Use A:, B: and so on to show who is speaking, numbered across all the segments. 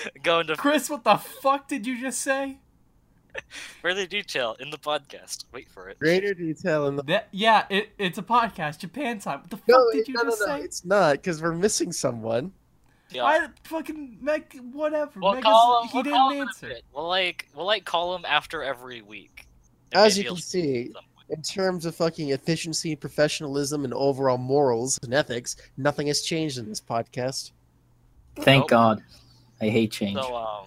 A: go into
B: Chris, what the fuck did you just say?
A: further detail in the podcast. Wait for it.
C: Greater detail in the.
B: That yeah, it, it's a podcast, Japan time. What the fuck did you
C: no, no,
B: just
C: no,
B: say?
C: it's not because we're missing someone.
A: Yeah.
B: Why fucking Meg? Whatever.
A: We'll
B: Mega's-
A: call him.
B: he
A: We'll
B: didn't
A: call him
B: answer.
A: bit. We'll like we'll like call him after every week.
C: As you can see,
A: at some point.
C: in terms of fucking efficiency, professionalism, and overall morals and ethics, nothing has changed in this podcast.
D: Thank
A: Nope.
D: God. I hate change.
A: So um,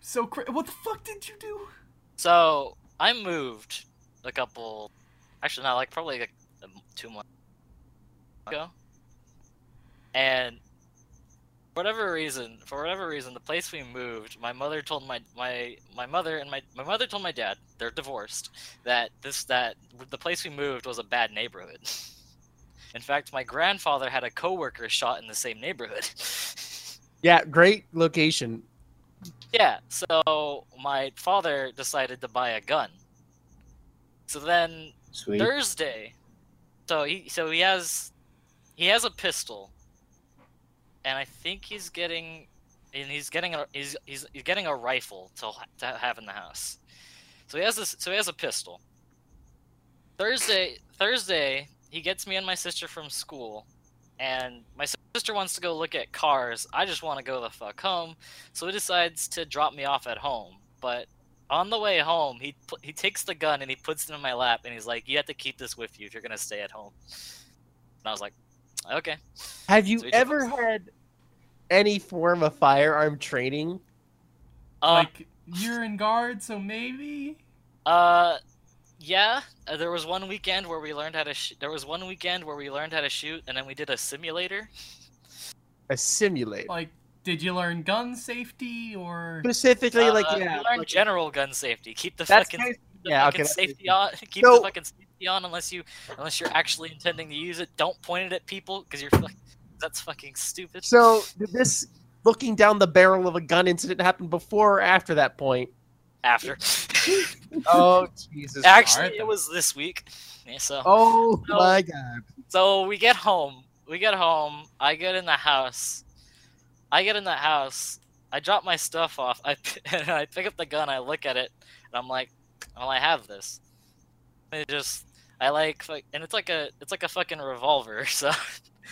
B: So what the fuck did you do?
A: so I moved a couple, actually not like probably like two months ago, and for whatever reason, for whatever reason, the place we moved, my mother told my my my mother and my my mother told my dad, they're divorced, that this that the place we moved was a bad neighborhood. In fact, my grandfather had a coworker shot in the same neighborhood.
C: Yeah, great location.
A: Yeah, so my father decided to buy a gun. So then
D: Sweet.
A: Thursday, so he so he has he has a pistol, and I think he's getting and he's getting a he's he's, he's getting a rifle to to have in the house. So he has this so he has a pistol. Thursday Thursday he gets me and my sister from school, and my sister wants to go look at cars. I just want to go the fuck home, so he decides to drop me off at home. But on the way home, he he takes the gun and he puts it in my lap, and he's like, "You have to keep this with you if you're gonna stay at home." And I was like, "Okay."
C: Have you
A: So
C: ever
A: looks-
C: had any form of firearm training?
A: Uh,
B: like you're in guard, so maybe.
A: uh, yeah. uh, There was one weekend where we learned how to. Sh- there was one weekend where we learned how to shoot, and then we did a simulator.
C: A simulator.
B: Like, did you learn gun safety or?
C: Specifically, like,
A: Uh,
C: yeah.
A: we learned
C: like-
A: general gun safety. Keep the fucking
C: kind
A: the
C: yeah,
A: fucking
C: okay,
A: safety on. Keep
C: So-
A: the fucking safety on unless you unless you're actually intending to use it. Don't point it at people because you're fuck- that's fucking stupid.
C: So, did this looking down the barrel of a gun incident happen before or after that point?
A: After,
C: Oh, Jesus.
A: actually,
B: Alright
A: it was this week. Yeah, so
C: Oh,
A: No.
C: my God.
A: so we get home. We get home. I get in the house. I get in the house. I drop my stuff off. I p- and I pick up the gun. I look at it, and I'm like, "Well, I have this." It just, I like, fu- and it's like a, it's like a fucking revolver. So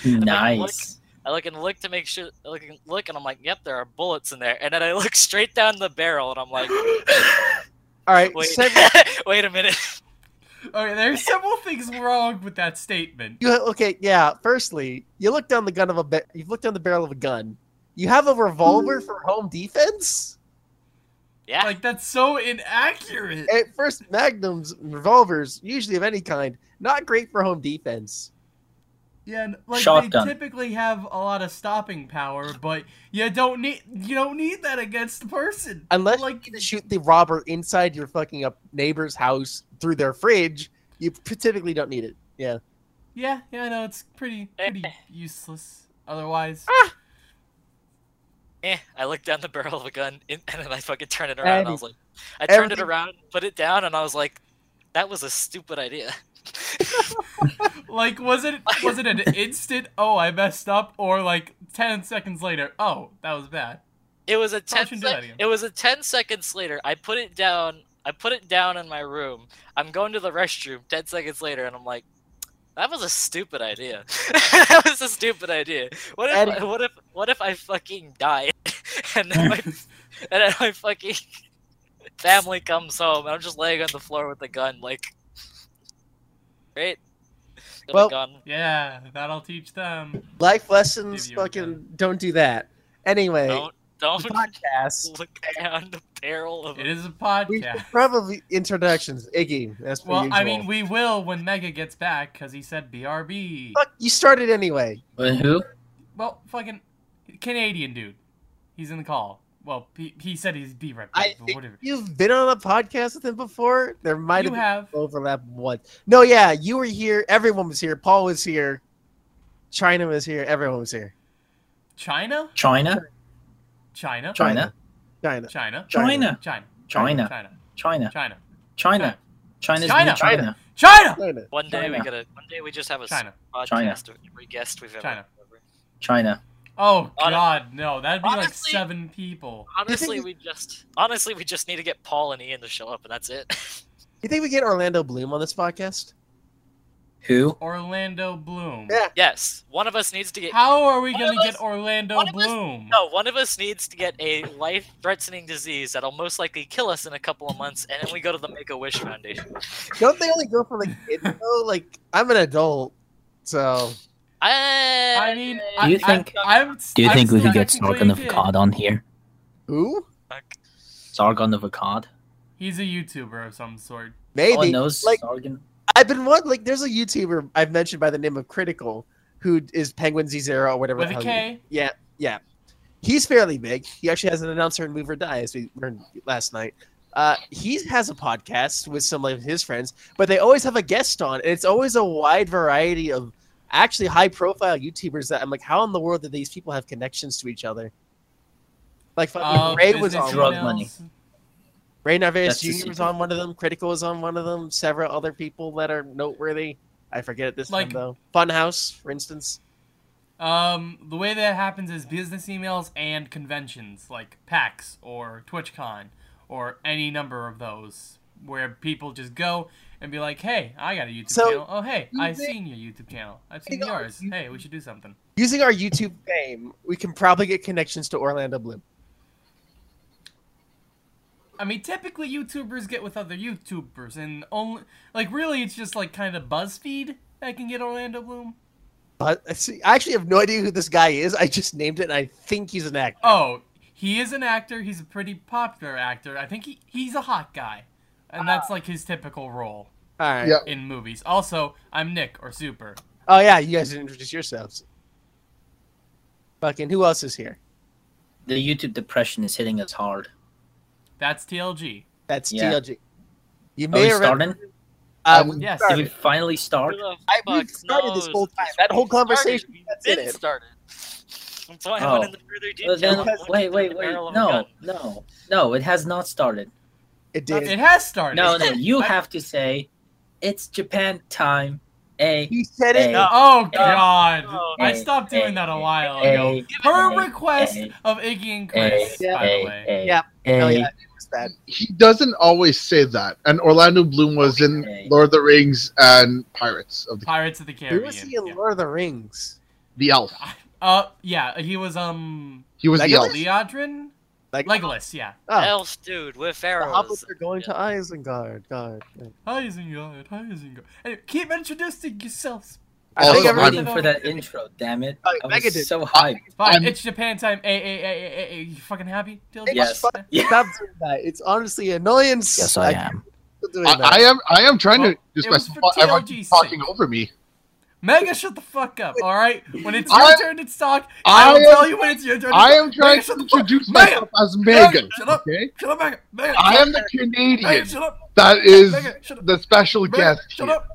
D: Nice.
A: I look and look to make sure, I look and look, and I'm like, "Yep, there are bullets in there." And then I look straight down the barrel, and I'm like,
C: All right,
A: "Wait,
C: seven-
A: wait a minute."
B: Okay, there's several things wrong with that statement.
C: you, okay, yeah. Firstly, you look down the gun of a ba- you look down the barrel of a gun. You have a revolver hmm. for home defense?
A: Yeah,
B: Like that's so inaccurate.
C: At first, magnums, revolvers, usually of any kind, not great for home defense.
B: Yeah, and, like
D: Shotgun.
B: they typically have a lot of stopping power, but you don't need you don't need that against the person.
C: Unless
B: like
C: you shoot the robber inside your fucking up neighbor's house through their fridge, you typically don't need it. Yeah.
B: yeah, yeah, I know it's pretty pretty useless. Otherwise, Ah!
A: eh. I looked down the barrel of a gun, and and then I fucking turn it around. And I was like, I turned it around, put it down, and I was like, "That was a stupid idea."
B: like was it was it an instant? Oh, I messed up, or like ten seconds later? Oh, that was bad.
A: It was a 10
B: shouldn't do that
A: sec-
B: again.
A: It was a 10 seconds later. I put it down. I put it down in my room. I'm going to the restroom 10 seconds later and I'm like that was a stupid idea. that was a stupid idea. What if
C: And-
A: what if what if I fucking die and then my and then my fucking family comes home and I'm just laying on the floor with the gun like great.
C: Well-
A: gun.
B: Yeah, that'll teach them.
C: Life lessons,
B: Give you a
C: fucking don't do that. Anyway,
A: don't don't
C: podcast.
A: look down the barrel of
B: It
A: a
B: is a
C: We
B: podcast.
C: probably introductions. Iggy, as
B: Well,
C: usual.
B: I mean, we will when Mega gets back because he said BRB.
C: Fuck, you started anyway.
D: But who?
B: Well, fucking Canadian dude. He's in the call. Well, he, he said he's be right
C: I
B: back, but
C: think you've been on a podcast with him before. There might
B: You
C: have
B: have.
C: overlap once. No, yeah, you were here. Everyone was here. Paul was here. China was here. Everyone was here.
B: China?
D: China?
B: China?
D: China?
C: China.
B: China?
D: China?
B: China?
D: China.
B: China?
D: China?
B: China?
D: China? China's
B: China.
D: China. China.
B: China!
C: China.
A: one day we
D: China.
A: gotta one day we just have a
B: China.
A: podcast
D: China.
A: every guest we've ever
B: China.
D: China.
B: Oh
A: Hon-
B: God, no! That'd be like seven people.
A: Honestly, we just honestly we just need to get Paul and Ian to show up, and that's it.
C: You think we get Orlando Bloom on this podcast?
D: Who?
B: Orlando Bloom.
C: Yeah.
A: yes, one of us needs to get.
B: How are we gonna get Orlando
A: one of us-
B: Bloom?
A: No, one of us needs to get a life-threatening disease that'll most likely kill us in a couple of months, and then we go to the Make-A-Wish Foundation.
C: Don't they only go for like kids though? Like I'm an adult, so
A: I,
B: I mean,
D: Do
B: I,
D: you think-
B: I, am
D: Do you
B: I'm
D: think we could get
B: technically
D: Sargon
B: a
D: of. Akkad on here?
C: who?
D: Sargon of Akkad?
B: He's a YouTuber of some sort.
C: Maybe.
D: No knows
C: like
D: Sargon.
C: I've been one like there's a YouTuber I've mentioned by the name of Critical who is Penguin Z Zero or whatever.
B: With
C: the
B: a
C: hell he-
B: K.
C: Yeah, yeah. He's fairly big. He actually has an announcer in Move or Die, as we learned last night. Uh, he has a podcast with some of his friends, but they always have a guest on, and it's always a wide variety of actually high-profile YouTubers. That I'm like, how in the world do these people have connections to each other? Like fucking
B: Uh,
C: Ray was on
D: Drug
C: one.
D: money.
B: emails.
C: Ray Narvaez Jr. was on one of them. Critical was on one of them. Several other people that are noteworthy. I forget it this
B: Like-
C: time though. Funhaus, for instance.
B: Um, the way that happens is business emails and conventions like PAX or TwitchCon or any number of those where people just go and be like, "Hey, I got a YouTube
C: So,
B: channel. Oh, hey, I've seen your YouTube channel. I've seen yours. Hey, we should do something."
C: Using our YouTube fame, we can probably get connections to Orlando Bloom.
B: I mean, typically YouTubers get with other YouTubers, and only like really, it's just like kind of BuzzFeed that can get Orlando Bloom.
C: But uh, see, I actually have no idea who this guy is. I just named it, and I think he's an actor.
B: Oh, he is an actor. He's a pretty popular actor. I think he, he's a hot guy, and that's like his typical role
C: All right.
E: Yeah.
B: in movies. Also, I'm Nick or Super.
C: Oh yeah, you guys didn't introduce yourselves. Fucking who else is here?
D: The YouTube depression is hitting us hard.
B: That's TLG.
C: That's
D: Yeah.
C: TLG. You
D: Are
C: may
D: we
C: or
D: starting?
C: uh,
E: Um,
C: we
B: Yes.
D: Did we finally start?
C: I- we've
A: fuck
C: started this whole time. That whole conversation,
A: We
C: that's in
A: did
C: it.
A: started. That's why I
D: Oh.
A: went into further detail.
D: Well, then, wait, wait, wait.
A: barrel of a
D: No, no, no. It has not started.
C: It did.
B: It has started.
D: No, no. You
B: I-
D: have to say, "It's Japan time." A.
C: He said it.
D: Hey.
A: No.
B: Oh God!
A: No.
B: I
D: Hey,
B: stopped doing
D: hey,
B: that a while
D: hey,
B: ago.
D: hey,
B: Per
D: hey,
B: request
D: hey,
B: of Iggy and
D: hey,
B: Chris,
C: Yeah.
B: by the way.
D: hey,
C: Yeah.
D: hey,
C: Oh yeah, that.
E: He doesn't always say that. And Orlando Bloom was in Lord of the Rings and Pirates of the
B: Pirates of the
C: Who
B: Caribbean.
C: was he in
B: yeah.
C: Lord of the Rings?
E: the Elf.
B: Uh, yeah, he was um
E: He was the
C: Legolas?
E: Elf.
B: Leodrin,
C: Like
B: Legolas. Yeah.
C: oh,
A: Elf dude with
C: the
A: arrows.
C: hobbits are going to Isengard. God. God.
B: Isengard, Isengard. Hey, keep introducing yourselves.
C: I
E: Also,
C: think
D: I was waiting for that intro. Damn it!
C: Oh,
D: I
C: Mega
D: was
C: did.
D: so hyped.
B: Fine,
E: I'm-
B: it's Japan time. Hey, hey, hey, hey, hey, you fucking happy? TLG?
D: Yes.
C: Fuck,
D: Yeah.
C: Stop doing that. It's honestly annoyance.
D: Yes, I am.
C: keep doing
E: I,
C: that.
E: I am I am trying
B: Well,
E: to just
B: it was
E: myself
B: for
E: while everyone
B: TLG's
E: keeps talking
B: sake.
E: over me.
B: Mega, shut the fuck up. All right. When it's your
E: I-
B: turn to talk,
E: I
B: I will
E: am-
B: tell you when it's your turn. To
E: I
B: talk.
E: am trying
B: Mega,
E: to
B: shut the fuck-
E: introduce
B: Mega,
E: myself as
B: Mega,
E: Megan.
B: shut up.
E: Okay?
B: Shut up, Mega. Mega.
E: I am
B: up.
E: the
B: Mega,
E: Canadian
B: shut up.
E: that is
B: Mega, shut up.
E: the special
B: Mega,
E: guest
B: shut
E: here.
B: up.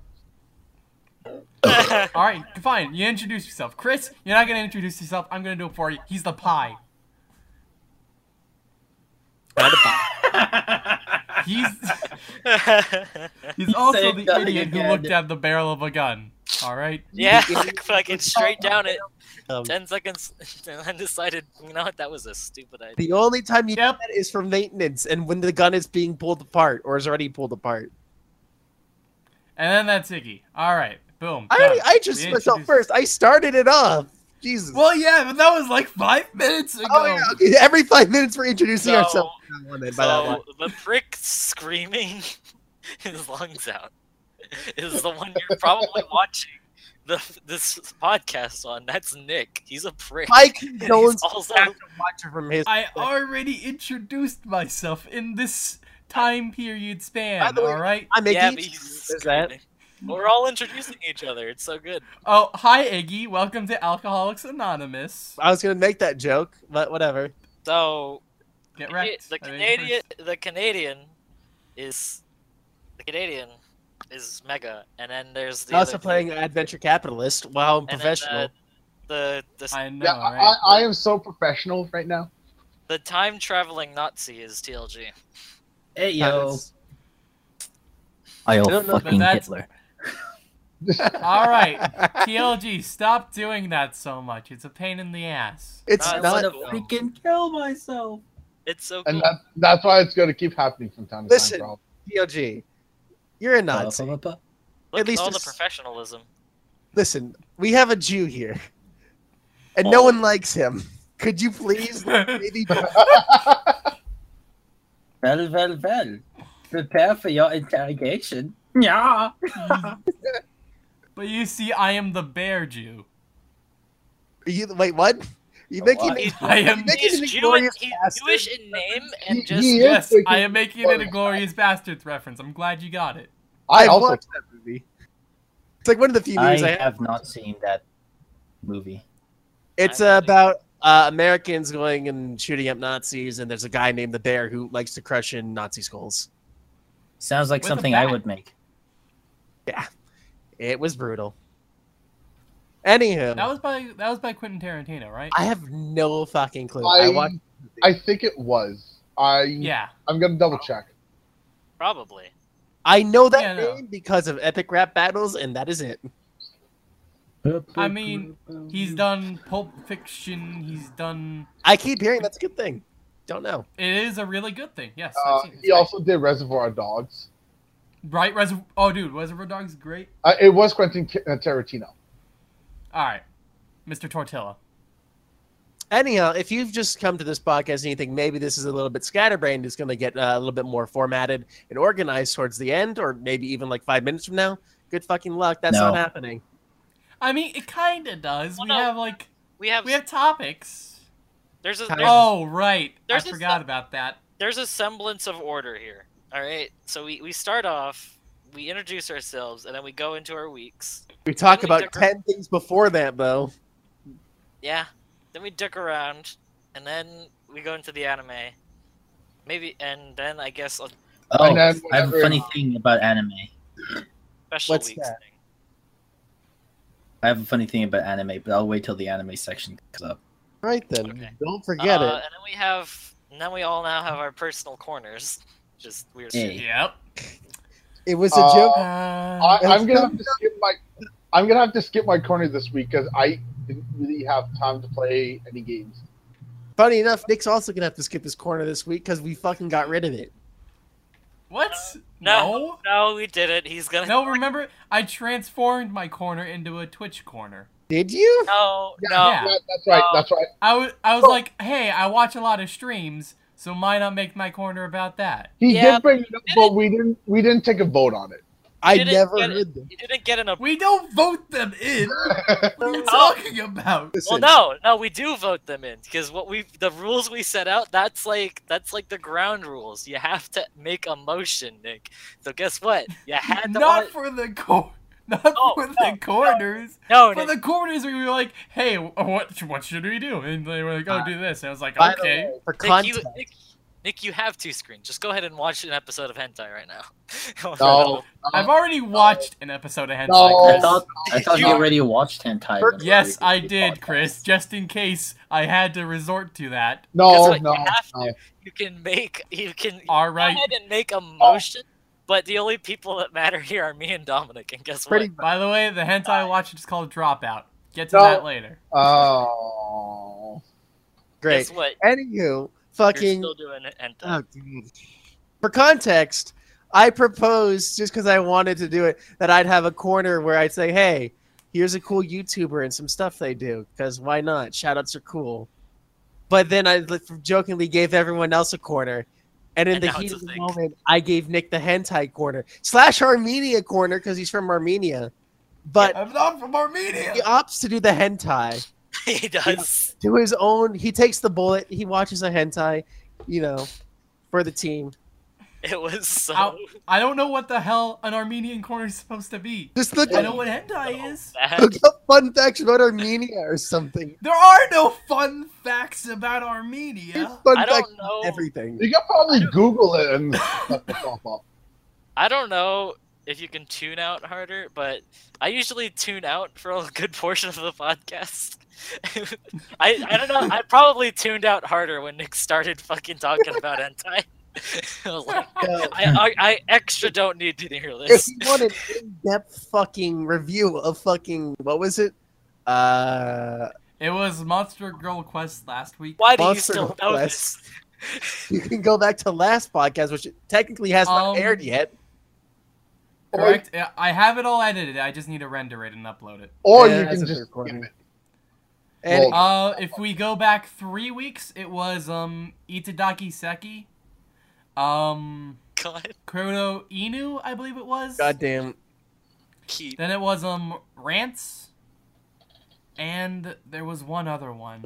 B: All right, fine. You introduce yourself, Chris. You're not gonna introduce yourself. I'm gonna do it for you. He's the pie. He's he's also the
D: nothing
B: idiot who looked at the barrel of a gun. All right.
A: yeah, fucking straight down it.
C: Um,
A: Ten seconds, and then decided, you know what, that was a stupid idea.
C: the only time you
B: Yep.
C: do that is for maintenance and when the gun is being pulled apart or is already pulled apart.
B: And then that's Iggy. All right. Boom.
C: I already, I just
B: We
C: myself
B: introduced-
C: first. I started it off. Jesus.
B: Well, yeah, but that was like five minutes ago.
C: oh, yeah, okay. Every five minutes we're introducing
A: So-
C: ourselves. By that.
A: So the prick screaming his lungs out is the one you're probably watching the this podcast on. That's Nick. He's a prick.
C: Mike
A: And also
C: have to watch from his.
B: I already introduced myself in this time period
C: By
B: span.
C: the way,
B: all right.
C: I'm Iggy.
A: yeah, but he's
C: There's that.
A: We're all introducing each other. It's so good.
B: Oh, hi Iggy. Welcome to Alcoholics Anonymous.
C: I was gonna make that joke, but whatever.
A: So
B: Get wrecked.
A: the
B: I
A: Canadian, the Canadian, is the Canadian is mega, and then there's the
C: also playing
A: dude.
C: adventure capitalist while I'm
A: And
C: professional.
A: The the, the
B: I know,
E: Yeah,
B: right?
E: I, I am so professional right now.
A: the time traveling Nazi is TLG.
D: Hey
C: That
D: yo, I
C: I don't know, but
D: fucking
B: that's-
D: Hitler.
B: All right, TLG, stop doing that so much. It's a pain in the ass.
C: It's
A: Uh,
D: I
C: not.
D: want to
A: cool.
D: freaking kill myself.
A: It's so
E: and
A: cool.
E: that, that's why it's going to keep happening from time to
C: Listen.
E: time. Bro.
C: DLG. You're a Nazi.
A: Look
C: at
A: at
C: least
A: all the professionalism.
C: Listen, we have a Jew here, and no
A: Oh.
C: one likes him. Could you please maybe?
D: Well, well, well. Prepare for your interrogation. Yeah.
B: But you see, I am the bear Jew.
C: Are you, wait, what? You making
D: what?
C: it?
B: I am.
C: You making
A: He's
C: it a
A: Jew
C: glorious
A: he's? Jewish in name
E: He-
A: and just
E: he is
B: Yes, I am making it a
E: glorious
B: Glorious Bastards reference. I'm glad you got it.
E: I
C: I've
E: also
C: watched that movie. It's like one of the few movies I, have.
D: have not seen that movie.
C: It's uh, about uh, Americans going and shooting up Nazis, and there's a guy named the Bear who likes to crush in Nazi skulls.
D: Sounds like
B: With
D: something I would make.
C: Yeah, it was brutal. Anywho,
B: That was by that was by Quentin Tarantino, right?
C: I have no fucking clue. I,
E: I,
C: watched.
E: I think it was. I
B: Yeah.
E: I'm gonna double check.
A: probably.
C: I know that
B: Yeah, no.
C: name because of epic rap battles, and that is it.
B: I mean, He's done Pulp Fiction. He's done.
C: I keep hearing that's a good thing. Don't know.
B: It is a really good thing. Yes.
E: Uh,
B: seen it.
E: he also did Reservoir Dogs.
B: Right, Reservoir. Oh, dude, Reservoir Dogs is great.
E: Uh, it was Quentin uh, Tarantino.
B: All right, Mr. Tortilla.
C: Anyhow, if you've just come to this podcast and you think maybe this is a little bit scatterbrained, it's going to get uh, a little bit more formatted and organized towards the end, or maybe even like five minutes from now, good fucking luck. That's
D: No.
C: not happening.
B: I mean, it kind of does.
A: Well,
B: we
A: no.
B: have like
A: We have
B: we have topics.
A: there's a there's,
B: Oh, right.
A: there's
B: I
A: a
B: forgot about that.
A: there's a semblance of order here. All right. So we we start off, we introduce ourselves, and then we go into our weeks.
C: We talk
A: we
C: about 10 things before that, though.
A: Yeah. Then we dick around, and then we go into the anime. Maybe, and then I guess a
D: Oh, I have a funny thing about anime.
A: special
C: What's
A: weeks
C: that?
A: thing.
D: I have a funny thing about anime, but I'll wait till the anime section comes up.
C: Right then.
A: Okay.
C: Don't forget
A: Uh,
C: it.
A: And then we have, and then we all now have our personal corners. Just weird
D: Hey.
A: shit.
B: Yep.
C: It was a
E: uh,
C: joke.
B: Uh,
E: I, I'm gonna have to skip my. I'm gonna have to skip my corner this week because I didn't really have time to play any games.
C: Funny enough, Nick's also going to have to skip this corner this week because we fucking got rid of it.
B: what?
A: No, no, we did it. He's gonna.
B: No, remember I transformed my corner into a Twitch corner.
C: Did you?
A: No,
E: Yeah,
A: no.
B: Yeah.
E: that's right.
A: Uh,
E: That's right.
B: I was I was
E: Oh.
B: like, hey, I watch a lot of streams, so why not make my corner about that?
E: He
A: Yeah,
E: did bring it up, but we didn't. We didn't take a vote on it.
C: I
A: didn't
C: never
A: get
C: heard them.
A: You didn't get an.
B: We don't vote them in. What are you talking about?
A: Well, no, no, we do vote them in because what we the rules we set out. That's like that's like the ground rules. You have to make a motion, Nick. So guess what? You had to.
B: Not for the cor- not
A: No,
B: for
A: no,
B: the corners.
A: no,
B: For the corners, we were like, "Hey, what what should we do?" And they were like, "Oh, uh, do this." And I was like, "Okay."
C: way, for
A: Nick,
C: context,
A: you, Nick, Nick, you have two screens. Just go ahead and watch an episode of hentai right now.
E: No,
B: I've already watched an episode of hentai,
E: No.
D: I
B: Chris.
D: thought I thought you
A: You-
D: already watched hentai.
C: For-
B: Yes, I did. Chris. Just in case I had to resort to that.
E: No, no,
A: you
E: no.
A: to. You can make. You can
B: All
A: go ahead and make a oh. motion. But the only people that matter here are me and Dominic. And guess
C: pretty
A: what?
B: By the way, the hentai I watched is called Dropout. Get to
E: No.
B: that later.
E: Oh,
C: great.
A: Guess what?
C: Anywho,
A: You're
C: fucking.
A: still doing hentai.
C: Oh, dude. For context, I proposed just because I wanted to do it that I'd have a corner where I'd say, "Hey, here's a cool YouTuber and some stuff they do." Because why not? Shoutouts are cool. But then I jokingly gave everyone else a corner, and in
A: And
C: the heat of the
A: thing.
C: moment, I gave Nick the hentai corner slash Armenia corner because he's from Armenia. But
B: I'm not from Armenia.
C: he opts to do the hentai
A: he does.
C: to his own. He takes the bullet. He watches a hentai, you know, for the team.
A: It was so
B: Ow. I don't know what the hell an Armenian corner is supposed to be.
C: Just look
B: I
C: at
B: know what hentai oh, is.
A: bad.
C: Look up fun facts about Armenia or something.
B: There are no fun facts about Armenia.
C: Fun
A: I
C: facts
A: don't
C: about
A: know.
C: everything.
E: you can probably Google it and pop up.
A: I don't know if you can tune out harder, but I usually tune out for a good portion of the podcast. I I don't know. I probably tuned out harder when Nick started fucking talking about hentai. Like,
C: Uh,
A: I, I, I extra don't need to hear
C: if
A: this.
C: you want an in-depth fucking review of fucking what was it? Uh,
B: It was Monster Girl Quest last week.
A: Why do you
C: Monster
A: still know
C: Quest.
A: this?
C: you can go back to last podcast, which technically has not
B: Um,
C: aired yet.
B: Correct. Yeah, I have it all edited. I just need to render it and upload it.
E: Or
C: Yeah,
E: you can just
C: recording.
E: skip it.
C: And
B: Uh, if we go back three weeks, it was um Itadaki Seki, um
A: God,
B: Kroto Inu, I believe it was.
C: goddamn,
A: keep.
B: Then it was um Rance, and there was one other one.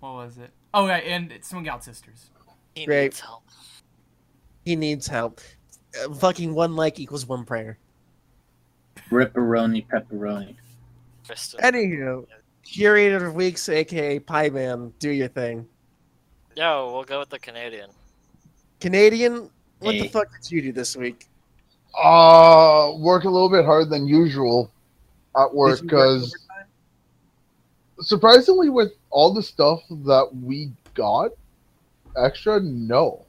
B: What was it? Oh right, and it's Swing Out Sisters.
A: He
C: Great.
A: needs help.
C: he needs help. Uh, fucking one like equals one prayer.
D: Ripperoni, pepperoni.
A: Kristen.
C: Anywho, curator of weeks, aka Pie Man, do your thing.
A: Yo, we'll go with the Canadian.
C: Canadian, what the fuck did you do this week?
E: Uh, work a little bit harder than usual at work
C: Did you work
E: because surprisingly, with all the stuff that we got extra, no.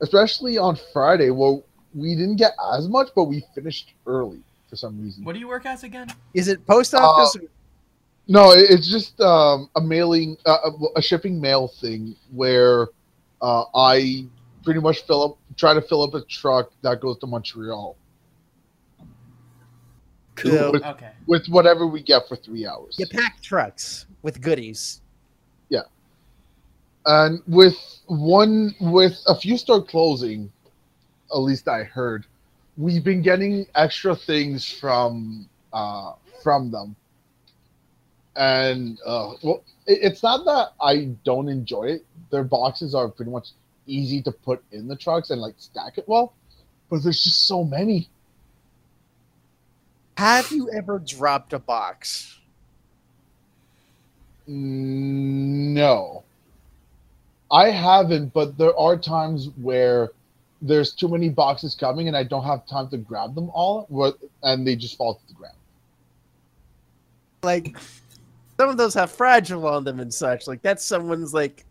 E: Especially on Friday, well, we didn't get as much, but we finished early for some reason.
B: What do you work as again?
C: is it post office?
E: No, it's just um, a mailing, uh, a- a shipping mail thing where uh, I pretty much fill up, try to fill up a truck that goes to Montreal
D: Cool.
C: Yeah.
E: with,
B: Okay.
E: with whatever we get for three hours.
C: you pack trucks with goodies. Yeah.
E: And with one, with a few store closing, at least I heard, we've been getting extra things from uh, from them. And uh, well, it, it's not that I don't enjoy it. Their boxes are pretty much easy to put in the trucks and like stack it well, but there's just so many.
C: Have you ever dropped a box?
E: No. I haven't, but there are times where there's too many boxes coming and I don't have time to grab them all, and they just fall to the ground.
C: Like, some of those have fragile on them and such. Like, that's someone's, like,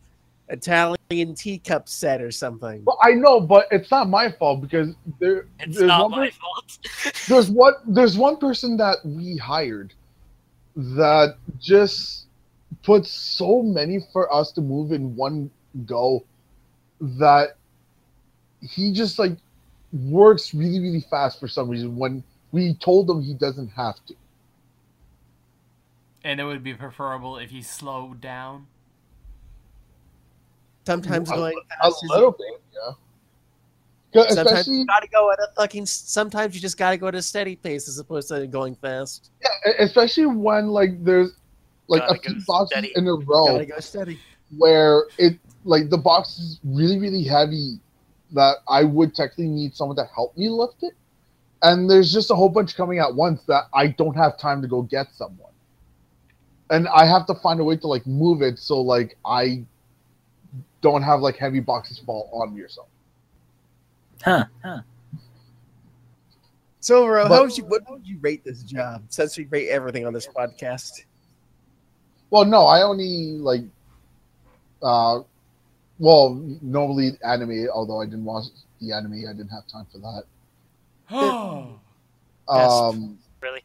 C: Italian teacup set or something.
E: Well, I know, but it's not my fault because there,
A: It's
E: there's
A: not
E: one
A: my
E: per-
A: fault.
E: there's one there's one person that we hired that just put so many for us to move in one go that he just like works really really fast for some reason when we told him he doesn't have to
B: And it would be preferable if he slowed down.
C: Sometimes
E: A-
C: going
E: a
C: fast is-
E: little bit yeah 'Cause
C: Sometimes
E: especially
C: you gotta go at a fucking. Sometimes you just gotta go at a steady pace as opposed to going fast.
E: yeah, especially when like there's like
A: Gotta
E: a few
A: go
E: boxes
A: steady.
E: in a row
C: Gotta go steady.
E: where it like the box is really really heavy that I would technically need someone to help me lift it, and there's just a whole bunch coming at once that I don't have time to go get someone, and I have to find a way to like move it so like I don't have like heavy boxes fall on me or something.
D: Huh, huh.
C: So, uh,
E: But-
C: how would you what would you rate this job? Since we rate everything on this podcast,
E: Well, no, I only like, uh, well, normally anime. Although I didn't watch the anime, I didn't have time for that.
B: Oh.
E: Um,
A: really?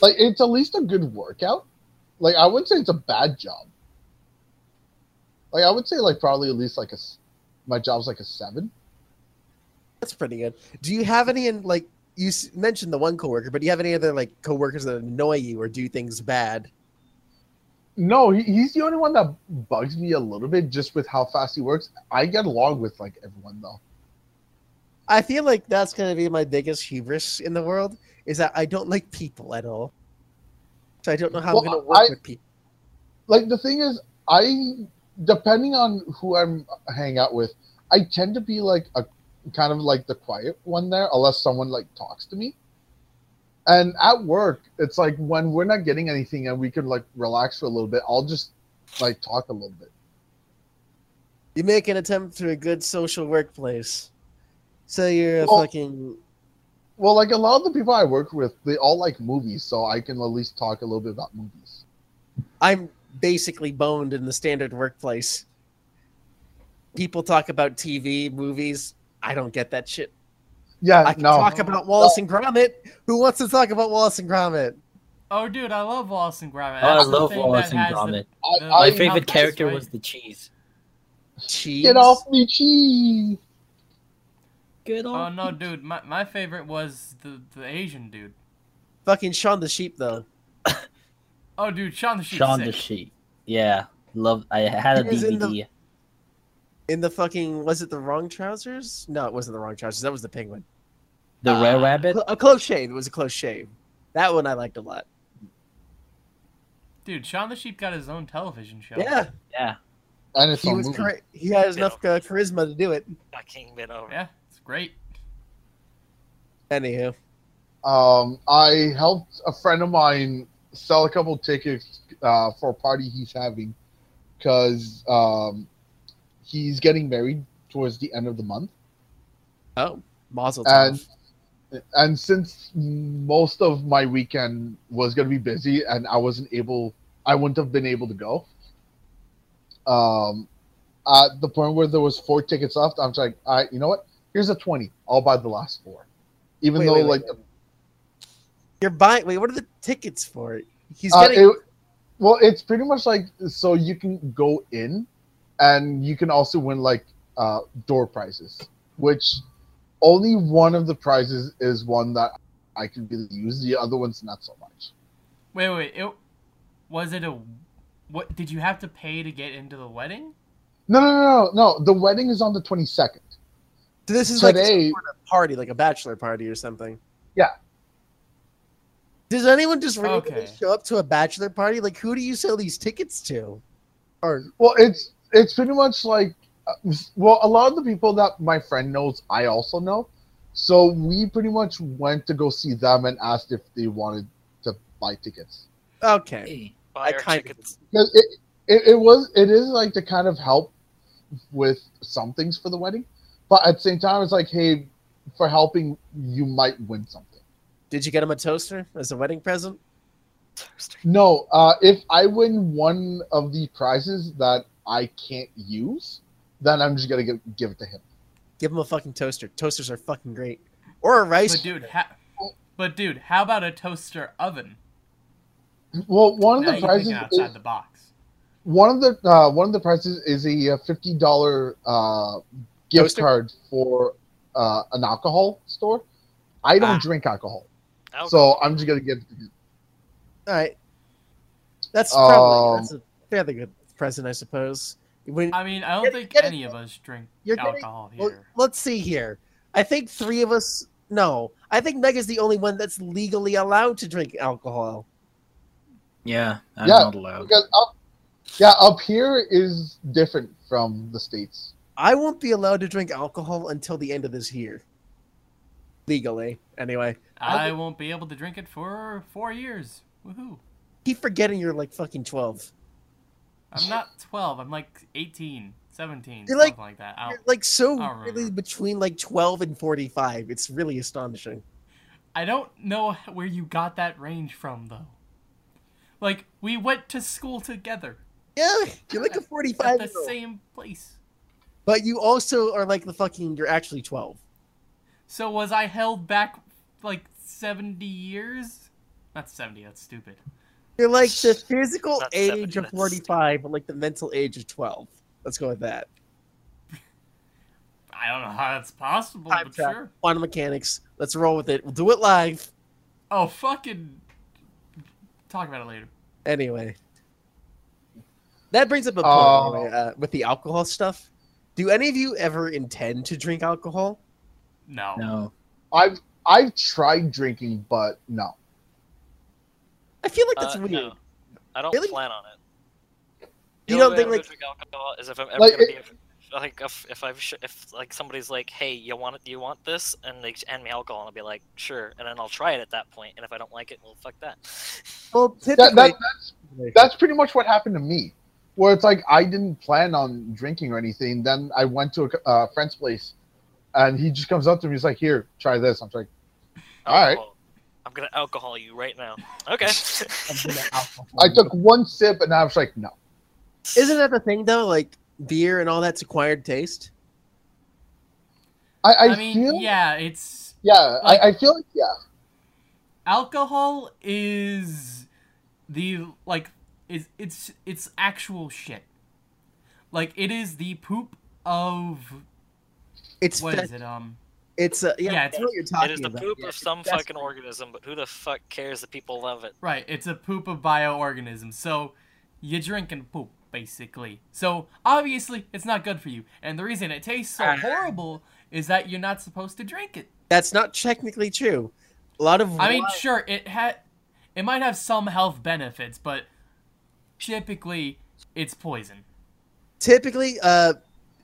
E: like it's at least a good workout. Like I wouldn't say it's a bad job. Like I would say like probably at least like a s- my job's like a seven.
C: that's pretty good. Do you have any in like you s- mentioned the one coworker, but do you have any other like coworkers that annoy you or do things bad?
E: No, he, he's the only one that bugs me a little bit just with how fast he works. I get along with like everyone though.
C: I feel like that's gonna be my biggest hubris in the world is that I don't like people at all. So I don't know how
E: Well,
C: I'm gonna work
E: I-
C: with people.
E: Like the thing is, I depending on who I'm hanging out with, I tend to be like a kind of like the quiet one there, unless someone like talks to me. And at work, it's like when we're not getting anything and we can like relax for a little bit, I'll just like talk a little bit.
C: You make an attempt to a good social workplace. So you're a
E: Well-
C: fucking
E: Well, like a lot of the people I work with, they all like movies, so I can at least talk a little bit about movies.
C: I'm basically boned in the standard workplace. people talk about TV, movies. I don't get that shit.
E: Yeah,
C: I can
E: no.
C: talk about Wallace and Gromit. Who wants to talk about Wallace and Gromit?
B: Oh, dude, I love Wallace and Gromit.
D: Oh, I love Wallace and
B: has the-
D: Gromit.
E: I,
B: the-
E: I,
D: My
B: how
D: favorite character
B: right.
D: was the cheese.
C: Cheese.
E: get off me, cheese.
D: Good
B: Oh no, dude, my, my favorite was the the Asian dude.
C: Fucking Shaun the Sheep, though.
B: Oh, dude, Shaun the Sheep.
D: Shaun
B: sick.
D: the Sheep. Yeah, love. I had a
C: He was in the-
D: DVD.
C: In the fucking, was it the wrong trousers? No, it wasn't the wrong trousers. That was the penguin.
D: The
B: Ah.
D: Red Rabbit.
C: A close shave. It was a close shave. That one I liked a lot.
B: Dude, Shaun the Sheep got his own television show.
C: Yeah,
D: Yeah.
E: And it's
C: he was.
E: movie.
C: He has enough uh, charisma to do it.
A: Fucking been over.
B: Yeah, it's great.
C: Anywho,
E: Um, I helped a friend of mine sell a couple tickets uh, for a party he's having because um, he's getting married towards the end of the month.
C: oh, Mazel
E: And
C: tov.
E: and since most of my weekend was going to be busy and I wasn't able, I wouldn't have been able to go. Um, at the point where there was four tickets left, I'm just like, all right, you know what? Here's a twenty. I'll buy the last four, even
C: Wait,
E: though
C: wait,
E: like
C: wait. You're buying. Wait, what are the tickets for? It? He's
E: Uh,
C: getting.
E: it- well, it's pretty much like so you can go in, and you can also win like uh, door prizes, which only one of the prizes is one that I can really use. The other ones not so much.
B: Wait, wait. It was it a what? Did you have to pay to get into the wedding?
E: No, no, no, no, no. The wedding is on the twenty second.
C: So this is like
E: Today,
C: some sort of party, like a bachelor party or something.
E: Yeah.
C: Does anyone just randomly
B: Okay.
C: show up to a bachelor party? Like, who do you sell these tickets to? Or
E: well, it's it's pretty much like uh, well, a lot of the people that my friend knows, I also know. So we pretty much went to go see them and asked if they wanted to buy tickets.
C: okay,
A: Buy
C: I
A: our
C: kind of-
A: tickets.
E: because it, it, it was it is like to kind of help with some things for the wedding but at the same time it's like hey for helping you might win something
C: did you get him a toaster as a wedding present? Toaster.
E: no uh if i win one of the prizes that i can't use then i'm just gonna give, give it to him
C: Give him a fucking toaster. Toasters are fucking great. Or a rice.
B: But dude, ha- but dude, how about a toaster oven?
E: well one
B: Now
E: of the
B: you're
E: prizes
B: thinking outside
E: is,
B: the box.
E: one of the uh one of the prizes is a uh, $50 uh gift
C: Toaster?
E: card for uh an alcohol store i don't
C: Ah.
E: drink alcohol
A: Alcohol.
E: So I'm just gonna give.
C: All right. That's probably
E: Um,
C: that's a fairly good present, I suppose. When
B: I mean, I don't
C: Get-
B: think
C: get it-
B: any of us drink
C: you're getting-
B: alcohol
C: well,
B: here.
C: let's see here. I think three of us. No, I think Meg is the only one that's legally allowed to drink alcohol.
D: Yeah, I'm
E: Yeah,
D: not allowed.
E: Because up, yeah, up here is different from the states.
C: I won't be allowed to drink alcohol until the end of this year. Legally, anyway.
B: I won't be able to drink it for four years. Woohoo!
C: Keep forgetting you're like fucking twelve.
B: I'm not 12. I'm like 18, 17,
C: You're like-
B: something like that. I
C: You're like so really between like twelve and forty-five. It's really astonishing.
B: I don't know where you got that range from, though. Like, we went to school together
C: Yeah, you're like a
B: at
C: forty-five.
B: the same place.
C: But you also are like the fucking. You're actually twelve.
B: So was I held back like 70 years? Not 70, that's stupid.
C: You're like the physical
A: Not 70,
C: age of
A: that's
C: 45, but like the mental age of 12. Let's go with that.
B: I don't know how that's possible,
C: Time
B: but
C: travel.
B: sure.
C: Quantum mechanics. Let's roll with it. We'll do it live.
B: Oh, fucking. Talk about it later.
C: Anyway. That brings up a point
E: Uh,
C: uh, with the alcohol stuff. Do any of you ever intend to drink alcohol?
B: No.
D: No.
E: I've I've tried drinking, but no.
C: I feel like that's
A: Uh,
C: weird.
A: no, I don't
C: Really?
A: plan on it.
C: You
A: The
C: don't
A: only
C: think
A: I'm
C: like
A: drink alcohol is if I'm ever
E: Like,
A: gonna
E: it-
A: be like if if I sh- if like somebody's like, hey, you want it? Do you want this? And they hand me alcohol, and I'll be like, sure. And then I'll try it at that point. And if I don't like it, well, fuck that.
C: well
E: That, that, that's that's pretty much what happened to me. Where it's like I didn't plan on drinking or anything. Then I went to a uh, friend's place, and he just comes up to me. He's like, "Here, try this." I'm like, All right.
A: Alcohol. I'm gonna alcohol you right now. Okay.
E: I took one sip, and I was like, "No."
C: isn't that the thing though? Like beer and all that's acquired taste?
E: I, I,
B: I, mean,
E: feel,
B: yeah, it's
E: yeah,
B: like-
E: I, I feel like yeah.
B: alcohol is the like is it's it's actual shit. Like it is the poop of
C: It's
B: what
C: fe-
B: is it? Um,
C: It's uh, yeah,
B: Yeah,
C: it's
B: it's-
C: what you're talking
A: It is the
C: about.
A: poop
C: Yeah,
A: of some
C: that's-
A: fucking organism, but who the fuck cares that people love it?
B: right. It's a poop of bioorganisms. So you're drinking poop basically. So obviously it's not good for you. And the reason it tastes so horrible is that you're not supposed to drink it.
C: That's not technically true. A lot of
B: I mean, sure, it had it might have some health benefits, but typically it's poison.
C: typically, uh,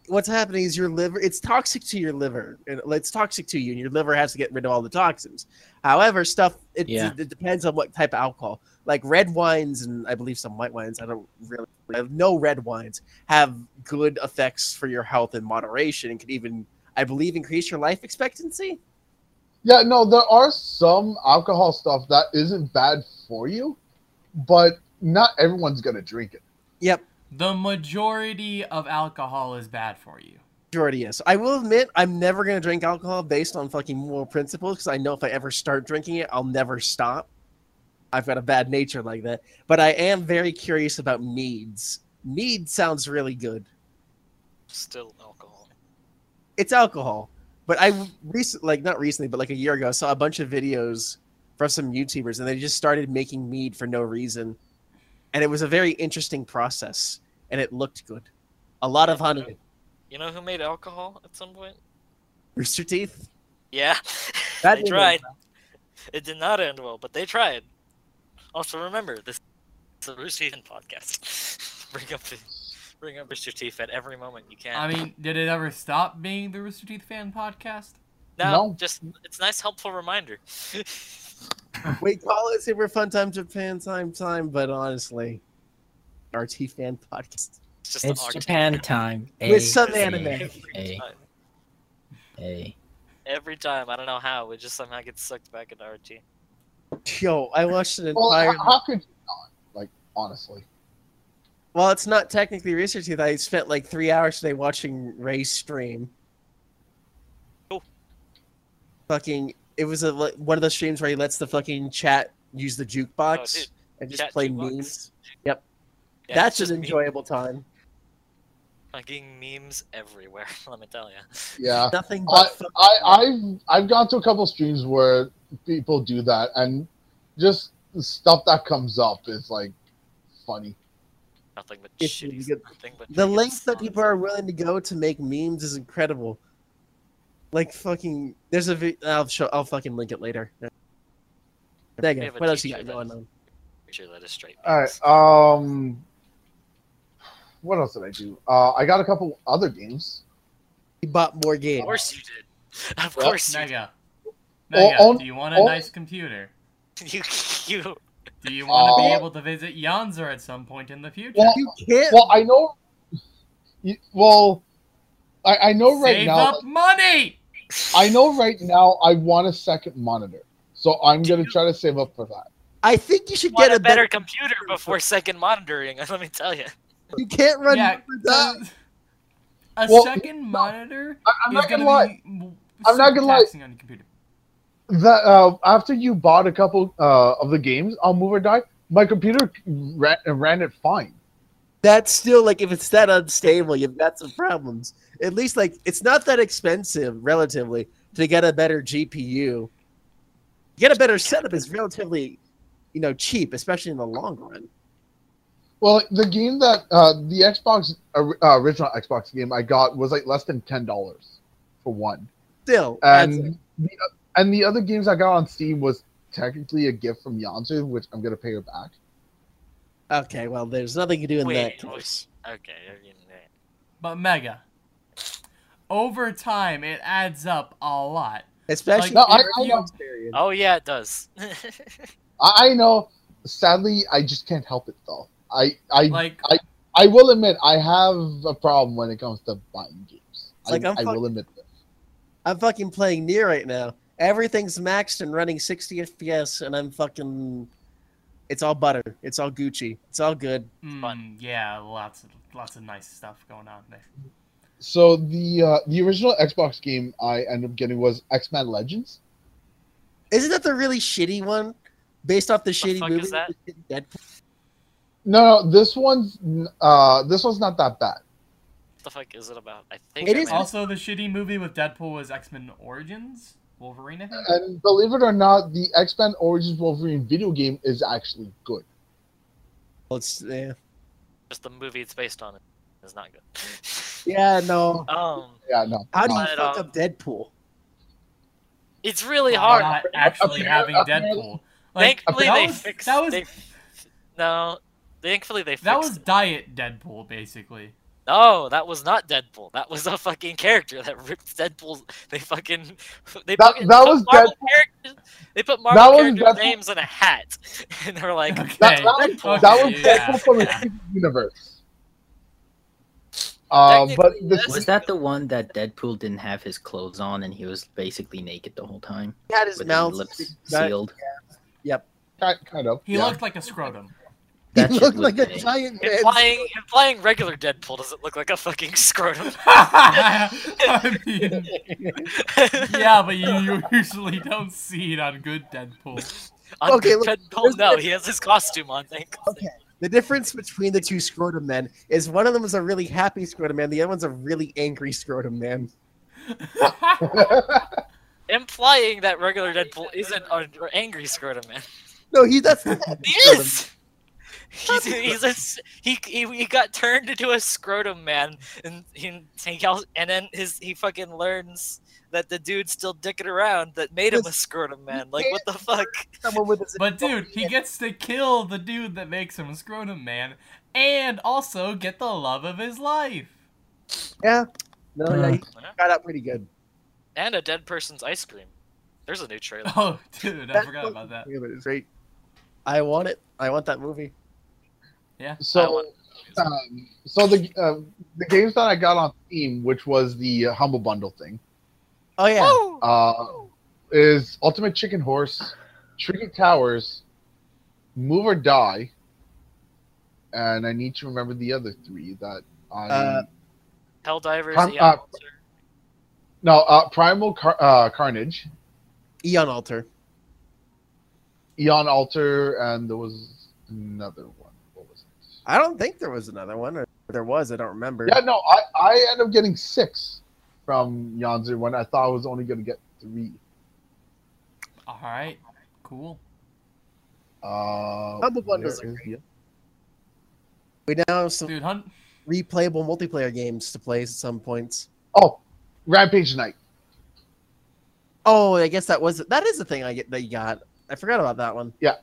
C: what's happening is your liver. It's toxic to your liver. and It's toxic to you, and your liver has to get rid of all the toxins. However, stuff it,
D: Yeah.
C: it depends on what type of alcohol. Like red wines and I believe some white wines. I don't really. I know red wines have good effects for your health in moderation, and can even, I believe, increase your life expectancy.
E: Yeah, no, there are some alcohol stuff that isn't bad for you, but not everyone's gonna drink it.
C: Yep.
B: The majority of alcohol is bad for you.
C: majority is. I will admit, I'm never going to drink alcohol based on fucking moral principles because I know if I ever start drinking it, I'll never stop. I've got a bad nature like that. But I am very curious about meads. Mead sounds really good.
A: Still alcohol.
C: It's alcohol. But I recently, like not recently, but like a year ago, I saw a bunch of videos from some YouTubers and they just started making mead for no reason. And it was a very interesting process and it looked good. A lot of honey.
A: You know who made alcohol at some point?
C: Rooster Teeth?
A: Yeah,
C: That
A: they tried.
C: end
A: It did not end well, but they tried. Also, remember this is a Rooster Teeth podcast. bring up the, bring up Rooster Teeth at every moment you can.
B: I mean, did it ever stop being the Rooster Teeth fan podcast?
A: no,
E: No.
A: just it's a nice, helpful reminder.
C: We call it Super Fun Time Japan Time Time, but honestly, RT fan podcast.
A: It's just
D: It's
A: an
D: Japan time.
C: With some
D: A,
C: anime.
A: Every
D: A,
A: time.
D: A.
A: Every time, I don't know how, it just somehow gets sucked back into RT.
C: Yo, I watched an
E: Well,
C: entire.
E: how, how could you not? Like, honestly.
C: Well, it's not technically Rooster Teeth. I spent like three hours today watching Ray stream.
A: Cool.
C: Fucking, it was a one of those streams where he lets the fucking chat use the jukebox
A: Oh,
C: and just
A: chat
C: play
A: jukebox.
C: memes.
A: Yeah,
C: That's
A: it's
C: an
A: just me-
C: enjoyable time.
A: Fucking memes everywhere. Let me tell you.
E: Yeah.
C: Nothing
E: I,
C: but fucking-
E: I, I've I've gone to a couple streams where people do that, and just the stuff that comes up is like funny.
A: Nothing but
C: It's
A: shitty.
C: really good.
A: Nothing but
C: the
A: freaking
C: lengths that people are willing to go to make memes is incredible. Like fucking, there's a vi- I'll show, I'll fucking link it later. There you go. What else you got going
A: that-
C: on?
A: Sure that is straight.
E: All right. Um, what else did I do? Uh, I got a couple other games.
C: You bought more games.
A: Of course you did. Of
E: Well,
A: course you
B: Mega.
E: Oh,
B: Mega,
E: oh,
B: do you want a
E: oh.
B: nice computer?
A: You you.
B: Do you want to be
E: Uh,
B: able to visit Yanzer at some point in the future?
E: Well,
C: You can't.
E: well, I know. you- Well, I, I know right now.
B: Save
E: now.
B: up money!
E: I know right now. I want a second monitor, so I'm gonna try to save up for that.
C: I think you should
A: Want
C: get
A: a better computer before second monitoring. Let me tell you.
C: You can't run.
B: yeah,
C: that.
B: a
E: Well,
B: second monitor
E: I, I'm
B: is
E: not
B: gonna
E: gonna lie.
B: be
E: I'm not
B: super
E: gonna lie.
B: taxing on your computer.
E: That uh, after you bought a couple uh, of the games on Move or Die, my computer ran, ran it fine.
C: That's still like if it's that unstable, you've got some problems. At least like it's not that expensive relatively to get a better GPU. Get a better setup is relatively, you know, cheap, especially in the long run.
E: Well, the game that uh, the Xbox uh, original Xbox game I got was like less than ten dollars for one,
C: Still,
E: and the, and the other games I got on Steam was technically a gift from Yanzu, which I'm gonna pay her back.
C: Up. okay. Well, there's nothing you do in
A: Wait,
C: that case.
A: Okay. I mean.
B: But Mega, over time, it adds up a lot.
C: Especially
E: No, I- I know.
C: experience.
A: Oh yeah, it does.
E: I, I know. Sadly, I just can't help it though. I I
B: Like,
E: I will admit I have a problem when it comes to buying games.
C: Like,
E: I,
C: I'm
E: I will admit that.
C: I'm fucking playing NieR right now. Everything's maxed and running 60 FPS, and I'm fucking It's all butter. It's all Gucci. It's all good.
B: Mm, yeah, lots of lots of nice stuff going on there.
E: So the uh, the original Xbox game I ended up getting was X Men Legends.
C: Isn't that the really shitty one, based off the, shitty
A: fuck
C: movie?
A: is that?
C: Deadpool?
E: No, no, this one's uh, this one's not that bad.
A: What the fuck is it about? I think
C: It
A: I
C: is
B: Also, the shitty movie with Deadpool was X Men Origins, Wolverine. I think.
E: And believe it or not, the X Men Origins Wolverine video game is actually good.
C: Well, it's yeah.
A: just the movie it's based on is not good.
C: Yeah, no.
A: um,
E: Yeah, no.
C: How do you
A: But,
C: fuck
A: um,
C: up Deadpool?
A: it's really
B: By
A: hard.
B: Not actually having
E: Apparently-
B: Deadpool. Like
A: Thankfully,
B: that
A: they
B: was
A: fixed.
B: that was
A: they, no, thankfully they fixed
B: that was
A: it.
B: Diet Deadpool basically.
A: No, that was not Deadpool. That was a fucking character that ripped Deadpool. They fucking they
E: That-
A: fucking
E: that
A: put
E: was
A: Marvel characters. They put Marvel
E: That was
A: characters' names in a hat, and they're like,
B: Okay.
E: That, that was,
A: Deadpool.
E: that was
B: Yeah,
E: Deadpool from the
B: yeah.
E: Steven universe. Uh, but this.
D: Was that the one that Deadpool didn't have his clothes on and he was basically naked the whole time
C: He had his
D: with
C: mouth
D: his lips
C: that-
D: sealed?
E: kind, kind of.
B: He
E: yeah.
B: looked like a scrotum.
C: He
D: That shit
C: looked
D: was
C: like a giant man.
A: implying implying regular Deadpool doesn't look like a fucking scrotum.
B: I mean, yeah, but you, you usually don't see it on good Deadpool.
A: On
C: Okay, look,
A: Deadpool, no, he has his costume on. Thank God.
C: Okay. The difference between the two scrotum men is one of them is a really happy scrotum man, the other one's a really angry scrotum man.
A: Implying that regular Deadpool isn't an angry scrotum man.
C: No, he that's the happy
A: He
C: scrotum.
A: is. He's, he's a, s- he, he he got turned into a scrotum man, and he, he and then his he fucking learns that the dude's still dicking around that made him a scrotum man. Like what the fuck?
C: Someone with his
B: But dude, he gets to kill the dude that makes him a scrotum man, and also get the love of his life.
C: Yeah. No, yeah, he got out pretty good.
A: And a dead person's ice cream. There's a new trailer.
B: Oh, dude, I
C: That
B: forgot about that.
C: Yeah, but it's great. I want it. I want that movie.
A: I
E: So, um, so the uh, the games that I got on Steam, which was the uh, Humble Bundle thing,
C: Oh yeah.
E: Uh, is Ultimate Chicken Horse, Tricky Towers, Move or Die, and I need to remember the other three that I
C: Uh,
A: Helldivers,
E: Prim-
A: Eon
E: uh, no uh, Primal Car- uh, Carnage,
C: Eon Altar.
E: Eon Altar, and there was another one. What was it?
C: I don't think there was another one, or there was. I don't remember.
E: Yeah, no, I I ended up getting six from Yonzer when I thought I was only going to get three.
B: All right, cool.
E: Uh,
C: Humble Bundles
E: where
C: are
E: is
C: great. We now have some
B: Dude, hunt.
C: replayable multiplayer games to play at some points.
E: Oh, Rampage Night.
C: Oh, I guess that was that is the thing I get that you got. I forgot about that one. Yeah.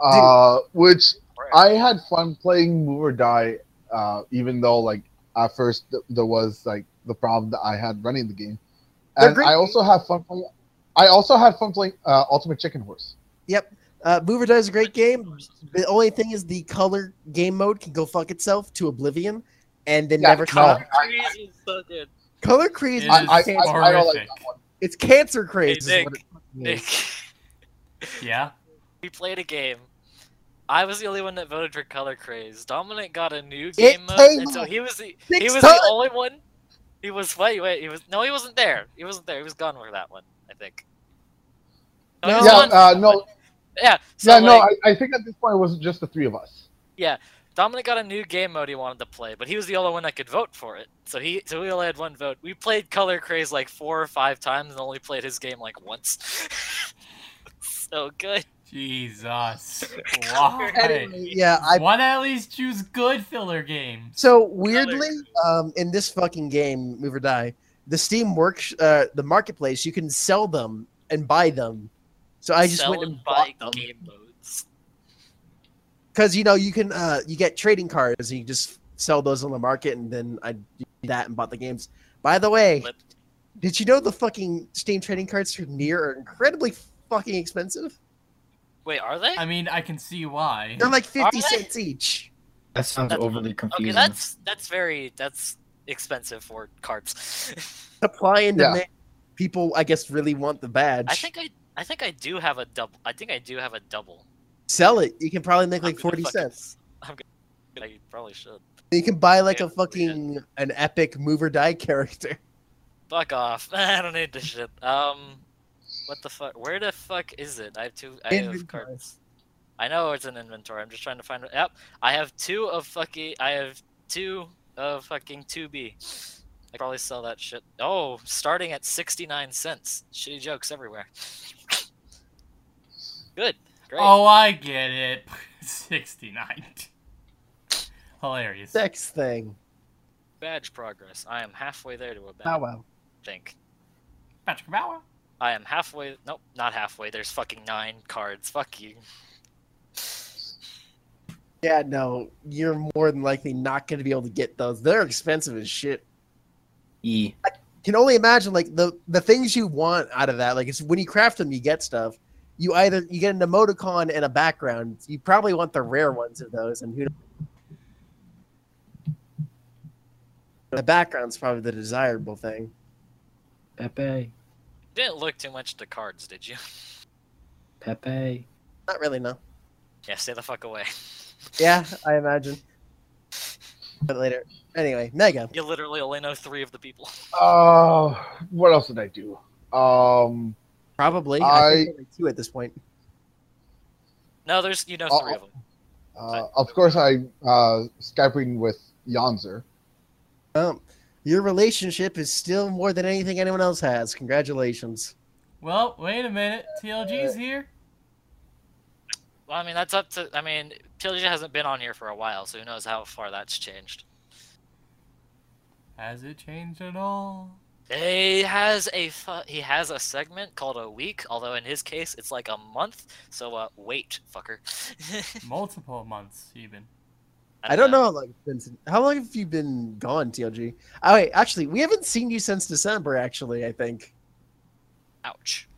E: Uh, which
A: Right.
E: I had fun playing Move or Die, uh, even though like at first th- there was like the problem that I had running the game,
C: They're
E: and
C: great
E: I also have fun playing. I also had fun playing uh, Ultimate Chicken Horse.
C: Yep, uh, or Die is a great game. The only thing is the color game mode can go fuck itself to oblivion, and then
E: Yeah,
C: never
E: no.
C: come out.
A: Crazy is so good.
C: Color craze
B: It
C: is
E: I, I, I,
B: is
E: I don't like that one.
C: it's cancer craze.
A: Hey,
C: is what it
A: Nick.
B: Yeah.
A: we played a game. I was the only one that voted for Color Craze. Dominic got a new game mode, and so he was the he was
C: times.
A: the only one. He was wait wait he was no he wasn't there. He wasn't there. He was gone for that one. I think.
C: No.
E: Yeah, uh, no.
A: Yeah. So
E: yeah, no.
A: like,
E: I, I think at this point it was just the three of us.
A: Yeah, Dominic got a new game mode he wanted to play, but he was the only one that could vote for it. So he so we only had one vote. We played Color Craze like four or five times and only played his game like once. so good.
B: Jesus. Why?
C: Anyway, yeah, I
B: want not at least choose good filler games?
C: So weirdly, um, in this fucking game, Move or Die, the Steam works, uh, the marketplace, you can sell them and buy them. So I just
A: Sell
C: went and
A: and
C: bought
A: buy
C: them
A: game modes.
C: because you know you can uh, you get trading cards and you just sell those on the market, and then I did that and bought the games. By the way,
A: Flip.
C: did you know the fucking Steam trading cards for NieR are incredibly fucking expensive?
A: Wait, are they?
B: I mean, I can see why.
C: They're like fifty
A: they?
C: cents each.
D: That sounds
A: That's-
D: overly confusing.
A: Okay, that's that's very that's expensive for cards.
C: Supply and
E: Yeah.
C: demand. People, I guess, really want the badge.
A: I think I I think I do have a double. I think I do have a double
C: Sell it. You can probably make
A: I'm
C: like forty
A: fucking-
C: cents.
A: I probably should.
C: You can buy like
A: Yeah,
C: a fucking an epic move or die character.
A: Fuck off. I don't need this shit. Um, what the fuck? Where the fuck is it? I have two. I have cards. I know it's an inventory. I'm just trying to find it. Yep, I have two of fucking. I have two of fucking 2B. I could probably sell that shit. Oh, starting at 69 cents. Shitty jokes everywhere. Good. Great.
B: Oh, I get it. 69. Hilarious.
C: Next thing.
A: Badge progress. I am halfway there to a badge.
C: Bow wow.
A: think.
B: Patrick Bauer.
A: I am halfway. Nope, not halfway. There's fucking nine cards. Fuck you.
C: Yeah, no, you're more than likely not going to be able to get those. They're expensive as shit.
D: E.
C: can only imagine like the the things you want out of that. Like it's when you craft them, you get stuff. You either you get an emoticon and a background. You probably want the rare ones of those, and who. The background's probably the desirable thing.
D: Pepe.
A: Didn't look too much at the cards, did you?
D: Pepe.
C: Not really, no.
A: Yeah, stay the fuck away.
C: Yeah, I imagine. But later. Anyway, Mega.
A: You literally only know three of the people.
E: Uh, what else did I do? Um,
C: Probably. I,
E: I-
C: think only two at this point.
A: No, there's you know
E: Uh,
A: three of them.
E: uh, of course, I uh Skyping with Yonzer.
C: Um, your relationship is still more than anything anyone else has. Congratulations.
B: Well, wait a minute. TLG's here.
A: Well, I mean that's up to. I mean, TLG hasn't been on here for a while, so who knows how far that's changed.
B: Has it changed at all?
A: He has a he has a segment called a week, although in his case it's like a month. So uh, wait, fucker.
B: Multiple months, even.
C: I don't know how long it's been. Since, how long have you been gone, TLG? Oh wait, actually, we haven't seen you since December. Actually, I think.
A: Ouch.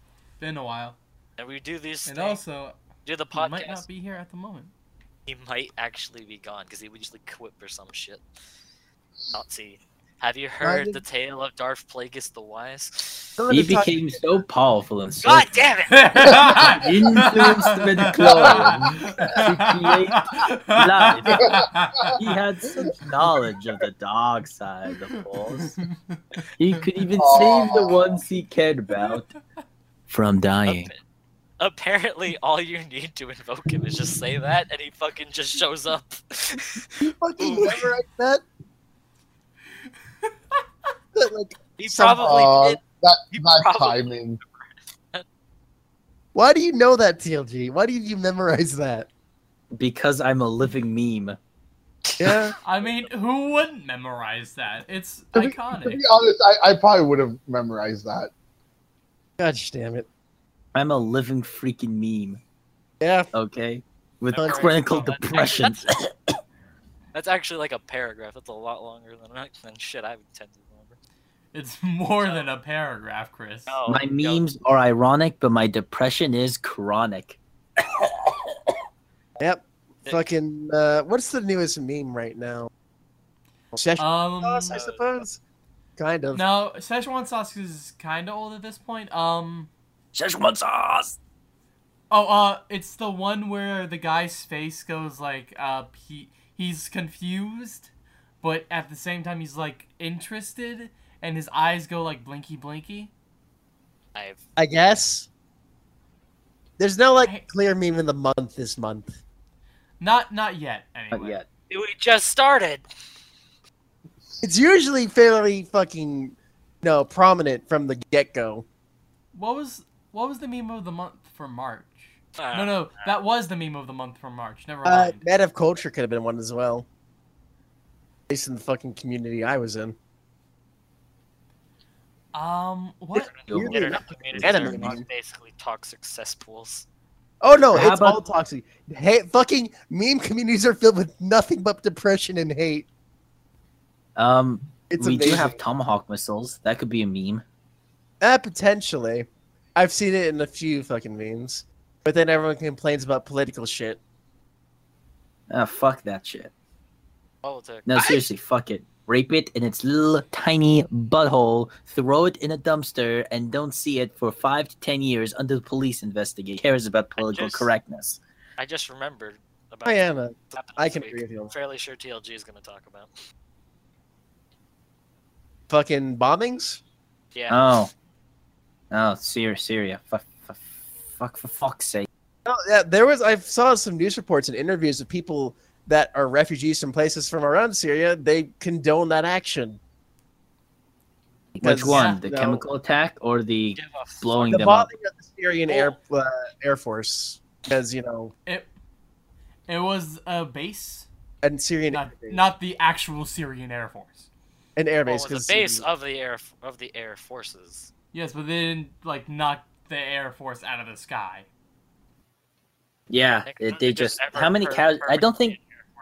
B: Been a while.
A: And we do these.
B: And
A: things,
B: also,
A: do the
B: he
A: podcast.
B: might not be here at the moment.
A: He might actually be gone because he would usually quit for some shit. Nazi. Have you heard the tale of Darth Plagueis the Wise?
D: He
C: let us talk-
D: became so powerful and so
A: God damn it!
D: influenced the midichlorians to create life. He had such knowledge of the dark side of the Force. He could even save the ones he cared about from dying.
A: Apparently, all you need to invoke him is just say that, and he fucking just shows up.
C: You fucking memorized that? That, like,
A: he
C: Some-
A: probably
E: Uh,
A: did.
E: that
A: He
E: that
A: probably-
E: timing.
C: why do you know that, TLG? Why do you memorize that?
D: Because I'm a living meme.
C: Yeah.
B: I mean, who wouldn't memorize that? It's
E: To be, to be honest, I, I probably would have memorized that.
C: Gosh damn it.
D: I'm a living freaking meme.
C: Yeah.
D: Okay? With
C: That's
D: clinical depression.
A: That's actually like a paragraph. That's a lot longer than than shit I've to remember.
B: It's more than a paragraph, Chris.
A: No,
D: My
A: yo,
D: memes are ironic, but my depression is chronic.
C: Yep. Fucking. Uh, what's the newest meme right now? Session
B: Um,
C: sauce, I suppose. Kind of.
B: no, Szechuan sauce is kind of old at this point. Um,
D: Szechuan sauce!
B: oh, uh, it's the one where the guy's face goes like, uh, he he's confused, but at the same time he's like interested, and his eyes go like blinky blinky.
A: I've
C: I guess. There's no like
B: Hey.
C: clear meme in the month this month.
B: Not not yet. Anyway.
D: Not yet.
A: we just started.
C: It's usually fairly fucking, you know, prominent from the get go.
B: What was what was the meme of the month for March?
A: Uh,
B: No, no, that was the meme of the month for March. Never
C: Uh,
B: mind.
C: Mad of Culture could have been one as well. At least in the fucking community I was in.
B: Um, what?
D: Yo,
C: You're
A: Internet
C: the
A: communities
C: enemy,
A: are not
C: man.
A: basically toxic cesspools.
C: Oh no,
D: How
C: it's all toxic. Hey, fucking meme communities are filled with nothing but depression and hate.
D: Um,
C: It's
D: we
C: amazing.
D: do have tomahawk missiles. That could be a meme.
C: Uh, potentially. I've seen it in a few fucking memes. But then everyone complains about political shit.
D: Ah, fuck that shit.
A: Politics.
D: No, seriously, fuck it. Rape it in its little tiny butthole, throw it in a dumpster, and don't see it for five to ten years under the police investigation. Cares about political
A: just-
D: correctness.
A: I just remembered about oh,
C: I am. A,
A: what happened
C: I can
A: week.
C: agree with you.
A: I'm fairly sure TLG is going to talk about.
C: Fucking bombings.
A: Yeah.
D: Oh. Oh, Syria, Syria. Fuck, fuck, fuck, for fuck's sake.
C: Oh, yeah, there was. I saw some news reports and interviews of people that are refugees from places from around Syria. They condone that action.
D: Which one? The
C: no.
D: chemical attack or the
A: Give
D: blowing
C: The
D: them up?
C: bombing of the Syrian air uh, air force, because you know,
B: It it was a base,
C: and Syrian
B: not, not the actual Syrian Air Force.
C: an air
A: Well,
C: base.
A: it was
C: 'cause-
A: the base of the air of the air forces.
B: Yes, but they didn't like knock the Air Force out of the sky.
D: Yeah, it,
A: have
D: they just. How many
A: heard
D: cows? I don't think.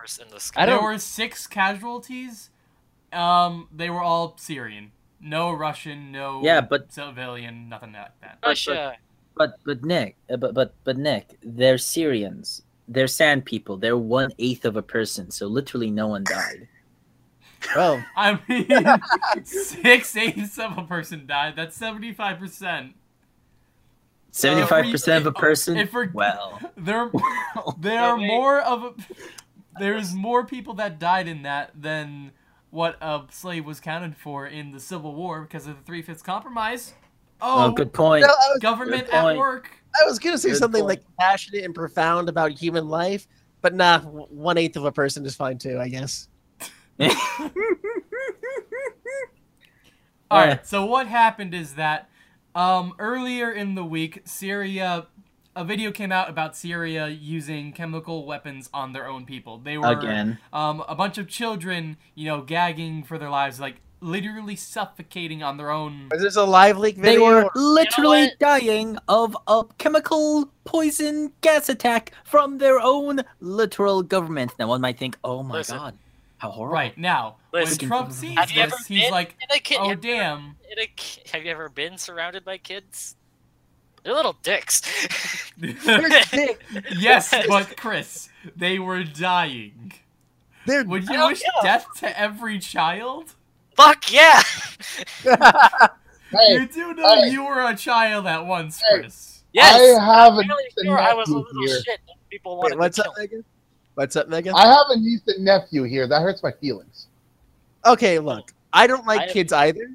A: Permanently in the sky?
B: There were six casualties. Um, they were all Syrian. No Russian, no
D: Yeah, but
B: civilian, nothing like that.
A: Russia.
D: but but Nick, uh, but but but Nick, they're Syrians. They're sand people. They're one eighth of a person, so literally no one died.
C: Well,
B: I mean, six eighths of a person died. That's seventy five percent.
D: Seventy-five percent of a
B: if
D: person.
B: we're-
D: Well,
B: There, there
A: No,
B: are more of. A, there's more people that died in that than what a slave was counted for in the Civil War because of the Three Fifths Compromise.
D: oh,
B: Oh,
D: good point.
C: no, was,
B: government
D: Good
B: at work.
C: I was gonna say
D: Good
C: something
D: point.
C: like passionate and profound about human life, but nah, one eighth of a person is fine too. I guess.
B: All
D: Yeah.
B: right. So what happened is that um, earlier in the week, Syria, a video came out about Syria using chemical weapons on their own people. They were
D: Again.
B: um, a bunch of children, you know, gagging for their lives, like literally suffocating on their own.
C: Is this a live leak video?
D: They
C: video?
D: were literally
A: what?
D: dying of a chemical poison gas attack from their own literal government. Now one might think, "Oh my
A: Listen.
D: god, how horrible!"
B: Right now,
A: Listen.
B: when Trump sees
A: Have you ever
B: this, he's
A: been
B: like,
A: in a kid?
B: "Oh
A: have you ever
B: damn."
A: a have you ever been surrounded by kids? They're little dicks.
C: They're dick.
B: yes, but Chris, they were dying.
C: They're
B: Would you
A: oh,
B: wish
A: know.
B: death to every child?
A: Fuck yeah!
E: Hey,
B: you do know
E: hey.
B: you were a child at once,
E: Hey.
B: Chris.
A: Yes.
E: I have a
A: I'm really
E: niece and
A: sure I was a
E: nephew
A: little
E: here.
A: shit. and People wanted
C: Wait, what's
A: to
C: up,
A: kill.
C: Megan? What's up, Megan?
E: I have a niece and nephew here. That hurts my feelings.
C: Okay, look, I don't like
A: I-
C: kids either.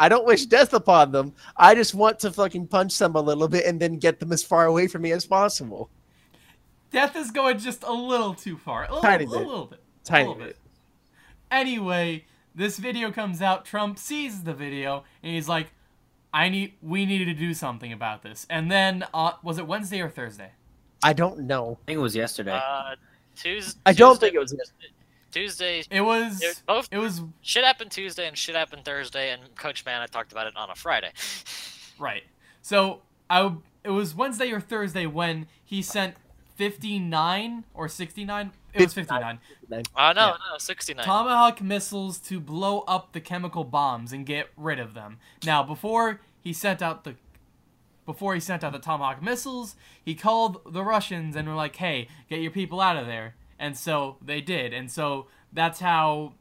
C: I don't wish death upon them. I just want to fucking punch them a little bit and then get them as far away from me as possible.
B: Death is going just a little too far. A little,
C: Tiny
B: a
C: bit.
B: little bit.
C: Tiny
B: little
C: bit.
B: Anyway, this video comes out. Trump sees the video and he's like, "I need. We need to do something about this." And then, uh, was it Wednesday or Thursday?
C: I don't know.
D: I think it was yesterday.
A: Uh, Tuesday.
C: I don't think it was
A: Tuesday.
B: It was.
A: They're both
B: It was
A: shit happened Tuesday and shit happened Thursday, and Coach Man I talked about it on a Friday.
B: right. So I. It was Wednesday or Thursday when he sent fifty nine or sixty nine. It was fifty nine.
A: Uh, no,
B: Yeah.
A: no, 69.
B: Tomahawk missiles to blow up the chemical bombs and get rid of them. Now, before he sent out the before he sent out the Tomahawk missiles, he called the Russians and were like, "Hey, get your people out of there." And so they did. And so that's how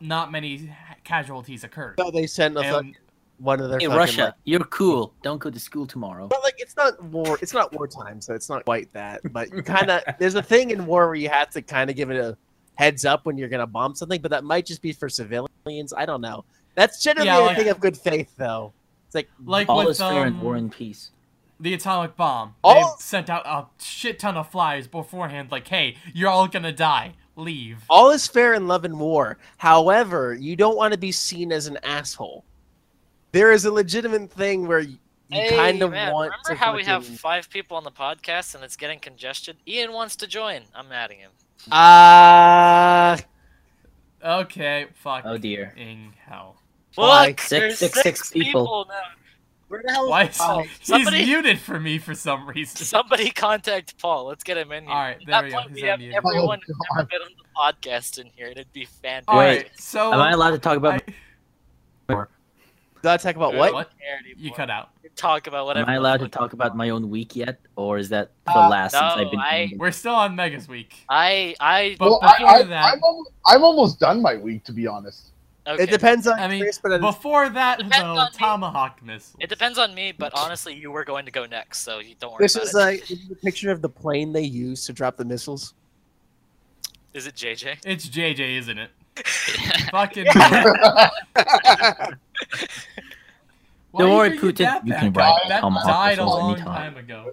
B: not many casualties occurred.
C: So they sent a fuck-
B: And,
C: one of their
D: hey,
C: fucking,
D: Russia,
C: like-
D: you're cool. Don't go to school tomorrow.
C: but like it's not war. It's not wartime, so it's not quite that. But you kind of there's a thing in war where you have to kind of give it a heads up when you're gonna bomb something, but that might just be for civilians. I don't know. That's generally
B: Yeah,
C: a thing of good faith, though. It's like
B: like
D: All
B: with
D: is fair in
B: um,
D: war and peace.
B: The atomic bomb,
C: All-
B: they sent out a shit ton of flyers beforehand, like, "Hey, you're all gonna die. Leave."
C: all is fair in love and war. However, you don't want to be seen as an asshole. There is a legitimate thing where you, you
A: Hey,
C: kind of
A: man,
C: want
A: remember
C: to
A: how we have five people on the podcast and it's getting congested? Ian wants to join. I'm adding him.
C: Uh,
B: Okay, fuck.
D: Oh dear.
B: Ing hell.
C: Why?
A: Look,
D: Six-
A: there's
D: six- six people.
A: now. Where the hell?
B: Why is
A: Oh,
B: he's
A: somebody,
B: muted for me for some reason?
A: somebody contact Paul. Let's get him in here.
B: All right, there
A: that
B: we go.
A: point, we have
B: unmuted.
A: everyone
E: Oh,
A: who's
E: God.
A: ever been on the podcast in here. It'd be fantastic.
B: All
D: Wait,
B: right, so
D: Am I allowed to talk about?
B: I-
C: gotta talk about what?
B: What? you cut out.
A: Talk about
D: Am. I allowed to talk about my own week yet, or is that the
E: Uh,
D: last since I've been?
A: I-
B: We're still on Mega's week.
A: I I
B: But
E: well,
B: before
E: I, I,
B: that-
E: I'm, almost, I'm almost done my week, to be honest.
A: Okay.
C: It depends on
B: I mean,
C: Chris, but
B: before that
A: Depends
B: though, tomahawk missiles.
A: It depends on me, but honestly, you were going to go next, so you don't worry
C: this
A: about
C: is
A: it.
C: like a picture of the plane they use to drop the missiles.
A: Is it JJ?
B: It's JJ, isn't it? Fucking.
D: Don't worry, Putin, you can
B: up?
E: ride
B: That
D: Tomahawk
B: died a long
D: anytime.
B: time ago.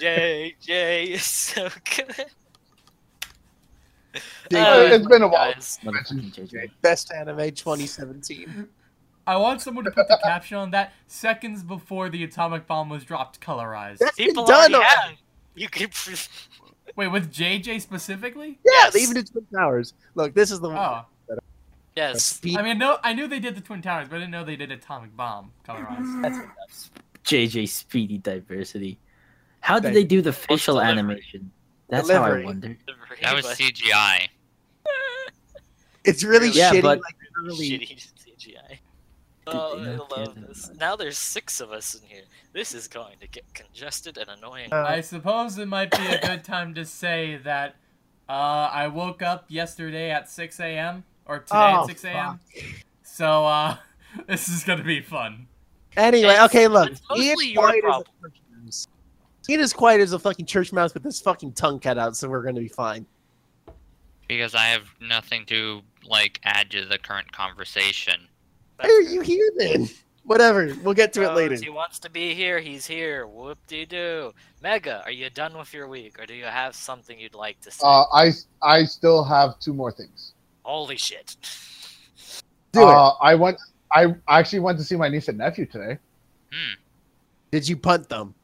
A: JJ is so good.
C: JJ.
A: Uh,
E: It's been a while.
A: guys.
C: Best anime 2017.
B: I want someone to put the caption on that seconds before the atomic bomb was dropped, colorized.
C: That's been
A: People
C: done.
A: already
C: already.
A: have. You can.
B: Wait, with JJ specifically?
C: Yeah,
A: Yes.
C: they even did Twin Towers. Look, this is the one.
B: Oh,
A: Yes.
B: I mean, no, I knew they did the Twin Towers, but I didn't know they did atomic bomb colorized.
C: That's
D: JJ Speedy Diversity. How did they do the facial animation? That's how I
C: Delivery.
D: Wonder.
F: That was
A: But
F: CGI.
C: it's really
D: Yeah,
C: shitty.
D: but-
C: like early.
A: Shitty CGI. Oh, I love this. Now there's six of us in here. This is going to get congested and annoying.
C: Uh,
B: I suppose it might be a good time to say that uh, I woke up yesterday at 6 a.m. or today
C: Oh,
B: at 6 a.m. So uh, this is gonna be fun.
C: Anyway,
A: It's-
C: okay, look.
A: it's mostly
C: Ian's
A: your
C: quiet as a
A: problem.
C: church mouse. Ian is quiet as a fucking church mouse with his fucking tongue cut out, so we're gonna be fine.
F: Because I have nothing to like add to the current conversation.
C: Why are you here then? Whatever, we'll get to it later.
A: He wants to be here. He's here. Whoop de doo. Mega, are you done with your week, or do you have something you'd like to say?
E: Uh, I I still have two more things.
A: Holy shit!
C: Do it.
E: Uh, I went. I actually went to see my niece and nephew today.
F: Hmm.
C: Did you punt them?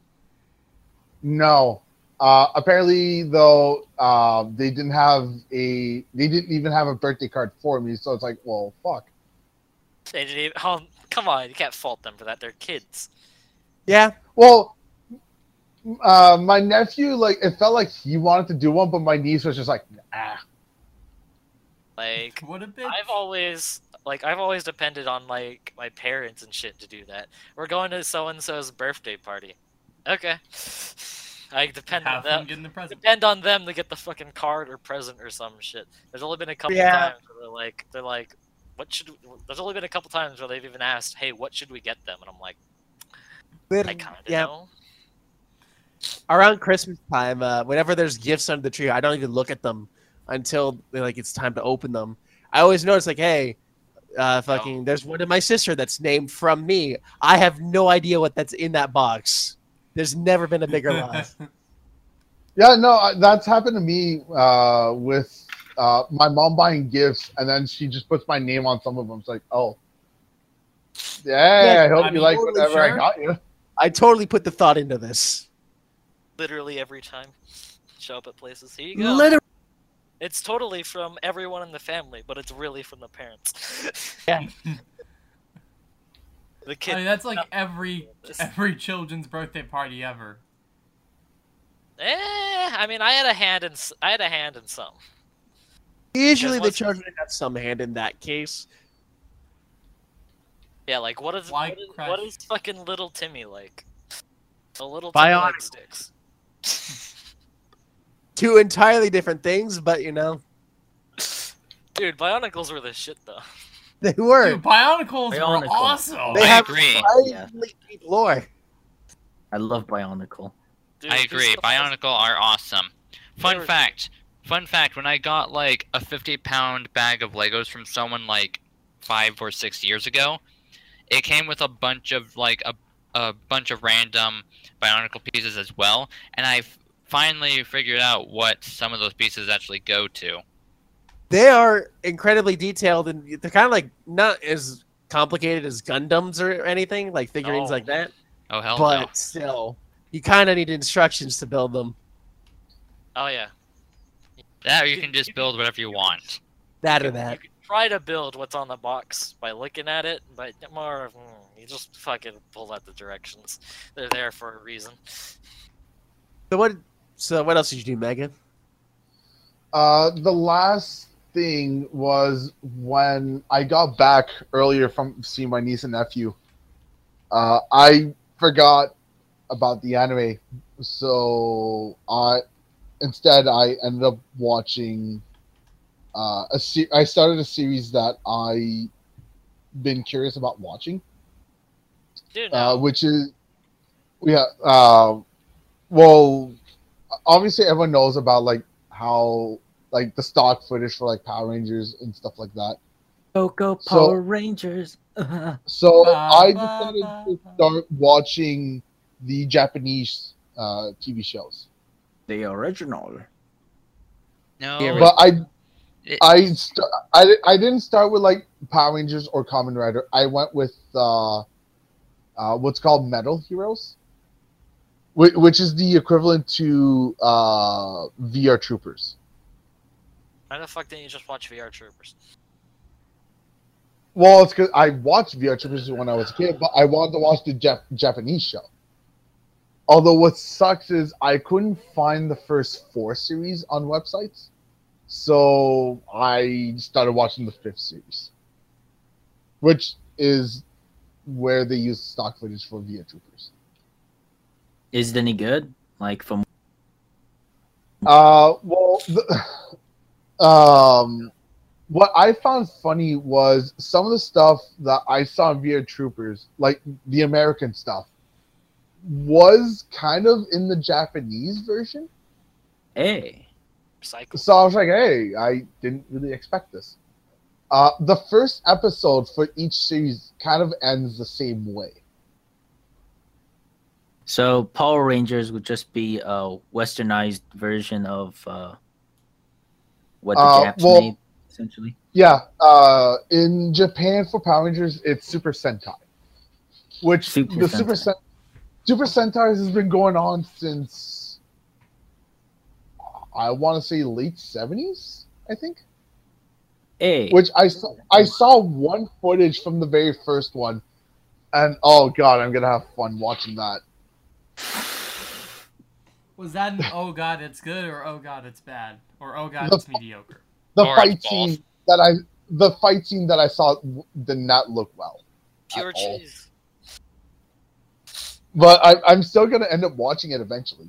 E: No. Uh, apparently, though, uh, they didn't have a. They didn't even have a birthday card for me. So it's like, well, fuck.
A: They didn't even, oh, come on, you can't fault them for that. They're kids.
C: Yeah.
E: Well, uh, my nephew, like, it felt like he wanted to do one, but my niece was just like, ah.
A: Like,
B: What a bitch.
A: I've always like I've always depended on like my parents and shit to do that. We're going to so and so's birthday party. Okay. I depend on
B: Have
A: them.
B: fun getting the present.
A: Depend on them to get the fucking card or present or some shit. There's only been a couple
C: Yeah.
A: times where they're like, they're like, what should? We... There's only been a couple times where they've even asked, hey, what should we get them? And I'm like, I kind of
C: yeah.
A: know.
C: Around Christmas time, uh, whenever there's gifts under the tree, I don't even look at them until like it's time to open them. I always notice like, hey, uh, fucking, there's one of my sister that's named from me. I have no idea what that's in that box. There's never been a bigger lie.
E: Yeah, no, that's happened to me uh, with uh, my mom buying gifts, and then she just puts my name on some of them. It's like, oh, yeah,
C: Yeah,
E: I hope
B: I
E: you
B: mean,
E: like
C: totally
E: whatever
C: sure.
E: I got you.
C: I totally put the thought into this.
A: Literally every time. Show up at places. Here you go.
C: Literally.
A: It's totally from everyone in the family, but it's really from the parents.
C: Yeah.
A: the
B: I mean, that's like every every children's birthday party ever.
A: Eh, I mean, I had a hand in. s- I had a hand in some.
C: Usually the children have some hand in that case.
A: Yeah, like what is what is, what is, fucking little Timmy like? A little Timmy
C: Bionic.
A: like sticks.
C: Two entirely different things, but you know,
A: Dude, Bionicles were the shit though.
C: they were.
B: Dude, Bionicles were awesome.
C: They
F: I
C: have
F: agree.
C: surprisingly deep lore.
D: I love Bionicle.
A: Dude,
F: I agree. Bionicle are awesome. Fun
A: were-
F: fact. Fun fact. When I got like a 50 pound bag of Legos from someone like five or six years ago, it came with a bunch of like a a bunch of random Bionicle pieces as well, and I finally figured out what some of those pieces actually go to.
C: They are incredibly detailed, and they're kind of like not as complicated as Gundams or anything, like figurines
A: No.
C: like that.
F: Oh hell
C: but
F: no!
C: still, you kind of need instructions to build them.
A: Oh yeah.
F: That or you can just build whatever you want.
C: That or that.
A: You can try to build what's on the box by looking at it, but more of, mm, you just fucking pull out the directions. They're there for a reason.
C: So what? So what else did you do, Megan?
E: Uh, the last thing was when I got back earlier from seeing my niece and nephew. Uh, I forgot about the anime, so I instead I ended up watching uh, a se- I started a series that I been curious about watching,
A: Dude,
E: uh, which is yeah. Uh, well, obviously everyone knows about like how like the stock footage for like Power Rangers and stuff like that.
D: Coco
E: So-
D: Power Rangers.
E: So
B: Ba,
E: I
B: ba,
E: decided
B: ba,
E: to start watching the Japanese uh, TV shows,
D: the original.
F: No,
E: but I
F: it-
E: I st- I di- I didn't start with like Power Rangers or Kamen Rider. I went with uh, uh, what's called Metal Heroes, which, which is the equivalent to uh, VR Troopers.
A: Why the fuck didn't you just watch VR Troopers?
E: Well, it's because I watched VR Troopers when I was a kid, but I wanted to watch the Jap- Japanese show. Although what sucks is I couldn't find the first four series on websites, so I started watching the fifth series, which is where they use stock footage for VR Troopers.
D: Is it any good? Like from
E: Uh, well, the, um, what I found funny was some of the stuff that I saw in VR Troopers, like the American stuff, was kind of in the Japanese version.
D: hey,
A: Recycle.
E: So I was like, hey, I didn't really expect this. Uh, the first episode for each series kind of ends the same way.
D: so Power Rangers would just be a westernized version of uh, what the
E: Uh,
D: Japs
E: well-
D: made, essentially.
E: Yeah, uh, in Japan for Power Rangers, it's Super Sentai, which
D: Super
E: the Super
D: Sentai.
E: Super Sentai has been going on since I want to say late seventies, I think.
D: Hey,
E: Which I saw, I saw one footage from the very first one, and oh god, I'm gonna have fun watching that.
B: Was that an oh god it's good or oh god it's bad or oh god
E: The-
B: it's mediocre?
E: The
F: Or
E: fight scene that I the fight scene that I saw did not look well.
A: Pure cheese.
E: but I, I'm still gonna end up watching it eventually.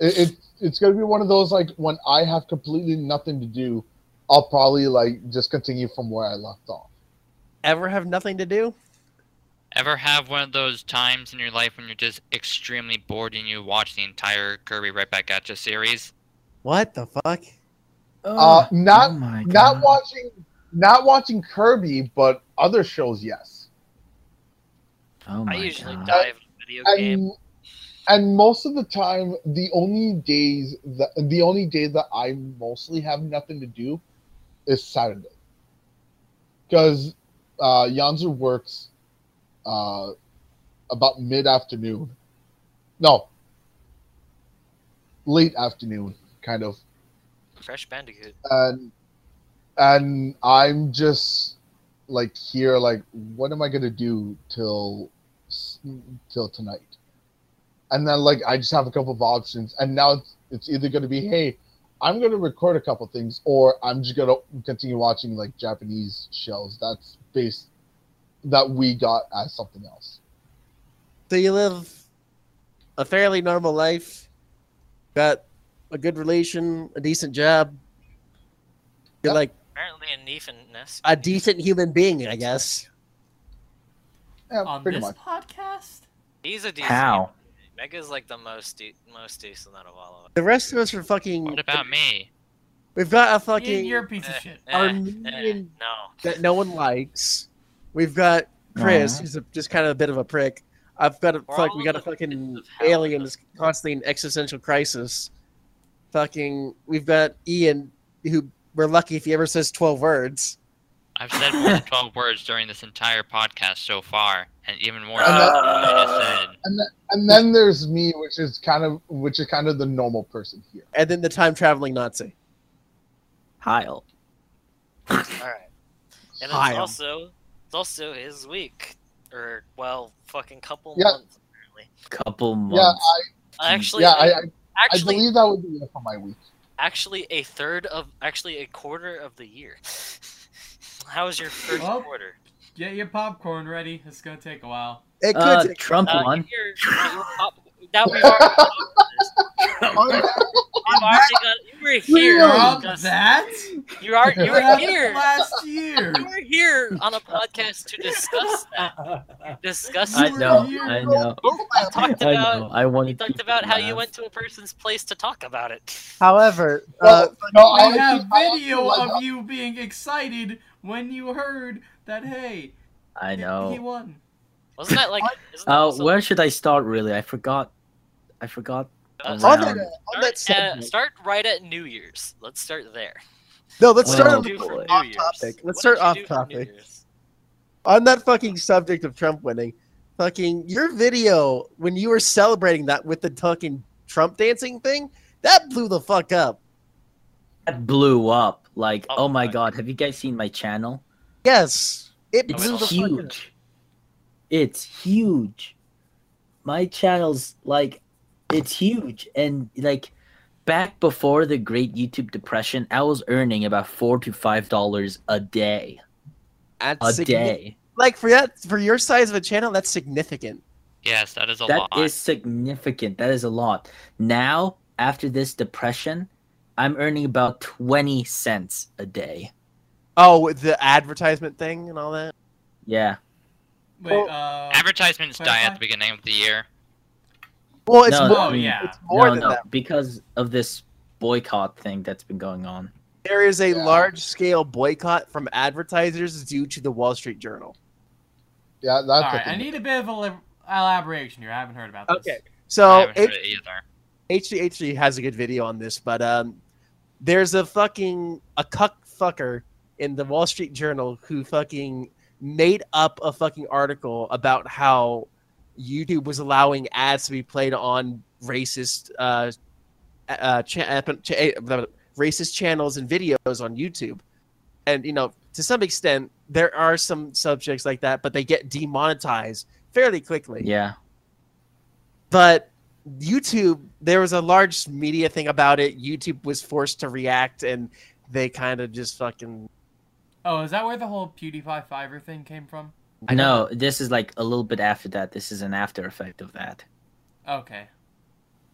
E: It, it it's gonna be one of those like when I have completely nothing to do, I'll probably like just continue from where I left off.
C: Ever have nothing to do?
F: Ever have one of those times in your life when you're just extremely bored and you watch the entire Kirby Right Back at You series?
C: What the fuck?
E: Uh, not
D: oh my
E: not watching not watching Kirby, but other shows, yes.
D: Oh my
A: I usually
D: God.
A: dive in video game.
E: And and most of the time, the only days that the only day that I mostly have nothing to do is Saturday, because uh, Yanzu works uh, about mid afternoon. No, late afternoon, kind of,
A: Fresh Bandicoot.
E: and and I'm just like here, like, what am I gonna do till till tonight? And then like I just have a couple of options, and now it's, it's either gonna be, hey, I'm gonna record a couple things, or I'm just gonna continue watching like Japanese shows. That's based that we got as something else.
C: So you live a fairly normal life, got a good relation, a decent job. You're
E: Yep.
C: like
A: Apparently a Neefenness.
C: a decent human being, I guess.
E: Yeah,
B: On this
E: much.
B: Podcast?
A: He's a decent.
D: How?
A: Mega's like the most de- most decent out of all of us.
C: The rest of us are fucking.
F: What about me?
C: We've got a fucking
B: you're a piece of
A: Eh,
B: shit.
A: eh,
C: Our
A: eh,
C: million-
A: no.
C: that no one likes. We've got Chris,
D: Aw.
C: who's a, just kind of a bit of a prick. I've got a
A: We're
C: fuck. We got a fucking alien that's constantly in existential crisis. Fucking, we've got Ian, who we're lucky if he ever says twelve words.
F: I've said more than 12 words during this entire podcast so far, and even more
E: And
F: than
E: that-
F: what I just said.
E: And then, and then there's me, which is kind of which is kind of the normal person here.
C: And then the time traveling Nazi.
D: Heil.
A: All right. And it's
C: Hi, um,
A: also it's also his week, or well, fucking couple
E: Yeah.
A: months apparently.
D: Couple months.
E: Yeah, I
A: Actually,
E: yeah, I, I, I
A: actually,
E: believe that would be it for my week.
A: actually a third of actually a quarter of the year. How was your first
B: Well,
A: quarter?
B: Get your popcorn ready. It's gonna take a while.
C: It could.
D: Uh,
C: take-
D: Trump
A: Uh,
D: won.
A: get your- get your pop- now we've already talked about you already got. You were here.
B: Drop that?
A: You are. You were here.
B: last year?
A: You were here on a podcast to discuss that. Discuss.
D: I know. I know,
A: You talked
D: I know. I want
A: You
D: to
A: talked about how you went to a person's place to talk about it.
C: However, uh,
E: no, I
B: We have
E: actually- I actually
B: video of you being excited when you heard that. Hey,
D: I know.
B: he
D: know.
B: won.
A: Wasn't that like? Isn't that
D: Oh,
A: also-
D: where should I start? Really, I forgot. I forgot.
A: uh,
C: on
D: Around.
C: that, on that
A: start, uh,
C: subject,
A: start right at New Year's. Let's start there.
C: no, let's
D: Well,
C: start on,
A: did you do for
D: boy.
A: New
C: Off
A: Year's?
C: topic. Let's
A: What
C: start off
A: do for New
C: topic. On that fucking subject of Trump winning. Fucking your video when you were celebrating that with the fucking Trump dancing thing, that blew the fuck up.
D: That blew up. Like,
A: Oh
D: oh my
A: my.
D: god, have you guys seen my channel?
C: Yes, it
D: It's
C: blew the fuck up.
D: huge. It's huge. My channel's like, it's huge. And like, back before the great YouTube depression, I was earning about four to five dollars a day.
C: That's
D: A day.
C: Like for that, for your size of a channel, that's significant.
F: Yes, that is a
D: That
F: lot.
D: is significant. That is a lot. Now, after this depression, I'm earning about 20 cents a day.
C: Oh, the advertisement thing and all that.
D: Yeah.
B: Wait,
C: Well,
B: uh,
F: Advertisements die at the beginning of the year.
C: Well, it's
D: no,
C: more.
B: Oh,
D: I mean,
B: yeah.
C: It's more
D: no,
C: than
D: no,
C: that.
D: because of this boycott thing that's been going on.
C: There is a
E: Yeah.
C: large-scale boycott from advertisers due to the Wall Street Journal.
E: Yeah, that's
B: all right. I need a bit of a elaboration here. I haven't heard about this.
C: Okay, so
F: haven't heard it either.
C: H3H3 has a good video on this, but um, there's a fucking a cuck fucker in the Wall Street Journal who fucking made up a fucking article about how YouTube was allowing ads to be played on racist uh, uh, cha uh, cha uh, racist channels and videos on YouTube. And you know, to some extent, there are some subjects like that, but they get demonetized fairly quickly
D: Yeah.
C: but YouTube, there was a large media thing about it. YouTube was forced to react, and they kind of just fucking.
B: Oh, is that where the whole PewDiePie Fiverr thing came from?
C: I
D: No, this is like a little bit after that. This is an after effect of that.
B: Okay.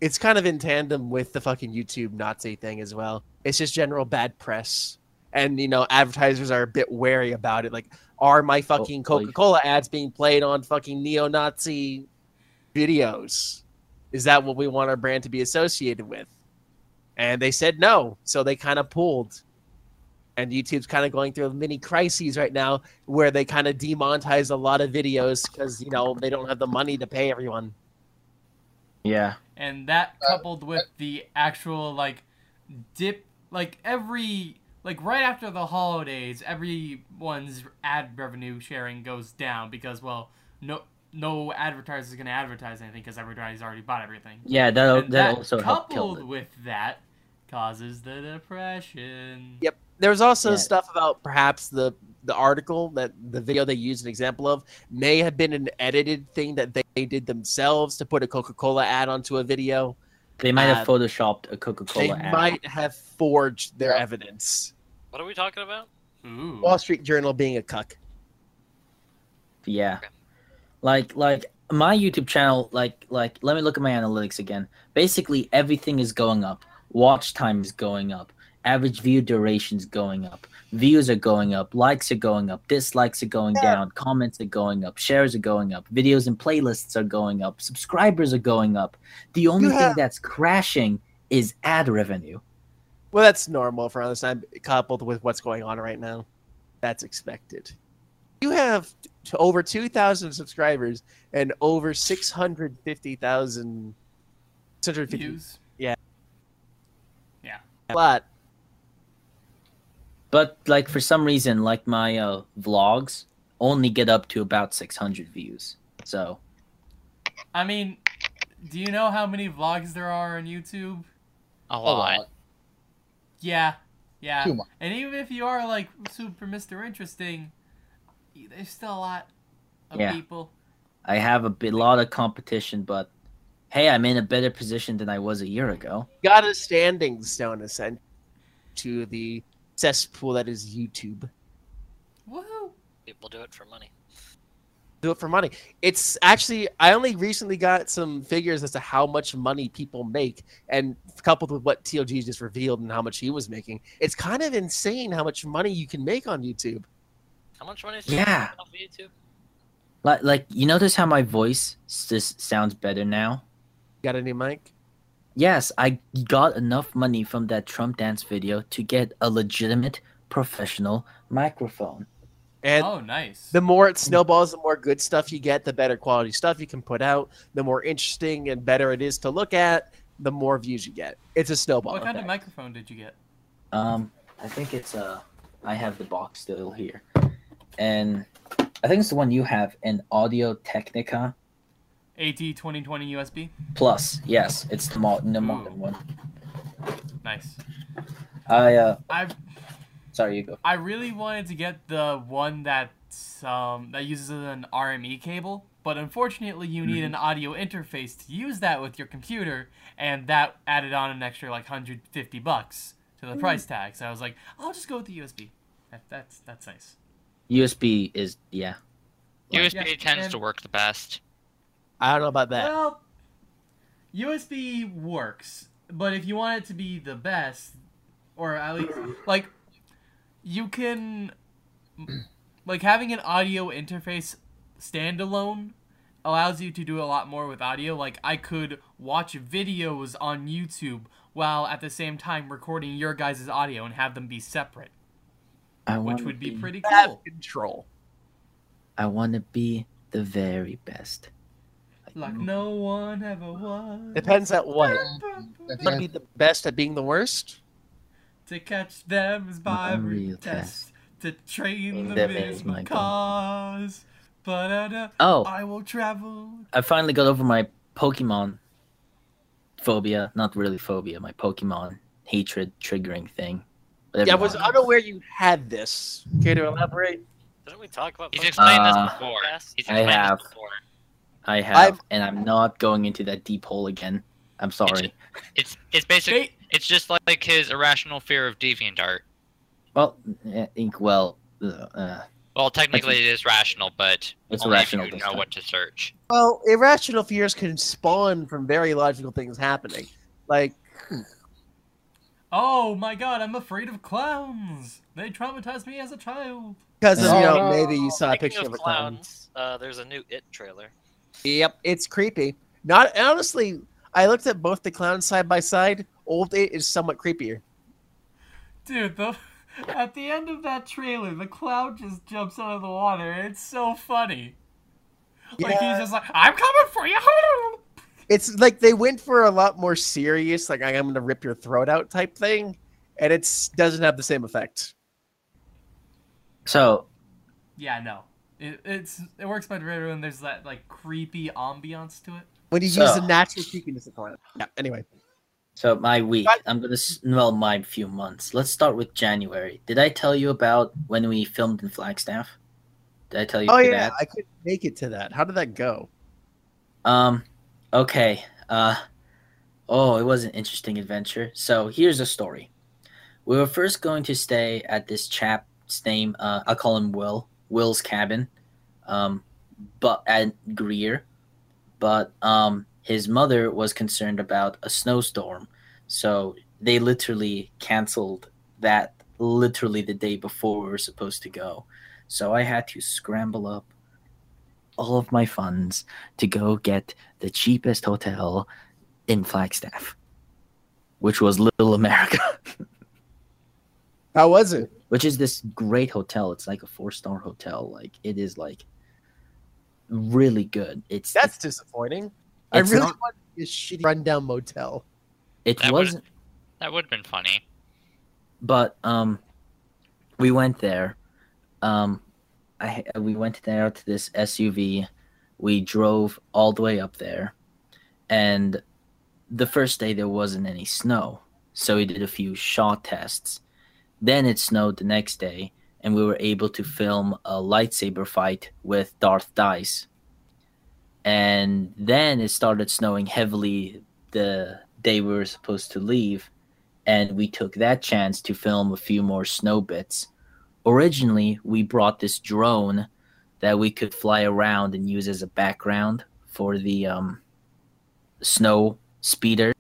C: It's kind of in tandem with the fucking YouTube Nazi thing as well. It's just general bad press, and you know, advertisers are a bit wary about it. Like, are my oh, fucking
D: Oh,
C: Coca-Cola ads being played on fucking neo-Nazi videos? Is that what we want our brand to be associated with? And they said no, so they kind of pulled. And YouTube's kind of going through a mini crises right now where they kind of demonetize a lot of videos because, you know, they don't have the money to pay everyone.
D: Yeah.
B: And that
E: Uh,
B: coupled with the actual like dip, like every like right after the holidays, everyone's ad revenue sharing goes down because well, no no advertiser is going to advertise anything because everybody's already bought everything.
D: Yeah, that
B: And
D: that
B: that
D: also helped kill
B: coupled with that causes the depression.
C: Yep. There was also
D: Yeah.
C: stuff about perhaps the the article that the video they used an example of may have been an edited thing that they, they did themselves to put a Coca-Cola ad onto a video.
D: They might
C: uh,
D: have photoshopped a Coca-Cola
C: They
D: ad.
C: might have forged their
E: Yeah.
C: evidence.
A: What are we talking about?
B: Ooh.
C: Wall Street Journal being a cuck.
D: Yeah.
A: Okay.
D: Like like my YouTube channel, like like let me look at my analytics again. Basically everything is going up. Watch time is going up. Average view duration is going up. Views are going up. Likes are going up. Dislikes are going
C: Yeah.
D: down. Comments are going up. Shares are going up. Videos and playlists are going up. Subscribers are going up. The only thing that's crashing is ad revenue.
C: Well, that's normal for this time, coupled with what's going on right now. That's expected. You have t- over 2,000 subscribers and over 650,000 650
B: Views. Yeah. Yeah.
C: A lot.
D: But like for some reason, like my uh, vlogs only get up to about 600 views. So
B: I mean, do you know how many vlogs there are on YouTube?
F: A
E: A
F: lot.
E: lot.
B: Yeah, yeah.
E: Too much.
B: And even if you are like super Mr. Interesting, there's still a lot of
D: Yeah.
B: people.
D: I have a bit, lot of competition, but hey, I'm in a better position than I was a year ago.
C: Got a standing stone ascent to the cesspool that is YouTube.
B: Woohoo!
A: People do it for money.
C: do it for money. It's actually I only recently got some figures as to how much money people make, and coupled with what TLG just revealed and how much he was making, it's kind of insane how much money you can make on YouTube.
A: How much money is
D: Yeah.
A: off of YouTube?
D: Like, like you notice how my voice just sounds better now?
C: Got any mic?
D: Yes, I got enough money from that Trump dance video to get a legitimate professional microphone.
C: And
B: oh, nice.
C: the more it snowballs, the more good stuff you get, the better quality stuff you can put out, the more interesting and better it is to look at, the more views you get. It's a snowball.
B: what kind of microphone did you get?
D: Um, I think it's uh, I have the box still here, and I think it's the one you have, an Audio Technica
B: AT 2020 USB.
D: Plus. Yes, it's the, mo- the
B: Ooh.
D: modern one.
B: Nice.
D: I uh,
B: I
D: sorry, you go.
B: I really wanted to get the one that's um that uses an RME cable, but unfortunately you need an audio interface to use that with your computer, and that added on an extra like 150 bucks to the price tag. So I was like, I'll just go with the USB. That, that's that's nice.
D: USB is yeah.
F: USB
B: Yeah,
F: tends
B: and-
F: to work the best.
C: I don't know about that.
B: Well, USB works, but if you want it to be the best, or at least like you can like having an audio interface standalone allows you to do a lot more with audio. Like I could watch videos on YouTube while at the same time recording your guys' audio and have them be separate,
D: I
B: which would be pretty cool.
C: control.
D: I want to be the very best.
B: Like no one ever was.
C: Depends at what.
E: That's
C: Want to be the best at being the worst?
B: To catch them is by
D: A real
B: test. To train
D: Them
B: them
D: is
B: is
D: my
B: my cause. But
D: Oh,
B: I will travel.
D: I finally got over my Pokemon phobia. Not really phobia. My Pokemon hatred triggering thing. Whatever
C: Yeah, I
D: you
C: was
D: want.
C: unaware you had this. Care to elaborate?
A: Didn't we talk about?
F: He's
A: Pokemon
F: explained
D: Uh,
F: this before.
A: podcast?
F: He's
D: I
F: explained
D: have.
F: this before.
D: I have,
C: I've-
D: and I'm not going into that deep hole again. I'm sorry.
F: It's it's basically it's just like his irrational fear of DeviantArt.
D: Well, I think well, uh, uh,
F: Well, technically it is rational, but
D: It's
F: only
D: irrational
F: if you know
D: time.
F: what to search.
C: Well, irrational fears can spawn from very logical things happening. Like,
B: oh my god, I'm afraid of clowns. They traumatized me as a child.
C: because of, you
E: Oh,
C: know,
E: no.
C: maybe you saw a picture
A: of
C: of a clown.
A: clowns, uh, there's a new It trailer.
C: Yep, it's creepy. Not honestly, I looked at both the clowns side by side. Old it is somewhat creepier.
B: Dude, the, at the end of that trailer, the clown just jumps out of the water. It's so funny. Like
C: Yeah.
B: he's just like, I'm coming for you.
C: It's like they went for a lot more serious, like I'm gonna rip your throat out type thing, and it doesn't have the same effect.
D: so
B: Yeah, no. It, it's it works better when there's that like creepy ambiance to it.
C: When you
D: So-
C: use the natural creepiness of clown. Yeah. Anyway,
D: so my week. I'm gonna s- well my few months. Let's start with January. Did I tell you about when we filmed in Flagstaff? Did I tell you
C: oh yeah,
D: that?
C: I couldn't make it to that. How did that go?
D: Um, okay. Uh, oh, it was an interesting adventure. So here's a story. We were first going to stay at this chap's name. Uh, I'll call him Will. Will's cabin. Um, but at Greer, but um, his mother was concerned about a snowstorm, so they literally canceled that literally the day before we were supposed to go. So I had to scramble up all of my funds to go get the cheapest hotel in Flagstaff, which was Little America,
C: How was it?
D: Which is this great hotel. It's like a four star hotel. Like it is like really good. It's
C: That's disappointing. I really
D: not-
C: wanted a shitty rundown motel.
D: it
F: That would've-
D: wasn't,
F: That would have been funny.
D: but um, we went there. Um, I we went there to this SUV. We drove all the way up there, and the first day there wasn't any snow, so we did a few Shaw tests. Then it snowed the next day, and we were able to film a lightsaber fight with Darth Dice. And then it started snowing heavily the day we were supposed to leave, and we took that chance to film a few more snow bits. Originally, we brought this drone that we could fly around and use as a background for the um, snow speeders,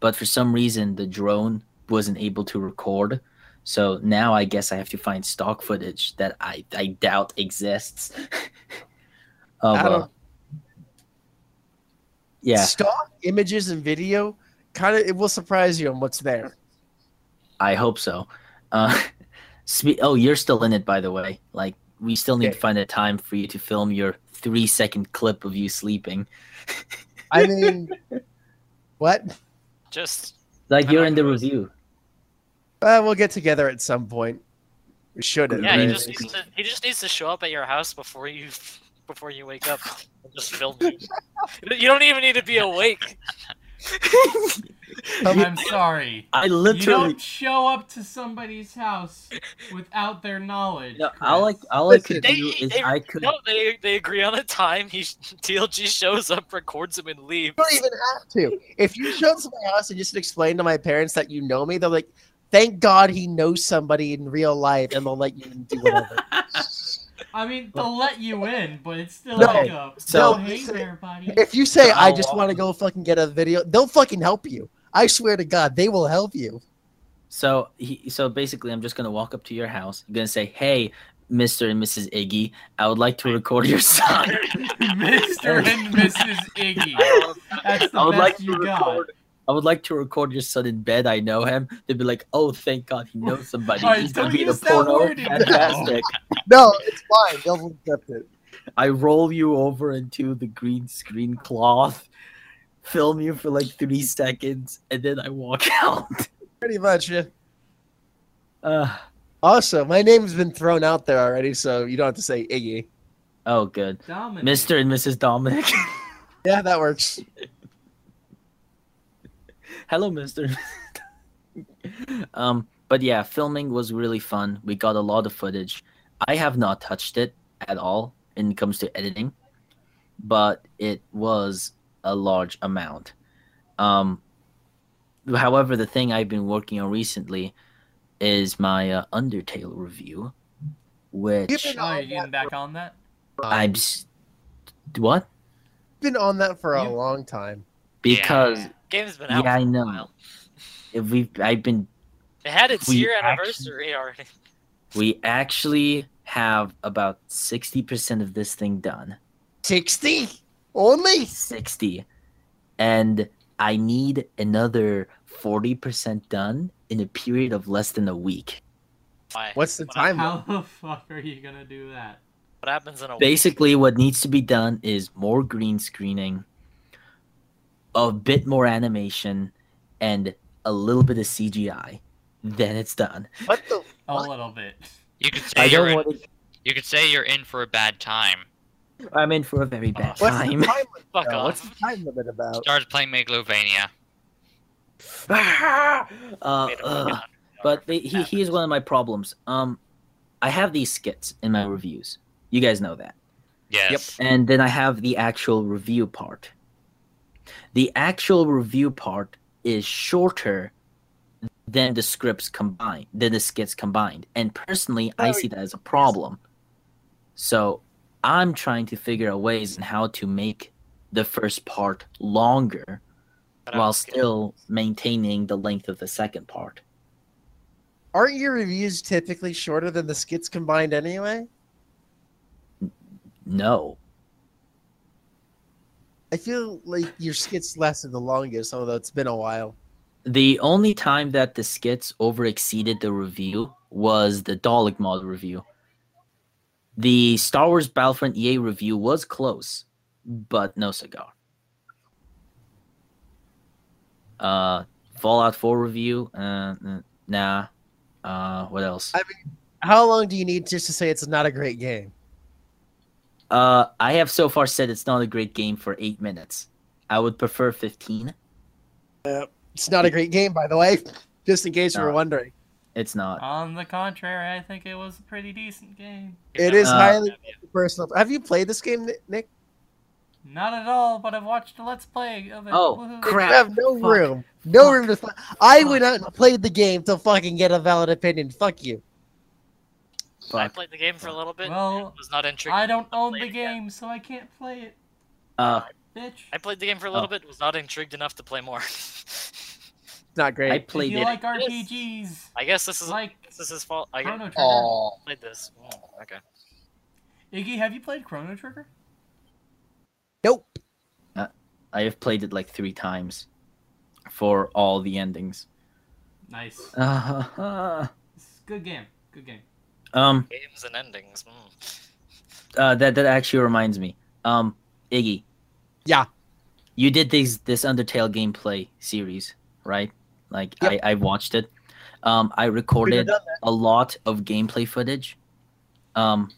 D: but for some reason the drone wasn't able to record. So now I guess I have to find stock footage that I, I doubt exists. of,
C: I
D: uh,
C: don't-
D: yeah,
C: Stock images and video, kind of, it will surprise you on what's there.
D: I hope so. Uh, spe- oh, you're still in it, by the way. Like, we still need to find a time for you to film your three second clip of you sleeping.
C: I mean, what?
A: Just
D: Like,
A: I
D: you're in the review.
C: Uh, we'll get together at some point. We shouldn't.
A: yeah, he just needs to he just needs to show up at your house before you before you wake up and just film you. You don't even need to be awake.
B: I'm sorry.
D: I literally
B: You
D: literally.
B: don't show up to somebody's house without their knowledge.
D: No, all I,
B: Chris.
D: all I could
A: They-
D: do is
A: they-
D: I could.
A: No, they they agree on a time. He TLG shows up, records him, and leaves.
C: You don't even have to. If you showed up to my house and just explain to my parents that you know me, they're like, thank God he knows somebody in real life, and they'll let you do whatever.
B: I mean, they'll let you in, but it's still
C: No,
B: like a
D: so-
B: hey there, buddy.
C: if you say, I just want to go fucking get a video, they'll fucking help you. I swear to God, they will help you.
D: So he, so basically, I'm just gonna walk up to your house. I'm gonna say, "Hey, Mr. and Mrs. Iggy, I would like to record your song.
B: Mr. and Mrs. Iggy. That's the
D: I would
B: best
D: like to
B: you got.
D: Record. I would like to record your son in bed. I know him. They'd be like, "Oh, thank God, he knows somebody.
B: Alright,
D: He's gonna be in a porno.
B: wording now.
D: Fantastic."
C: No, it's fine. They'll accept it.
D: I roll you over into the green screen cloth, film you for like three seconds, and then I walk out.
C: Pretty much, yeah.
D: Uh,
C: Also, my name's been thrown out there already, so you don't have to say Iggy.
D: oh, good,
B: Dominic.
D: Mr. and Mrs. Dominic.
C: Yeah, that works.
D: Hello, Mister. um, but yeah, filming was really fun. We got a lot of footage. I have not touched it at all when it comes to editing, but it was a large amount. Um, however, the thing I've been working on recently is my uh, Undertale review, which
C: You've been
B: Oh,
C: on
B: you getting
C: that
B: back on that?
D: I'm. s- What?
C: been on that for a
B: You-
C: long time.
D: Because
A: Yeah. Game's been out.
D: yeah, I
A: for a
D: know.
A: while.
D: if we've I've been
A: It had its
D: We
A: year
D: actually-
A: anniversary already.
D: We actually have about 60% of this thing done.
C: 60? Only?
D: 60. And I need another 40% done in a period of less than a week.
A: Why?
C: What's the
A: What-
C: time?
B: How the fuck are you gonna do that?
A: What happens in a week?
D: Basically, what needs to be done is more green screening, a bit more animation, and a little bit of CGI. Then it's done.
C: What the?
B: A
C: What?
B: little bit.
F: You could
D: I
F: say you're
D: don't
F: in,
D: to.
F: you could say you're in for a bad time.
D: I'm in for a very bad
C: What's
D: time.
C: the time limit?
A: Fuck off.
C: What's the time limit about?
F: Started playing Megalovania.
D: uh,
A: Made a
D: ugh.
A: fucking
D: But the, he, is one of my problems. Um, I have these skits in my reviews. You guys know that.
F: Yes.
D: And then I have the actual review part. The actual review part is shorter than the scripts combined, than the skits combined. And personally, I see that as a problem. So I'm trying to figure out ways and how to make the first part longer while still maintaining the length of the second part.
C: Aren't your reviews typically shorter than the skits combined anyway?
D: No.
C: I feel like your skits lasted the longest, although it's been a while.
D: The only time that the skits over exceeded the review was the Dalek mod review. The Star Wars Battlefront EA review was close, but no cigar. Uh, Fallout 4 review, uh, nah. Uh, what else?
C: I- mean, How long do you need just to say it's not a great game?
D: Uh, I have so far said it's not a great game for eight minutes. I would prefer 15.
C: It's not a great game, by the way, just in case you were wondering.
D: It's not.
B: On the contrary, I think it was a pretty decent game.
C: It is
D: Uh,
C: highly personal. Have you played this game, Nick?
B: Not at all, but I've watched a Let's Play of it.
D: Oh,
B: Woohoo.
D: crap.
C: You have no
D: Fuck.
C: room. No
D: Fuck.
C: room to. Fu- I went out and played the game to fucking get a valid opinion. Fuck you.
A: I played the game for a little bit.
B: Well,
A: was not intrigued.
B: I don't own the
A: it yet.
B: game, so I can't play it,
D: Uh,
B: bitch.
A: I played the game for a little
D: Oh.
A: bit. Was not intrigued enough to play more.
C: Not
D: I
C: great.
B: If
D: played
B: you
D: it.
B: like RPGs,
A: I guess this is
B: like
A: this is his fault. I guess
B: Chrono Trigger.
E: Oh,
A: played this. Mm, okay.
B: Iggy, have you played Chrono Trigger?
C: Nope.
D: I have played it like three times for all the endings.
B: Nice.
D: Uh,
B: It's a good game. Good game.
D: Um,
A: Games and endings. Mm.
D: uh, that that actually reminds me. Um, Iggy.
C: Yeah.
D: You did this this Undertale gameplay series, right? Like
C: Yep.
D: I I watched it. Um, I recorded a lot of gameplay footage. Um,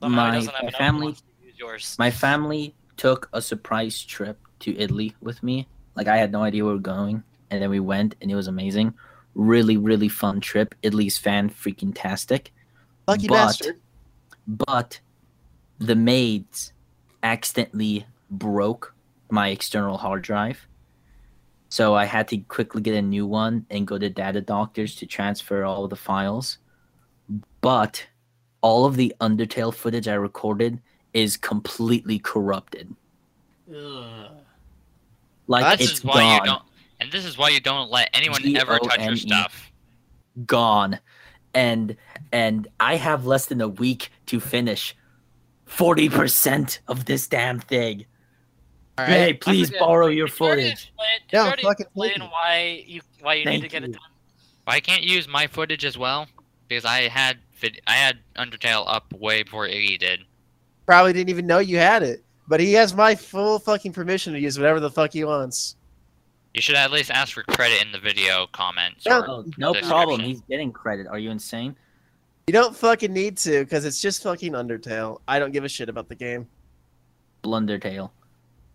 D: my, my family
A: wants to use yours.
D: my family took a surprise trip to Italy with me. Like I had no idea where we were going, and then we went, and it was amazing. Really, really fun trip. Italy's fan freaking tastic.
C: Lucky
D: but,
C: bastard.
D: But the maids accidentally broke my external hard drive. So I had to quickly get a new one and go to data doctors to transfer all the files. But all of the Undertale footage I recorded is completely corrupted.
B: Ugh.
D: Like
F: this
D: it's
F: is why you
D: gone,
F: don't, and this is why you don't let anyone ever touch your stuff.
D: gone, and and I have less than a week to finish forty percent of this damn thing.
C: All
D: Hey, please borrow your
A: Did you
D: footage.
A: explain-
C: Yeah,
A: you
C: fucking
A: explain
C: please.
A: why you why you need to get
D: you.
A: it done?
F: But I can't use my footage as well because I had vid- I had Undertale up way before Iggy did.
C: Probably didn't even know you had it. But he has my full fucking permission to use whatever the fuck he wants.
F: You should at least ask for credit in the video comments.
C: Yeah.
F: Or,
D: Oh, no problem. He's getting credit. Are you insane?
C: You don't fucking need to, because it's just fucking Undertale. I don't give a shit about the game.
D: Blundertail.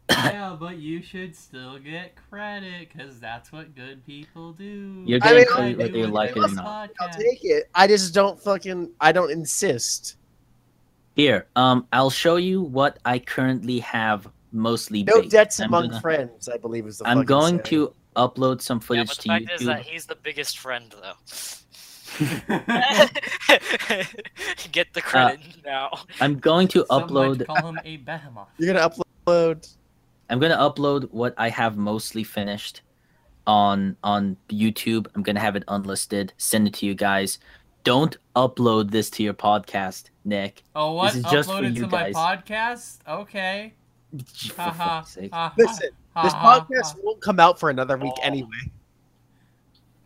B: yeah, but you should still get credit because that's what good people do.
D: You're
C: I
D: getting
C: mean,
D: credit whether you like it or
B: this
D: not.
C: I'll take it. I just don't fucking. I don't insist.
D: Here, um, I'll show you what I currently have mostly
C: No
D: baked.
C: debts
D: I'm
C: among
D: gonna-
C: friends. I believe is the.
D: I'm going
C: saying.
D: to upload some
A: Yeah,
D: footage
A: but the
D: to
A: fact is that he's the biggest friend, though. Get the uh, credit now.
D: I'm going to
B: Some might
D: upload.
B: call him a behemoth.
C: You're gonna upload.
D: I'm gonna upload what I have mostly finished on on YouTube. I'm gonna have it unlisted. Send it to you guys. Don't upload this to your podcast, Nick.
B: Oh, what?
D: This is just
B: Upload
D: for
B: it
D: you
B: to my
D: guys.
B: podcast? Okay.
D: For
B: Haha.
D: fuck's sake.
B: Ha, ha,
C: Listen, this podcast won't come out for another week
A: Oh.
C: anyway.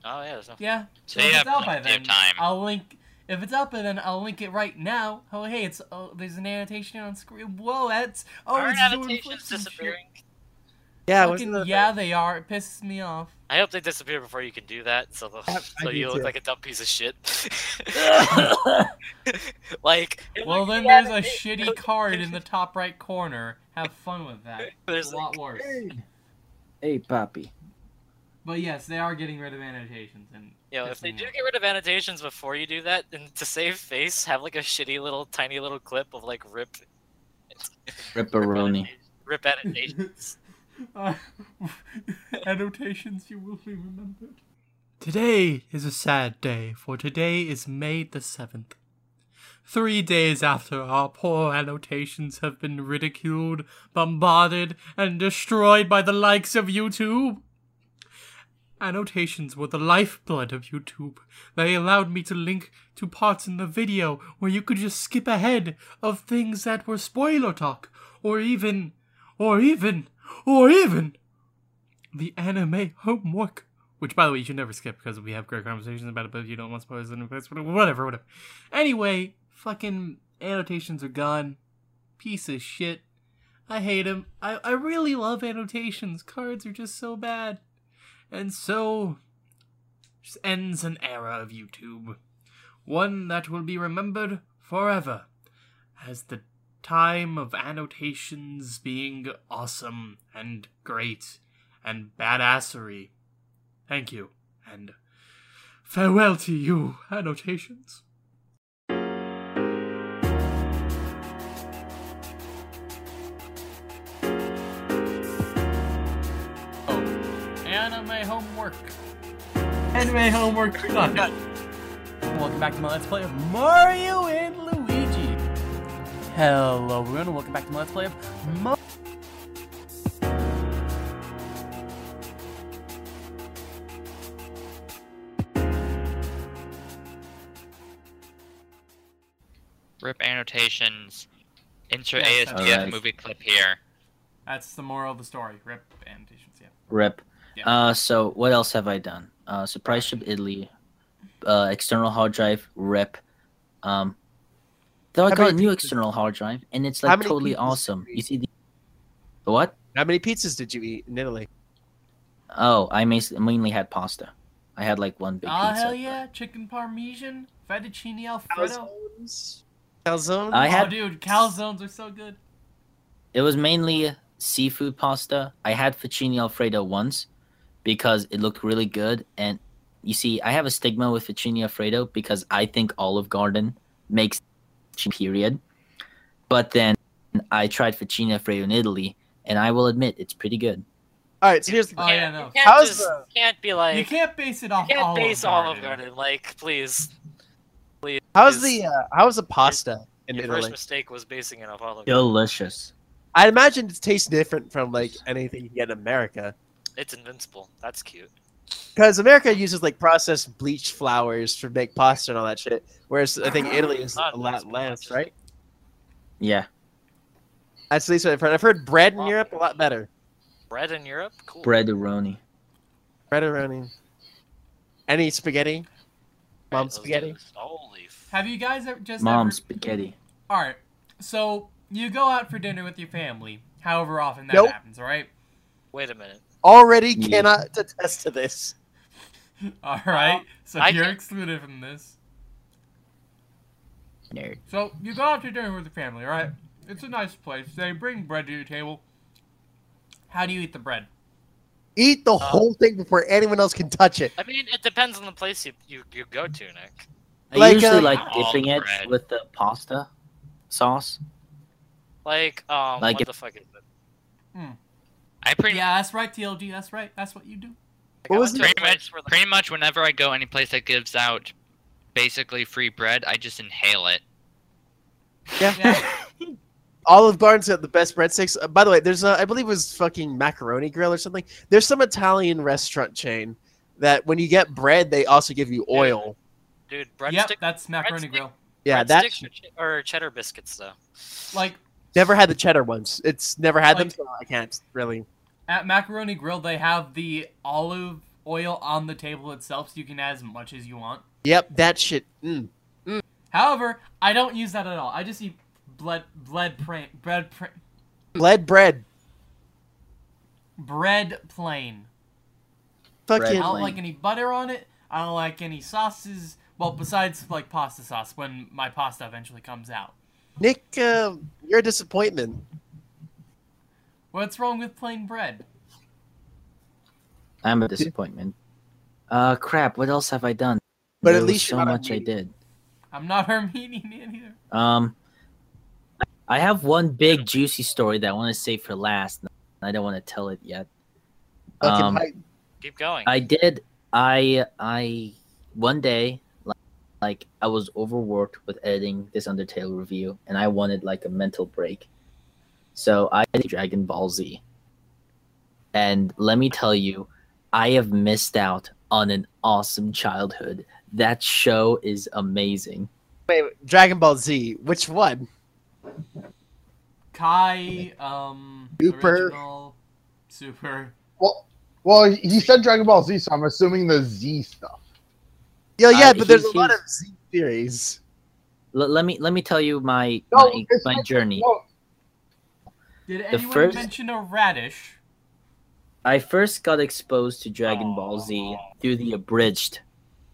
A: Oh yeah, there's no.
B: Yeah.
F: So
B: if it's out by then,
F: time.
B: I'll link. If it's out by then, I'll link it right now. Oh, hey, it's oh, there's an annotation on screen. Whoa, that's oh,
A: Are
B: it's doing
A: annotations
B: flips and shit.
A: Disappearing?
C: Yeah,
B: Fucking,
C: wasn't
B: yeah, they are. It pisses me off.
A: I hope they disappear before you can do that, so the,
C: I- I
A: so
C: do
A: you look
C: too.
A: like a dumb piece of shit. like,
B: Well, then there's a
A: anima-
B: shitty card in the top right corner. Have fun with that.
A: There's
B: It's a lot worse.
D: hey, Papi.
B: But yes, they are getting rid of annotations and.
A: You know, if they do
B: off.
A: get rid of annotations before you do that, and to save face, have like a shitty little, tiny little clip of like rip,
D: Ripperoni.
A: rip annotations.
B: Uh, annotations you will be remembered. Today is a sad day, for today is May the 7th. Three days after our poor annotations have been ridiculed, bombarded, and destroyed by the likes of YouTube. Annotations were the lifeblood of YouTube. They allowed me to link to parts in the video where you could just skip ahead of things that were spoiler talk, or even, or even, or even the anime homework. Which, by the way, you should never skip because we have great conversations about it, but if you don't want spoilers, then it's whatever, whatever. Anyway, fucking annotations are gone. Piece of shit. I hate them. I, I really love annotations. Cards are just so bad. And so just ends an era of YouTube. One that will be remembered forever as the time of annotations being awesome and great and badassery. Thank you, and farewell to you, annotations. Oh, anime homework. Anime homework done. Welcome back to my Let's Play of Mario and Luigi. Hello everyone, and welcome back to my Let's Play of Mario.
F: Rip annotations. Insert
B: Yes,
F: ASDF
D: alright.
F: movie clip here.
B: That's the moral of the story. Rip annotations, yeah.
D: Rip.
B: Yeah.
D: Uh, so what else have I done? Uh, surprise ship Italy, uh, external hard drive. Rip. Um, though I
C: How
D: got a new external hard drive, and it's like totally awesome.
C: you
D: You see the, the what?
C: How many pizzas did you eat in Italy?
D: Oh, I mainly had pasta. I had like one big
B: Ah,
D: pizza.
B: hell yeah! Chicken parmesan, fettuccine alfredo.
C: Calzones. Calzones.
D: I
B: oh, dude, calzones are so good.
D: It was mainly seafood pasta. I had fettuccine alfredo once because it looked really good. And you see, I have a stigma with fettuccine alfredo because I think Olive Garden makes period. But then I tried fettuccine alfredo in Italy, and I will admit it's pretty good.
C: All right, so here's the
B: Oh, yeah, no.
A: You can't,
C: How's
A: just,
C: the-
A: can't be like
B: you can't base it off
A: you can't
B: Olive
A: base
B: Garden.
A: Olive Garden. Like, please. please.
C: How's the uh, how's the pasta in
A: Your
C: Italy?
A: first mistake was basing it off Olive Garden.
D: Delicious.
C: I imagine it tastes different from like anything you get in America.
A: It's invincible. That's cute.
C: Because America uses like processed bleached flours to make pasta and all that shit, whereas I think Italy is a lot less, right?
D: Yeah.
C: That's at least what I've heard. I've heard bread in Europe a lot better.
A: Bread in Europe? Cool.
D: Breadaroni.
C: Bread around Any spaghetti?
A: Right,
C: Mom
A: let's do
C: spaghetti?
A: Holy
B: Have you guys ever just
D: Mom
B: ever...
D: spaghetti.
B: All right, so you go out for dinner with your family, however often that
C: Nope.
B: happens. All right.
A: Wait a minute.
C: Already
D: Yeah.
C: cannot attest to this.
B: All right. So
A: I
B: you're
A: can-
B: excluded from this.
D: Nerd.
B: So you go out to dinner with your family, all right? It's a nice place. They bring bread to your table. How do you eat the bread?
C: Eat the whole thing before anyone else can touch it.
A: I mean, it depends on the place you, you, you go to, Nick.
D: I
C: Like,
D: usually
C: uh,
D: like dipping it
F: bread.
D: with the pasta sauce.
A: Like, um,
D: Like
A: what
D: if-
A: the fuck is it?
F: I pretty
B: Yeah, that's right, TLG. That's right. That's what you do.
A: Like,
C: What was
A: went to a
F: pretty much
A: where
F: pretty much whenever I go any place that gives out basically free bread, I just inhale it.
B: Yeah.
C: Olive Garden's got the best breadsticks. Uh, by the way, there's a, I believe it was fucking Macaroni Grill or something. There's some Italian restaurant chain that when you get bread, they also give you oil.
A: Dude,
B: yep,
A: breadstick,
B: that's macaroni
A: breadstick-
B: grill.
C: Yeah, that
A: or, che- or cheddar biscuits, though.
B: Like
C: never had the cheddar ones. It's never had them, so I can't really.
B: at macaroni grill, they have the olive oil on the table itself, so you can add as much as you want.
C: Yep, that shit. Mm.
B: However, I don't use that at all. I just eat bread, bread, plain, bread, pra-
C: Lead bread.
B: bread plain.
C: Fucking.
B: I don't
D: plain.
B: like any butter on it. I don't like any sauces. Well, besides like pasta sauce when my pasta eventually comes out.
C: Nick, uh, you're a disappointment.
B: What's wrong with plain bread?
D: I'm a disappointment. Uh, crap. What else have I done?
C: But
D: There
C: at least
D: so
C: you're not
D: much I did.
B: I'm not Armenian either.
D: Um, I have one big juicy story that I want to save for last. and I don't want to tell it yet.
C: Fucking
D: Um,
C: hype.
A: Keep going.
D: I did. I I one day like, like I was overworked with editing this Undertale review, and I wanted like a mental break. So I did Dragon Ball Z, and let me tell you, I have missed out on an awesome childhood. That show is amazing.
C: Wait, wait, Dragon Ball Z. Which one?
B: Kai, um,
C: Super.
B: original, super.
E: Well, well, he he said Dragon Ball Z, so I'm assuming the Z stuff.
C: Yo, yeah,
D: Uh,
C: but there's a lot of
D: he's-
C: Z series.
D: Let me let me tell you my
E: No,
D: my, my
E: not-
D: journey.
E: No,
B: Did
D: The
B: anyone
D: first-
B: mention a radish?
D: I first got exposed to Dragon Ball Z through the abridged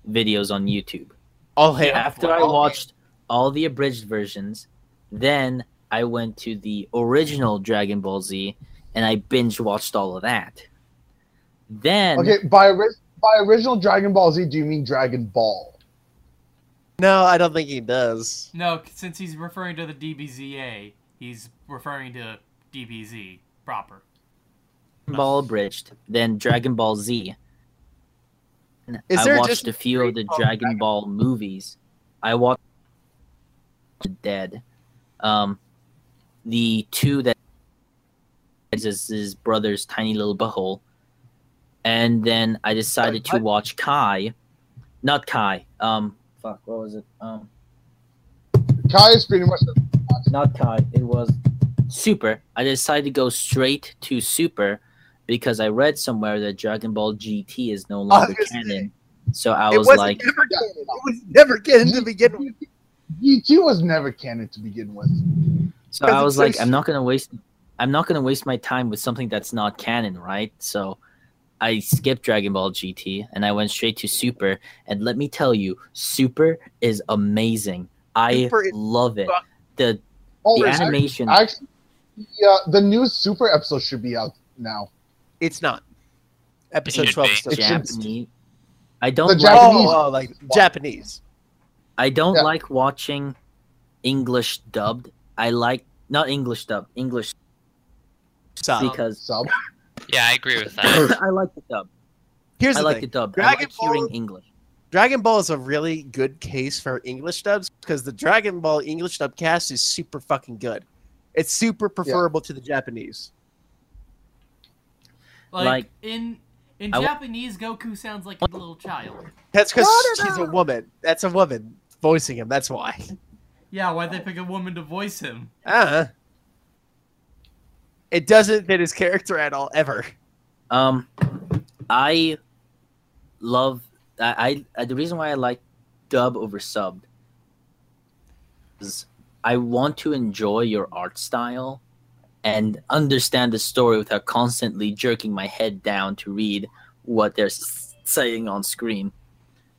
D: videos on YouTube.
C: All hail.
D: After I watched all the abridged versions, then I went to the original Dragon Ball Z and I binge watched all of that. Then
E: okay, by ori- by original Dragon Ball Z, do you mean Dragon Ball?
C: No, I don't think he does.
B: No, since he's referring to the DBZA, he's referring to DBZ proper.
D: Ball abridged, then Dragon Ball Z.
C: Is
D: I watched a few of the
C: three called
D: Dragon
C: Dragon-
D: Ball movies I watched Dead. Um, the two that is his brother's tiny little butthole, and then I decided to watch Kai, not Kai. Um, fuck, what was it? Um,
E: Kai is pretty much
D: not Kai. It was Super. I decided to go straight to Super because I read somewhere that Dragon Ball GT is no longer canon. So I
C: it
D: was like,
C: never canon. It was never canon to begin with.
E: GT was never canon to begin with.
D: so I was like, I'm not gonna waste, I'm not gonna waste my time with something that's not canon, right? So I skipped Dragon Ball GT and I went straight to Super. And let me tell you, Super is amazing. I
C: Super
D: love it. The
E: Oh,
D: the animation.
E: Actually, yeah, the new Super episode should be out now.
C: It's not. Episode 12 is still
D: Japanese. I don't
E: The
D: like
E: Japanese-
C: Oh, oh, like Japanese.
D: I don't
E: Yeah.
D: like watching English dubbed. I like not English dubbed, English
C: Sub.
D: because
E: Sub.
F: Yeah, I agree with that.
D: I like the dub.
C: Here's
D: I
C: the
D: like
C: thing.
D: the dub. I
C: Dragon
D: like hearing
C: Ball-
D: English.
C: Dragon Ball is a really good case for English dubs because the Dragon Ball English dub cast is super fucking good. It's super preferable to the Japanese.
B: Like,
D: Like-
B: in in
D: I w-
B: Japanese, Goku sounds like a little child.
C: That's because she's a woman. That's a woman voicing him. That's why.
B: Yeah, why'd they pick a woman to voice him?
C: Uh It doesn't fit his character at all, ever.
D: Um, I love. I, I the reason why I like dub over sub is I want to enjoy your art style and understand the story without constantly jerking my head down to read what they're saying on screen.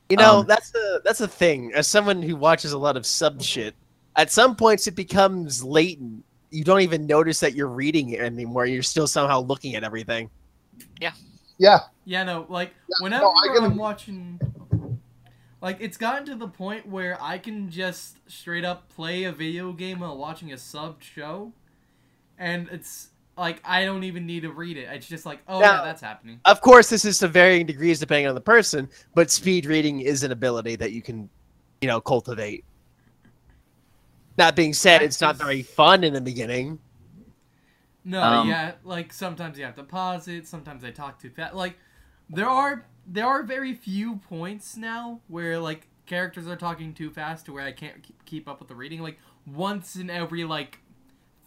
C: You know,
D: Um,
C: that's the that's the thing. As someone who watches a lot of sub shit, at some points it becomes latent. You don't even notice that you're reading it anymore. You're still somehow looking at everything.
E: Yeah.
B: Yeah, Yeah, no, like
E: Yeah,
B: whenever
E: no, I gotta-
B: I'm watching, like it's gotten to the point where I can just straight up play a video game while watching a sub show, and it's like I don't even need to read it. It's just like, oh
C: Now-
B: yeah, that's happening.
C: Of course, this is to varying degrees depending on the person, but speed reading is an ability that you can, you know, cultivate. That being said, it's not very fun in the beginning.
B: No,
D: Um,
B: yeah, like sometimes you have to pause it. Sometimes I talk too fast. Like there are there are very few points now where like characters are talking too fast to where I can't keep- keep up with the reading. Like once in every like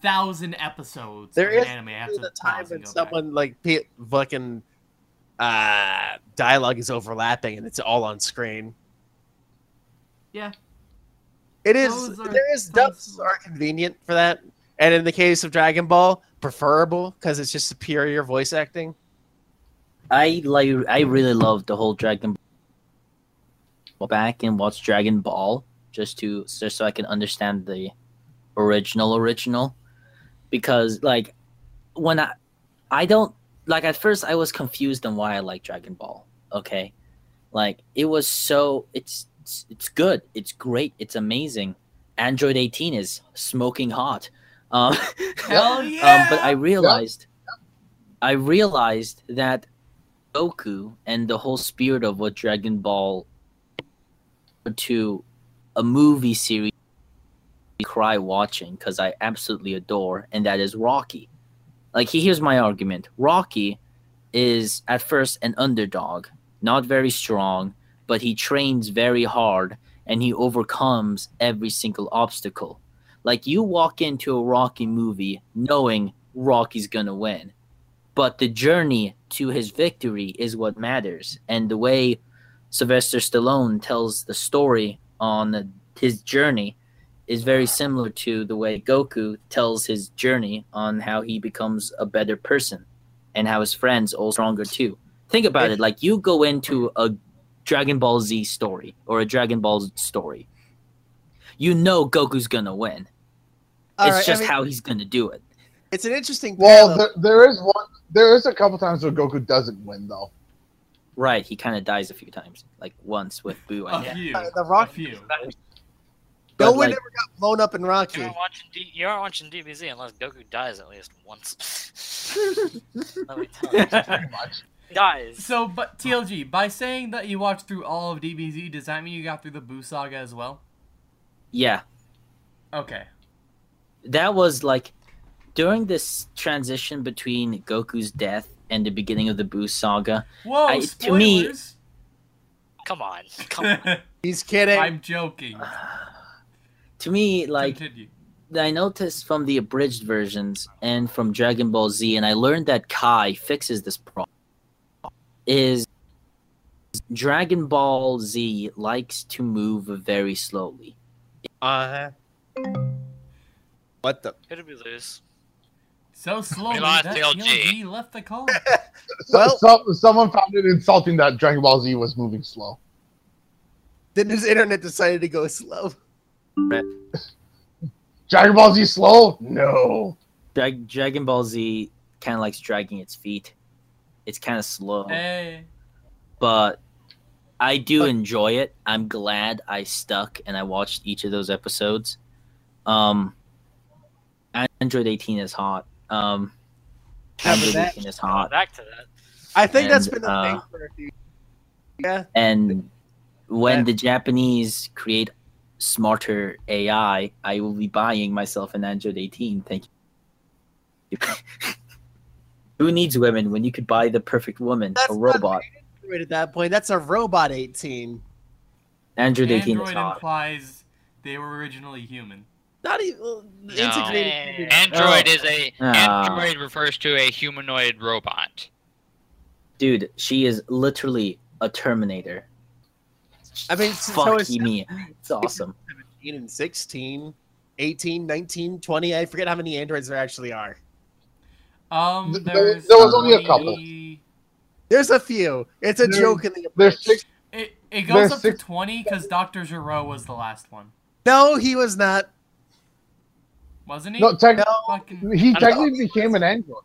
B: thousand episodes
C: There
B: of an anime, I have to
C: the time when
B: go back.
C: someone like pe- fucking uh, dialogue is overlapping and it's all on screen.
B: Yeah.
C: It is.
B: Those are-
C: there is
B: those-
C: dubs are convenient for that, and in the case of Dragon Ball, preferable because it's just superior voice acting.
D: I like. I really love the whole Dragon Ball back and watch Dragon Ball just to just so I can understand the original original because like when I I don't like at first I was confused on why I like Dragon Ball. Okay, like it was so it's it's, it's good. It's great. It's amazing. Android 18 is smoking hot. Um,
B: Hell yeah!
D: um, but I realized, I realized that Goku and the whole spirit of what Dragon Ball to a movie series cry watching because I absolutely adore, and that is Rocky. Like, he- here's my argument: Rocky is at first an underdog, not very strong, but he trains very hard and he overcomes every single obstacle. Like you walk into a Rocky movie knowing Rocky's gonna win, but the journey to his victory is what matters. And the way Sylvester Stallone tells the story on his journey is very similar to the way Goku tells his journey on how he becomes a better person and how his friends all stronger too. Think about it like you go into a Dragon Ball Z story or a Dragon Ball story. You know Goku's gonna win.
C: All
D: it's
C: right, I
D: just
C: mean,
D: how he's gonna do it.
C: it's an interesting.
E: Well, there, there is one. There is a couple times where Goku doesn't win, though.
D: Right, he kind of dies a few times, like once with Boo. I
B: a
D: guess.
B: few,
C: Uh, the Rock-
B: a few.
C: no one
D: like-
C: ever got blown up in Rocky.
A: You aren't watching D- you aren't watching DBZ unless Goku dies at least once. Let me tell you.
E: Pretty much.
A: dies.
B: So, but TLG, by saying that you watched through all of DBZ, does that mean you got through the Boo saga as well?
D: Yeah,
B: Okay.
D: that was like during this transition between Goku's death and the beginning of the Boo saga.
B: Whoa,
D: I- to me-
A: Come on, come on.
C: He's kidding.
B: I'm joking.
D: To me, like
B: Continue.
D: I noticed from the abridged versions and from Dragon Ball Z, and I learned that Kai fixes this problem. Is Dragon Ball Z likes to move very slowly.
C: Uh huh. What the?
A: It'll be loose.
B: So slowly
F: lost
B: that
F: LG.
B: LG left the call.
E: So,
C: Well-
E: so, someone found it insulting that Dragon Ball Z was moving slow.
C: Then his internet decided to go slow.
E: Dragon Ball Z slow? No.
D: Dra- Dragon Ball Z kind of likes dragging its feet. It's kind of slow,
B: Hey.
D: but I do
C: But-
D: enjoy it. I'm glad I stuck and I watched each of those episodes. Um, Android 18 is hot. Um, Android
C: that-
D: 18 is hot.
A: back to that.
C: I think that's been the
D: uh,
C: thing for a few. Yeah.
D: And when
C: Yeah.
D: the Japanese create smarter AI, I will be buying myself an Android 18. Thank you. Who needs women when you could buy the perfect woman,
C: That's
D: a
C: not
D: robot?
C: Right at that point, that's a robot 18.
D: Android 18 is
B: Android
D: hot.
B: implies they were originally human.
C: Not even
F: No.
C: integrated.
F: Android
D: Oh.
F: is a
D: Ah.
F: Android refers to a humanoid robot.
D: Dude, she is literally a Terminator.
C: I mean, so
D: Fuck
C: is
D: me. It's awesome.
C: 17 and 16, 18, 19, 20. I forget how many androids there actually are.
B: Um,
E: Th- there-
B: there's
E: there was only a couple.
C: There's a few. It's a
E: There-
C: joke in the
E: There's six.
B: It, it goes
E: There's
B: up
E: six-
B: to 20 because Dr. Gero was the last one.
C: No, he was not.
B: Wasn't he?
E: No, tech,
C: No.
B: Fucking...
E: he
A: I don't
E: technically became an android.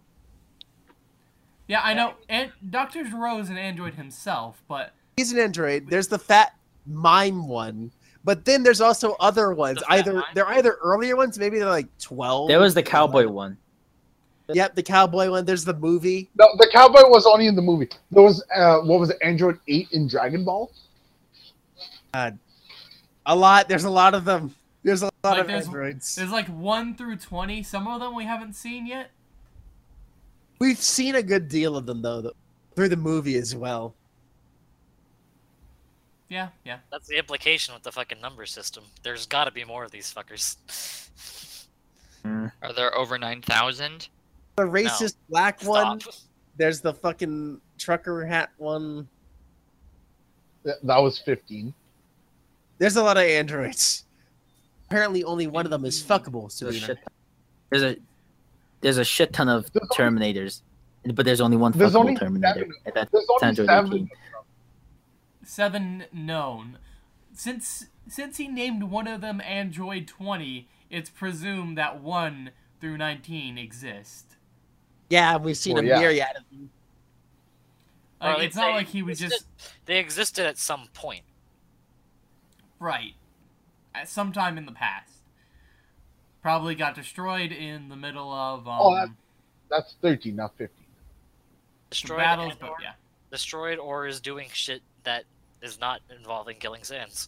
B: Yeah, I know. And Dr. Gero is an android himself, but
C: He's an android. There's the fat mime one. But then there's also other ones.
A: fat
C: Either they're either earlier ones, maybe they're like 12.
D: There was the cowboy one.
C: Yep, the cowboy one. There's the movie.
E: No, the cowboy was only in the movie. There was uh, what was it, Android Eight in Dragon Ball?
C: A lot. There's a lot of them. There's a lot
B: Like,
C: of
B: there's-
C: androids.
B: there's like 1 through 20. Some of them we haven't seen yet.
C: We've seen a good deal of them though, through the movie as well.
B: Yeah, yeah.
A: That's the implication with the fucking number system. There's got to be more of these fuckers.
F: Are there over nine thousand?
C: The racist black one. There's the fucking trucker hat one.
E: That was fifteen.
C: There's a lot of androids. Apparently, only one of them is fuckable.
D: There's a shit, there's a there's a shit ton of
E: There's only-
D: Terminators, but there's only one
E: There's
D: fuckable
E: only
D: Terminator.
E: seven.
D: and That's
E: There's only
D: Android
E: seven.
B: Seven known. Since since he named one of them Android 20, it's presumed that 1 through 19 exist.
C: Yeah, we've seen
E: Well,
C: a
E: yeah.
C: myriad of them.
A: Or
B: Like, it's
A: least
B: not like he was
A: existed-
B: just
A: They existed at some point.
B: right at some time in the past. Probably got destroyed in the middle of um,
E: Oh, that- That's thirteen, not fifteen.
A: Destroyed
B: battles,
A: and
B: but
A: or,
B: yeah.
A: destroyed or is doing shit that is not involving killing Sans.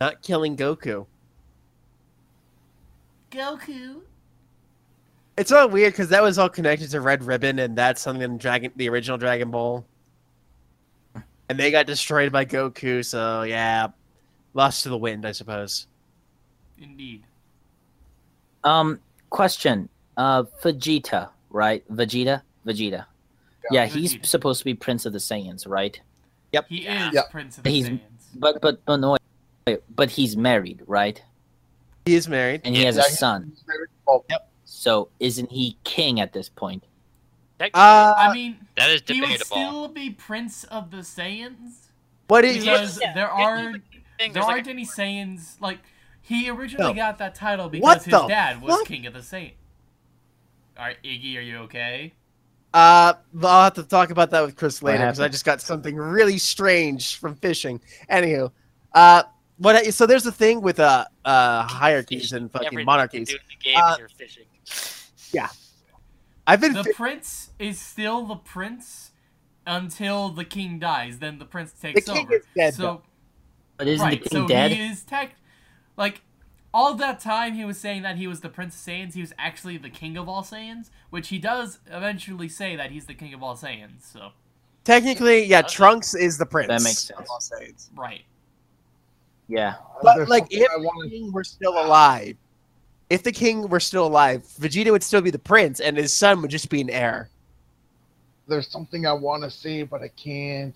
C: Not killing Goku.
B: Goku.
C: It's all weird because that was all connected to Red Ribbon, and that's something in Dragon, the original Dragon Ball. And they got destroyed by Goku, so yeah, lost to the wind, I suppose.
B: Indeed.
D: Um, question. Uh, Vegeta, right? Vegeta, Vegeta. Yeah, he's
B: Vegeta.
D: supposed to be Prince of the Saiyans, right?
C: Yep.
B: He is
E: Yeah.
B: Prince of the
D: He's-
B: Saiyans.
D: But but but no, wait, but he's married, right?
C: He is married.
D: And he has a son.
E: Oh,
D: So isn't he king at this point?
A: Technically,
C: Uh,
B: I mean,
F: That is
B: he would still be Prince of the Saiyans
C: what is
B: because
A: Yeah,
B: there are
A: thing,
B: there
A: there's like
B: aren't any Saiyans like he originally
C: No.
B: got that title because
C: What
B: his dad was
C: fuck?
B: king of the Saiyans. All right, Iggy, are you okay?
C: Uh, I'll have to talk about that with Chris later because I just got something really strange from fishing. Anywho, uh, what? So there's a thing with uh, uh, hierarchies and fucking
A: everything
C: monarchies.
A: You do in the game
C: Uh,
A: is you're.
C: I've been
B: The
C: fi-
B: prince is still the prince until the king dies. Then the prince
C: the
B: takes
C: king
B: over.
C: is dead. though.
B: so
D: But isn't
B: right,
D: the king
B: so
D: dead?
B: he is tech. like all that time he was saying that he was the Prince of Saiyans, he was actually the king of all Saiyans, which he does eventually say that he's the king of all Saiyans. So
C: Technically, yeah,
A: Okay.
C: Trunks is the prince.
D: That makes
C: of
D: sense.
C: all Saiyans.
B: right.
D: Yeah.
C: But
E: There's
C: like, if
E: I
C: the
E: wanna-
C: king were still alive, if the king were still alive, Vegeta would still be the prince, and his son would just be an heir.
E: there's something I want to say, but I can't.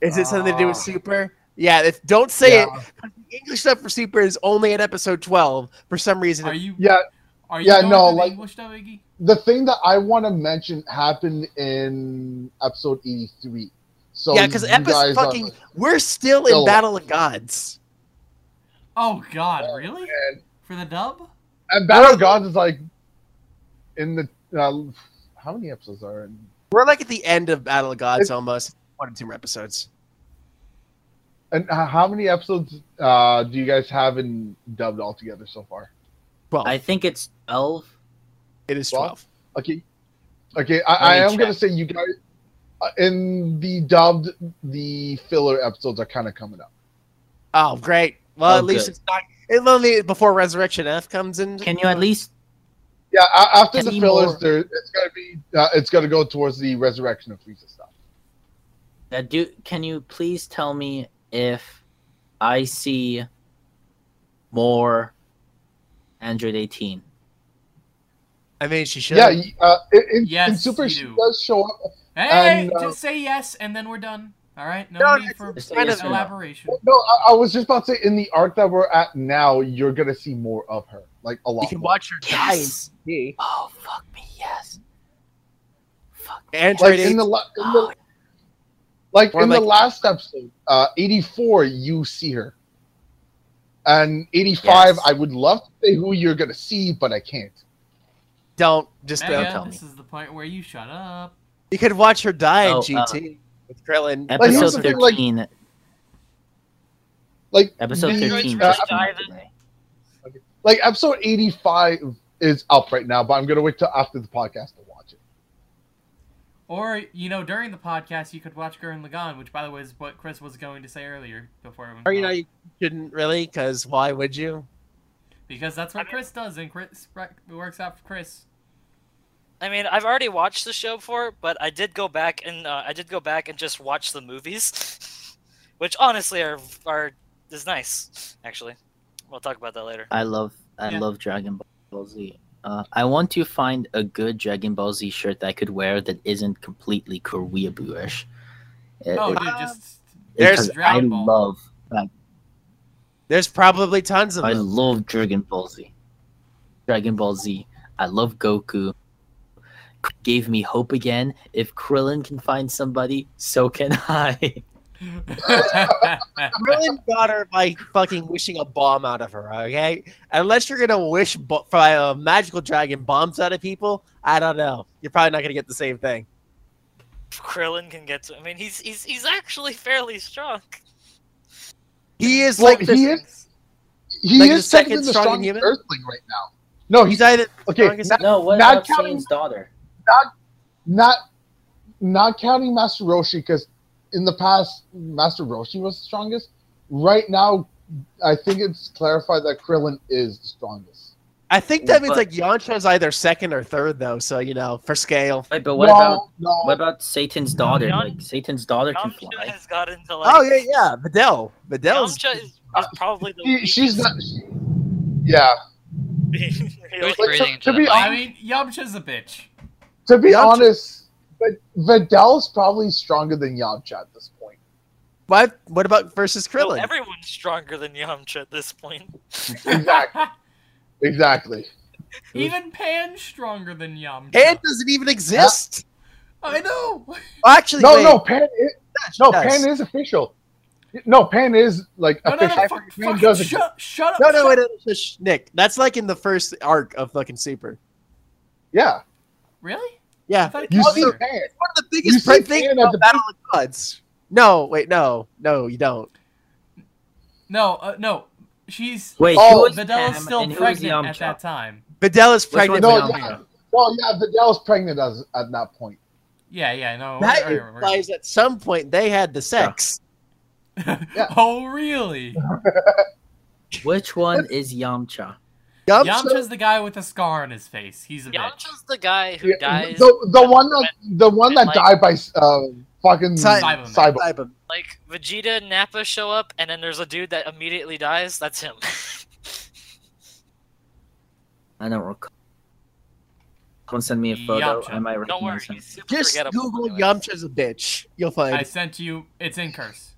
C: Is it something to do with
E: Ah.
C: Super? Yeah, if, don't say it. The English stuff for Super is only at episode 12 for some reason.
B: Are you?
E: Yeah,
B: Are you
E: yeah, no,
B: the
E: like-
B: English dub, Iggy?
E: the thing that I want to mention happened in episode 83. So
C: yeah, because episode
E: guys are-
C: fucking, we're still in Battle of Gods.
B: Oh God, really?
E: and,
B: For the dub?
E: And Battle of Gods is like in the uh, how many episodes are in?
C: We're like at the end of Battle of Gods
E: It-
C: almost. One or two more episodes.
E: And uh, how many episodes uh, do you guys have in dubbed altogether so far?
C: 12.
D: I think it's 12.
C: it is
E: Well,
C: 12.
E: Okay, okay. I, I am gonna say you guys uh, in the dubbed the filler episodes are kind of coming up.
C: Oh, great. Well,
D: Oh,
C: at least
D: good.
C: it's not. It's only before Resurrection F comes in.
D: Can you at least
E: Yeah, after the
D: Any
E: fillers,
D: more-
E: there it's gonna be uh, it's gonna go towards the resurrection of Frieza stuff.
D: Now, do can you please tell me if I see more Android 18?
C: I mean, she should.
E: Yeah, y- uh, in, in, in Super she
B: do.
E: does show up.
B: Hey,
E: And, uh,
B: just say yes, and then we're done. All right, no,
C: No,
B: need for
D: it's
C: kind of-
B: elaboration.
E: No, I, I was just about to say in the arc that we're at now, you're gonna see more of her, like a lot.
C: You can
E: more.
C: watch her die
D: Yes.
C: TV.
D: Oh fuck me, yes. Fuck. me.
C: Android
E: like in the, la- in
D: Oh,
E: the like
C: Or
E: in the last episode, uh, 84, you see her, and 85,
D: Yes.
E: I would love to say who you're gonna see, but I can't.
C: Don't just
B: Mega,
C: don't.
D: tell me.
B: this is the point where you shut up.
C: You could watch her die in
D: Oh, uh,
C: GT with Krillin.
E: Like, here's
D: Episode
E: the thing, like-
D: 13.
E: Like
D: episode 13.
E: uh,
D: just came out today.
E: like episode 85 is up right now, but I'm gonna wait till after the podcast to watch it.
B: Or you know, during the podcast, you could watch Gurren Lagann, which, by the way, is what Chris was going to say earlier before. it went
C: Or, you know,
B: off.
C: you shouldn't really, because why would you?
B: because that's what
A: I mean-
B: Chris does, and Chris works out for Chris.
A: I mean, I've already watched the show before, but I did go back and uh, I did go back and just watch the movies, which honestly are are is nice. Actually, we'll talk about that later.
D: I love I
B: Yeah.
D: love Dragon Ball Z. Uh, I want to find a good Dragon Ball Z shirt that I could wear that isn't completely Korea bluish.
B: Oh,
D: It-
B: dude, just
C: There's
D: I
B: Dragon Ball.
D: love like,
C: There's probably tons of
D: I
C: them.
D: love Dragon Ball Z. Dragon Ball Z. I love Goku. Gave me hope again. If Krillin can find somebody, so can I.
C: Krillin got her by fucking wishing a bomb out of her, okay? Unless you're gonna wish bo- for a magical dragon bombs out of people, I don't know. You're probably not gonna get the same thing.
A: Krillin can get to. I mean, he's he's he's actually fairly strong.
C: He is
E: Well,
C: like
E: he
C: the-
E: is- He
C: Like the
E: is second
C: second
E: in the
C: strong
E: strongest
C: human?
E: Earthling right now. No, he's
C: he's either
E: okay.
C: strongest-
E: Not,
D: no, what
E: Not
D: about
E: counting-
D: Saiyin's daughter?
E: Not not not counting Master Roshi because in the past Master Roshi was the strongest. Right now, I think it's clarified that Krillin is the strongest.
C: I think that means
D: But-
C: like Yamcha's either second or third though, so you know, for scale.
D: Wait, but what
E: no,
D: about
E: no,
D: what about Satan's daughter?
A: Yon-
D: Like Satan's daughter can
A: Yamcha
D: fly.
A: has got into like.
C: Oh yeah, yeah, Videl. Videl's
A: Yamcha is, is uh, probably the.
E: she, she's
A: weakest.
E: not. Yeah,
A: He,
F: Who's
A: like,
E: to- to be
F: the
B: I mean, Yamcha's a bitch.
E: To be
C: Yamcha-
E: honest, but Videl's probably stronger than Yamcha at this point.
C: what? What about versus
A: no,
C: Krillin?
A: everyone's stronger than Yamcha at this point.
E: Exactly, exactly.
B: Even Pan's stronger than Yamcha.
C: Pan doesn't even exist.
B: I know.
C: Oh, actually,
E: No,
C: wait,
E: no, Pan. Is, no,
C: does.
E: Pan is official. No, Pan is like
B: No, no,
E: official.
B: no, fuck,
E: Pan
B: fucking
E: does exist.
B: shut, shut up.
C: No, no,
B: shut
C: wait, no, no, Nick. That's like in the first arc of fucking Super.
E: Yeah,
B: Really? I
C: Yeah,
B: thought it
E: you
B: was
E: see
B: there.
C: One of the biggest
E: see
C: break things about
E: the
C: Battle of the Gods. No, wait, no, no, you don't.
B: No, uh, no. She's
D: Wait,
E: Oh,
D: who was
B: Videl
D: Pan
B: is still
D: and who was
B: pregnant at that time.
C: Videl is pregnant.
D: one
E: No, yeah.
C: Yamcha.
E: Well, yeah, Videl's pregnant as, at that point.
B: Yeah, yeah, no.
C: That implies at some point they had the sex.
E: Yeah.
B: oh, really?
D: Which one is Yamcha?
C: Yamcha,
B: Yamcha's the guy with the scar on his face. He's a bitch.
A: Yamcha's the guy who
E: Yeah,
A: dies.
E: the the one that the one that
A: like-
E: died by uh fucking
B: Saibaman.
E: Cyber.
C: Cyber.
A: Like Vegeta and Nappa show up, and then there's a dude that immediately dies. That's him.
D: I don't recall. Someone send me a photo.
B: Yamcha.
D: I might
A: Don't worry,
D: recognize him.
A: he's super
C: Just. Google
A: anyways.
C: Yamcha's a bitch. You'll find.
B: I sent you. It's in curse.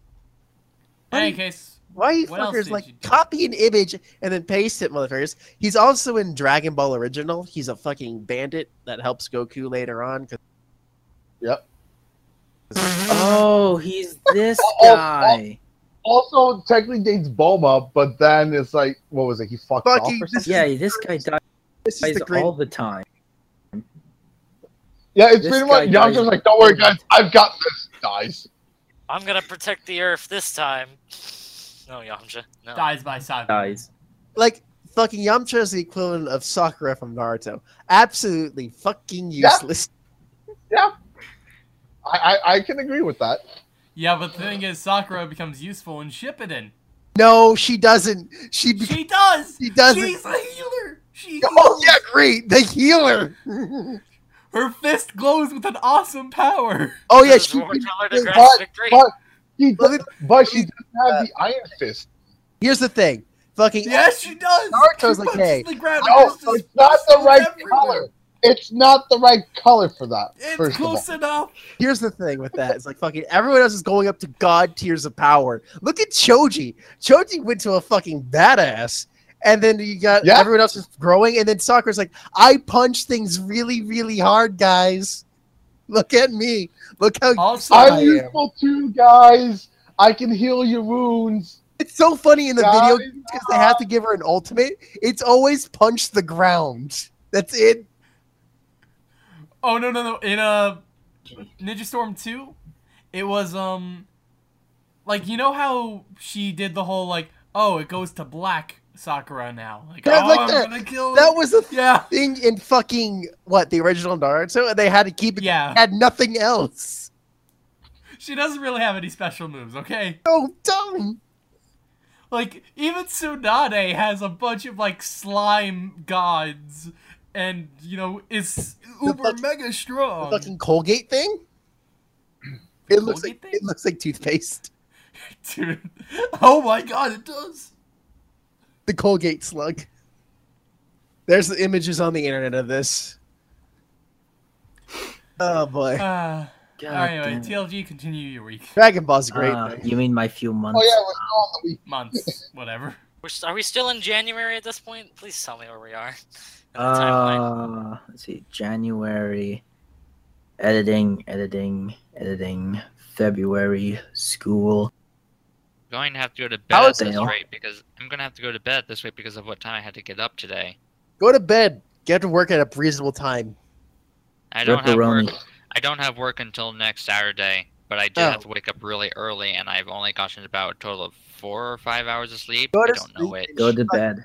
B: In any case,
C: Why you
B: What
C: fuckers like
B: you
C: copy an image and then paste it, motherfuckers? He's also in Dragon Ball Original. He's a fucking bandit that helps Goku later on. 'cause-
E: Yep.
D: Oh, he's this
E: Oh, oh,
D: guy.
E: Also, technically dates Bulma, but then it's like, what was it? He fucked
C: Fucking-
E: off or
C: this
E: something.
C: is-
D: Yeah, this guy dies
C: This is the great.
D: all the time.
E: Yeah, it's
D: this
E: pretty
D: guy
E: much.
D: dies
E: Yamcha's like, don't worry, guys, I've got this, guys.
A: I'm gonna protect the Earth this time. No, Yamcha. No.
B: dies by Cyber.
D: Dies.
C: like fucking Yamcha is the equivalent of Sakura from Naruto. Absolutely fucking
E: Yeah.
C: useless.
E: I, I I can agree with that.
B: Yeah, but the thing is, Sakura becomes useful in Shippuden.
C: No, she doesn't. She be-
B: She does.
C: she doesn't.
B: She's a healer. She.
C: Oh
B: heals.
C: yeah, great. The healer.
B: Her fist glows with an awesome power.
C: oh yeah,
A: This is
C: she.
A: What we're telling her to
C: but-
A: grant
E: but-
A: victory.
E: But he
C: Let
E: does, but she doesn't have the Iron Fist.
C: Here's the thing. Fucking
B: Yes, she does.
C: Naruto's
B: She
C: like,
B: punches
C: hey,
B: the ground
E: No, it's not the right
B: everywhere.
E: color. It's not the right color for that.
B: It's
E: first of all.
B: close enough.
C: Here's the thing with that. It's like fucking everyone else is going up to god tiers of power. Look at Choji. Choji went to a fucking badass. And then you got
E: Yeah.
C: everyone else is growing, and then Sakura's like, I punch things really, really hard, guys. Look at me. Look how
B: Also,
C: I
E: I'm
C: am.
E: useful too, guys. I can heal your wounds.
C: it's so funny in the video because they have to give her an ultimate. It's always punch the ground. That's it.
B: Oh no no no! In uh, Ninja Storm two, it was um, like you know how she did the whole like, oh, it goes to black Sakura now. Like,
C: Yeah,
B: oh,
C: like
B: I'm
C: that. That was the
B: yeah
C: thing in fucking what the original Naruto, and they had to keep it.
B: yeah.
C: Had nothing else.
B: She doesn't really have any special moves. Okay,
C: Oh, dumb.
B: like even Tsunade has a bunch of like slime gods, and you know is uber mega
C: The
B: strong.
C: fucking Colgate thing. It looks like
B: thing?
C: it looks like toothpaste.
B: Dude, oh my god, it does.
C: The Colgate slug. There's the images on the internet of this. Oh boy,
B: Uh, anyway. TLG, continue your week,
C: Dragon Ball's great.
D: Uh, you mean my few months?
E: Oh yeah, we're still on the week.
B: months, whatever.
A: We're, s- are we still in January at this point? Please tell me where we are. in timeline.
D: Uh, let's see, January, editing, editing, editing, February, school.
F: I'm going to have to go to bed
C: is
F: at
D: it?
F: this rate because I'm going to have to go to bed this way because of what time I had to get up today.
C: Go to bed. Get to work at a reasonable time.
F: I don't have
D: Pepperoni.
F: work. I don't have work until next Saturday, but I did
C: Oh.
F: have to wake up really early, and I've only gotten about a total of four or five hours of sleep.
C: Go
F: I don't know it.
D: Go to bed.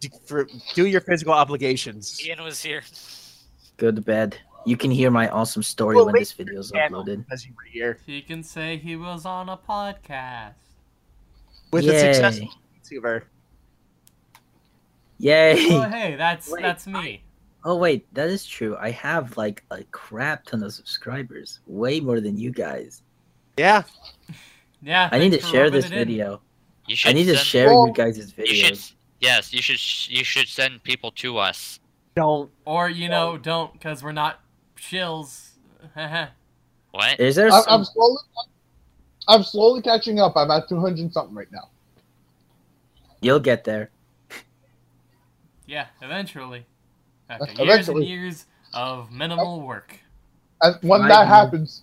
C: Do, for, do your physical obligations.
A: Ian was here.
D: Go to bed. You can hear my awesome story
C: Well,
D: when this video is uploaded.
C: As you were here
B: He can say he was on a podcast.
C: With a
D: Yay.
C: successful YouTuber.
D: Yay!
B: Oh hey, that's
D: Wait,
B: that's me.
D: Oh wait, that is true. I have like a crap ton of subscribers, way more than you guys.
C: Yeah,
B: Yeah.
D: I need to share this video.
F: You should
D: I need to share
E: Well,
D: you guys'
F: You should.
D: videos.
F: Yes, you should. You should send people to us.
C: don't.
B: Or you know, don't because we're not shills.
F: What?
D: Is there
E: I'm,
D: some?
E: I'm slowly, I'm slowly catching up. I'm at 200 something right now.
D: You'll get there.
B: yeah, eventually. After years
E: Eventually.
B: and years of minimal work.
E: And when
D: I
E: that
D: do.
E: happens,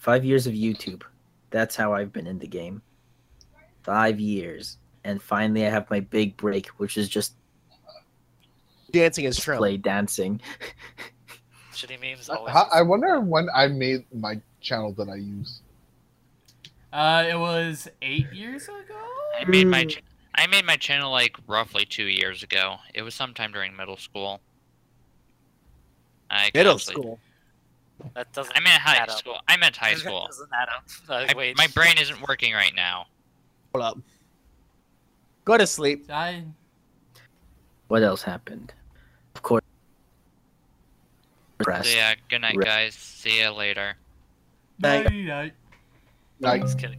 D: Five years of YouTube. That's how I've been in the game. Five years. And finally, I have my big break, which is just
C: Dancing is true.
D: play dancing.
A: Shitty memes
E: I. I wonder when I made my channel that I use.
B: Uh, it was eight years ago.
F: I made my. ch- I made my channel like roughly two years ago. It was sometime during middle school. I can
C: Middle
F: actually-
C: school.
A: that doesn't.
F: I meant high
A: add up.
F: school. I meant high
A: That
F: school.
A: doesn't add up. Uh,
F: I-
A: wait.
F: my brain isn't working right now.
C: Hold up. Go to sleep.
B: I
D: What else happened? Of course. Rest.
F: So yeah, good night, guys. See you later.
C: Night.
B: night, night.
E: Like,
A: Just kidding.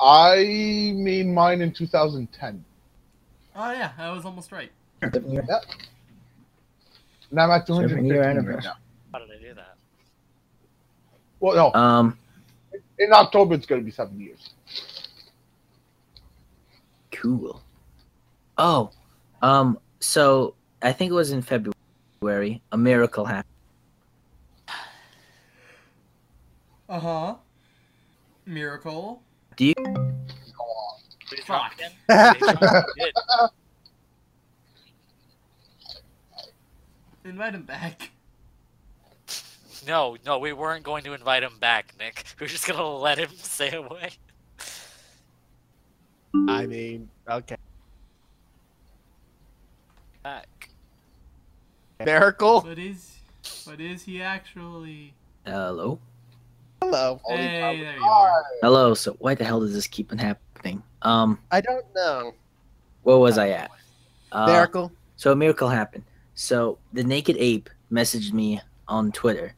E: I made mine in 2010,
B: Oh yeah, I was almost right.
D: Seven year-
E: and I'm at
D: Seven
E: 215
D: year
E: right
D: anniversary.
E: now.
A: How did I do that?
E: Well, no,
D: Um,
E: in October it's going to be seven years.
D: cool. Oh, um, so I think it was in February. A miracle happened.
B: Uh huh. Miracle.
A: Did he drop
B: Fuck.
A: again? Did he drop? He did.
B: Invite him back.
A: No, no, we weren't going to invite him back, Nick. We are just gonna let him stay away.
C: I mean, okay.
A: Back.
C: Miracle.
B: What is? What is he actually?
D: Hello.
C: Hello.
B: Hey,
E: time
B: there
E: with
B: you are.
E: God.
D: Hello. So why the hell does this keep on happening? Um,
C: I don't know.
D: where was I at? Uh,
C: Miracle.
D: So a miracle happened. So the naked ape messaged me on Twitter,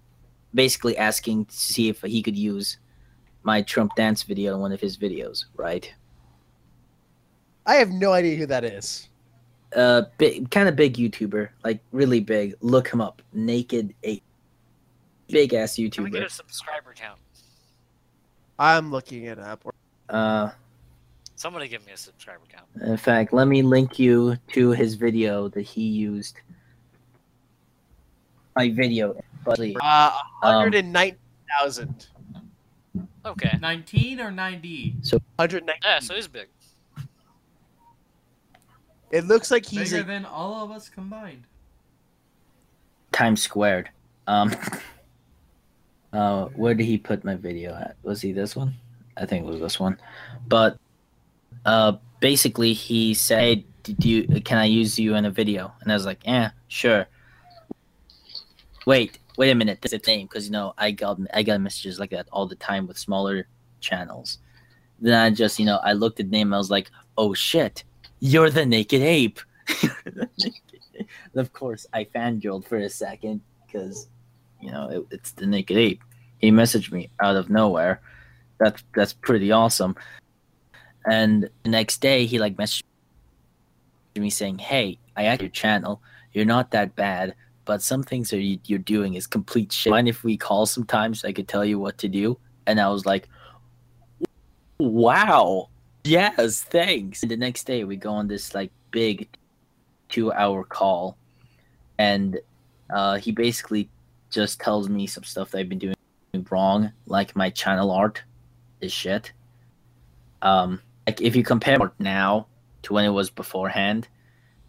D: basically asking to see if he could use my Trump dance video in one of his videos. Right.
C: I have no idea who that is.
D: Uh, big, kind of big YouTuber, like really big. Look him up. Naked ape. Big ass YouTuber.
A: Can we get a subscriber count?
C: I'm looking it up.
D: Uh,
A: Somebody give me a subscriber count.
D: in fact, let me link you to his video that he used. My video, but
C: Uh,
D: Um,
C: 109,000.
A: Okay.
B: 19 or 90?
C: So 109.
A: Yeah, so he's big.
C: It looks like he's
B: Bigger
C: a,
B: than all of us combined.
D: times squared. Um, uh, where did he put my video at? Was he this one? I think it was this one. But uh, basically, he said, "Did you? Can I use you in a video?" And I was like, "Yeah, sure." Wait, wait a minute. This is a name because you know I got I got messages like that all the time with smaller channels. Then I just you know I looked at the name. I was like, "Oh shit, you're the naked ape." Of course, I fangirled for a second because, you know, it, it's the naked ape. He messaged me out of nowhere. That's that's pretty awesome. And the next day, he like messaged me saying, "Hey, I at your channel. You're not that bad, but some things that you, you're doing is complete shit. Mind if we call sometimes? I could tell you what to do." And I was like, "Wow, yes, thanks." And the next day, we go on this like big two hour call and uh, he basically just tells me some stuff that I've been doing wrong, like my channel art is shit. Um, like if you compare now to when it was beforehand,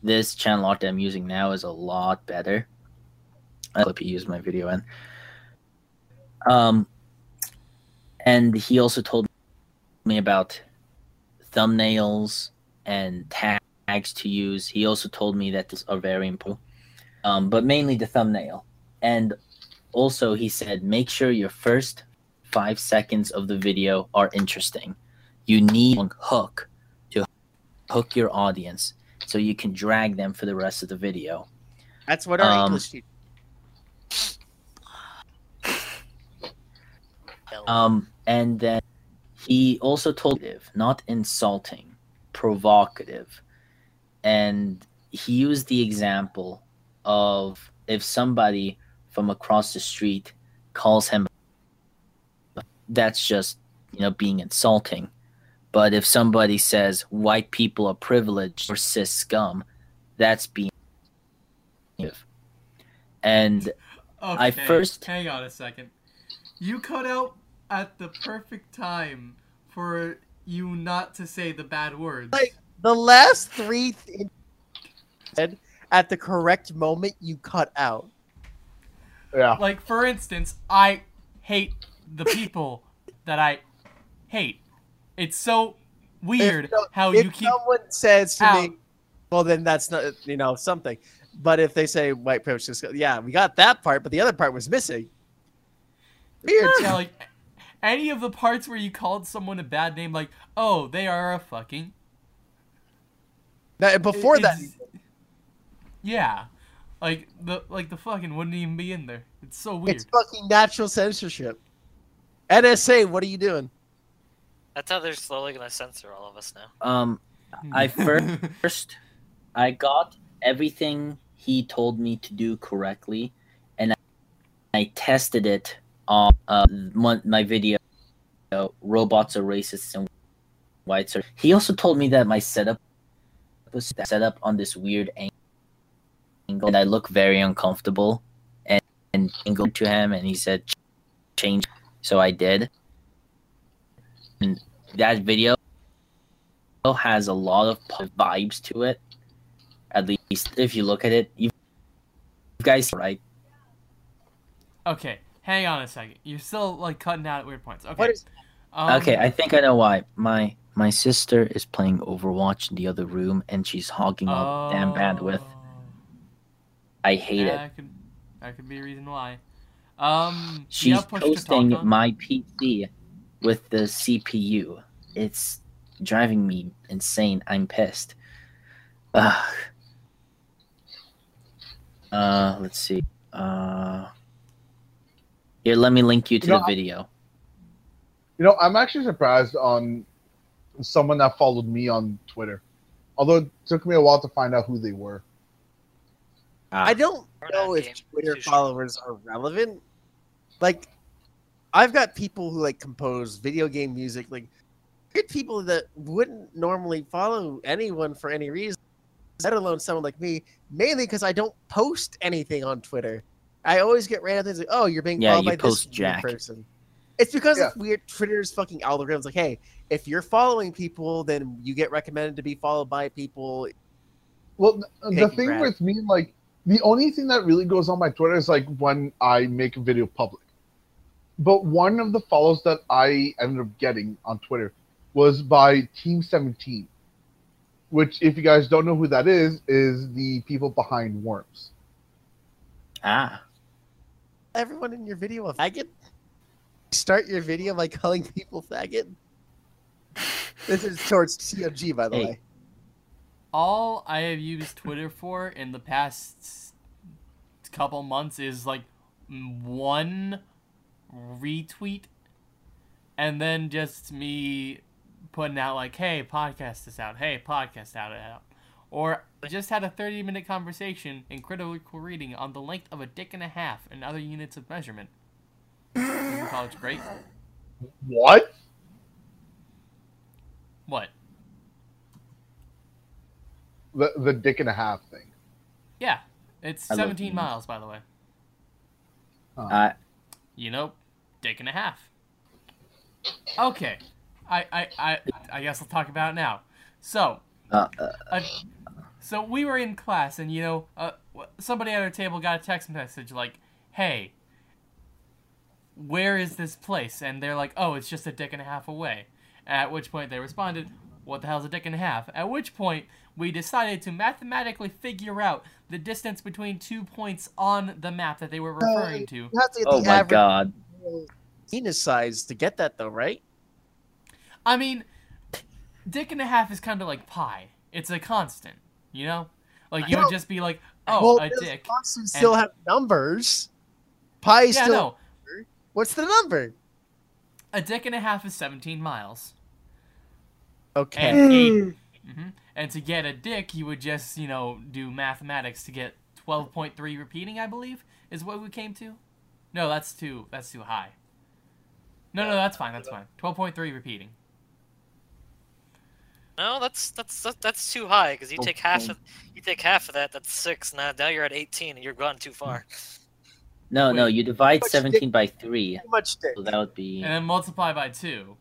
D: this channel art that I'm using now is a lot better. I hope you use my video in. Um, and he also told me about thumbnails and tags to use. He also told me that these are very important, um, but mainly the thumbnail. And also, he said, make sure your first five seconds of the video are interesting. You need a hook to hook your audience so you can drag them for the rest of the video.
C: That's what our
D: Um,
C: English teacher.
D: Um, and then he also told not insulting, provocative, and he used the example of if somebody from across the street calls him, that's just you know being insulting. But if somebody says white people are privileged or cis scum, that's being. And
B: Okay,
D: I first-
B: hang on a second. You cut out at the perfect time for you not to say the bad words.
C: Like- The last three th- at the correct moment you cut out.
E: Yeah.
B: Like for instance, I hate the people that I hate. It's so weird
C: If
B: how
C: if
B: you keep
C: someone says to
B: Ow.
C: me, well, then that's not, you know, something. But if they say white privilege, just yeah, we got that part, but the other part was missing. Weird.
B: yeah, like any of the parts where you called someone a bad name, like, oh, they are a fucking.
C: That, before
B: It-
C: that,
B: yeah, like the like the fucking wouldn't even be in there. It's so weird.
C: it's fucking natural censorship. NSA, what are you doing?
A: That's how they're slowly gonna censor all of us now.
D: Um, I fir- first, I got everything he told me to do correctly, and I tested it on uh, one, my video. uh, Robots are racist and whites are. He also told me that my setup was set up on this weird angle, and I look very uncomfortable. And and angled to him, and he said, "Change." So I did. And that video has a lot of vibes to it. At least if you look at it, you you guys right.
B: Okay, hang on a second. You're still like cutting out at weird points. Okay.
C: What is-
B: um,
D: okay, I think I know why. My my sister is playing Overwatch in the other room, and she's hogging all the damn bandwidth. I hate it.
B: That could that could be a reason why. Um,
D: She's
B: yeah, push to
D: toasting
B: talk on.
D: my PC with the CPU. It's driving me insane. I'm pissed. Ugh. Uh, let's see. Uh, here, let me link you to
E: No,
D: the video.
E: You know, I'm actually surprised on someone that followed me on Twitter. Although it took me a while to find out who they were.
C: I don't know if Twitter followers are relevant. Like, I've got people who like compose video game music, like good people that wouldn't normally follow anyone for any reason, let alone someone like me. Mainly because I don't post anything on Twitter. I always get random things like, "Oh, you're being
D: Yeah,
C: followed
D: you
C: by
D: post
C: this weird
D: Jack.
C: person." It's because
E: Yeah.
C: of weird Twitter's fucking algorithms. Like, hey, if you're following people, then you get recommended to be followed by people.
E: Well, the thing
C: grab.
E: with me, like, the only thing that really goes on my Twitter is like when I make a video public. But one of the follows that I ended up getting on Twitter was by Team 17, which, if you guys don't know who that is, is the people behind Worms.
D: Ah,
C: everyone in your video a faggot? Start your video by calling people faggot? This is towards TMG, by the
D: Hey.
C: way.
B: All I have used Twitter for in the past couple months is like one retweet and then just me putting out like, "Hey, podcast this out. Hey, podcast out out." Or just had a 30 minute conversation in critical reading on the length of a dick and a half and other units of measurement. College great?
E: What?
B: What?
E: The the dick and a half thing.
B: Yeah, it's
D: I
B: 17 miles, by the way.
D: uh,
B: you know, dick and a half. Okay, I I I, I guess I'll talk about it now. So,
D: uh, uh,
B: uh, so we were in class, and you know, uh, somebody at our table got a text message like, "Hey, where is this place?" And they're like, "Oh, it's just a dick and a half away." At which point they responded, "What the hell's a dick and a half?" At which point we decided to mathematically figure out the distance between two points on the map that they were referring to.
C: You to
D: oh my god.
C: penis size to get that, though, right?
B: I mean, dick and a half is kind of like pi. It's a constant, you know? Like, you would just be like, oh,
C: well,
B: a dick.
C: boxes still have numbers. Pi
B: Yeah,
C: still.
B: no.
C: What's the number?
B: A dick and a half is 17 miles.
C: Okay.
B: And eight. hmm And to get a dick, you would just, you know, do mathematics to get 12.3 repeating, I believe, is what we came to. No, that's too, that's too high. No, no, that's fine, that's fine. 12.3 repeating.
A: No, that's that's that's, that's too high because you take half of you take half of that. That's six. Now now you're at 18 and you're gone too far.
D: No, no, you divide 17 by 3.
C: Too much dick.
D: So that would be.
B: And then multiply by 2.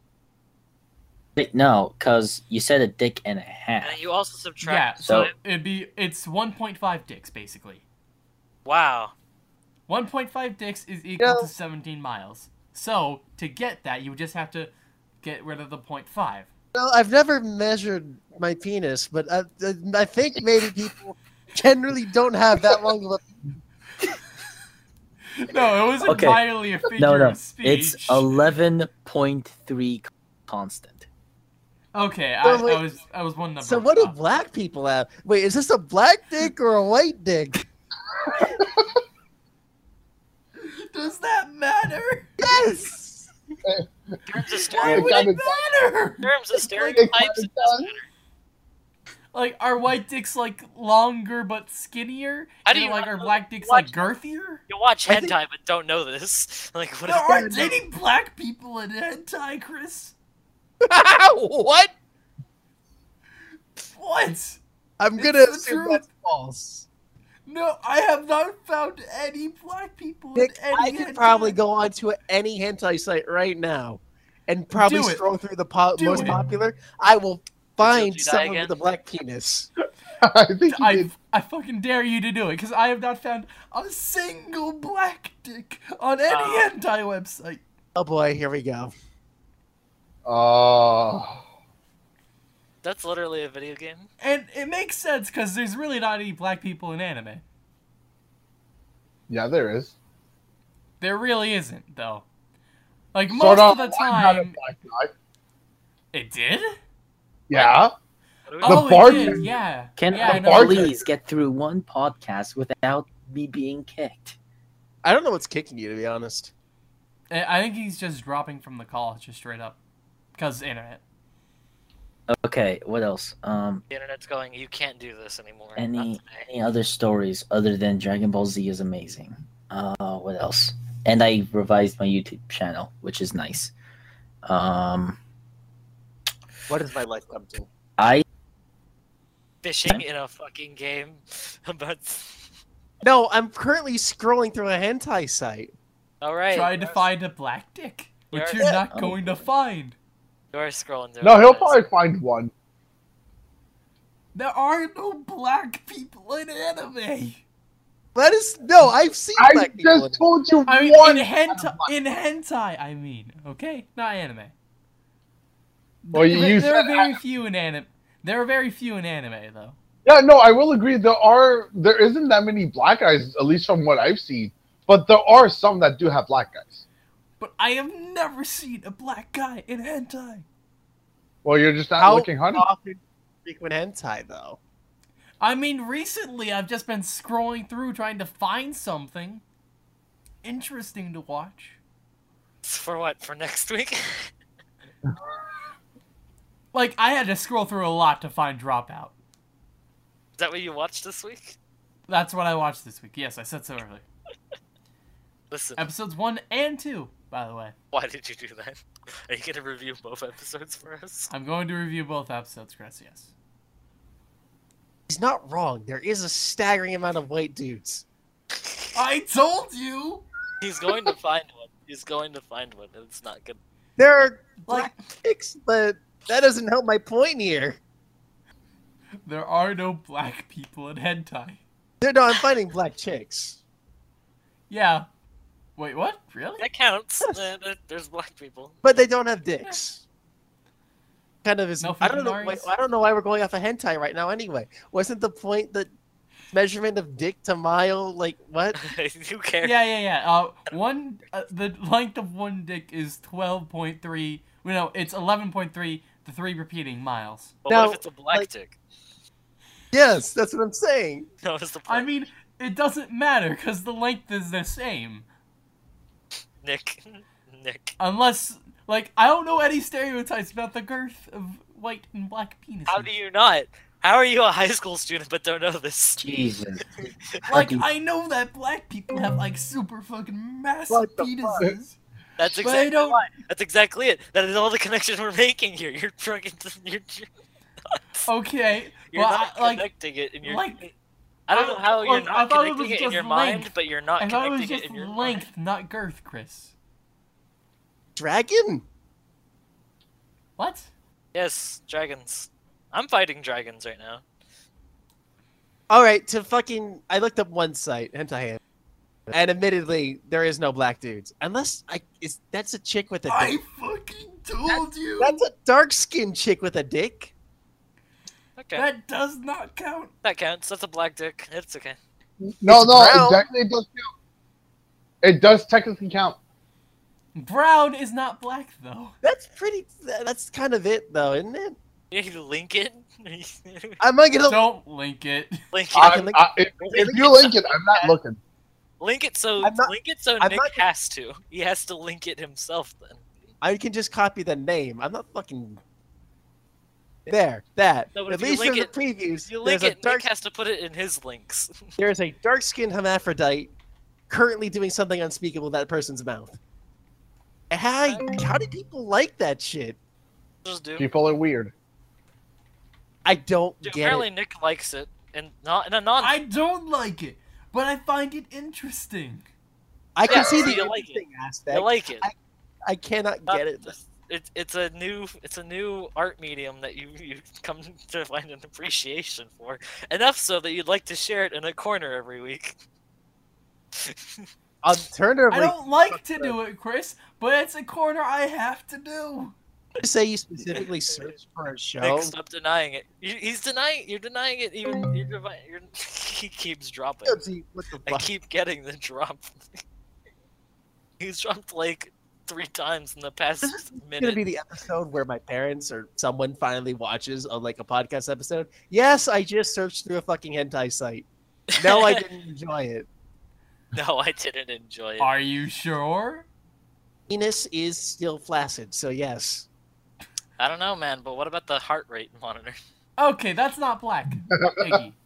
D: Wait, no, because you said a dick and a
A: And
D: half.
A: then you also subtract.
B: Yeah,
A: subtract.
B: so
A: five.
B: it'd be, it's 1.5 dicks, basically.
A: wow.
B: 1.5 dicks is equal
C: know-
B: to 17 miles. So, to get that, you would just have to get rid of the 0.5.
C: Well, I've never measured my penis, but I, I think maybe people generally don't have that long of a.
B: No, it was
D: Okay.
B: entirely a figure
D: No, no,
B: of speech.
D: it's 11.3 constant.
B: Okay, I,
C: So, wait,
B: I was I was one number.
C: So what do black people have? Wait, is this a black dick or a white dick?
B: Does that matter?
C: Yes.
A: terms of
B: Why
E: It
A: stereotypes,
B: would
E: kinda
B: it matter?
A: terms of
E: It
A: stereotypes,
E: kinda
A: it doesn't
B: Like, are white dicks like longer but skinnier?
A: How do
B: And,
A: you
B: like
A: not
B: are black dicks
A: watch-
B: like girthier?
A: You watch
C: I
A: hentai
C: think-
A: but don't know this. Like what?
B: There
A: is-
B: aren't any black people in hentai, Chris.
C: what?
B: What?
C: I'm gonna
B: the
C: assume
B: truth.
C: that's false.
B: No, I have not found any black people
C: Nick,
B: in any
C: I could
B: hentai.
C: probably go onto any hentai site right now and probably scroll through the po-
B: Do
C: most
B: it.
C: popular. I will find
A: you die
C: someone with a black penis.
E: I think
B: I. I fucking dare you to do it because I have not found a single black dick on any
A: Uh.
B: hentai website.
C: Oh boy, here we go.
E: Uh,
A: That's literally a video game.
B: And it makes sense because there's really not any black people in anime.
E: yeah, there is.
B: There really isn't, though. Like most
E: Sword
B: of
E: Art
B: the
E: Online had a
B: time,
E: black guy.
B: it did.
E: Yeah.
A: What do we-
E: The
B: oh, it
E: bartender-
B: did. Yeah.
D: Can
B: yeah,
D: I
B: I know.
D: please get through one podcast without me being kicked?
C: I don't know what's kicking you, to be honest.
B: I I think he's just dropping from the call, just straight up, because internet.
D: Okay, what else? Um,
A: The internet's going. You can't do this anymore.
D: Any any other stories other than Dragon Ball Z is amazing. Uh, what else? And I revised my YouTube channel, which is nice. Um,
C: What does my life come to?
D: I
A: fishing in a fucking game but
C: No, I'm currently scrolling through a hentai site.
A: All right.
B: trying to find a black dick, which
A: You're-
B: you're not going to find.
A: You're scrolling through.
E: No, he'll
A: guys.
E: probably find one.
B: There are no black people in anime.
C: That is no, I've seen
E: I
C: black people. in-
E: just told you
B: I mean,
E: one.
B: in hentai, in hentai, I mean, okay, not anime.
E: Well, you-
B: there,
E: you
B: there are
E: said-
B: very few in anime. There are very few in anime, though.
E: Yeah, no, I will agree. There are there isn't that many black guys, at least from what I've seen. But there are some that do have black guys.
B: But I have never seen a black guy in hentai.
E: Well, you're just not
C: How
E: looking hard.
C: often do you frequent hentai though?
B: I mean, recently I've just been scrolling through trying to find something interesting to watch.
A: For what? For next week?
B: Like, I had to scroll through a lot to find Dropout.
A: Is that what you watched this week?
B: That's what I watched this week. Yes, I said so earlier.
A: Listen,
B: Episodes 1 and 2, by the way.
A: why did you do that? Are you gonna review both episodes for us?
B: I'm going to review both episodes, Chris, yes.
C: He's not wrong. There is a staggering amount of white dudes.
B: I told you!
A: He's going to find one. He's going to find one, and it's not good.
C: There are
B: Like,
C: black chicks, but that doesn't help my point here.
B: there are no black people in hentai.
C: No, no, I'm finding black chicks.
B: Yeah. Wait, what? Really?
A: That counts. There- There's black people.
C: But they don't have dicks. Kind of is.
B: No
C: I don't know.
B: fucking
C: Wait,
B: Marys?
C: I don't know why we're going off a hentai right now. Anyway, wasn't the point that measurement of dick to mile? Like what?
A: Who cares?
B: Yeah, yeah, yeah. Uh, one, uh, the length of one dick is 12.3. Well, no, it's 11.3 to 3 repeating miles.
A: But
C: Now,
A: what if it's a black
C: like-
A: dick?
C: Yes, that's what I'm saying.
A: No, it's the point.
B: I mean, it doesn't matter because the length is the same.
A: Nick. Nick.
B: Unless, like, I don't know any stereotypes about the girth of white and black penises.
A: How do you not? How are you a high school student but don't know this?
D: Jesus.
B: Like, I know that black people have, like, super fucking massive
C: What
B: penises.
A: That's
B: But I
A: exactly
B: don't-
A: why. That's exactly it. That is all the connection we're making here. You're fucking. You're, you're
B: Okay,
A: you're
B: well,
A: not
B: I, like,
A: connecting it in your.
B: like,
A: I don't know how you're
B: like, I
A: not
B: thought it
A: connecting it, in
B: just
A: your mind, but you're not
B: I thought it was just
A: it in your
B: length,
A: mind.
B: not girth, Chris.
C: Dragon?
B: What?
A: Yes, dragons. I'm fighting dragons right now.
C: All right, to fucking. I looked up one site, hentai, hand, and admittedly, there is no black dudes. Unless I is that's a chick with a
B: I
C: dick.
B: I fucking told you.
C: That's a dark skinned chick with a dick.
A: Okay,
B: That does not count.
A: that counts. That's a black dick. It's okay.
E: No,
C: It's
E: no,
C: brown.
E: exactly. It does count. It does technically count.
B: Brown is not black though.
C: That's pretty. That's kind of it, though, isn't it?
A: You link it.
C: I'm not gonna.
B: Don't link it.
A: link it.
C: I-
E: I, I, if, if you link it, I'm not looking.
A: Link it so
C: not-
A: link it so
C: I'm
A: Nick
C: not-
A: has to. He has to link it himself then.
C: I can just copy the name. I'm not fucking. There, that.
A: No, but
C: At least in
A: link
C: the
A: it-
C: previews,
A: you link it,
C: dark
A: Nick has to put it in his links.
C: there's a dark-skinned hermaphrodite currently doing something unspeakable in that person's mouth. How, how do people like that shit?
A: Just do.
E: People are weird.
C: I don't
A: Dude,
C: get
A: apparently
C: it.
A: Nick likes it, and not in a non.
B: I don't like it, but I find it interesting.
C: I can
A: Yeah,
C: see
A: so
C: the
A: you like
C: interesting aspect.
A: I like it.
C: I- I cannot
A: Not-
C: get it.
A: It's it's a new it's a new art medium that you you come to find an appreciation for enough so that you'd like to share it in a corner every week.
C: Alternatively,
B: I don't like to do it, Chris, but it's a corner I have to do.
C: say you specifically search for a show.
A: Nick, stop denying it. He's denying. You're denying it. Even you're, devi- you're he keeps dropping.
C: What the
A: I keep getting the drop. he's dropped like three times in the past
C: This is gonna be the episode where my parents or someone finally watches a, like a podcast episode. Yes, I just searched through a fucking hentai site. No, I didn't enjoy it.
A: no, I didn't enjoy it.
B: Are you sure?
C: Penis is still flaccid, so yes.
A: I don't know, man. But what about the heart rate monitor?
B: Okay, that's not black, Iggy.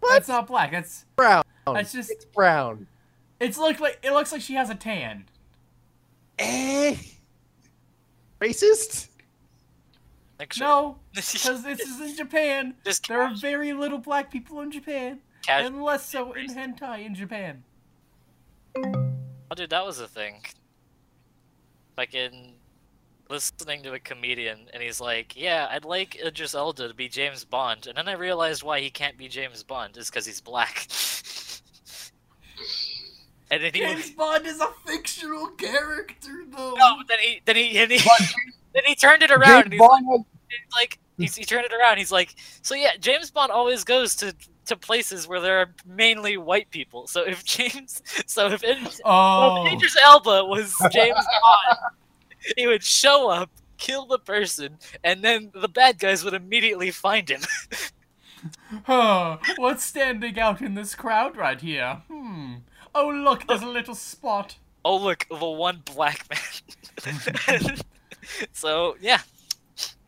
C: What?
B: That's not black. That's
C: Brown.
B: that's just
C: It's brown.
B: it's look like it looks like she has a tan.
C: Eh? Racist?
A: Make.
B: No, because this is in Japan.
A: Just
B: There are very little black people in Japan,
A: cash-
B: and less so in hentai in Japan.
A: Oh, dude, that was a thing. Like in listening to a comedian, and he's like, "Yeah, I'd like Idris Elba to be James Bond," and then I realized why he can't be James Bond is because he's black. and then he,
B: James Bond is a fictional character, though.
A: no, but then he, then he, and he, then he turned it around, and
E: James
A: he's like,
E: Bond was-
A: like, he's, he turned it around. He's like, so yeah, James Bond always goes to to places where there are mainly white people. So if James, so if, Id-
B: Oh,
A: Well, Idris Elba was James Bond, he would show up, kill the person, and then the bad guys would immediately find him.
B: huh. What's standing out in this crowd right here? Hmm. Oh, look, there's a little spot.
A: oh look, the one black man. so yeah,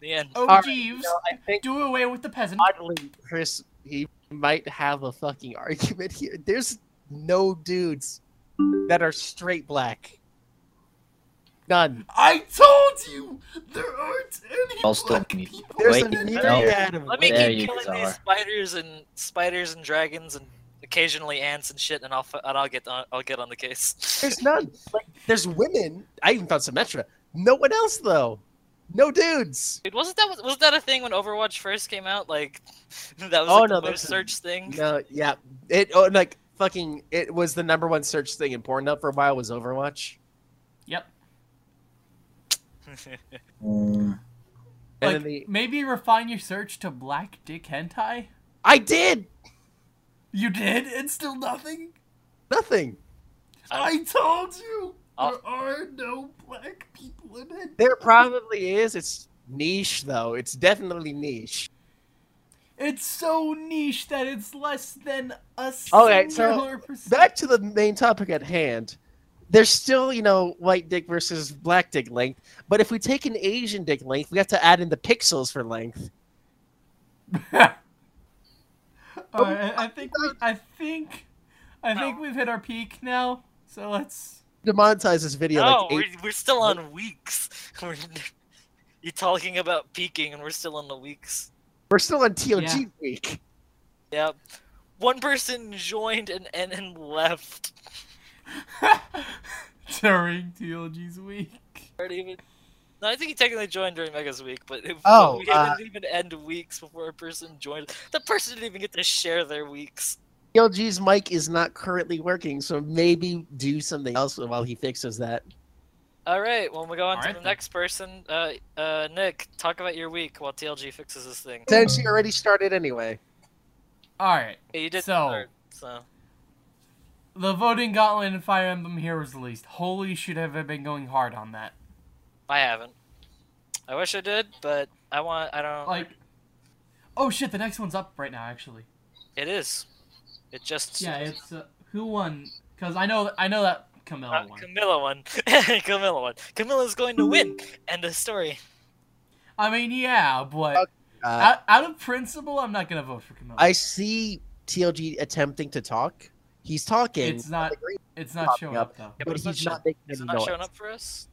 A: the end.
B: Oh,
C: Alright,
B: Jeeves,
C: No, I think
B: do away with the peasant.
C: oddly, Chris, he might have a fucking argument here. There's no dudes that are straight black. None.
B: I told you there aren't any
D: I'll still
B: black
D: meet-
B: people.
C: There's
D: Wait,
C: a
D: no.
C: myriad of
A: Let me
D: There
A: keep
D: you
A: killing
D: are.
A: these spiders and spiders and dragons and occasionally ants and shit, and I'll f- and I'll get on, I'll get on the case.
C: There's none. Like, there's women. I even found Symmetra. No one else though. No dudes.
A: Dude, wasn't that was that a thing when Overwatch first came out? Like that was
C: Oh,
A: like
C: no,
A: the
C: there's
A: most
C: a-
A: search thing.
C: No, yeah. It oh, like fucking. It was the number one search thing in Pornhub for a while. Was Overwatch.
B: Yep.
D: Mm,
B: Like,
C: the,
B: maybe refine your search to black dick hentai?
C: I did
B: You did? And still nothing?
C: nothing.
A: I-
B: I told you!
A: I'll-
B: There are no black people in it.
C: There probably is. It's niche though. It's definitely niche.
B: It's so niche that it's less than a
C: Okay, so
B: singular percent.
C: Back to the main topic at hand. There's still, you know, white dick versus black dick length. But if we take an Asian dick length, we have to add in the pixels for length.
B: Alright, oh, I, I think we, I think I think we've hit our peak now. So let's
C: Demonetize this video
A: No,
C: like
A: we're, we're still on weeks. We're, you're talking about peaking, and we're still on the weeks.
C: We're still on TLG
B: Yeah.
C: week.
A: Yep. One person joined and and, and left.
B: during TLG's week.
A: Or even, no, I think he technically joined during Mega's week, but it,
C: Oh,
A: we
C: uh,
A: didn't even end weeks before a person joined. The person didn't even get to share their weeks.
C: TLG's mic is not currently working, so maybe do something else while he fixes that.
A: All right, well, we go on
B: All
A: to
B: right,
A: the
B: then.
A: next person. Uh, uh, Nick, talk about your week while TLG fixes this thing.
C: Since he already started anyway.
B: Alright.
A: Hey, you did
B: So-
A: start, so
B: The voting gauntlet in Fire Emblem Heroes released. Holy shit have I been going hard on that.
A: I haven't. I wish I did, but I want. I don't.
B: Like, oh shit, the next one's up right now. Actually,
A: it is. It just.
B: yeah, it's uh, who won? Because I know I know that Camilla
A: Uh,
B: won.
A: Camilla won. Camilla won. Camilla's going to win. End of story.
B: I mean, yeah, but
C: Uh,
B: out, out of principle, I'm not gonna vote for Camilla.
C: I see TLG attempting to talk. He's talking.
B: It's not. It's not showing
C: up.
B: up though.
A: Yeah,
C: but
A: it's not
C: he's
A: show-
C: not making
A: Is it
C: any
A: not showing up for us?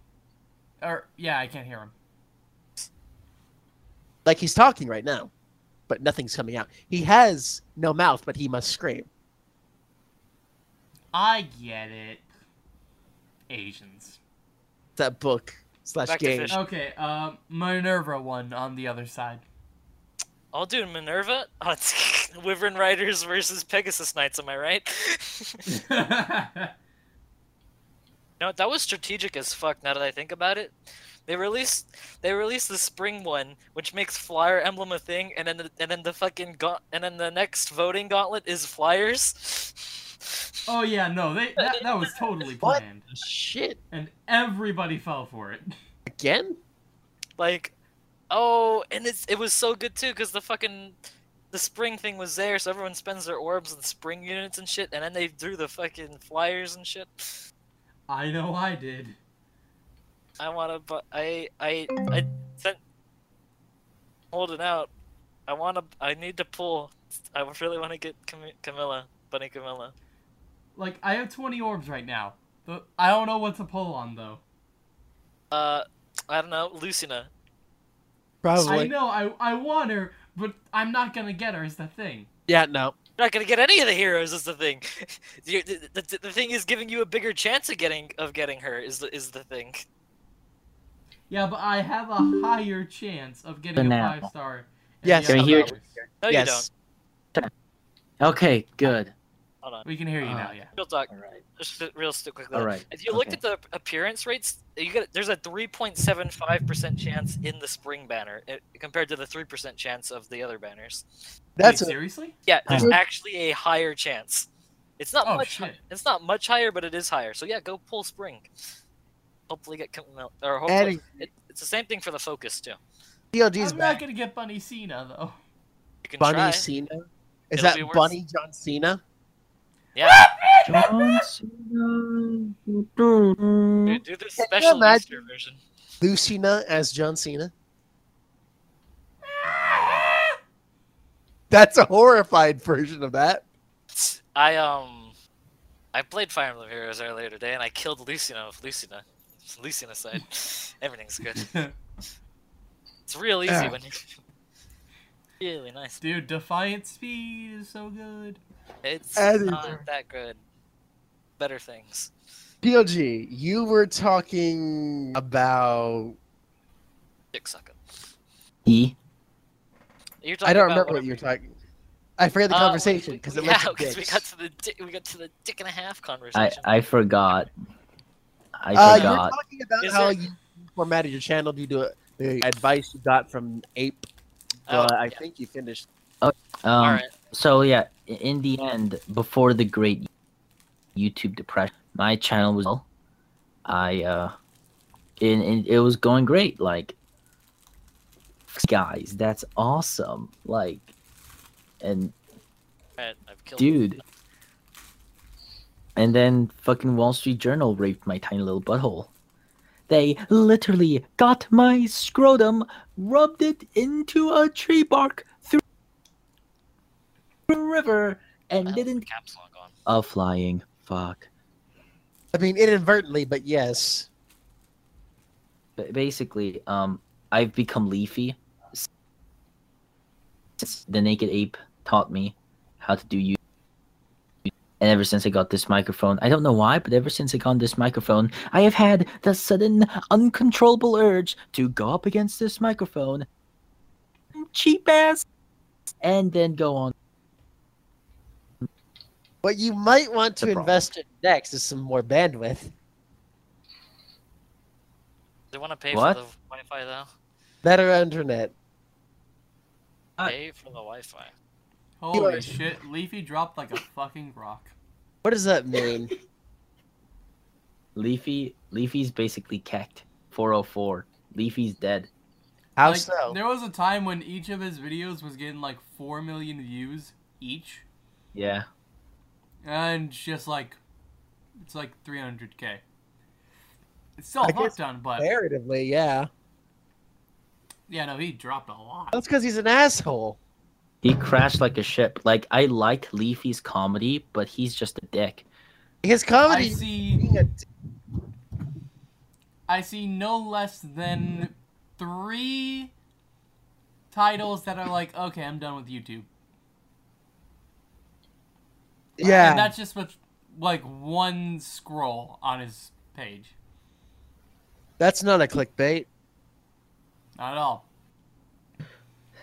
B: Or yeah, I can't hear him.
C: Like he's talking right now, but nothing's coming out. He has no mouth, but he must scream.
B: I get it. Asians.
C: That book slash
A: Back
C: game.
B: Okay, um, Minerva one on the other side.
A: I'll do Minerva? Oh, it's Wyvern Riders versus Pegasus Knights, am I right? no, that was strategic as fuck now that I think about it. They released they released the spring one, which makes flyer emblem a thing, and then the, and then the fucking gaunt, and then the next voting gauntlet is flyers.
B: oh yeah, no, they that, that was totally
C: What?
B: planned,
C: Shit.
B: and everybody fell for it.
C: Again?
A: like, oh, and it's it was so good too, cause the fucking the spring thing was there, so everyone spends their orbs and spring units and shit, and then they drew the fucking flyers and shit.
B: I know I did.
A: I want to, but I, I, I sent holding out. I want to. I need to pull. I really want to get Cam- Camilla, Bunny Camilla.
B: Like I have 20 orbs right now. But I don't know what to pull on though.
A: Uh, I don't know, Lucina.
C: Probably.
B: I know I I want her, but I'm not gonna get her. Is the thing.
C: Yeah, no.
A: You're not gonna get any of the heroes. Is the thing. You- the, the, the thing is giving you a bigger chance of getting of getting her. Is the is the thing.
B: Yeah, but I have a higher chance of getting a five star.
C: Yes.
D: Can we hear-
A: No, you
C: yes.
A: don't.
D: Okay, good.
A: Hold on.
B: We can hear you
D: Uh,
B: now. Yeah.
A: Real talk.
D: All right.
A: Just real st- quick.
D: All right.
A: If you look
D: okay.
A: at the appearance rates, you get there's a 3.75% chance in the spring banner eh, compared to the 3% chance of the other banners.
C: That's
B: Wait,
C: a,
B: seriously.
A: Yeah, there's
C: Good.
A: actually a higher chance. It's not
B: Oh,
A: much.
B: shit.
A: It's not much higher, but it is higher. So yeah, go pull spring. Hopefully get Camilla- or hopefully
C: adding
A: it, it's the same thing for the focus too.
C: TLG's
B: I'm
C: back.
B: not gonna get Bunny Cena though.
A: You can
C: Bunny
A: try.
C: Cena? Is
A: It'll
C: that Bunny John Cena?
A: Yeah,
D: John Cena.
A: dude, do the special
C: imagine-
A: Easter version.
C: Lucina as John Cena? That's a horrified version of that.
A: I um, I played Fire Emblem Heroes earlier today, and I killed Lucina with Lucina. Lucina side. Everything's good. It's real easy
C: Yeah.
A: when you. Really nice.
B: Dude, Defiant Speed is so good.
A: It's
C: Adding
A: not that good. Better things.
C: TLG, you were talking about.
A: Dick sucking.
D: E.
A: You're talking
C: I don't
A: about
C: remember what you were talking. I forget the
A: Uh,
C: conversation because it
A: yeah,
C: went to
A: 'cause we got to the di- we got to the dick and a half conversation.
D: I I forgot. I
C: Uh, you were
D: forgot.
C: talking about
A: Is
C: how
A: there-
C: you formatted your channel due to the advice you got from Ape.
A: Oh,
C: But I
A: yeah.
C: think you finished.
D: Um,
A: All right.
D: So yeah, in the end, before the great YouTube depression, my channel was. I uh, and, and it was going great. Like, guys, that's awesome. Like, and
A: Alright, I've killed
D: dude, and then fucking Wall Street Journal raped my tiny little butthole. They literally got my scrotum, rubbed it into a tree bark river, and
A: What the hell is the
D: didn't
A: caps lock on.
D: a flying fuck.
C: I mean, inadvertently, but yes.
D: Ba- Basically, um, I've become leafy. Since the naked ape taught me how to do you. And ever since I got this microphone, I don't know why, but ever since I got this microphone, I have had the sudden, uncontrollable urge to go up against this microphone, cheap ass, and then go on.
C: What you might want to
D: The problem.
C: invest in next is some more bandwidth.
A: They want to pay
D: What?
A: for the Wi-Fi though.
C: Better internet.
D: Uh,
A: Pay for the Wi-Fi.
B: Holy
C: are-
B: shit, Leafy dropped like a fucking rock.
C: What does that mean?
D: Leafy, Leafy's basically kecked. 404. Leafy's dead.
C: How
B: like,
C: so?
B: There was a time when each of his videos was getting like four million views each,
D: Yeah.
B: And just like it's like 300k. It's still
C: I
B: a
C: guess
B: fuck ton, but
C: Comparatively, yeah.
B: yeah, no, he dropped a lot.
C: That's because he's an asshole.
D: He crashed like a ship. Like I like Leafy's comedy, but he's just a dick.
C: His comedy.
B: I see.
C: being a
B: I see no less than three titles that are like, okay, I'm done with YouTube. Uh, and
C: Yeah.
B: that's just with like one scroll on his page.
C: That's not a clickbait.
B: Not at all.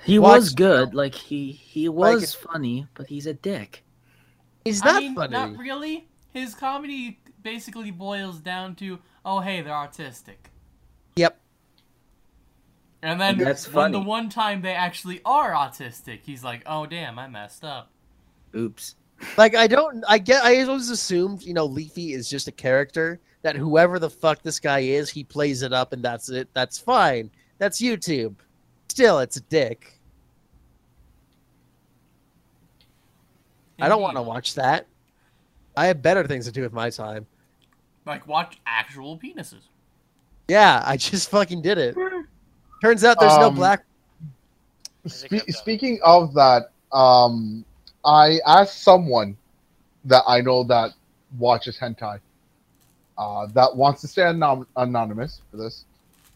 D: He
C: Watch-
D: was good. Like he he
C: Like-
D: was funny, but he's a dick.
C: He's
B: I
C: not
B: mean,
C: funny.
B: not really. His comedy basically boils down to, oh hey, they're autistic.
C: Yep.
B: And then
D: That's
B: when the one time they actually are autistic, he's like, oh damn, I messed up.
D: Oops.
C: Like I don't. I get. I always assumed you know Leafy is just a character that whoever the fuck this guy is, he plays it up and that's it. That's fine. That's YouTube. Still, it's a dick. I don't want to watch that. I have better things to do with my time.
B: Like watch actual penises.
C: Yeah, I just fucking did it. Turns out there's no
E: Um,
C: black.
E: Spe-
A: I've done it.
E: speaking of that, um, I asked someone that I know that watches hentai, uh, that wants to stay anon- anonymous for this.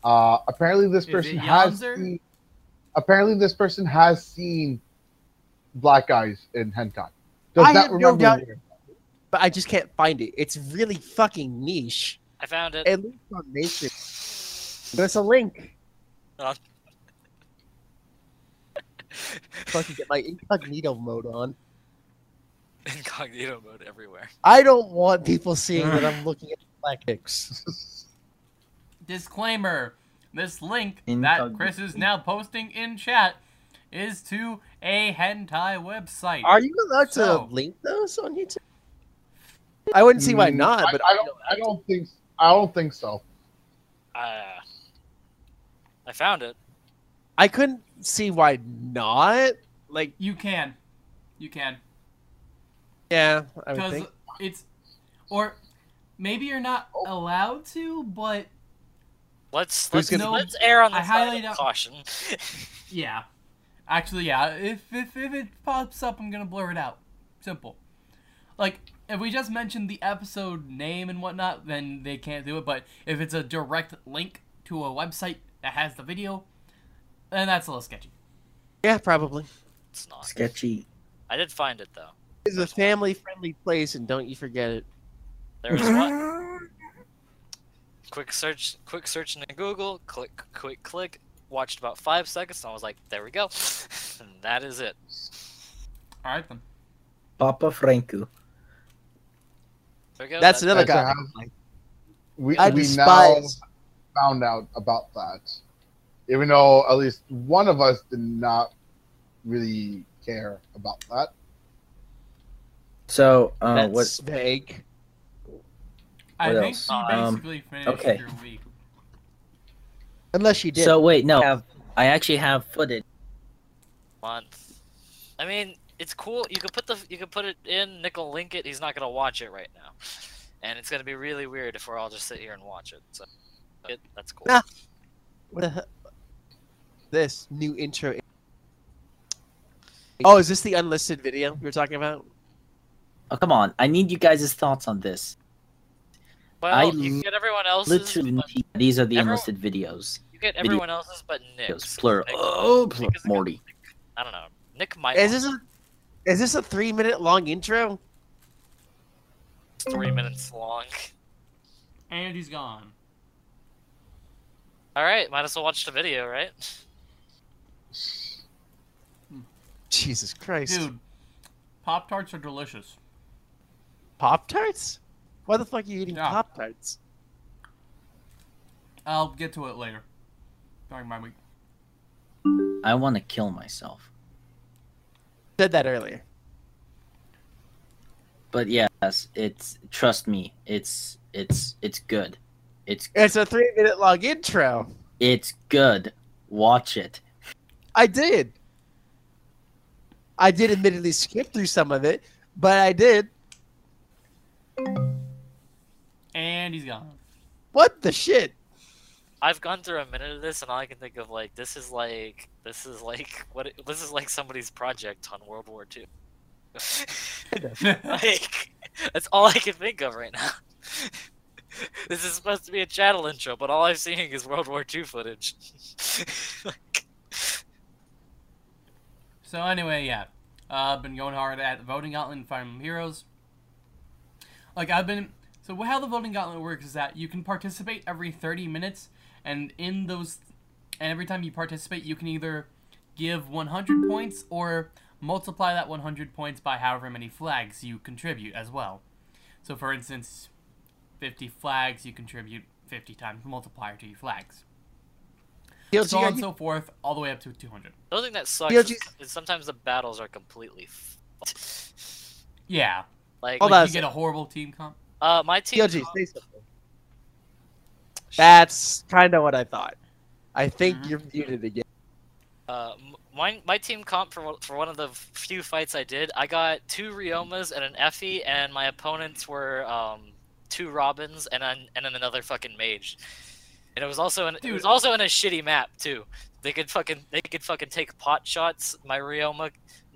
E: Uh, apparently, this person has. Seen, apparently, this person has seen black guys in hentai. Does
C: I
E: that
C: have no doubt, but I just can't find it. It's really fucking niche.
A: I found it.
C: At least on Nation. There's a link.
A: Uh.
C: Fucking get my incognito mode on.
A: Incognito mode everywhere.
C: I don't want people seeing that I'm looking at black dicks.
B: Disclaimer: This link that Chris is now posting in chat is to a hentai website.
C: Are you allowed to link those on YouTube? I wouldn't see why
E: Mm,
C: not,
E: I,
C: but
E: I don't. I don't think. I don't think so.
A: Uh, I found it.
C: I couldn't see why not. Like,
B: You can, you can,
C: yeah, I would
B: because
C: think.
B: it's, or maybe you're not allowed to, but
A: Let's let's,
B: gonna-
A: let's err on the
B: I
A: side of caution.
B: yeah, actually, yeah. If if if it pops up, I'm gonna blur it out. Simple. Like if we just mentioned the episode name and whatnot, then they can't do it. But if it's a direct link to a website that has the video, then that's a little sketchy.
C: Yeah, probably.
A: it's not.
D: Sketchy.
A: I did find it though.
C: It's a family-friendly place, and don't you forget it.
A: There was one quick search, quick search in Google. Click, quick click. Watched about five seconds, and I was like, "There we go," and that is it.
B: All right then.
D: Papa Franco.
A: There we go.
C: That's another
E: That's
C: guy.
E: a house. We,
C: I
E: we now found out about that, even though at least one of us did not really care about that.
D: So uh,
C: That's
D: what?
C: vague.
B: I
D: What
B: think
D: else?
B: you
D: Um,
B: basically finished
D: okay.
B: your week.
C: Unless you did.
D: So wait, no. I, have, I actually have footage.
A: month. I mean, it's cool. You could put the you could put it in. Nick will link it. He's not gonna watch it right now, and it's gonna be really weird if we're all just sit here and watch it. So, it, that's cool.
C: Nah. what the hell? This new intro. Oh, is this the unlisted video you were talking about?
D: Oh come on! I need you guys' thoughts on this.
A: Well,
D: I
A: you get everyone else's.
D: Literally, these are the
A: everyone-
D: unlisted videos.
A: you get
D: video-
A: everyone else's, but Nick's.
D: Videos, plural.
A: Oh, Nick-
D: Oh,
A: Nick
D: pl-
A: is
D: Morty.
A: I don't know. Nick might.
C: Is this a is this a three minute long intro?
A: three minutes long.
B: And he's gone.
A: All right, might as well watch the video, right?
C: Jesus Christ!
B: Dude, Pop Tarts are delicious.
C: Pop tarts? Why the fuck are you eating
B: Yeah.
C: Pop tarts?
B: I'll get to it later. During my week.
D: I want to kill myself.
C: Said that earlier.
D: But yes, it's trust me, it's it's it's good. It's
C: It's a three minute long intro.
D: it's good. Watch it.
C: I did. I did admittedly skip through some of it, but I did.
B: And he's gone.
C: What the shit?
A: I've gone through a minute of this, and all I can think of like this is like this is like what it, this is like somebody's project on World War II. like that's all I can think of right now. this is supposed to be a channel intro, but all I'm seeing is World War II footage. like,
B: So anyway, yeah, uh, I've been going hard at voting gauntlet and Fire Emblem Heroes. Like I've been, so how the voting gauntlet works is that you can participate every 30 minutes, and in those, and every time you participate, you can either give 100 points or multiply that 100 points by however many flags you contribute as well. So for instance, 50 flags, you contribute 50 times multiplier to your flags.
C: TLG,
B: So on and so forth, all the way up to 200.
A: the only thing that sucks
C: TLG
A: is, is sometimes the battles are completely. F-
B: Yeah,
A: like,
C: Hold
B: like you get a horrible team comp.
A: uh, my team.
C: TLG, say something. That's kind of what I thought. I think
B: Mhm.
C: you're muted again.
A: Uh, my my team comp for one- for one of the few fights I did, I got two Ryomas and an Effie, and my opponents were um two Robins and an, and then another fucking mage. And it was also in, it was also in a shitty map too. They could fucking they could fucking take pot shots. My Ryoma,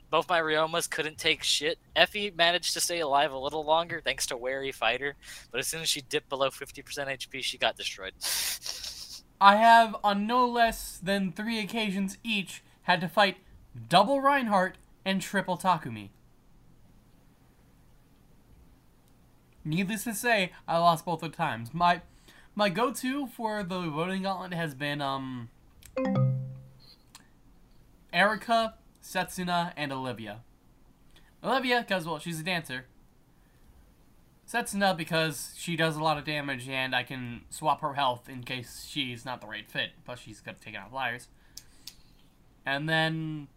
A: both my Ryomas couldn't take shit. Effie managed to stay alive a little longer thanks to wary fighter, but as soon as she dipped below 50% HP, she got destroyed.
B: I have, on no less than three occasions each, had to fight double Reinhardt and triple Takumi. Needless to say, I lost both the times. My my go-to for the voting gauntlet has been um Eirika, Setsuna, and Olivia. Olivia, because well, she's a dancer. Setsuna because she does a lot of damage and I can swap her health in case she's not the right fit. Plus she's good at taking out flyers. And then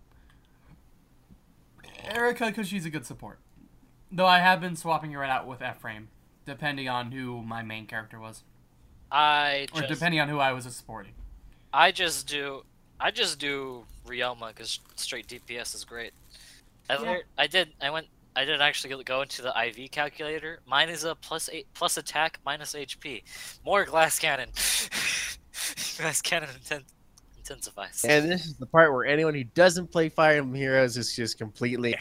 B: Eirika because she's a good support. Though I have been swapping her out with Ephraim, depending on who my main character was.
A: I
B: Or depending on who I was supporting.
A: I just do I just do Ryoma because straight DPS is great. I,
B: Yeah.
A: I did I went I did actually go into the IV calculator. Mine is a plus eight plus attack minus HP. More glass cannon. glass cannon inten- intensifies.
C: And this is the part where anyone who doesn't play Fire Emblem Heroes is just completely.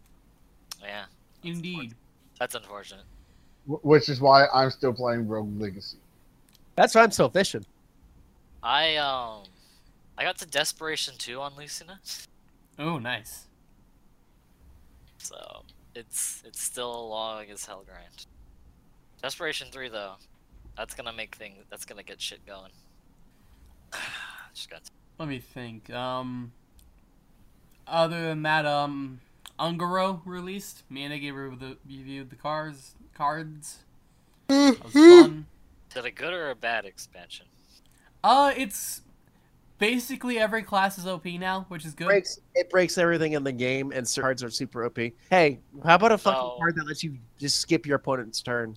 A: yeah,
B: Indeed.
A: that's unfortunate.
E: Which is why I'm still playing Rogue Legacy.
C: That's why I'm still fishing.
A: I um I got to Desperation 2 on Lucina,
B: Oh, nice.
A: so it's it's still a long as hell grind. Desperation 3 though, that's gonna make things that's gonna get shit going. Just got
B: Let me think. Um, other than that, um, Un'Goro released. Me and Iggy reviewed the, reviewed the cars, cards. That was fun.
A: Is it a good or a bad expansion?
B: Uh, it's basically every class is OP now, which is good.
C: breaks it breaks everything in the game, and cards are super OP. Hey, how about a fucking
A: Oh.
C: card that lets you just skip your opponent's turn?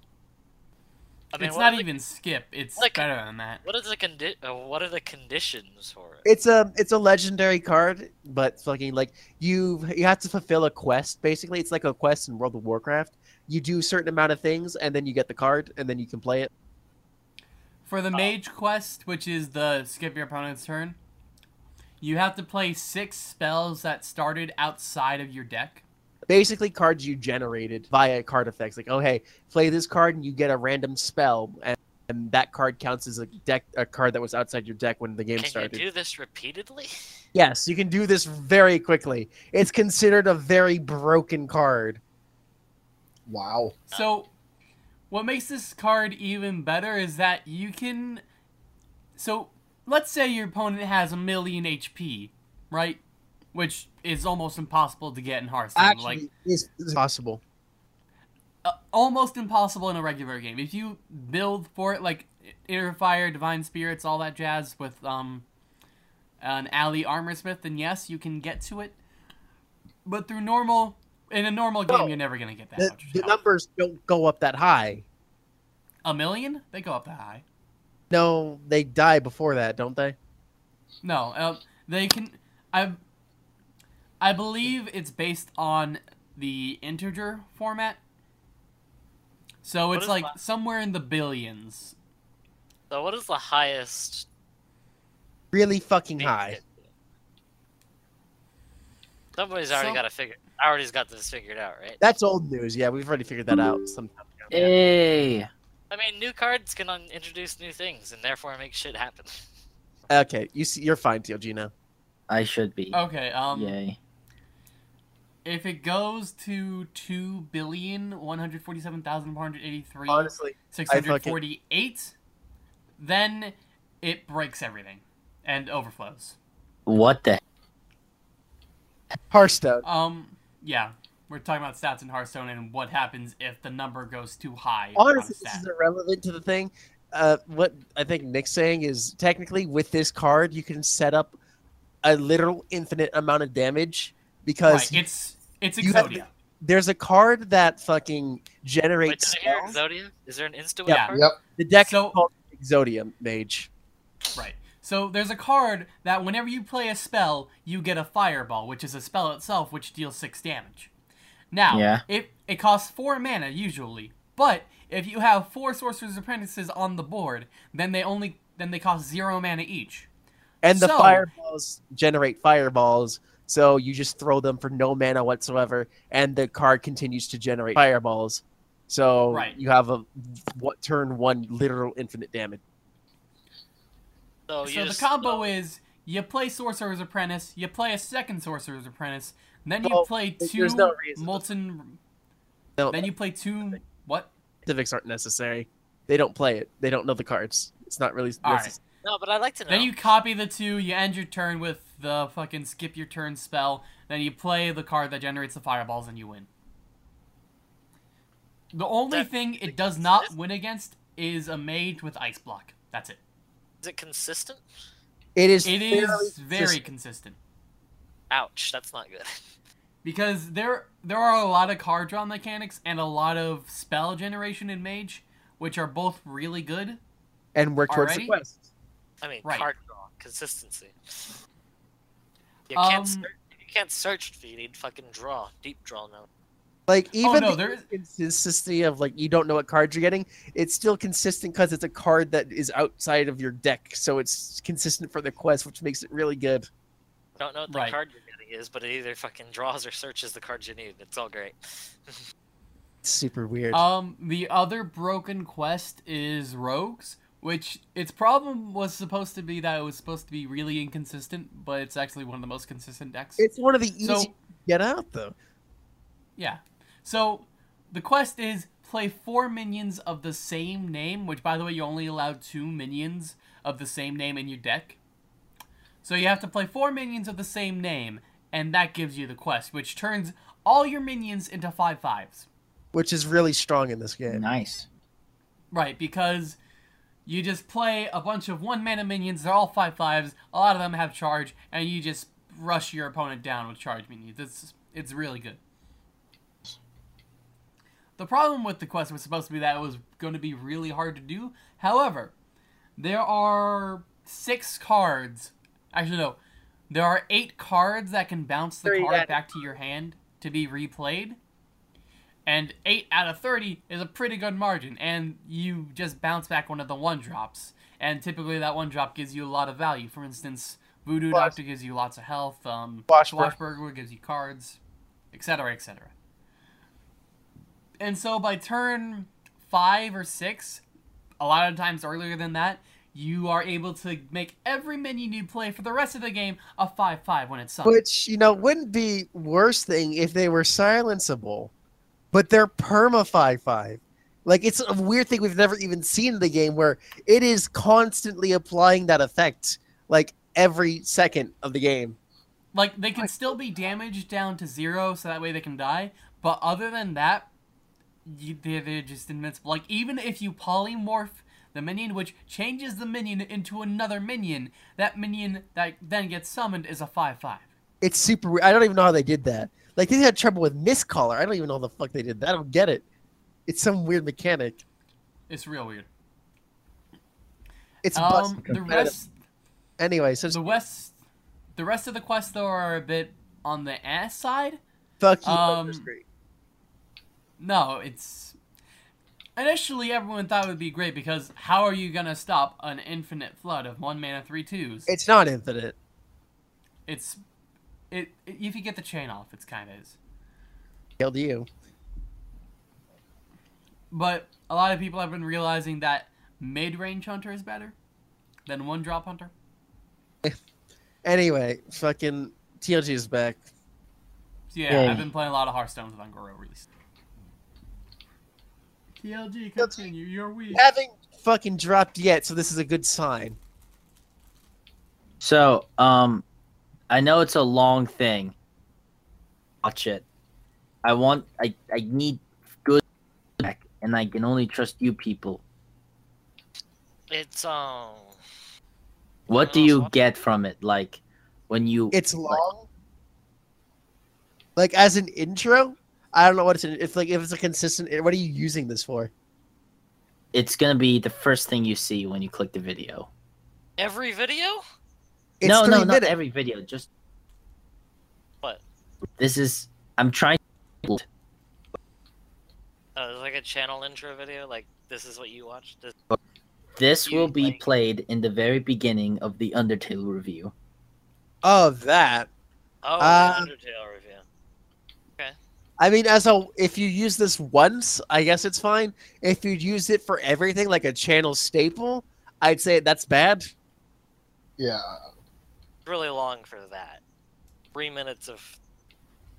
A: I mean,
B: it's not
A: are the-
B: even skip. It's
A: like-
B: better than that.
A: What are the condi- uh, What are the conditions for it?
C: It's a it's a legendary card, but fucking like you you have to fulfill a quest. Basically, it's like a quest in World of Warcraft. You do a certain amount of things, and then you get the card, and then you can play it.
B: For
A: Oh.
B: the Mage quest, which is the skip your opponent's turn, you have to play six spells that started outside of your deck.
C: Basically, cards you generated via card effects. Like, oh hey, play this card, and you get a random spell, and, and that card counts as a deck a card that was outside your deck when the game
A: Can
C: started.
A: you do this repeatedly?
C: Yes, you can do this very quickly. It's considered a very broken card.
E: Wow.
B: So, what makes this card even better is that you can. So, let's say your opponent has a million HP, right? Which is almost impossible to get in Hearthstone.
C: Actually,
B: like,
C: it's it's possible.
B: uh, almost impossible in a regular game. If you build for it, like Inner Fire, Divine Spirits, all that jazz with um an Alley Armorsmith, then yes, you can get to it. But through normal, in a normal game,
C: No.
B: you're never gonna get that
C: The,
B: much.
C: the
B: health.
C: numbers don't go up that high.
B: A million? They go up that high.
C: No, they die before that, don't they?
B: No, uh, they can. I. I believe it's based on the integer format. So
A: What
B: it's like
A: that?
B: somewhere in the billions.
A: So what is the highest?
C: Really fucking high.
A: you can do? Somebody's already
B: So-
A: got to figure. Already's got this figured out, right?
C: That's old news. Yeah, we've already figured that out some time ago.
D: Hey.
A: I mean, new cards can un- introduce new things and therefore make shit happen.
C: Okay, you see, you're fine, Teogino.
D: I should be.
B: Okay. Um.
D: Yay.
B: If it goes to two billion one hundred forty-seven thousand four hundred eighty-three
C: Honestly,
B: six
C: I
B: hundred then it breaks everything and overflows.
D: What the?
C: Hearthstone.
B: Um. Yeah. We're talking about stats in Hearthstone and what happens if the number goes too high.
C: Honestly, this
B: stat.
C: is irrelevant to the thing. Uh, what I think Nick's saying is technically with this card, you can set up a literal infinite amount of damage because
B: Right, it's it's
C: you have
B: Exodia.
C: there's a card that fucking generates
A: did I hear
C: spells.
A: Exodia? Is there an insta
B: Yeah.
A: card?
E: Yep.
C: The deck
B: So-
C: is called Exodia Mage.
B: Right. So there's a card that whenever you play a spell, you get a fireball, which is a spell itself which deals six damage. Now,
D: Yeah.
B: it it costs four mana usually, but if you have four sorcerer's apprentices on the board, then they only then they cost zero mana each.
C: And the fireballs generate fireballs, so you just throw them for no mana whatsoever, and the card continues to generate fireballs. So
B: Right.
C: you have a what turn one literal infinite damage.
A: So,
B: so
A: you
B: the
A: just,
B: combo is you play sorcerer's apprentice, you play a second sorcerer's apprentice, then you
C: Well,
B: play two
C: no
B: molten.
C: No,
B: Then you play two what?
C: specifics aren't necessary. They don't play it. They don't know the cards. It's not really
B: All right.
C: necessary.
A: No, but I'd like to know.
B: Then you copy the two, you end your turn with the fucking skip your turn spell, then you play the card that generates the fireballs and you win. The only
A: That-
B: thing it does not win against is a mage with ice block. That's it.
A: Is it consistent?
C: It is.
B: It is very
C: consistent.
B: consistent.
A: Ouch, that's not good.
B: Because there there are a lot of card draw mechanics and a lot of spell generation in mage, which are both really good.
C: and work towards
B: Already?
C: the quest.
A: I mean,
B: Right.
A: card draw consistency. You can't
B: Um,
A: search, you can't search if you need fucking draw, deep draw now.
C: Like even
B: no,
C: the
B: there is-
C: consistency of like you don't know what cards you're getting, it's still consistent because it's a card that is outside of your deck, so it's consistent for the quest, which makes it really good.
A: Don't know what the
B: Right.
A: card you're getting is, but it either fucking draws or searches the cards you need. It's all great.
C: It's super weird.
B: Um, the other broken quest is Rogues, which its problem was supposed to be that it was supposed to be really inconsistent, but it's actually one of the most consistent decks.
C: it's one of the easiest
B: so
C: to get out though.
B: yeah, so the quest is play four minions of the same name, which by the way you only allowed two minions of the same name in your deck. So you have to play four minions of the same name, and that gives you the quest, which turns all your minions into five fives.
C: which is really strong in this game.
D: Nice.
B: Right, because you just play a bunch of one mana minions, they're all five fives, a lot of them have charge, and you just rush your opponent down with charge minions. It's it's really good. The problem with the quest was supposed to be that it was going to be really hard to do. However, there are six cards. Actually, no. There are eight cards that can bounce the
C: Three
B: card back to your hand to be replayed. And 8 out of 30 is a pretty good margin. And you just bounce back one of the one drops. And typically that one drop gives you a lot of value. For instance, Voodoo Doctor gives you lots of health. Um. Swashburglar gives you cards, etc., etc. And so by turn five or six, a lot of times earlier than that, you are able to make every minion you play for the rest of the game a 5-5 when it's summoned.
C: Which, you know, wouldn't be worst thing if they were silenceable, but they're perma 5-5. Like, it's a weird thing we've never even seen in the game where it is constantly applying that effect, like, every second of the game.
B: Like they can still be damaged down to zero, so that way they can die. But other than that, they're, they're just invincible. Like even if you polymorph the minion, which changes the minion into another minion, that minion that then gets summoned is a five-five.
C: It's super weird. I don't even know how they did that. Like, they had trouble with Mistcaller. I don't even know how the fuck they did that. I don't get it. It's some weird mechanic.
B: It's real weird.
C: It's
B: Um, the rest,
C: Anyway, so
B: The west, the rest of the quests though are a bit on the ass side.
C: fuck you.
B: um. No, it's initially everyone thought it would be great because how are you gonna stop an infinite flood of one mana three twos?
C: It's not infinite.
B: It's it, it if you get the chain off, it's kind of is.
C: Killed you.
B: But a lot of people have been realizing that mid range hunter is better than one drop hunter.
C: Anyway, fucking TLG is back.
B: So yeah,
D: Yay.
B: I've been playing a lot of Hearthstone with Un'Goro recently. TLG, continue. You're weak.
C: Haven't fucking dropped yet, so this is a good sign.
D: So, um, I know it's a long thing. Watch it. I want. I. I need good feedback, and I can only trust you people.
A: It's um.
D: What do you get from it? Like when you.
C: It's long. Like as an intro, I don't know what it's. It's like if it's a consistent. What are you using this for?
D: It's gonna be the first thing you see when you click the video.
A: Every video?
C: It's
D: no,
C: three
D: no, not every video. Just.
A: What?
D: This is. I'm trying.
A: Oh, it's like a channel intro video. Like this is what you watch. This,
D: This
A: You,
D: will be
A: like-
D: played in the very beginning of the Undertale review.
C: Oh, that.
A: oh,
C: Uh,
A: Undertale review.
C: I mean, as a if you use this once, I guess it's fine. If you use it for everything, like a channel staple, I'd say that's bad.
E: Yeah.
A: Really long for that. Three minutes of.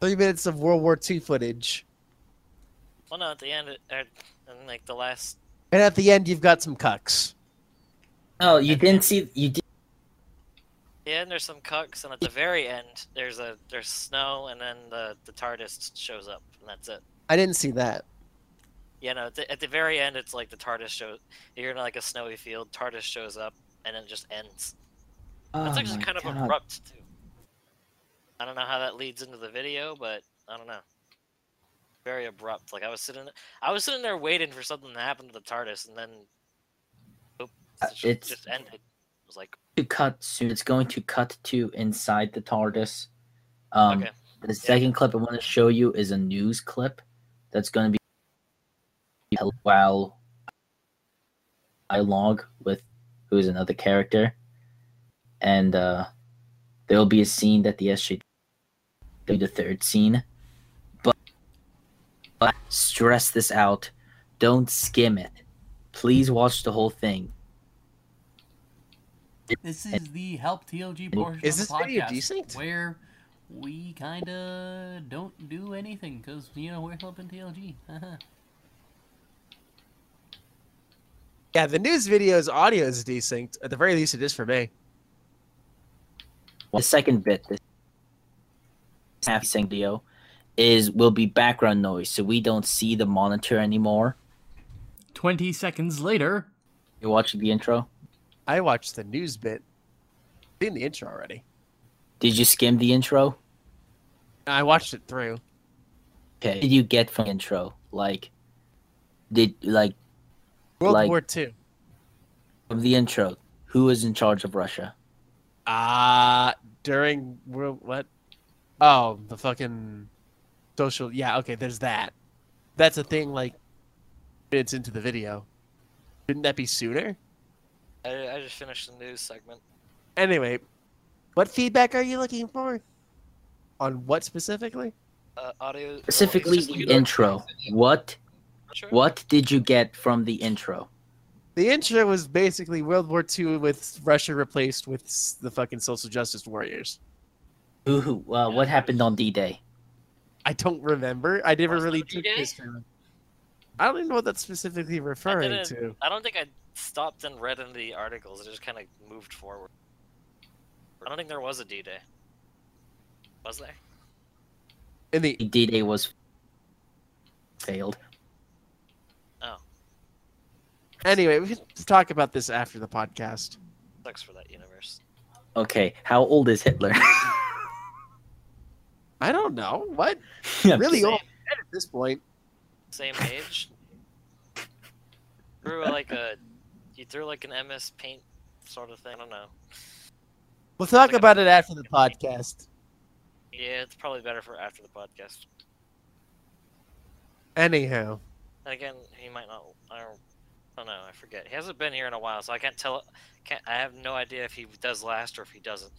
C: Three minutes of World War II footage,
A: Well, no, at the end, it, er, and like the last.
C: and at the end, you've got some cucks.
D: Oh, you didn't see. You did.
A: The end, there's some cucks, and at the very end, there's a there's snow, and then the the TARDIS shows up, and that's it.
C: I didn't see that.
A: Yeah, no, at the, at the very end, it's like the TARDIS shows. You're in like a snowy field. TARDIS shows up, and then it just ends. That's
D: Oh
A: actually
D: my
A: kind of abrupt too. I don't know how that leads into the video, but I don't know. Very abrupt. Like I was sitting, I was sitting there waiting for something to happen to the TARDIS, and then, oop,
D: Uh,
A: it just,
D: it's-
A: just ended. Was like,
D: to cut soon. It's going to cut to inside the TARDIS. Um,
A: okay,
D: The second clip I want to show you is a news clip that's going to be while dialogue with who is another character, and uh, there will be a scene that the SJ do the third scene, but, but stress this out. Don't skim it. Please watch the whole thing.
B: This is the help TLG portion
C: Is
B: of the podcast where we kind of don't do anything because you know we're helping TLG.
C: Yeah, the news video's audio is desynced. At the very least, it is for me.
D: The second bit, this half sync video, is will be background noise, so we don't see the monitor anymore.
B: Twenty seconds later,
D: You're watching the intro.
C: I watched the news bit. Seen the intro already.
D: Did you skim the intro?
C: I watched it through.
D: Okay. What did you get from the intro? Like, did like
C: World
D: Like-
C: War II.
D: from the intro? Who was in charge of Russia?
C: Uh during world what? Oh, the fucking social. Yeah, okay. There's that. That's a thing. Like, it's into the video. Shouldn't that be sooner?
A: I, I just finished the news segment.
C: Anyway, what feedback are you looking for? On what specifically?
A: Uh, audio.
D: Specifically,
A: it's just
D: the intro. What
A: Sure.
D: what did you get from the intro?
C: The intro was basically World War II with Russia replaced with the fucking social justice warriors.
D: Ooh, who uh, what happened on D Day?
C: I don't remember. I never
A: Was
C: really took
A: D-Day?
C: I don't even know what that's specifically referring
A: didn't-
C: to.
A: I don't think I stopped and read into the articles. It just kind of moved forward. I don't think there was a D-Day. Was there?
C: In the
D: D Day was failed. Oh.
C: Anyway, we can talk about this after the podcast.
A: Sucks for that universe.
D: Okay, how old is Hitler?
C: I don't know what
D: I'm
C: really
A: Same.
C: old at this point.
A: Same age. threw like a, you threw like an MS Paint sort of thing. I don't know.
C: We'll talk about it after the podcast.
A: Yeah, it's probably better for after the podcast.
C: Anyhow,
A: And again, he might not. I don't, I don't know. I forget. He hasn't been here in a while, so I can't tell. Can't. I have no idea if he does last or if he doesn't.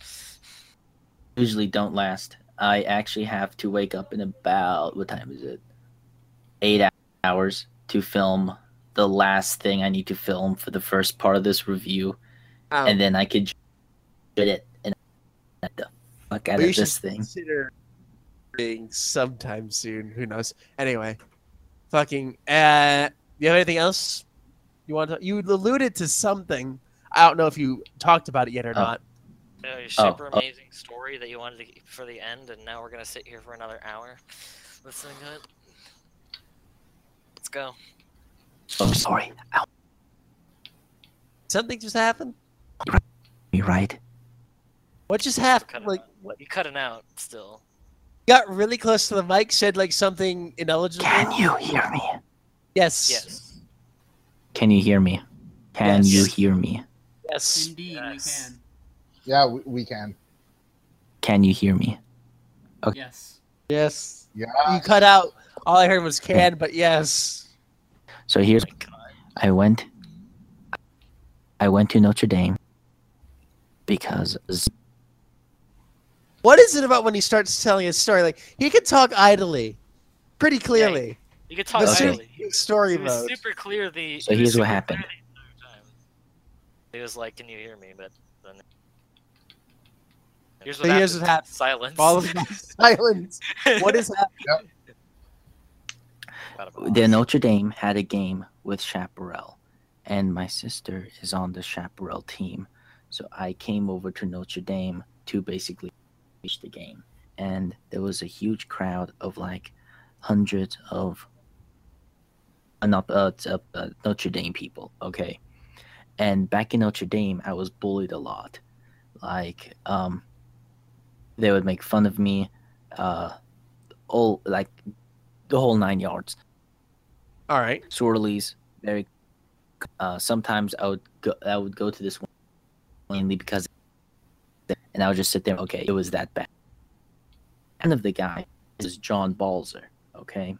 D: Usually don't last. I actually have to wake up in about what time is it? Eight hours to film the last thing I need to film for the first part of this review,
C: um,
D: and then I could get it and get the fuck out
C: But you
D: of
C: should
D: this thing.
C: consider being sometime soon. Who knows? Anyway, fucking. Uh, you have anything else you want to? You alluded to something. I don't know if you talked about it yet or
D: Oh.
C: not.
A: Uh, your
D: Oh,
A: super
D: oh.
A: amazing story that you wanted to keep for the end, and now we're gonna sit here for another hour listening to it. Let's go.
D: Oh, sorry. Ow,
C: Something just happened.
D: You're right?
C: What just happened? Like, what?
A: You cutting out still.
C: got really close to the mic, said like something ineligible.
D: Can you hear me?
C: Yes.
A: Yes.
D: Can you hear me? Can you hear me?
C: Yes.
B: Indeed,
A: Yes.
B: we can.
E: Yeah, we, we can.
D: Can you hear me? Okay.
B: Yes.
C: Yes.
E: Yeah.
C: You cut out. All I heard was can, but yes.
D: So here's
A: Oh.
D: I went I went to Notre Dame because
C: What is it about when he starts telling his story? Like he can talk idly, pretty clearly.
A: You can talk
C: But
D: Okay.
A: idly.
C: soon- story
A: He was
C: mode.
A: super clear. The
D: So here's what happened.
A: clear the entire time. He was like, "Can you hear me?" But then here's what
C: So here's
A: happened.
C: what happened.
A: Silence.
C: Followed by silence. What is happening?
D: the Notre Dame had a game with Chaparral, and my sister is on the Chaparral team. So I came over to Notre Dame to basically watch the game, and there was a huge crowd of like hundreds of uh, not uh, uh, uh, Notre Dame people. Okay, and back in Notre Dame, I was bullied a lot. Like, um, they would make fun of me, uh, all like the whole nine yards
C: All right.
D: swirlies very uh sometimes i would go i would go to this one mainly because and i would just sit there okay it was that bad. End of the guy is john balzer okay?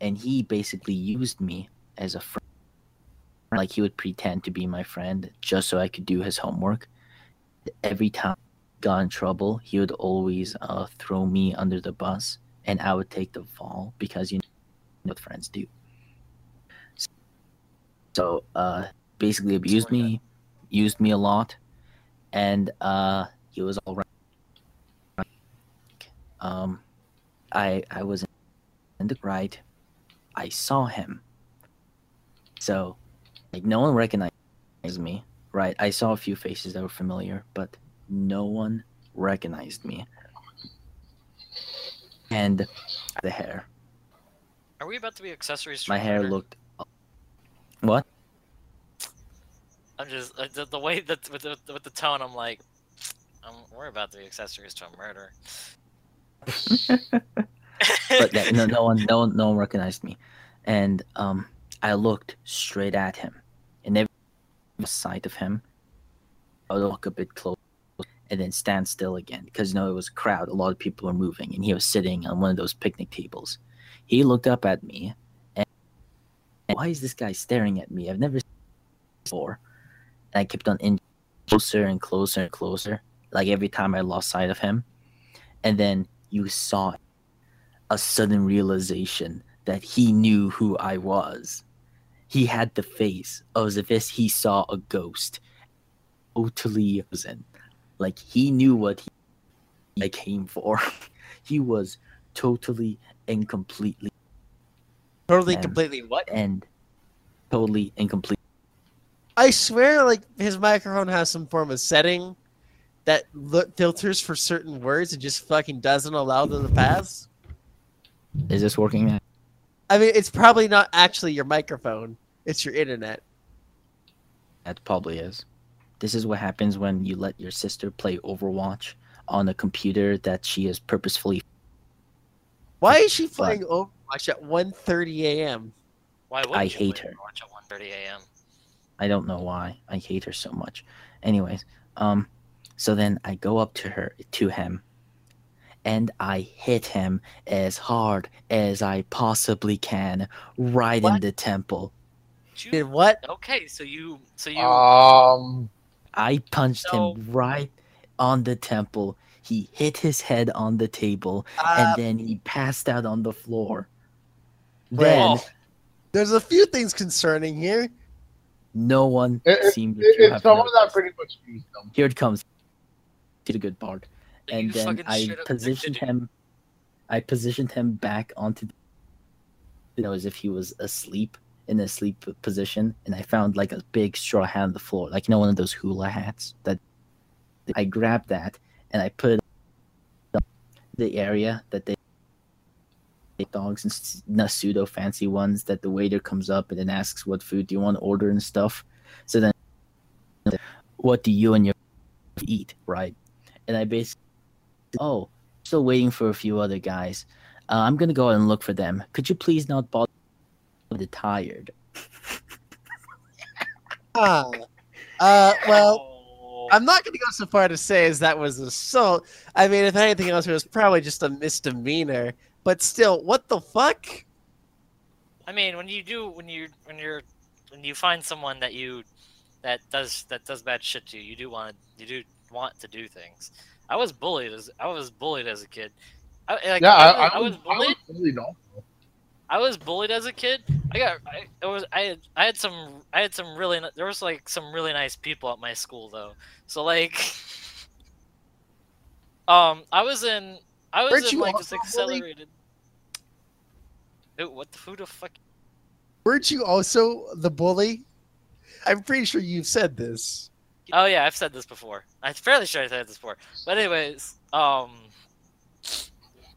D: And he basically used me as a friend like he would pretend to be my friend just so i could do his homework. Every time I got in trouble he would always uh throw me under the bus and i would take the fall because you know what friends do so uh basically abused
A: Sorry,
D: me used me a lot and uh he was all right. Um i i was in the right. I saw him. So like no one recognized me right? I saw a few faces that were familiar but no one recognized me. And the hair.
A: Are we about to be accessories?
D: my hair looked what
A: I'm just uh, the, the way that with the with the tone. I'm like, um, we're about to be accessories to a murder.
D: but yeah, no, no one, no one, no one recognized me, and um, I looked straight at him, and every sight of him, I would walk a bit close, and then stand still again because you know it was a crowd, a lot of people were moving, and he was sitting on one of those picnic tables. He looked up at me, why is this guy staring at me? I've never seen before, and I kept on in closer and closer and closer, like every time I lost sight of him, and then you saw a sudden realization that he knew who I was. He had the face of as if he saw a ghost. Totally frozen. Like he knew what he I came for. he was totally and completely
C: Totally, completely. What?
D: and totally incomplete.
C: I swear, like his microphone has some form of setting that filters for certain words and just fucking doesn't allow them to pass.
D: Is this working now?
C: I mean, it's probably not actually your microphone; it's your internet.
D: That probably is. This is what happens when you let your sister play Overwatch on a computer that she is purposefully
C: Why is she
D: playing...
C: playing Overwatch at 1.30 a.m.?
A: Why would
D: I
A: you
D: hate her.
A: Watch at 1:30 a.m.
D: I don't know why. I hate her so much. Anyways, um, So then I go up to her to him and I hit him as hard as I possibly can right in the temple.
A: You-
C: Did what?
A: okay, so you so you
E: Um,
D: I punched
A: So-
D: him right on the temple. He hit his head on the table
C: Uh,
D: and then he passed out on the floor.
C: Wait.
D: Then
A: Oh.
C: there's a few things concerning here.
D: no one
E: it, it,
D: seemed to
E: it-
D: have
E: it's someone that pretty much beat them.
D: Here it comes. To the good part.
A: you
D: and then I positioned
A: him.
D: him. I positioned him back onto, you know, as if he was asleep in a sleep position, and I found like a big straw hat on the floor, like you know, one of those hula hats. That I grabbed that and I put it the area that they dogs and s- not pseudo fancy ones that the waiter comes up and then asks what food do you want to order and stuff. So then, what do you and your eat, right? And I basically oh, still waiting for a few other guys. Uh, I'm gonna go out and look for them. Could you please not bother the tired?
C: Ah. Uh, well,
A: Oh.
C: I'm not going to go so far to say as that was assault. I mean, if anything else, it was probably just a misdemeanor. But still, what the fuck?
A: I mean, when you do, when you, when you're, when you find someone that you, that does that does bad shit to you, you do want to, you do want to do things. I was bullied as I was bullied as a kid. I, like,
E: Yeah,
A: I,
E: I,
A: was, I was bullied.
E: really know.
A: I was bullied as a kid. I got, I, I was, I had, I had some, I had some really, there was like some really nice people at my school though. So like, um, I was in, I was
C: Weren't
A: in like this
C: also bullied?
A: accelerated. Who- What the who the fuck?
C: Weren't you also the bully? I'm pretty sure you've said this.
A: Oh yeah, I've said this before. I'm fairly sure I said this before. But anyways, um,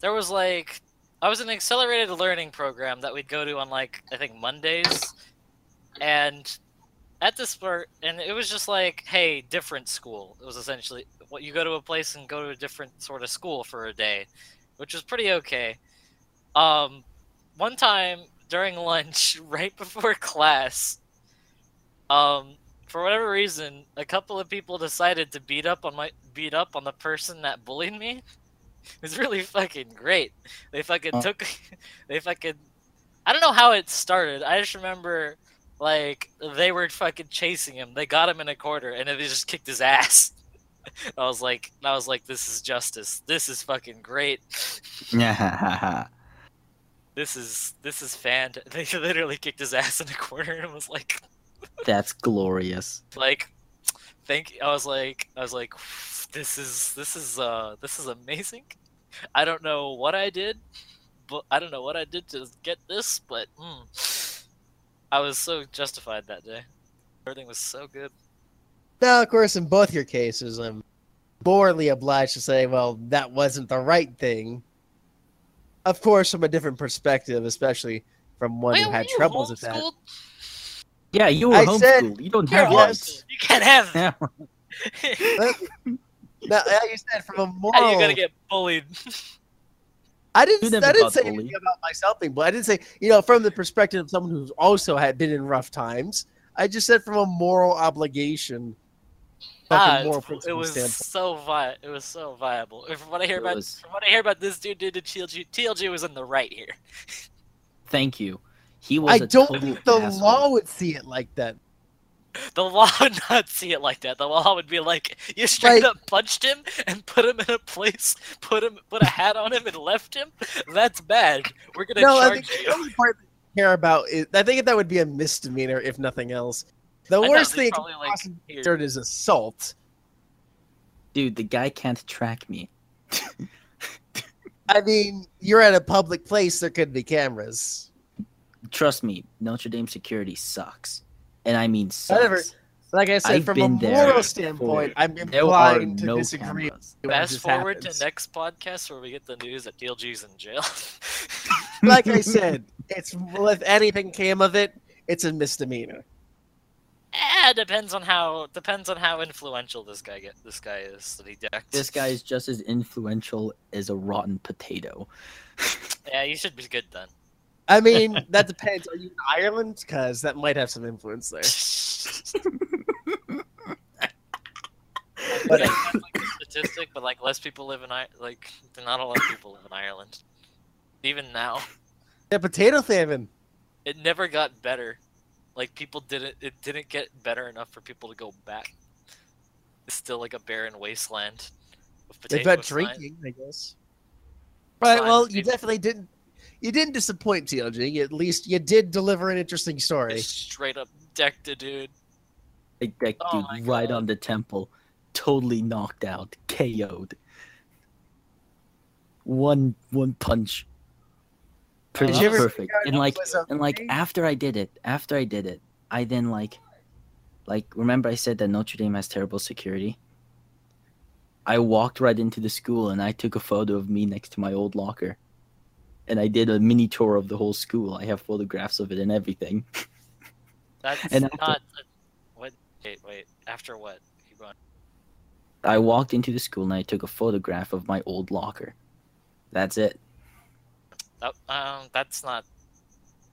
A: there was like I was in an accelerated learning program that we'd go to on like I think Mondays, and at this part, and it was just like, hey, different school. It was essentially what you go to a place and go to a different sort of school for a day, which was pretty okay. Um, one time during lunch, right before class, um, for whatever reason, a couple of people decided to beat up on my beat up on the person that bullied me. It was really fucking great. They fucking
D: Oh.
A: took, they fucking, I don't know how it started. I just remember like they were fucking chasing him. They got him in a corner and then they just kicked his ass. I was like, I was like, this is justice. This is fucking great.
D: Yeah.
A: This is this is fan. They literally kicked his ass in a corner and was like,
D: That's glorious.
A: like thank I was like I was like this is this is uh this is amazing. I don't know what I did, but I don't know what I did to get this, but mm, I was so justified that day. Everything was so good.
C: Now, of course, in both your cases, I'm morally obliged to say, well, that wasn't the right thing. Of course, from a different perspective, especially from one
A: Wait,
C: who had troubles with that.
D: Yeah, you were
C: I
D: homeschooled.
C: said-
D: you don't have
C: Yes.
D: rights.
A: You can't have that.
D: Yeah.
C: Now, like you said, from a
A: How
C: moral...
A: you gonna get bullied?
C: I didn't. I didn't say
D: bullied.
C: anything about myself being bullied. I didn't say, you know, from the perspective of someone who's also had been in rough times. I just said from a moral obligation,
A: Ah,
C: fucking moral
A: it was
C: standpoint.
A: so vi- It was so viable. From what I hear
D: It
A: about,
D: was-
A: from what I hear about this dude did to TLG, TLG was in the right here.
D: Thank you. He was
C: I
D: a
C: don't think the
D: asshole.
C: law would see it like that.
A: The law would not see it like that. The law would be like, you straight
C: Like-
A: up punched him and put him in a place, put him, put a hat on him and left him. That's bad. We're gonna
C: No, I
A: charge
C: think the only part that care about is I think that would be a misdemeanor if nothing else. The
A: I
C: worst
A: they
C: thing
A: probably, like,
C: possibly
A: here.
C: is assault.
D: Dude, the guy can't track me.
C: I mean, you're at a public place. There could be cameras.
D: Trust me, Notre Dame security sucks. And I mean
C: Whatever.
D: sucks.
C: Like I said,
D: I've
C: from a moral standpoint, I'm inclined to
D: no
C: disagree.
A: Fast forward
C: happens.
A: to next podcast where we get the news that TLG's in jail.
C: like I said, it's if anything came of it, it's a misdemeanor.
A: Eh, depends on how depends on how influential this guy get this guy is that he decked.
D: This guy is just as influential as a rotten potato.
A: Yeah, you should be good then.
C: I mean, that depends. Are you in Ireland? Because that might have some influence there. But-
A: Yeah, it's like a statistic, but like less people live in I like not a lot of people live in Ireland. Even now,
C: Yeah, potato famine.
A: it never got better. Like people didn't it didn't get better enough for people to go back. It's still like a barren wasteland. With
C: They've been drinking, I guess. Right. Well, you definitely didn't. You didn't disappoint, TLG. At least you did deliver an interesting story.
A: Just straight up decked a dude.
D: I decked
A: Oh
D: dude right
A: God.
D: on the temple, totally knocked out, KO'd. One one punch. Pretty
C: Did
D: perfect. And like and like after I did it, after I did it, I then like like remember I said that Notre Dame has terrible security? I walked right into the school and I took a photo of me next to my old locker. And I did a mini tour of the whole school. I have photographs of it and everything.
A: That's
D: And after-
A: not what wait, wait. After what? Keep going.
D: I walked into the school and I took a photograph of my old locker. That's it.
A: That, um that's not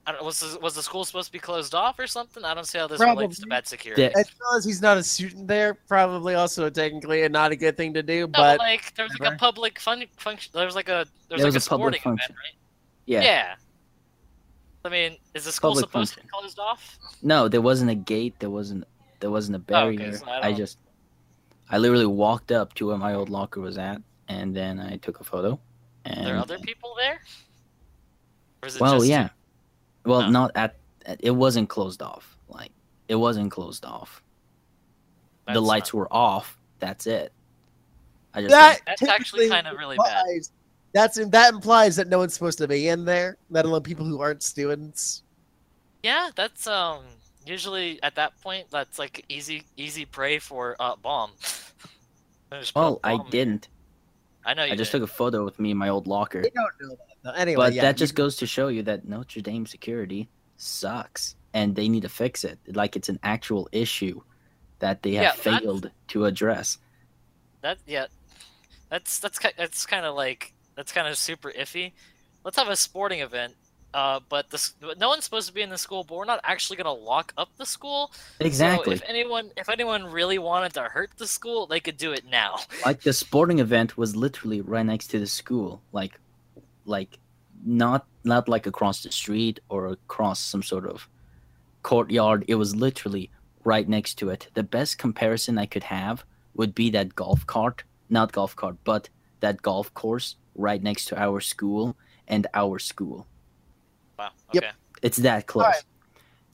A: I don't, was the, was the school supposed to be closed off or something? I don't see how this relates to
C: Probably.
A: bad security.
D: Yeah.
C: As well as he's not a student there, probably also technically a not a good thing to do.
A: No,
C: but
A: like there was like
C: whatever.
A: a public fun function. There was like a there was
D: There
A: like
D: was
A: a
D: a public
A: sporting
D: function.
A: event, right?
D: Yeah.
A: Yeah. I mean, is the school
D: Public
A: supposed to be closed off?
D: No, there wasn't a gate. There wasn't. There wasn't a
A: Oh, okay,
D: barrier.
A: so I
D: I, just, I literally walked up to where my old locker was at, and then I took a photo. And
A: Are there other people there? Or is it
D: well,
A: just
D: yeah. Well,
A: Oh.
D: not at. at- It wasn't closed off. Like it wasn't closed off. the lights
A: not-
D: were off. That's it. I just.
C: that
A: That's actually kinda really bad.
C: implies- That's that implies that no one's supposed to be in there, let alone people who aren't students.
A: Yeah, that's um usually at that point that's like easy easy prey for uh bomb. Just put a
D: well, I didn't.
A: I know you
D: I just
A: did.
D: took a photo with me in my old locker.
C: They don't know that. Though. Anyway,
D: But
C: yeah,
D: that just goes to show you that Notre Dame security sucks and they need to fix it. Like it's an actual issue that they have
A: Yeah, that's-
D: failed to address.
A: That yeah, that's that's that's kind of like that's kind of super iffy. Let's have a sporting event, uh, but this but no one's supposed to be in the school, but we're not actually gonna lock up the school.
D: Exactly.
A: So if anyone if anyone really wanted to hurt the school, they could do it now.
D: like the sporting event was literally right next to the school. Like like not not like across the street or across some sort of courtyard. It was literally right next to it. The best comparison I could have would be that golf cart, not golf cart, but that golf course right next to our school and our school.
A: Wow.
C: Yep.
D: It's that close.
C: Alright.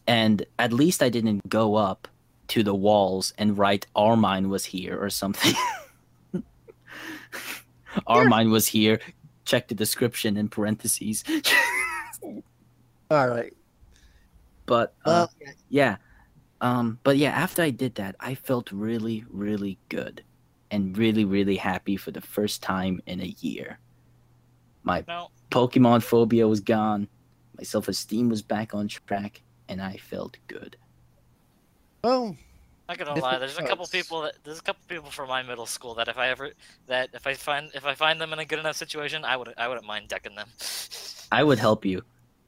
D: And at least I didn't go up to the walls and write Armine was here or something. Armine was here. Check the description in parentheses.
C: all right.
D: but uh,
C: Well, yeah,
D: yeah. Um, but yeah, after I did that, I felt really, really good and really, really happy for the first time in a year. My
A: No,
D: Pokemon phobia was gone. My self esteem was back on track, and I felt good.
C: well,
A: not gonna lie. There's a couple people that there's a couple people from my middle school that if I ever that if I find if I find them in a good enough situation, I would I wouldn't mind decking them.
D: I would help you.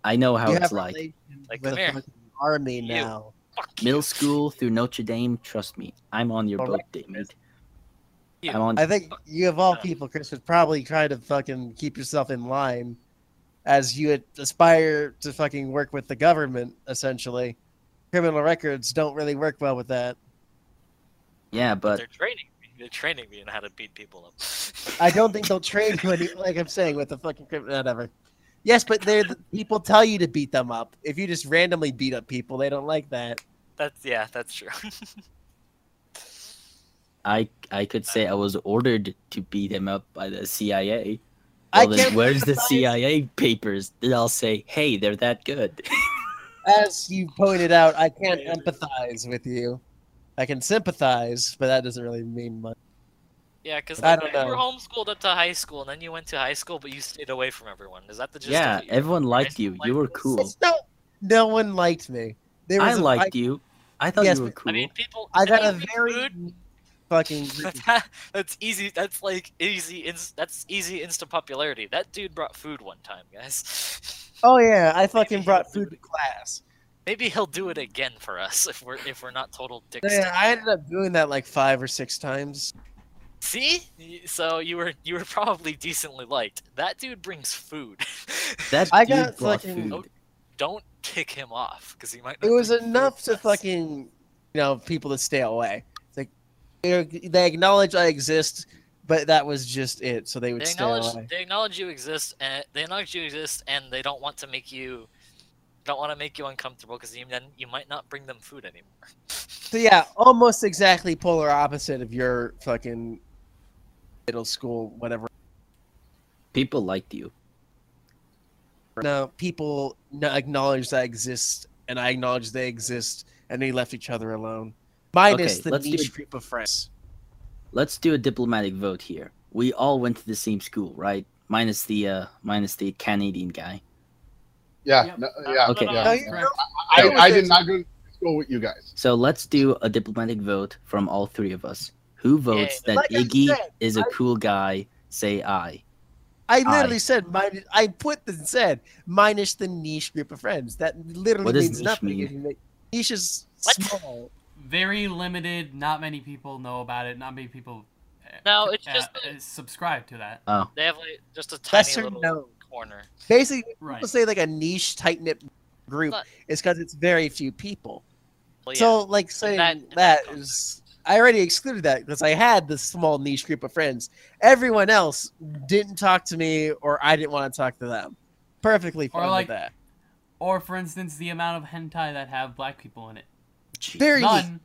D: I know how
C: you
D: it's
C: have
D: like.
C: relations
A: Like,
C: with
A: come here.
C: army
A: You.
C: now.
A: Fuck
D: Middle
A: you.
D: school through Notre Dame, trust me, I'm on your
C: All
D: boat,
C: right.
D: David. I'm on.
C: I think you of all
A: Yeah.
C: people, Chris, would probably try to fucking keep yourself in line as you aspire to fucking work with the government, essentially. Criminal records don't really work well with that.
D: Yeah, but
A: They're training me. They're training me in how to beat people up.
C: I don't think they'll train you any, like I'm saying with the fucking criminal, whatever. Yes, but they're the people tell you to beat them up. If you just randomly beat up people, they don't like that.
A: That's yeah, that's true.
D: I I could say I was ordered to beat him up by the CIA.
C: I
D: Well, then
C: can't
D: where's the CIA papers? Then I'll say, hey, they're that good.
C: As you pointed out, I can't empathize with you. I can sympathize, but that doesn't really mean much.
A: yeah, because
C: I
A: like,
C: don't
A: you were homeschooled up to high school, and then you went to high school, but you stayed away from everyone. Is that the gist?
D: yeah,
A: of
D: everyone liked you.
A: life
D: You were cool.
C: It's no, no one liked me. There
D: I
C: was a-
D: liked you. I thought
C: Yes,
D: you were cool.
A: I mean, people.
C: I got a very
A: food.
C: fucking.
A: that's easy. That's like easy. Ins- that's easy instant popularity. That dude brought food one time, guys.
C: Oh yeah, I fucking brought food to class.
A: Maybe he'll do it again for us if we're if we're not total dicks.
C: Yeah, I ended up doing that like five or six times.
A: See, so you were you were probably decently liked. That dude brings food.
D: That
C: I
D: dude
C: got
D: brought
C: fucking-
D: food.
A: Don't kick him off because he might.
C: It was enough to
A: us.
C: fucking, you know, people to stay away. It's like they they acknowledge I exist, but that was just it. So they would
A: They
C: stay
A: acknowledge
C: away.
A: they acknowledge you exist, and they acknowledge you exist, and they don't want to make you don't want to make you uncomfortable because then you might not bring them food anymore.
C: So yeah, almost exactly polar opposite of your fucking middle school, whatever.
D: People liked you.
C: No, people acknowledge that I exist, and I acknowledge they exist, and they left each other alone. Minus
D: Okay,
C: the
D: let's do
C: niche
D: it.
C: group of friends.
D: Let's do a diplomatic vote here. We all went to the same school, right? Minus the uh minus the Canadian guy.
E: Yeah,
B: Yep.
E: no, yeah.
D: Okay.
A: No,
C: No,
E: yeah.
C: you
B: Correct.
C: know,
E: I,
C: I
E: I did not go to school with you guys.
D: So let's do a diplomatic vote from all three of us. Who votes that
C: Like
D: Iggy
C: said,
D: is a
C: I-
D: cool guy? Say I.
C: I literally
D: Aye.
C: said minus. I put the said minus the niche group of friends. That literally
D: What does
C: means
D: niche
C: nothing.
D: mean?
C: if you make- Niche is
A: What?
C: small.
B: Very limited. Not many people know about it. Not many people. uh,
A: No, it's
B: uh,
A: just
B: uh, subscribe to that.
D: Oh,
A: They have like just a tiny
C: Lesser
A: little
C: known.
A: Corner.
C: Basically,
B: Right.
C: people say like a niche, tight knit group.
A: But-
C: It's because it's very few people.
A: Well, yeah,
C: So, like saying
A: that-
C: that,
A: that
C: is, I already excluded that because I had this small niche group of friends. Everyone else didn't talk to me, or I didn't want to talk to them. Perfectly
B: Or
C: fine
B: like-
C: with that.
B: Or for instance, the amount of hentai that have black people in it.
D: gee.
C: Very.
B: None.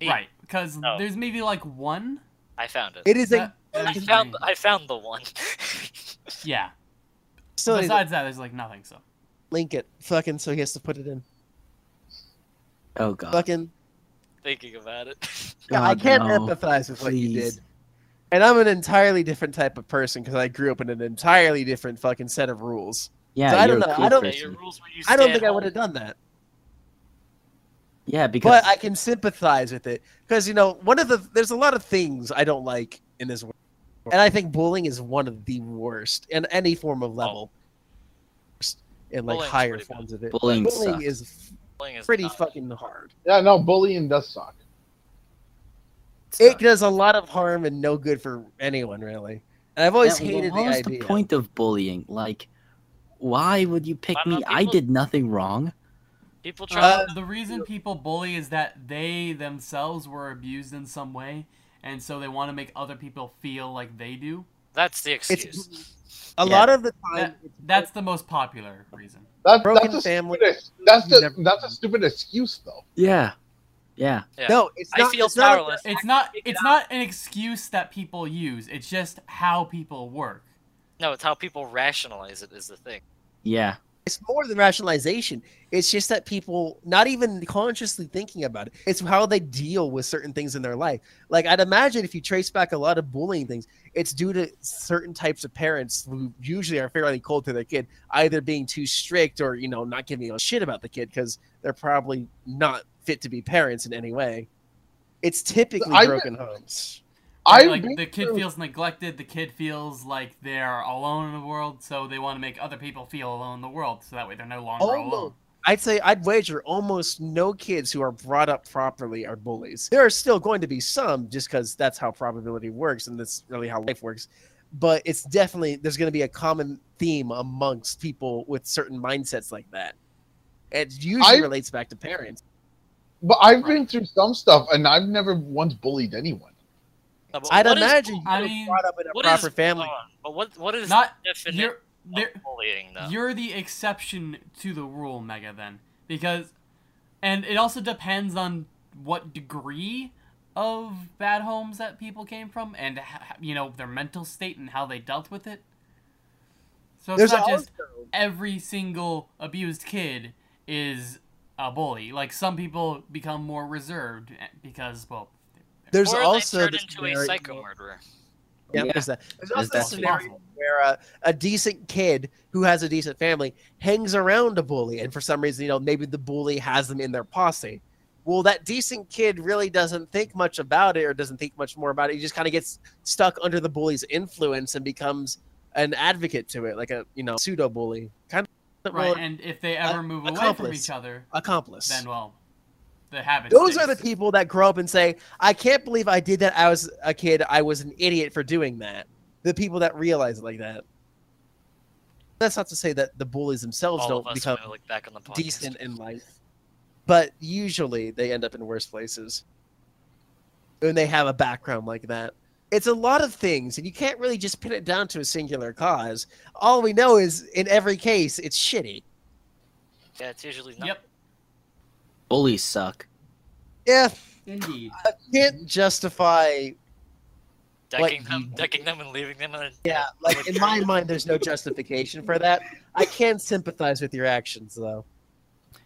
A: Neat.
B: Right, because
A: No. Oh.
B: there's maybe like one.
A: I found it.
C: It is a
B: That- that
A: found I found the one.
B: Yeah.
C: So
B: Besides that, there's like nothing. So.
C: link it. Fucking so he has to put it in.
D: Oh god.
C: Fucking
A: Thinking about it.
C: Yeah, I can't
D: no.
C: empathize with what you did. And I'm an entirely different type of person because I grew up in an entirely different fucking set of rules.
D: Yeah,
C: So I don't know,
D: cool
C: I don't-
A: Yeah, your rules were you
C: I don't think
A: at
C: I would have done that.
D: Yeah, because
C: But I can sympathize with it because you know one of the there's a lot of things I don't like in this world, and I think bullying is one of the worst in any form of level. In like
A: Bullying's
C: higher
A: pretty bad.
C: forms of it,
D: Bullying
C: bullying is
A: Bullying is
C: pretty
A: not-
C: fucking hard.
E: Yeah, no, bullying does suck.
C: It does a lot of harm and no good for anyone really. And I've always
D: Yeah, well,
C: hated
D: what
C: the
D: was
C: idea.
D: the point of bullying? Like, why would you pick
A: I
D: me?
A: know,
D: I did nothing wrong.
A: People try.
B: Uh, the reason people bully is that they themselves were abused in some way, and so they want to make other people feel like they do.
A: that's the excuse.
C: A
D: Yeah.
C: lot of the time,
B: That, that's the most popular reason.
E: That,
C: Broken
E: that's a
C: family.
E: stupid, that's the
C: Never-
E: that's a stupid excuse though.
D: Yeah, yeah.
A: Yeah.
C: no, it's
A: I feel
C: it's not
A: powerless.
B: It's not. It's not an excuse that people use. It's just how people work.
A: No, it's how people rationalize it is the thing.
D: Yeah.
C: It's more than rationalization. It's just that people not even consciously thinking about it. It's how they deal with certain things in their life. Like I'd imagine if you trace back a lot of bullying things, it's due to certain types of parents who usually are fairly cold to their kid, either being too strict or you know not giving a shit about the kid because they're probably not fit to be parents in any way. It's typically
E: I-
C: broken homes.
E: I
B: like the kid feels neglected. The kid feels like they're alone in the world, so they want to make other people feel alone in the world, so that way they're no longer
C: Almost.
B: alone.
C: I'd say I'd wager almost no kids who are brought up properly are bullies. There are still going to be some just because that's how probability works and that's really how life works. But it's definitely there's going to be a common theme amongst people with certain mindsets like that. It usually
E: I-
C: relates back to parents.
E: but I've been through some stuff and I've never once bullied anyone.
A: No,
C: I'd
A: what is-
C: imagine you
B: I
C: were
B: mean,
C: brought up in a
A: what
C: proper
A: is-
C: family.
A: hold on, But what what is
B: Not
A: the definition
B: you're.
A: bullying though?
B: You're the exception to the rule, Mega, then. Because. And it also depends on what degree of bad homes that people came from and, you know, their mental state and how they dealt with it. So it's
C: There's
B: not
C: also
B: just every single abused kid is a bully. Like, some people become more reserved eh, because, well.
C: There's
A: or
C: also
A: they turn
C: the
A: into a
C: scenario-
A: psycho murderer.
C: Yeah,
D: Yeah.
C: there's that. There's
D: There's
C: also a
D: that too.
C: scenario where a, a decent kid who has a decent family hangs around a bully, and for some reason, you know, maybe the bully has them in their posse. Well, that decent kid really doesn't think much about it or doesn't think much more about it. He just kind of gets stuck under the bully's influence and becomes an advocate to it, like a you know pseudo bully, kind of
B: Right,
C: well,
B: and if they ever move away from each other,
C: accomplice.
B: then, well. The habit.
C: Those are the people that grow up and say, "I can't believe I did that. I was a kid. I was an idiot for doing that." The people that realize it like that. That's not to say that the bullies themselves
A: All
C: don't become
A: when we back on the
C: decent in life, but usually they end up in worse places when they have a background like that. It's a lot of things, and you can't really just pin it down to a singular cause. All we know is, in every case, it's shitty.
A: Yeah, it's usually not.
B: Yep,
D: Bullies suck.
C: Yeah,
B: indeed.
C: I can't justify
A: Decking
C: Like,
A: them, decking them, and leaving them in a
C: Yeah, like in my mind, there's no justification for that. I can sympathize with your actions, though.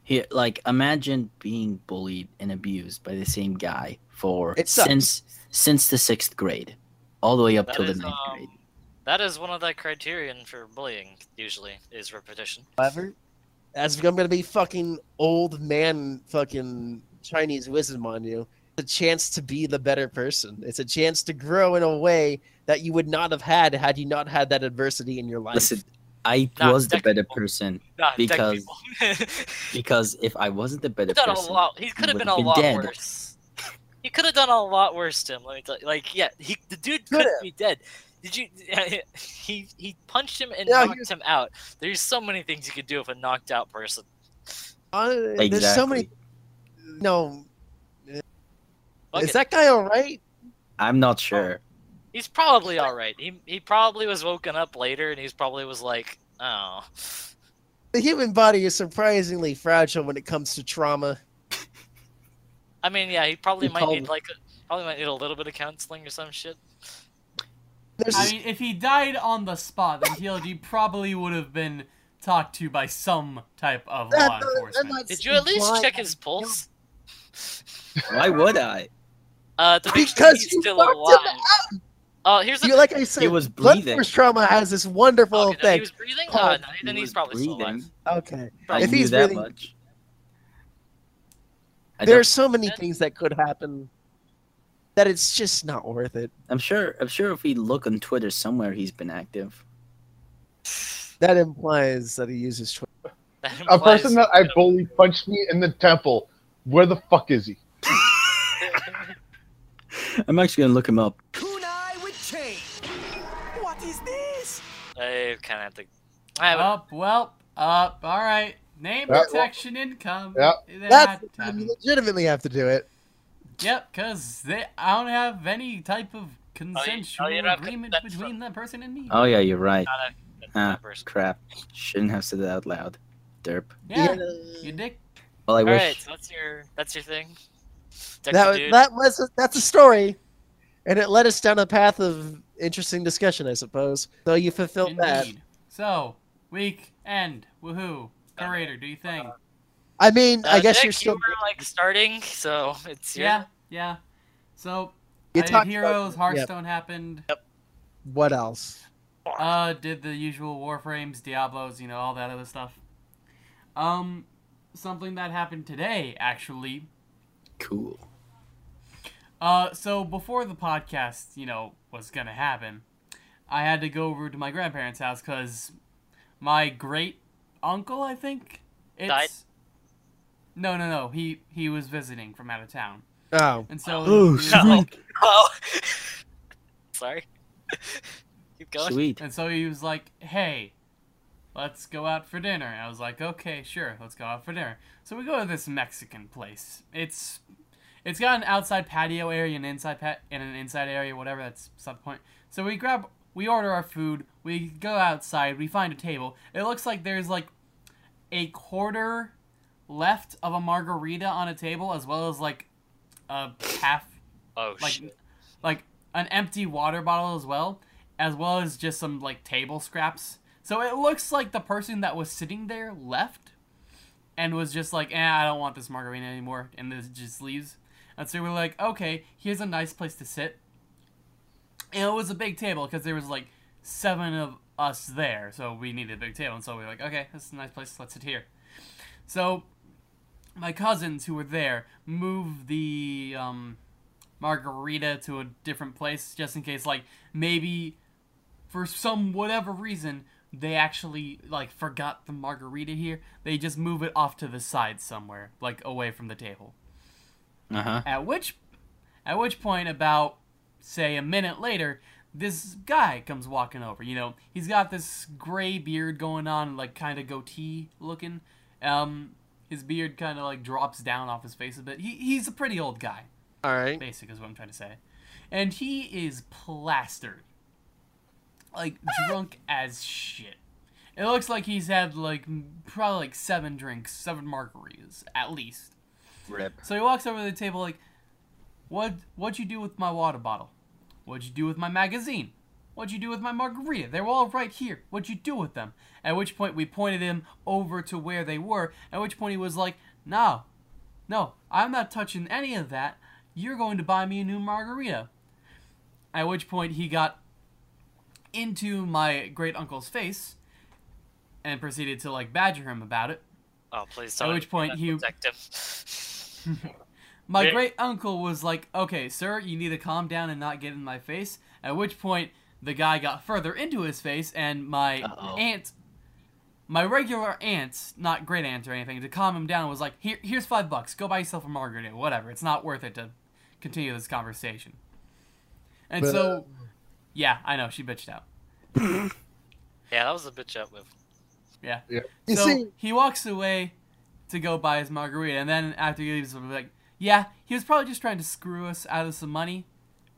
D: Here, like, imagine being bullied and abused by the same guy for
C: It sucks.
D: since since the sixth grade, all the way up
A: That
D: till the
A: is,
D: ninth grade.
A: um, that is one of the criterion for bullying. Usually, is repetition.
C: However, as if I'm gonna be fucking old man, fucking Chinese wisdom on you, it's a chance to be the better person. It's a chance to grow in a way that you would not have had had you not had that adversity in your life.
D: Listen, I
A: Not
D: was the better
A: technical.
D: person
A: Not
D: Because- because if I wasn't the better
A: He done a
D: person,
A: lot. He could have been
D: have
A: a
D: been
A: lot
D: dead.
A: worse. He could have done a lot worse, Tim. Let me tell you. Like, yeah, he the dude
C: Could
A: could
C: have.
A: be dead. Did you? He he punched him and
C: Yeah,
A: knocked
C: was-
A: him out. There's so many things you could do with a knocked out person.
C: Uh, There's so many. No,
A: Fuck
C: is that guy all right?
D: I'm not sure.
A: He's probably all right. He he probably was woken up later, and he's probably was like, oh,
C: The human body is surprisingly fragile when it comes to trauma.
A: I mean, yeah, he probably
D: He
A: might
D: called-
A: need like a, probably might need a little bit of counseling or some shit.
C: There's
B: I mean, if he died on the spot, then TLG probably would have been talked to by some type of
C: that-
B: law
C: that
B: enforcement.
C: might
A: Did you at least
C: imply-
A: check his pulse?
D: Why would I?
A: Uh, to
C: Because
A: he's still alive. Oh, here's the
C: You, like I said,
D: He was
C: blood
D: breathing.
C: force trauma has this wonderful
A: Okay, no, he
C: thing.
A: was breathing.
C: called-
A: Uh, no, then
D: He
A: he's
D: was
A: probably still alive.
C: Okay.
D: I
C: If he's
D: that
C: really-
D: much. I
C: There are so many things that could happen that it's just not worth it.
D: I'm sure. I'm sure if we look on Twitter somewhere, he's been active.
C: That implies that he uses Twitter.
A: That
E: A person that I bully punched me in the temple. Where the fuck is he?
D: I'm actually gonna look him up.
G: Kunai with chain. What is this?
A: I kind of have to. I have
B: Up, well, up. All right. Name
E: Yeah, well-
B: protection income.
E: Yeah.
B: That
C: That's you legitimately have to do it.
B: Yep, because they I don't have any type of consensual
A: oh, you don't
B: agreement
A: consent
B: between
A: from-
B: that person and me.
D: Oh yeah, you're right.
A: not a,
D: Ah, crap. Shouldn't have said that out loud. Derp.
B: yeah, you dick.
D: Well, I
A: All
D: wish.
A: right, so that's your that's your thing. Deck
C: That was, that was a, that's a story, and it led us down a path of interesting discussion, I suppose. So you fulfilled that.
B: Indeed. So, week end. Woohoo. Curator, do you think?
C: I mean,
A: Uh,
C: I guess
A: Nick,
C: you're still.
A: You were like starting, so it's your.
B: Yeah, yeah. So,
C: You
B: I did
C: about-
B: Heroes,
C: yeah.
B: Hearthstone happened. Yep.
C: What else?
B: Uh, did the usual Warframes, Diablos, you know, all that other stuff. Um, something that happened today, actually.
D: Cool.
B: Uh, so before the podcast, you know, was gonna happen, I had to go over to my grandparents' house because my great uncle, I think, it's
A: Died?
B: No, no, no. He he was visiting from out of town,
C: Oh,
B: and so
D: Oh,
B: he was-
A: No. Oh. Sorry. Keep going.
D: Sweet.
B: And so he was like, "Hey, let's go out for dinner." And I was like, "Okay, sure, let's go out for dinner." So we go to this Mexican place. It's it's got an outside patio area and inside pat and an inside area, whatever. That's beside the point. So we grab, we order our food. We go outside. We find a table. It looks like there's like a quarter left of a margarita on a table, as well as like a half
A: Oh
B: like
A: shit.
B: like an empty water bottle as well, as well as just some like table scraps. So it looks like the person that was sitting there left and was just like, "Eh, I don't want this margarita anymore," and then just leaves. And so we're like, "Okay, here's a nice place to sit." And it was a big table because there was like seven of us there, so we needed a big table. And so we are like, "Okay, this is a nice place. Let's sit here." So my cousins who were there moved the um, margarita to a different place just in case like maybe for some whatever reason they actually like forgot the margarita here they just move it off to the side somewhere like away from the table
D: Uh huh.
B: At which, at which point, about say a minute later, this guy comes walking over. You know, he's got this gray beard going on, like kind of goatee looking. Um, his beard kind of like drops down off his face a bit. He he's a pretty old guy.
C: All right.
B: Basic is what I'm trying to say, and he is plastered, like drunk as shit. It looks like he's had like probably like seven drinks, seven margaritas at least.
D: Rip.
B: So he walks over to the table like, "What? What'd you do with my water bottle? What'd you do with my magazine? What'd you do with my margarita? They were all right here. What'd you do with them?" At which point we pointed him over to where they were. At which point he was like, "No, no, I'm not touching any of that. You're going to buy me a new margarita." At which point he got into my great uncle's face and proceeded to like badger him about it.
A: Oh, please don't.
B: At which point he-. My
A: Yeah.
B: great uncle was like, "Okay, sir, you need to calm down and not get in my face." At which point, the guy got further into his face, and my
D: Uh-oh.
B: aunt, my regular aunt, not great aunt or anything, to calm him down, was like, "Here, here's five bucks. Go buy yourself a margarita. Whatever. It's not worth it to continue this conversation." And
C: But-
B: so, uh, yeah, I know she bitched out.
A: Yeah, that was a bitch up with.
B: Yeah.
E: Yeah.
C: You
B: so
C: see,
B: he walks away to go buy his margarita, and then after he leaves, we're like, yeah, he was probably just trying to screw us out of some money,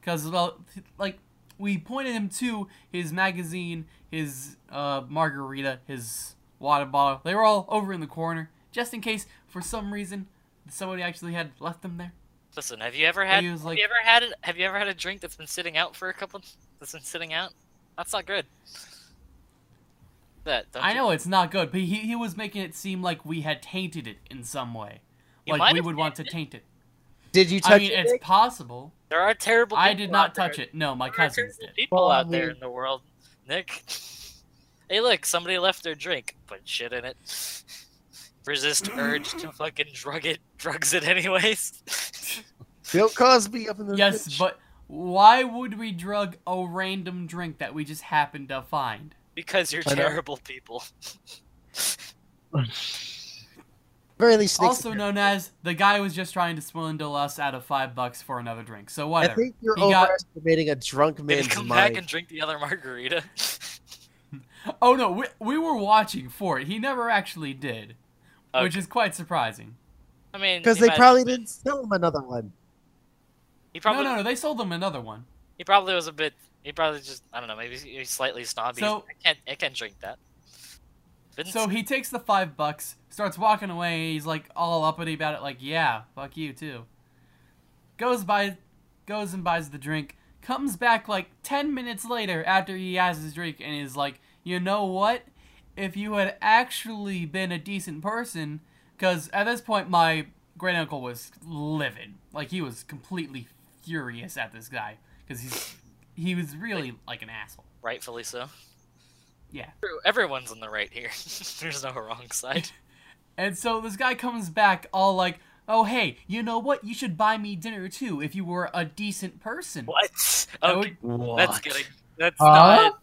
B: because well, like we pointed him to his magazine, his uh, margarita, his water bottle. They were all over in the corner, just in case for some reason somebody actually had left them there.
A: Listen, have you ever had?
B: like-
A: have you ever had it? Have you ever had a drink that's been sitting out for a couple? That's been sitting out. That's not good. That don't
B: I
A: you-
B: know it's not good, but he he was making it seem like we had tainted it in some way,
A: You
B: like we would want to taint it.
C: did you touch
B: I mean,
C: it?
B: it's possible.
A: There are terrible.
B: I
A: people
B: did not
A: out there.
B: touch it. No, my
A: There
B: cousins
A: terrible
B: did.
A: people
C: Well,
A: out there in the world, Nick. Hey, look, somebody left their drink, put shit in it. Resist urge to fucking drug it, drugs it anyways.
C: Bill Cosby up in the
B: Yes,
C: bitch.
B: but why would we drug a random drink that we just happened to find?
A: because you're terrible people.
C: Very least Nick's-
B: Also known as the guy was just trying to swindle us out of five bucks for another drink. So whatever.
C: I
B: whatever.
C: think you're
B: He got-
C: overestimating a drunk
A: Maybe
C: man's
A: come
C: mind.
A: back and drink the other margarita.
B: Oh no, we, we were watching for it. He never actually did, which is quite surprising.
A: I mean,
C: Because they
A: might-
C: probably didn't sell him another one.
A: He probably,
B: no, no, no. They sold him another one.
A: he probably was a bit. He probably just, I don't know, maybe he's slightly snobby.
B: So-
A: I can't, I can't drink that.
B: So he takes the five bucks, starts walking away. He's like all uppity about it, like, "Yeah, fuck you too." Goes by, goes and buys the drink. Comes back like ten minutes later after he has his drink, and is like, "You know what? If you had actually been a decent person, because at this point my great uncle was livid, like he was completely furious at this guy, because he's he was really like an asshole."
A: rightfully so.
B: Yeah.
A: Everyone's on the right here. There's no wrong side.
B: And so this guy comes back all like, "Oh hey, you know what? You should buy me dinner too if you were a decent person."
A: What?
B: I
A: Okay,
D: What?
A: that's getting. That's
E: Huh?
A: not.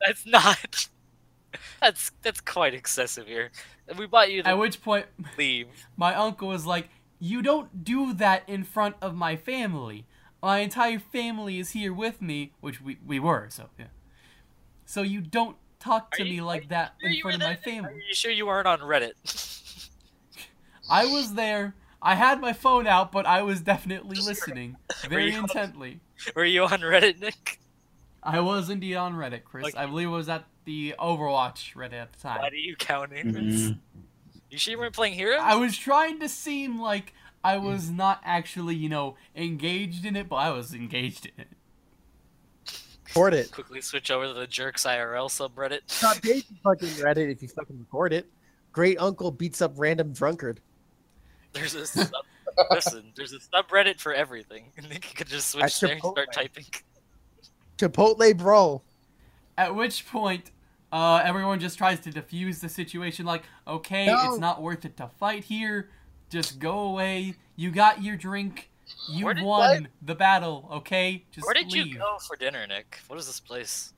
A: That's not. That's that's quite excessive here. We bought you
B: At which point,
A: leave.
B: my uncle was like, "You don't do that in front of my family. My entire family is here with me, which we we were. So yeah. So you don't talk to
A: Are
B: me like that
A: you
B: in front of my family."
A: Are you sure you weren't on Reddit?
B: I was there. I had my phone out, but I was definitely
A: Sure.
B: listening very
A: you-
B: intently.
A: Were you on Reddit, Nick?
B: I was indeed on Reddit, Chris.
A: Like-
B: I believe it was at the Overwatch Reddit at the time.
A: Why do you count ignorance?
D: Mhm.
A: You sure you weren't playing Heroes?
B: I was trying to seem like I was not actually, you know, engaged in it, but I was engaged in it.
C: Record it.
A: Quickly switch over to the Jerks IRL subreddit.
C: Not paid to fucking Reddit if you fucking record it. Great uncle beats up random drunkard.
A: There's a sub- listen. There's a subreddit for everything. I think you could just switch
C: That's
A: there and start
C: Chipotle.
A: typing.
C: Chipotle brawl.
B: At which point, uh, everyone just tries to defuse the situation, like, okay,
C: No.
B: it's not worth it to fight here. Just go away. You got your drink. You
A: Where did-
B: won the battle. Okay, just
A: Where did
B: leave.
A: you go for dinner, Nick? What is this place?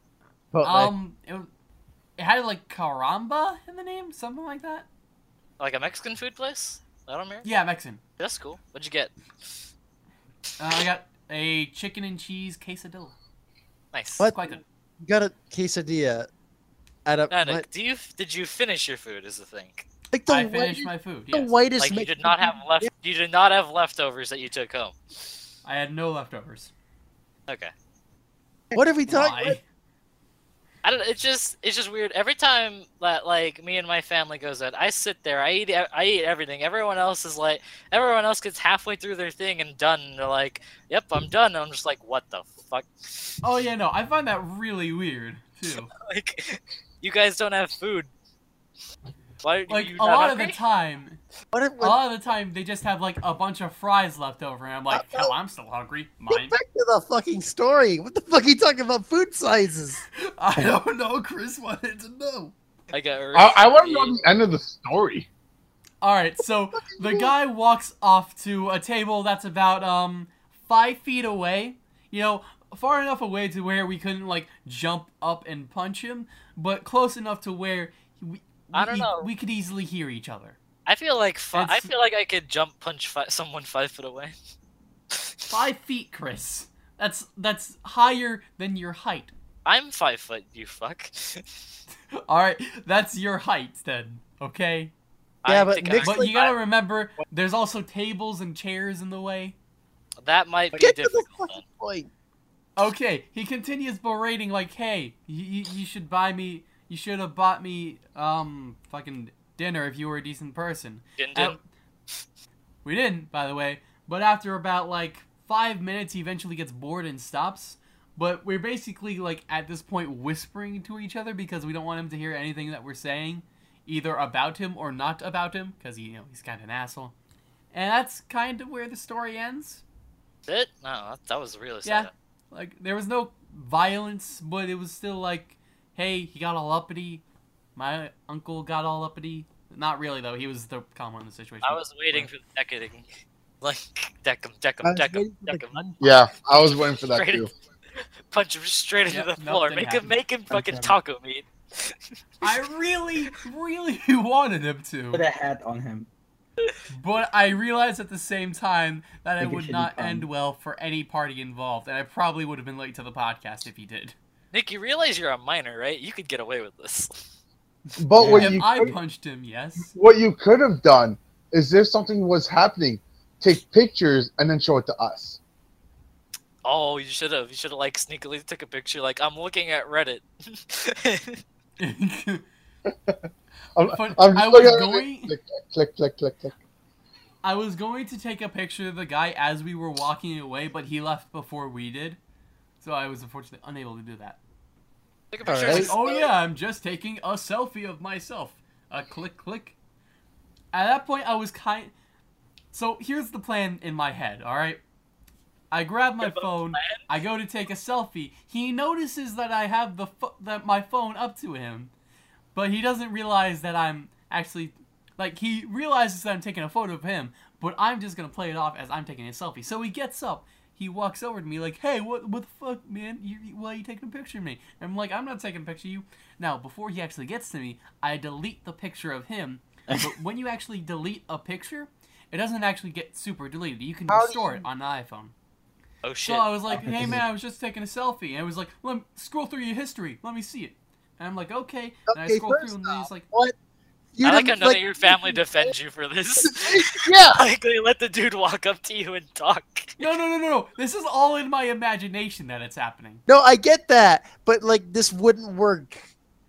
C: Chipotle.
B: Um, it, it had like caramba in the name, something like that.
A: Like a Mexican food place? Latin American?
B: Yeah, Mexican.
A: That's cool. What'd you get?
B: Uh, I got a chicken and cheese quesadilla.
A: Nice.
C: What?
B: Quite good.
C: You got a quesadilla at a
A: No, no,
C: what-
A: do you did you finish your food? Is the thing.
C: like the
B: I
C: white-
B: finished my food.
C: the
B: Yes.
C: whitest.
A: Like you did not have
C: food.
A: left. You did not have leftovers that you took home.
B: I had no leftovers.
A: Okay.
C: What are we talking?
B: Why?
A: I don't. It's just it's just weird. Every time that like me and my family goes out, I sit there. I eat. I eat everything. Everyone else is like. Everyone else gets halfway through their thing and done. And they're like, "Yep, I'm done." And I'm just like, "What the fuck?"
B: Oh yeah, no, I find that really weird too.
A: Like, you guys don't have food. Why? are
B: Like a
A: not
B: lot of the time,
C: What if,
B: a lot of the time they just have like a bunch of fries left over, and I'm like, hell, I'm still hungry.
C: Get
B: Mine.
C: back to the fucking story. What the fuck are you talking about? Food sizes.
B: I don't know. Chris wanted to know.
A: I got.
E: I, I want to know the end of the story.
B: All right, so the guy walks off to a table that's about um five feet away. You know, far enough away to where we couldn't like jump up and punch him, but close enough to where we,
A: I don't know.
B: we could easily hear each other.
A: I feel like I feel like I could jump punch fi- someone five foot away.
B: Five feet, Chris. That's that's higher than your height.
A: I'm five foot. You fuck.
B: All right, that's your height then. Okay,
C: Yeah,
A: I
C: but Nick's
A: I-
B: but you gotta remember, there's also tables and chairs in the way.
A: that might be
C: Get to the
A: difficult.
C: fucking point.
B: Okay, he continues berating like, "Hey, you, you, you should buy me. You should have bought me um fucking dinner if you were a decent person." Uh,
A: din.
B: we didn't, by the way. But after about like five minutes, he eventually gets bored and stops. But we're basically like at this point whispering to each other because we don't want him to hear anything that we're saying, either about him or not about him, because you know he's kind of an asshole. And that's kind of where the story ends.
A: It? No, that, that was really sad. Yeah.
B: Like there was no violence, but it was still like, hey, he got all uppity. My uncle got all uppity. Not really though. He was the calm one in the situation.
A: I was waiting for the decking. Like, deck him, deck him, deck him, deck him.
E: Yeah, I was waiting for that
A: Straight
E: too.
A: Punch him straight into
B: Yep,
A: the floor.
B: didn't
A: Make him, make him fucking taco meat.
B: I really, really wanted him to.
D: Put a hat on him.
B: but I realized at the same time that it
D: Like a
B: would
D: shitty
B: not end well for any party involved, and I probably would have been late to the podcast if he did.
A: Nick, you realize you're a minor, right? You could get away with this.
E: But what
B: if
E: you
B: I punched him, yes.
E: what you could have done is if something was happening, take pictures and then show it to us.
A: Oh, you should have. You should have like sneakily took a picture. Like I'm looking at Reddit.
E: I'm,
B: Fun-
E: I'm
B: I was
E: looking at it,
B: going-
E: Click, click, click, click, click.
B: I was going to take a picture of the guy as we were walking away, but he left before we did, so I was unfortunately unable to do that.
A: Take a picture.
C: Alright.
B: Oh yeah, I'm just taking a selfie of myself. A click click. At that point, I was kind. So here's the plan in my head. All right. I grab my
A: You have a
B: phone.
A: plan?
B: I go to take a selfie. He notices that I have the pho- that my phone up to him, but he doesn't realize that I'm actually like he realizes that I'm taking a photo of him, but I'm just gonna play it off as I'm taking a selfie. So he gets up. He walks over to me like, "Hey, what what the fuck, man? You, you- why are you taking a picture of me?" And I'm like, "I'm not taking a picture of you." Now, before he actually gets to me, I delete the picture of him. But when you actually delete a picture, it doesn't actually get super deleted. You can
C: How
B: restore
C: you-
B: it on the iPhone.
A: Oh shit! So.
B: I was like,
D: oh,
B: "Hey man, I was just taking a selfie," and it was like, "Let me scroll through your history. Let me see it." And I'm like, "Okay." And I scroll
C: first
B: through, and then he's like,
C: What? You
A: I like how
C: didn't,
A: none of your family defends you for this.
C: Yeah.
A: like they let the dude walk up to you and talk.
B: "No, no, no, no, no. This is all in my imagination that it's happening."
C: No, I get that, but like this wouldn't work.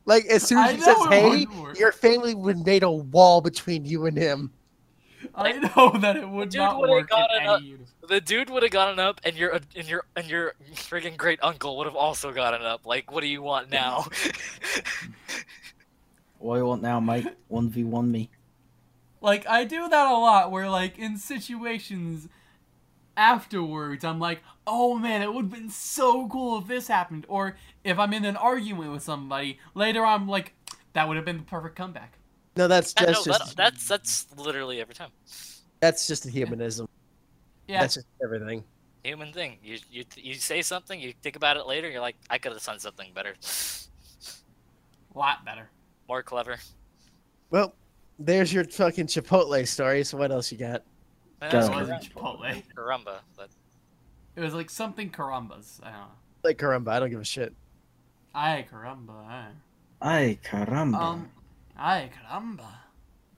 C: Like as soon
B: I
C: as he
B: know
C: says "Hey," your family would made a wall between you and him.
B: I know that it would
A: Dude
B: not
A: would've
B: work in
A: gotten
B: any
A: up- The dude would have gotten up, and your and your and your friggin' great uncle would have also gotten up. Like, what do you want now?
D: What do you want now, Mike? 1v1 me.
B: Like I do that a lot where like in situations afterwards I'm like, "Oh man, it would have been so cool if this happened." Or if I'm in an argument with somebody, later I'm like, "That would have been the perfect comeback."
C: No, that's
A: I know,
C: that's
A: that-
C: just
A: that's that's literally every time.
C: that's just a humanism.
B: Yeah.
C: That's just everything.
A: Human thing. You you you say something, you think about it later, you're like, I could have done something better,
B: a lot better.
A: More clever.
C: Well, there's your fucking Chipotle story. So what else you got?
A: Man,
D: Go.
A: that's
B: It wasn't
A: Caramba.
B: Chipotle.
A: Caramba, but
B: It was like something carambas. I don't know.
C: Like caramba, I don't give a shit.
B: Ay caramba. Ay.
D: Ay caramba.
B: Um. Ay caramba.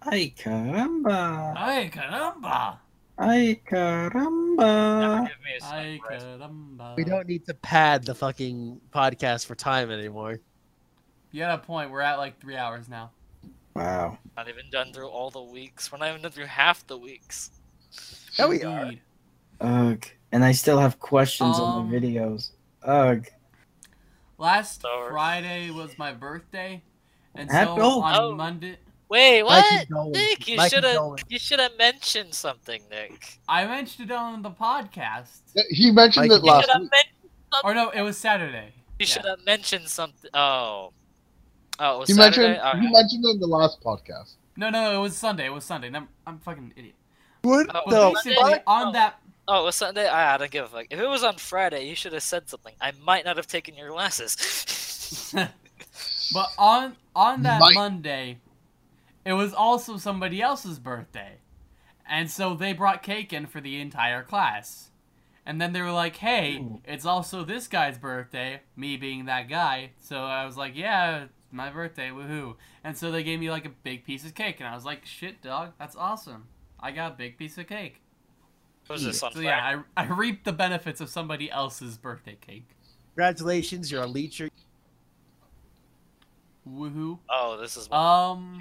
D: Ay caramba.
B: Ay caramba.
D: Ay
A: never
D: caramba.
A: give me a
B: Ay caramba.
C: We don't need to pad the fucking podcast for time anymore.
B: You got a point. We're at like three hours now.
D: Wow.
A: Not even done through all the weeks. We're not even done through half the weeks.
C: Yeah, we are.
D: Ugh. And I still have questions on
B: Um,
D: the videos. Ugh.
B: Last
A: Sorry.
B: Friday was my birthday, and
D: Happy-
B: so
D: oh.
B: on
A: Oh.
B: Monday
A: Wait, what? Nick, you should have you should have mentioned something, Nick.
B: I mentioned it on the podcast.
E: He mentioned
C: Mike,
E: it
C: you
A: You
E: last week.
B: Or no, it was Saturday.
A: you
B: Yeah.
A: should have mentioned something. Oh, oh, it was
E: He
A: Saturday.
E: mentioned
A: Alright.
E: he mentioned it in the last podcast.
B: No, no, it was Sunday. It was Sunday. I'm, I'm a fucking idiot.
C: What
A: Oh,
B: Well,
C: the
B: basically,
C: fuck?
B: on that,
A: Oh, it was Sunday. I don't give a fuck. If it was on Friday, you should have said something. I might not have taken your glasses.
B: but on on that
E: Mike.
B: Monday, it was also somebody else's birthday, and so they brought cake in for the entire class. And then they were like, "Hey,
D: Ooh.
B: it's also this guy's birthday." Me being that guy, so I was like, "Yeah, it's my birthday, woohoo!" And so they gave me like a big piece of cake, and I was like, "Shit, dog, that's awesome! I got a big piece of cake."
A: What was this on
B: So yeah, I, I reaped the benefits of somebody else's birthday cake.
C: Congratulations, you're a leecher.
B: Woohoo!
A: Oh, this is
B: Um,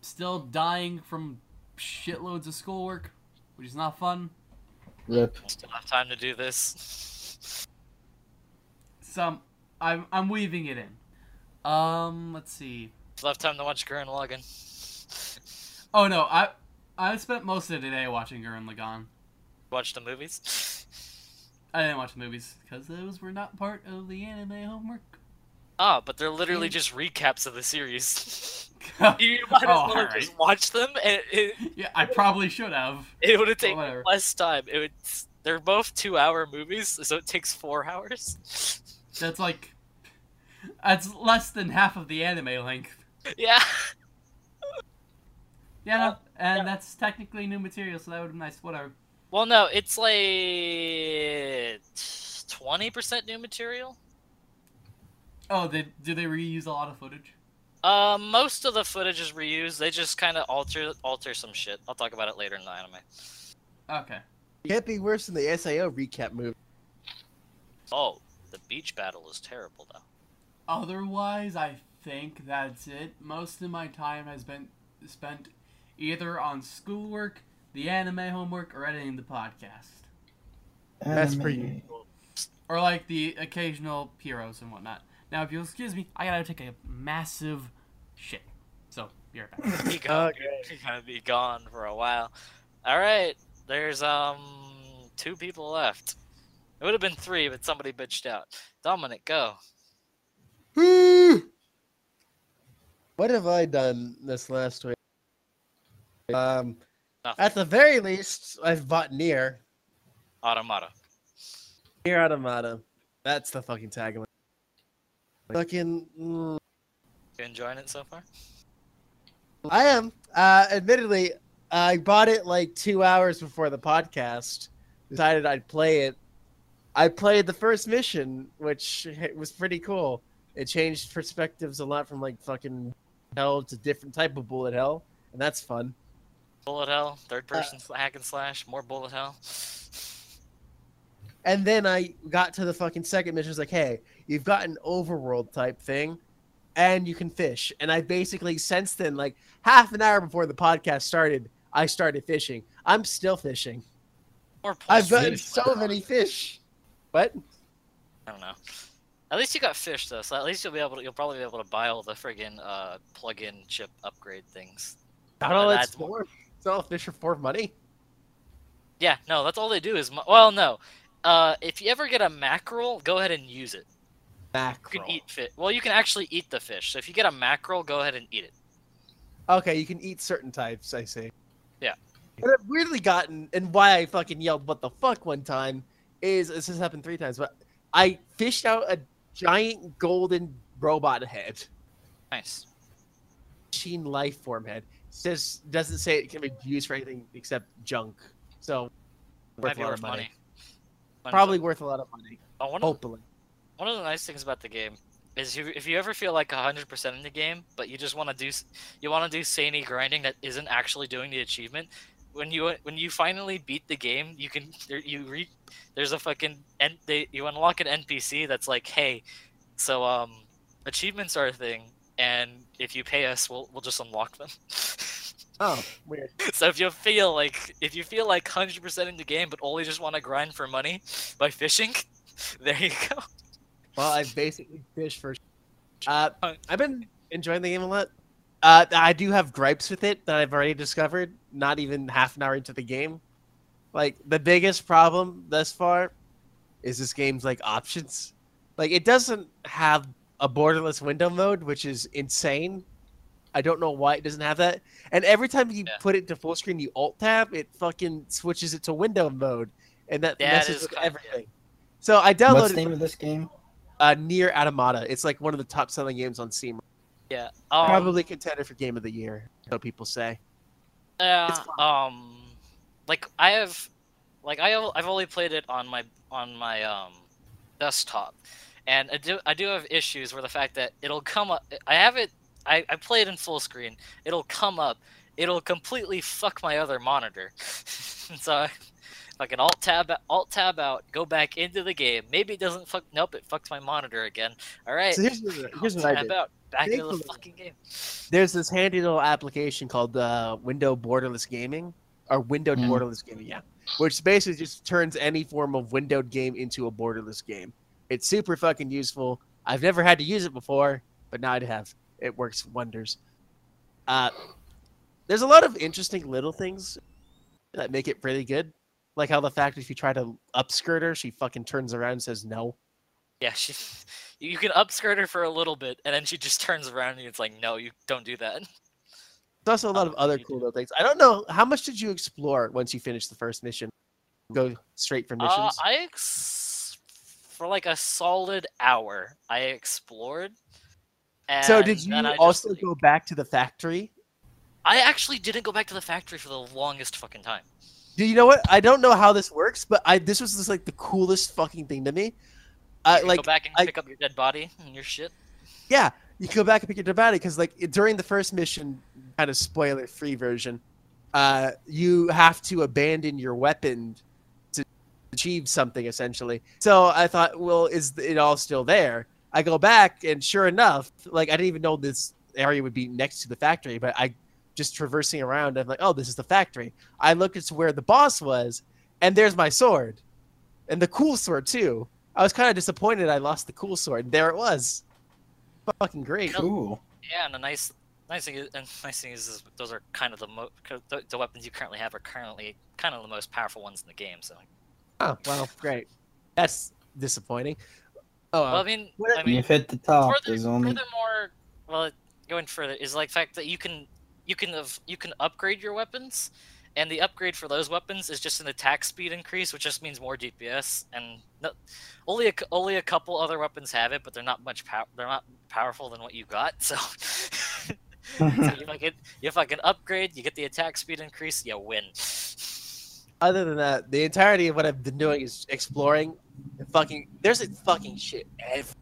B: still dying from shitloads of schoolwork, which is not fun.
D: Rip.
A: Still have time to do this.
B: Some, I'm I'm weaving it in. Um, let's see.
A: Left time to watch Gurren Lagann.
B: Oh no, I I spent most of the day watching Gurren Lagann.
A: Watch the movies.
B: I didn't watch the movies because those were not part of the anime homework.
A: Ah, but they're literally just recaps of the series. you might as
B: Oh,
A: well
B: alright.
A: just watch them, and it,
B: I probably should have.
A: it would have taken less time. It would. They're both two-hour movies, so it takes four hours.
B: That's like, that's less than half of the anime length.
A: yeah.
B: Yeah, no, and
A: yeah.
B: that's technically new material, so that would be nice. Whatever.
A: Well, no, it's like twenty percent new material.
B: Oh, they do they reuse a lot of footage?
A: Uh, most of the footage is reused. They just kind of alter alter some shit. I'll talk about it later in the anime.
B: Okay.
C: Can't be worse than the SAO recap movie.
A: Oh, the beach battle is terrible though.
B: Otherwise, I think that's it. Most of my time has been spent either on schoolwork, the anime homework, or editing the podcast.
C: That's pretty
D: Anime.
B: Or like the occasional heroes and whatnot. Now, if you'll excuse me, I gotta take a massive shit. So, be right back.
A: Be gone.
C: Okay.
A: You're gonna be gone for a while. All right, there's um two people left. It would have been three, but somebody bitched out. Dominic, go.
C: what have I done this last week? Um,
A: Nothing.
C: at the very least, I've bought NieR.
A: Automata.
C: NieR Automata. That's the fucking tagline. Fucking. mm,
A: You enjoying it so far?
C: I am. Uh, admittedly, I bought it like two hours before the podcast. Decided I'd play it. I played the first mission, which was pretty cool. It changed perspectives a lot from like fucking hell to different type of bullet hell, and that's fun.
A: Bullet hell, third uh, person hack and slash, more bullet hell.
C: And then I got to the fucking second mission. It's like, hey, you've got an overworld type thing, and you can fish. And I basically, since then, like half an hour before the podcast started, I started fishing. I'm still fishing. I've gotten so many fish. What?
A: I don't know. At least you got fish though, so at least you'll be able to. You'll probably be able to buy all the friggin' uh, plug-in chip upgrade things.
C: Not all that's
A: that's more-
C: for. It's all fish are for money.
A: Yeah, no, that's all they do is. Well, no. Uh, if you ever get a mackerel, go ahead and use it. You
C: Mackerel.
A: can eat fish. Well, you can actually eat the fish. So if you get a mackerel, go ahead and eat it.
C: Okay, you can eat certain types. I see.
A: Yeah.
C: What I've weirdly gotten, and why I fucking yelled "what the fuck" one time, is this has happened three times. But I fished out a giant golden robot head.
A: Nice.
C: Machine life form head. Says doesn't say it can be used for anything except junk. So worth a lot of money.
A: money.
C: Probably worth a lot of money.
A: Oh, one of,
C: Hopefully.
A: one of the nice things about the game is you, if you ever feel like 100% in the game, but you just want to do you want to do samey grinding that isn't actually doing the achievement. When you when you finally beat the game, you can there, you re, there's a fucking and they you unlock an NPC that's like, hey, so um achievements are a thing, and if you pay us, we'll we'll just unlock them.
C: Oh, weird.
A: so if you feel like if you feel like 100% in the game, but only just want to grind for money by fishing, there you go.
C: Well, I've basically fish for. Uh, I've been enjoying the game a lot. Uh, I do have gripes with it that I've already discovered. Not even half an hour into the game. Like the biggest problem thus far is this game's like options. Like it doesn't have a borderless window mode, which is insane. I don't know why it doesn't have that. And every time you
A: Yeah.
C: put it to full screen, you alt tab, it fucking switches it to window mode, and that
A: Yeah, it
C: messes with
A: kinda- yeah.
C: everything. So I downloaded
H: What's the name of this game?
C: uh, NieR Automata. It's like one of the top selling games on Steam.
A: Yeah. Um,
C: Probably contender for Game of the Year, so people say.
A: Yeah. Um, like I have, like I have, I've only played it on my on my um desktop, and I do I do have issues where the fact that it'll come up. I have it. I I play it in full screen. It'll come up. It'll completely fuck my other monitor. so. I, if I can alt tab alt tab out, go back into the game. Maybe it doesn't fuck. Nope, it fucked my monitor again. All right.
C: So here's what, here's what I
A: tab
C: did.
A: out. Back into the fucking game.
C: There's this handy little application called uh, Window Borderless Gaming, or Windowed
H: Mhm.
C: Borderless Gaming, yeah, which basically just turns any form of windowed game into a borderless game. It's super fucking useful. I've never had to use it before, but now I have. It works wonders. Uh, there's a lot of interesting little things that make it pretty good. Like how the fact if you try to upskirt her, she fucking turns around and says no.
A: Yeah, she. You can upskirt her for a little bit, and then she just turns around and it's like, "No, you don't do that."
C: There's also a lot of other cool little things. I don't know how much did you explore once you finished the first mission? Go straight for
A: Uh,
C: missions.
A: I ex- for like a solid hour, I explored. And
C: so did you
A: I just,
C: also
A: like-
C: go back to the factory?
A: I actually didn't go back to the factory for the longest fucking time.
C: Do you know what? I don't know how this works, but I this was just like the coolest fucking thing to me. I
A: You
C: like
A: go back and
C: I-
A: pick up your dead body and your shit.
C: yeah, you can go back and pick your dead body because like during the first mission, kind of spoiler free version, uh, you have to abandon your weapon to achieve something essentially. So I thought, well, is it all still there? I go back and sure enough, like I didn't even know this area would be next to the factory, but I just traversing around. I'm like, oh, this is the factory. I look at where the boss was, and there's my sword, and the cool sword too. I was kind of disappointed I lost the cool sword. There it was. Fucking great.
H: Cool.
A: Yeah, and the nice, nice thing is, and nice thing is, is those are kind of the mo- the, the weapons you currently have are currently kind of the most powerful ones in the game. So,
C: Oh, well, great. That's disappointing. Oh,
A: well, I
C: uh,
A: mean, I mean,
H: you hit the top,
A: further,
H: there's only
A: furthermore, well, going further is like the fact that you can you can have, you can upgrade your weapons, and the upgrade for those weapons is just an attack speed increase, which just means more DPS. And no, only a, only a couple other weapons have it, but they're not much pow- they're not powerful than what you got. So, so you fucking you fucking upgrade, you get the attack speed increase, you win.
C: other than that, the entirety of what I've been doing is exploring. And fucking, there's a fucking shit every,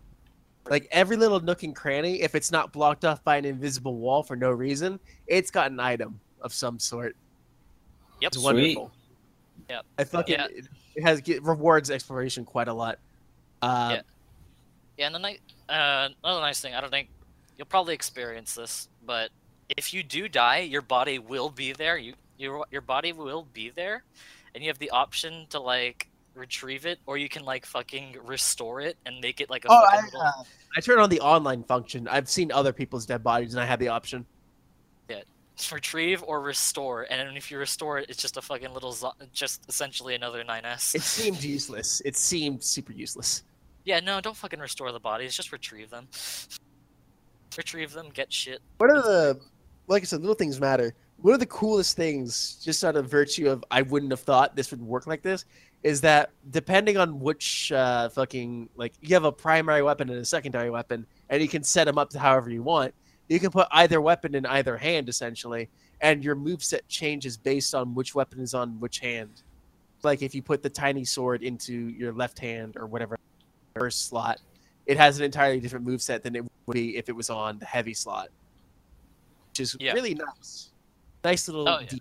C: like every little nook and cranny. If it's not blocked off by an invisible wall for no reason, it's got an item of some sort.
A: Yep.
C: It's
H: Sweet.
C: wonderful.
A: Yep.
C: I fucking
A: Yeah.
C: it, it has it rewards exploration quite a lot. Uh,
A: Yeah. Yeah, and the nice, uh, another nice thing, I don't think you'll probably experience this, but if you do die, your body will be there. You your your body will be there, and you have the option to like retrieve it, or you can like fucking restore it and make it like a
C: Oh,
A: fucking
C: I,
A: little.
C: uh, I turn on the online function. I've seen other people's dead bodies, and I have the option.
A: Yeah, retrieve or restore, and if you restore it, it's just a fucking little, zo- just essentially another 9s.
C: It seemed useless. It seemed super useless.
A: Yeah, no, don't fucking restore the bodies. Just retrieve them. Retrieve them, get shit.
C: One of the, like I said, little things matter. One of the coolest things, just out of virtue of I wouldn't have thought this would work like this, is that depending on which uh, fucking like you have a primary weapon and a secondary weapon, and you can set them up to however you want. you can put either weapon in either hand essentially, and your moveset changes based on which weapon is on which hand. Like if you put the tiny sword into your left hand or whatever first slot, it has an entirely different moveset than it would be if it was on the heavy slot. Which is
A: Yeah.
C: really nice. Nice little
A: Oh, yeah.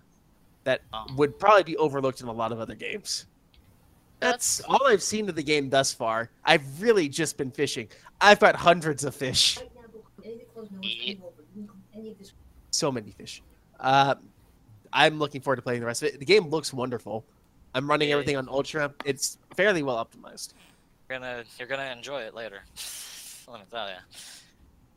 C: that
A: Um,
C: would probably be overlooked in a lot of other games. That's all I've seen of the game thus far. I've really just been fishing. I've got hundreds of fish. So many fish. Uh, I'm looking forward to playing the rest of it. The game looks wonderful. I'm running
A: Yeah.
C: everything on Ultra. It's fairly well optimized.
A: You're gonna you're gonna enjoy it later. Let me tell you.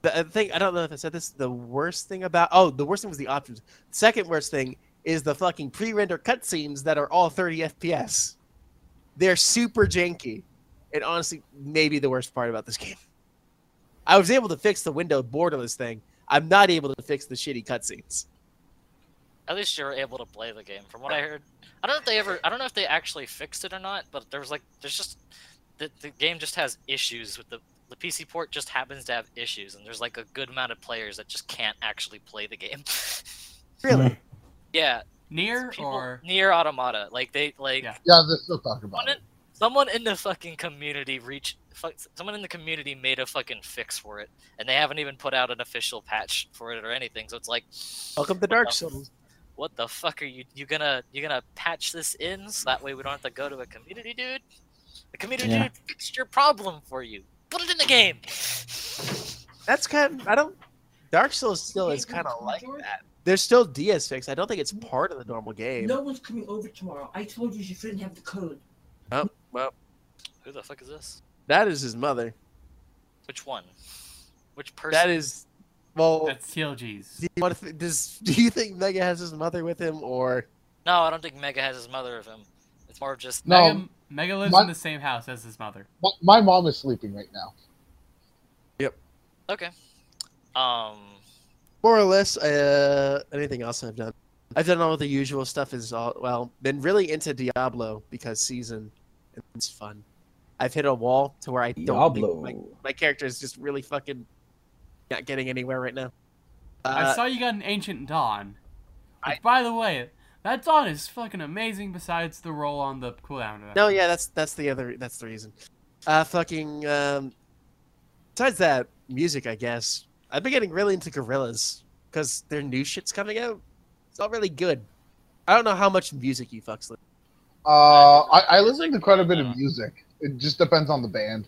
C: The thing, I don't know if I said this, the worst thing about... Oh, the worst thing was the options. Second worst thing is the fucking pre-render cutscenes that are all 30 FPS. They're super janky. And honestly, maybe the worst part about this game. I was able to fix the window borderless thing. I'm not able to fix the shitty cutscenes.
A: At least you're able to play the game. From what I heard, I don't know if they ever. I don't know if they actually fixed it or not. But there's like there's just the the game just has issues with the the PC port. Just happens to have issues, and there's like a good amount of players that just can't actually play the game.
C: Really?
A: Hmm.
B: yeah,
A: NieR
B: or
A: NieR Automata, like they like
B: Yeah.
E: Yeah, they're still talking about
A: someone
E: it.
A: in, someone in the fucking community reach. Fuck, someone in the community made a fucking fix for it, and they haven't even put out an official patch for it or anything. So it's like,
C: Welcome to Dark Souls.
A: what the fuck are you you gonna you gonna patch this in so that way we don't have to go to a community dude the community
D: Yeah.
A: dude fixed your problem for you put it in the game
C: That's kind of... I don't... Dark Souls still is kind of like that. There's still DS fix. I don't think it's part of the normal game.
H: No one's coming over tomorrow. I told you you shouldn't have the code.
C: Oh, well,
A: who the fuck is this
C: that is his mother.
A: which one which person
C: That is... Well,
B: that's TLG's.
C: do you, to th- does, do you think Mega has his mother with him, or...
A: no i don't think mega has his mother with him it's more of just
E: No,
B: Mega, Mega lives
E: my-
B: in the same house as his mother.
E: My, my mom is sleeping right now. Yep.
A: Okay um
C: More or less, uh, anything else I've done. I've done all the usual stuff. Is all well, been really into Diablo because season, and it's fun. I've hit a wall to where I don't
D: Diablo.
C: think my, my character is just really fucking not getting anywhere right now.
B: I
C: Uh,
B: saw you got an Ancient Dawn. Which,
C: I-
B: by the way, that Dawn is fucking amazing besides the roll on the cooldown. of that.
C: no, yeah, that's that's the other that's the reason. Uh, fucking. Um, besides that, music, I guess. I've been getting really into Gorillaz because their new shit's coming out. It's all really good. I don't know how much music you fucks listen.
E: Uh, I, I listen to quite a bit of music. It just depends on the band.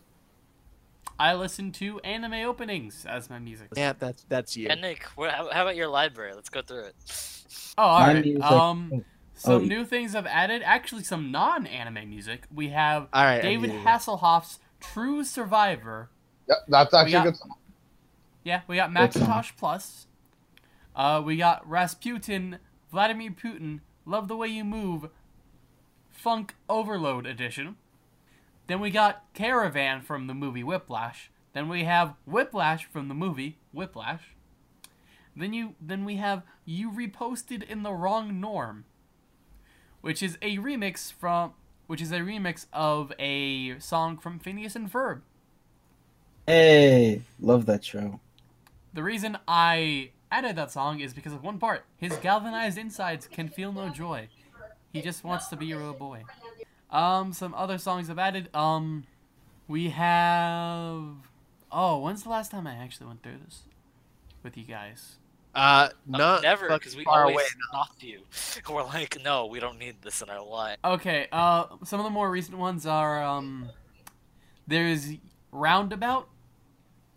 B: I listen to anime openings as my music.
C: Yeah, that's that's you.
A: and nick where, how, how about your library let's go through it
B: Oh, all
D: My
B: right.
D: music-
B: Um, some
D: Oh.
B: new things I've added. Actually, some non-anime music. We have
C: All right,
B: David. Hasselhoff's "True Survivor."
E: Yeah, that's actually
B: got-
E: a good song.
B: Yeah, we got
D: song.
B: Macintosh Plus. Uh, we got Rasputin, Vladimir Putin, "Love the Way You Move," Funk Overload Edition. Then we got Caravan from the movie Whiplash. Then we have Whiplash from the movie Whiplash. Then you then we have You Reposted in the Wrong Norm, which is a remix from which is a remix of a song from Phineas and Ferb.
D: Hey, love that show.
B: The reason I added that song is because of one part. His galvanized insides can feel no joy. He just wants to be a real boy. Um, some other songs I've added. Um, we have. Oh, when's the last time I actually went through this with you guys?
C: Uh,
A: No,
C: not
A: never because we
C: far
A: always
C: away.
A: stop you we're like no we don't need this in our life
B: Okay. Uh, some of the more recent ones are um, there's Roundabout,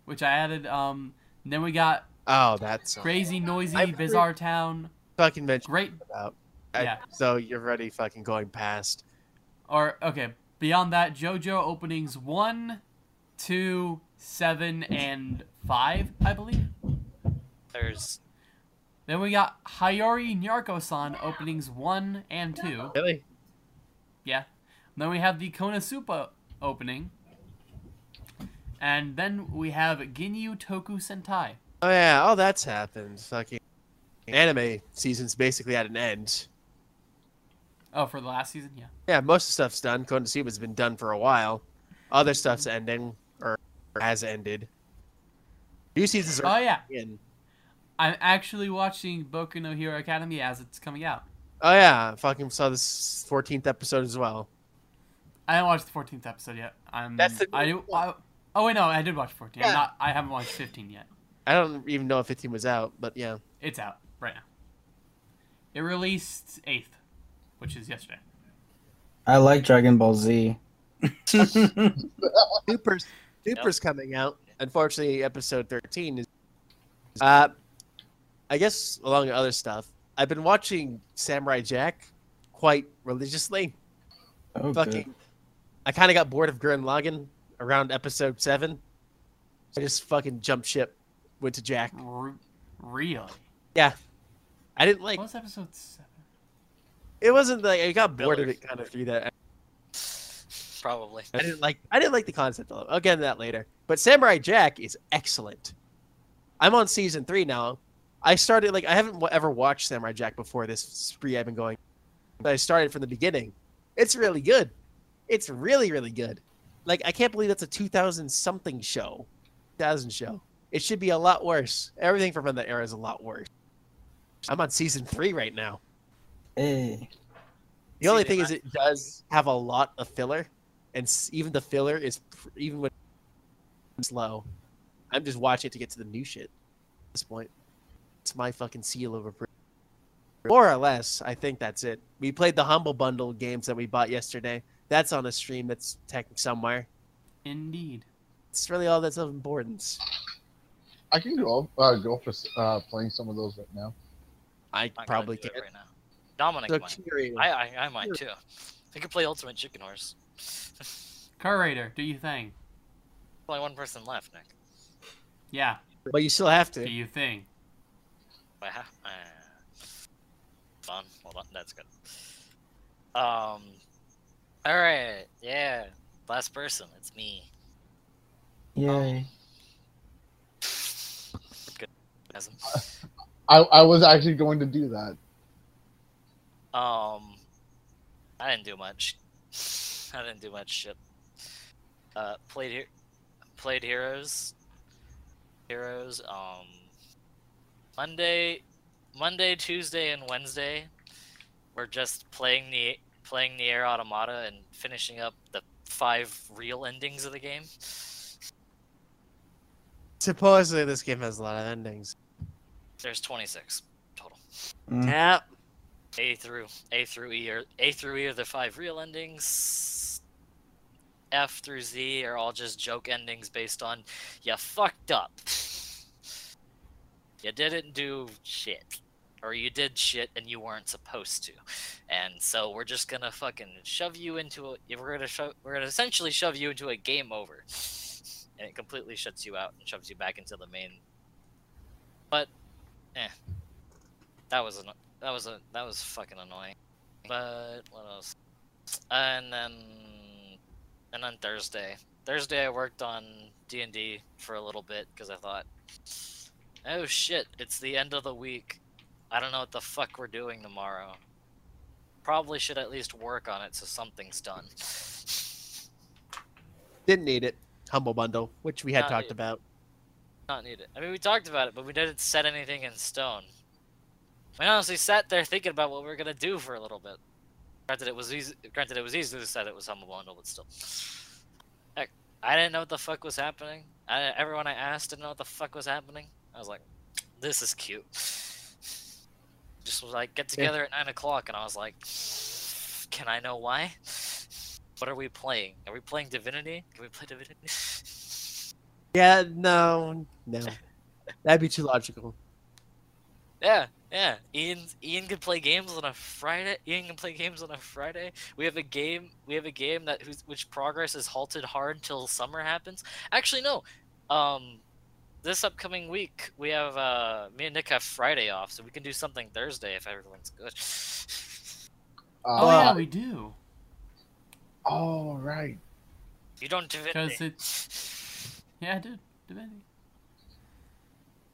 B: which I added. Um, then we got
C: Oh, that's
B: Crazy Noisy
C: I've
B: Bizarre Town.
C: fucking mentioned
B: Great
C: about. I-
B: Yeah.
C: So you're already fucking going past.
B: Or okay, beyond that, JoJo openings one, two, seven, and five, I believe.
A: there's
B: Then we got Haiyore Nyaruko-san openings one and two.
C: Really?
B: Yeah. Then we have the Konosuba opening. And then we have Ginyu Toku Sentai.
C: Oh yeah. Oh, that's happened. Fucking anime season's basically at an end.
B: Oh, for the last season, yeah.
C: Yeah, most of the stuff's done. Konosuba's been done for a while. Other stuff's ending or, or has ended. New seasons
B: Oh yeah.
C: in.
B: I'm actually watching Boku no Hero Academy as it's coming out.
C: Oh yeah, I fucking saw this 14th episode as well.
B: I haven't watched the 14th episode yet. I'm,
C: That's the
B: I, I, oh wait, no, I did watch 14. I'm
C: Yeah.
B: not. I haven't watched 15 yet.
C: I don't even know if 15 was out, but yeah.
B: It's out right now. It released 8th, which is yesterday.
D: I like Dragon Ball Z.
C: Super's Super's coming out. Unfortunately, episode 13 is. Uh, I guess along with other stuff, I've been watching Samurai Jack quite religiously.
D: Oh,
C: Fucking,
D: good.
C: I kind of got bored of Gurren Lagann around episode seven. I just fucking jumped ship, went to Jack.
B: R- really? Yeah.
C: I didn't like.
B: What was episode seven?
C: It wasn't like I got bored of it kind of through that.
A: Probably.
C: I didn't like. I didn't like the concept. Of it. I'll get into that later. But Samurai Jack is excellent. I'm on season three now. I started like I haven't ever watched Samurai Jack before this spree I've been going. But I started from the beginning. It's really good. It's really really good. Like I can't believe that's a 2000 something show. 2000 show. It should be a lot worse. Everything from that era is a lot worse. I'm on season three right now.
D: Hey.
C: The only
A: See,
C: thing is it does have a lot of filler, and even the filler is even when slow. I'm just watching it to get to the new shit. At this point, it's my fucking seal of approval. More or less, I think that's it. We played the humble bundle games that we bought yesterday. That's on a stream. That's tech somewhere.
B: Indeed.
C: It's really all that's of importance.
E: I can go uh, go for uh, playing some of those right now.
C: I
A: Not gonna
C: probably can't.
A: right now. Dominic
C: So
A: might. I, I I might too. I could play Ultimate Chicken Horse.
B: Car Raider, do you think?
A: Only one person left, Nick.
B: Yeah,
C: but you still have to.
B: do you think?
A: Wait, uh, fun. Hold on, that's good. Um. All right. Yeah. Last person. It's me.
D: Yay.
A: Asm.
E: I, I was actually going to do that.
A: Um. I didn't do much. I didn't do much shit. Uh, played here. Played Heroes. Heroes. Um. Monday, Monday, Tuesday, and Wednesday. We're just playing the playing the Air Automata and finishing up the five real endings of the game.
C: Supposedly, this game has a lot of endings.
A: There's 26 total.
D: Mm.
C: Tap.
A: A through A through E are A through E are the five real endings. F through Z are all just joke endings based on you fucked up. You didn't do shit. Or you did shit and you weren't supposed to. And so we're just gonna fucking shove you into a we're gonna shove we're gonna essentially shove you into a game over. And it completely shuts you out and shoves you back into the main but eh. That was an that was a that was fucking annoying. But what else? And then and then Thursday. Thursday I worked on D and D for a little bit because I thought, oh shit, it's the end of the week. I don't know what the fuck we're doing tomorrow. Probably should at least work on it so something's done.
C: Didn't need it. Humble bundle, which we had
A: Not
C: talked
A: needed.
C: about.
A: Not needed. I mean, we talked about it, but we didn't set anything in stone. We honestly sat there thinking about what we were gonna do for a little bit. Granted, it was easy. Granted, it was easy to set it was humble bundle, but still. Heck, I didn't know what the fuck was happening. I, everyone I asked didn't know what the fuck was happening. I was like, "This is cute." Just was like, get together at nine o'clock, and I was like, "Can I know why? What are we playing? Are we playing Divinity? Can we play Divinity?"
C: Yeah, no, no. That'd be too logical.
A: Yeah, yeah. Ian Ian can play games on a Friday. Ian can play games on a Friday. We have a game. We have a game that whose which progress is halted hard until summer happens. Actually, no. Um, this upcoming week we have uh me and Nick have Friday off, so we can do something Thursday if everything's good.
B: Oh
E: Uh,
B: yeah, we do.
E: All right.
A: You don't divinity.
B: Because it's yeah, I did. Divinity.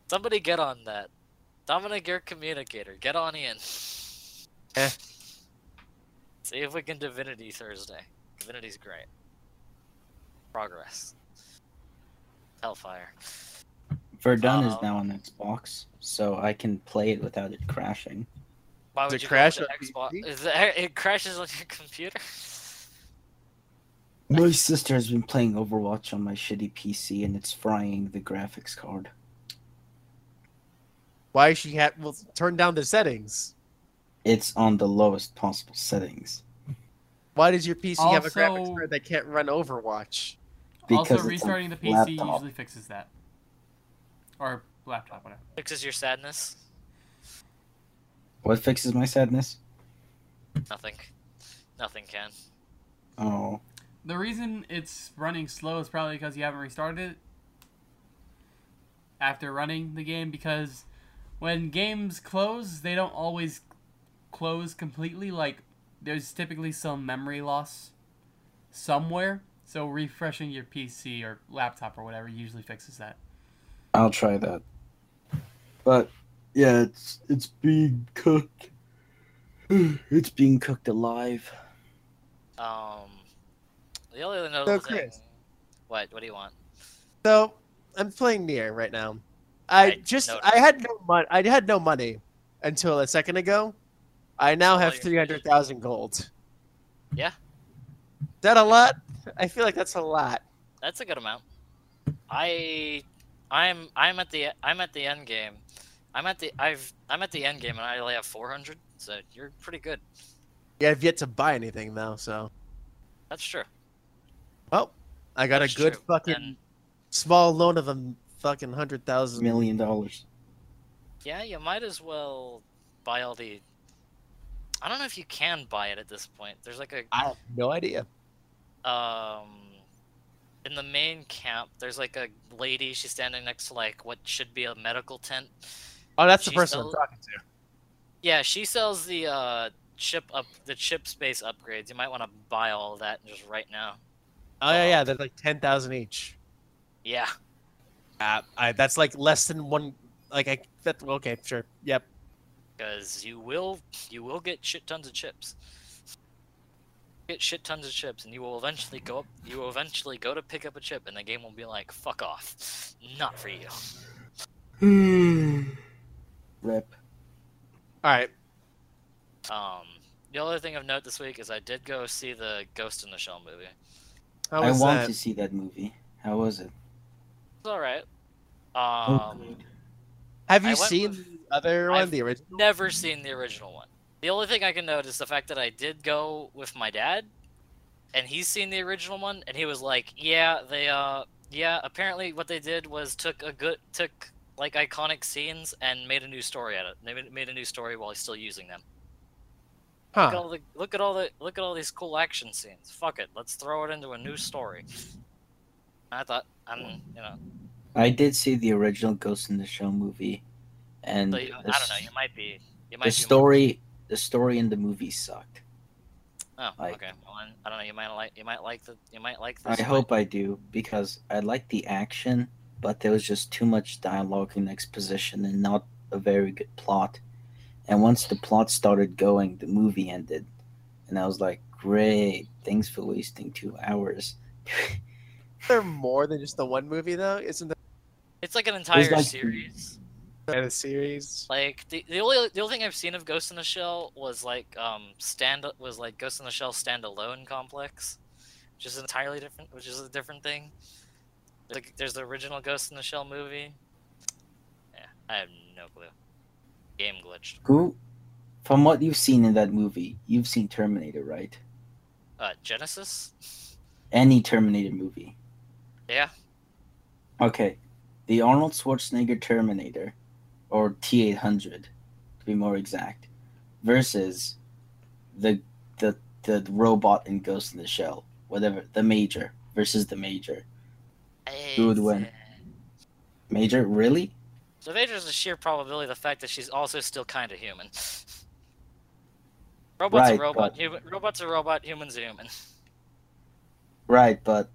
A: Somebody get on that. Dominic, your communicator. Get on in.
C: Eh.
A: See if we can Divinity Thursday. Divinity's great. Progress. Hellfire.
D: Verdun is
A: Um,
D: now on Xbox, so I can play it without it crashing.
A: Why would
C: it
A: you
C: crash
A: go
C: on
A: Xbox? Is it, it crashes on your computer?
D: My sister has been playing Overwatch on my shitty PC, and it's frying the graphics card.
C: Why she had well turn down the settings?
D: It's on the lowest possible settings
C: Why does your PC have a graphics card that can't run Overwatch?
D: because
B: also,
D: it's a
B: restarting the PC
D: laptop.
B: usually fixes that. Or laptop, whatever.
A: Fixes your sadness?
D: What fixes my sadness?
A: Nothing. Nothing can.
D: Oh,
B: The reason it's running slow is probably because you haven't restarted it after running the game because when games close, they don't always close completely. Like, there's typically some memory loss somewhere. So, refreshing your PC or laptop or whatever usually fixes that.
D: I'll try that. But yeah, it's it's being cooked. It's being cooked alive.
A: Um, the only other notable thing.
C: Chris.
A: What? What do you want?
C: So I'm playing NieR right now. I
A: I
C: just
A: noticed.
C: I had no money. I had no money until a second ago. I now have three hundred thousand gold.
A: Yeah.
C: Is that a lot? I feel like that's a lot.
A: That's a good amount. I, I'm, I'm at the, I'm at the end game. I'm at the, I've, I'm at the end game, and I only have 400. So you're pretty good.
C: Yeah, I've yet to buy anything though, so
A: That's true.
C: well, I got
A: That's
C: a good
A: true.
C: fucking
A: And
C: small loan of a fucking hundred thousand.
D: Dollars.
A: yeah, you might as well buy all the. I don't know if you can buy it at this point. There's like a
C: I have no idea.
A: um in the main camp there's like a lady she's standing next to like what should be a medical tent
C: Oh, that's the
A: She
C: person I'm talking to.
A: yeah she sells the uh chip up the chip space upgrades you might want to buy all that just right now
C: Oh yeah, yeah, they're like ten thousand each.
A: yeah
C: Uh, I, that's like less than one. Like I that okay, sure, yep.
A: because you will you will get shit tons of chips get shit tons of chips and you will eventually go up you will eventually go to pick up a chip and the game will be like fuck off not for you
D: Rip.
C: All right.
A: um the other thing of note this week is i did go see the ghost in the shell movie
C: How
D: I want
C: that?
D: to see that movie. How was it?
A: It's all right.
D: Oh,
A: Um,
D: good.
C: Have you seen
A: with-
C: the other one,
A: I've
C: the original?
A: never seen the original one. The only thing I can note is the fact that I did go with my dad, and he's seen the original one, and he was like, "Yeah, they uh, yeah, apparently what they did was took a good took like iconic scenes and made a new story out of it. They made- made a new story while he's still using them. Look at
C: Huh.
A: all the look at all the look at all these cool action scenes. Fuck it, let's throw it into a new story. I thought, I'm you know,
D: I did see the original Ghost in the Shell movie, and
A: but you, I don't know. You might be. You might
D: the
A: be more-
D: story, the story in the movie sucked.
A: Oh,
D: Like-
A: okay. Well, I don't know. You might like. You might like the. You might like
D: I
A: this.
D: hope I do because I like the action, but there was just too much dialogue and exposition and not a very good plot. And once the plot started going, the movie ended, and I was like, "Great, thanks for wasting two hours."
C: there more than just the one movie though? Isn't
A: It's like an entire
D: like-
A: series.
C: That a series?
A: Like the, the only the only thing I've seen of Ghost in the Shell was like um stand was like Ghost in the Shell standalone complex, which is entirely different. Which is a different thing. There's, like, there's the original Ghost in the Shell movie. Yeah, I have no clue. Game glitched.
D: Who, from what you've seen in that movie, you've seen Terminator, right?
A: Uh, Genesis.
D: Any Terminator movie.
A: Yeah.
D: Okay, the Arnold Schwarzenegger Terminator, or T eight hundred, to be more exact, versus the the the robot in Ghost in the Shell, whatever the Major versus the Major. Who would win? Major, really?
A: So Vader's the sheer probability of the fact that she's also still kind of human. Robot's
D: Right,
A: a robot.
D: but-
A: Human, robot's a robot. Human's a human.
D: Right, but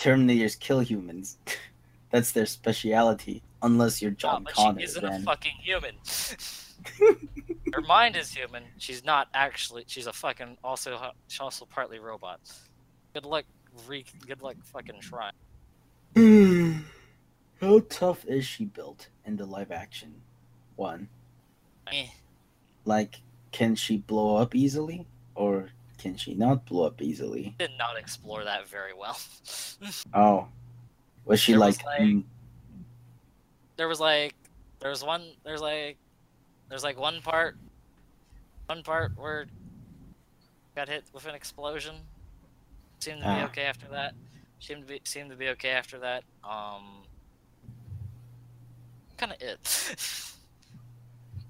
D: Terminators kill humans. That's their speciality. Unless you're
A: Oh,
D: John
A: but
D: Connor,
A: she isn't
D: then
A: a fucking human. Her mind is human. She's not actually. She's a fucking also. She's also partly robot. Good luck. Re, good luck fucking trying.
D: How tough is she built in the live action one?
A: Eh.
D: Like, can she blow up easily, or can she not blow up easily?
A: Did not explore that very well.
D: Oh, was she
A: There
D: like?
A: was, like- there was like there was one there's like there's like one part one part where got hit with an explosion. Seemed to be
D: Ah.
A: okay after that. Seemed to be seemed to be okay after that. Um kind of it.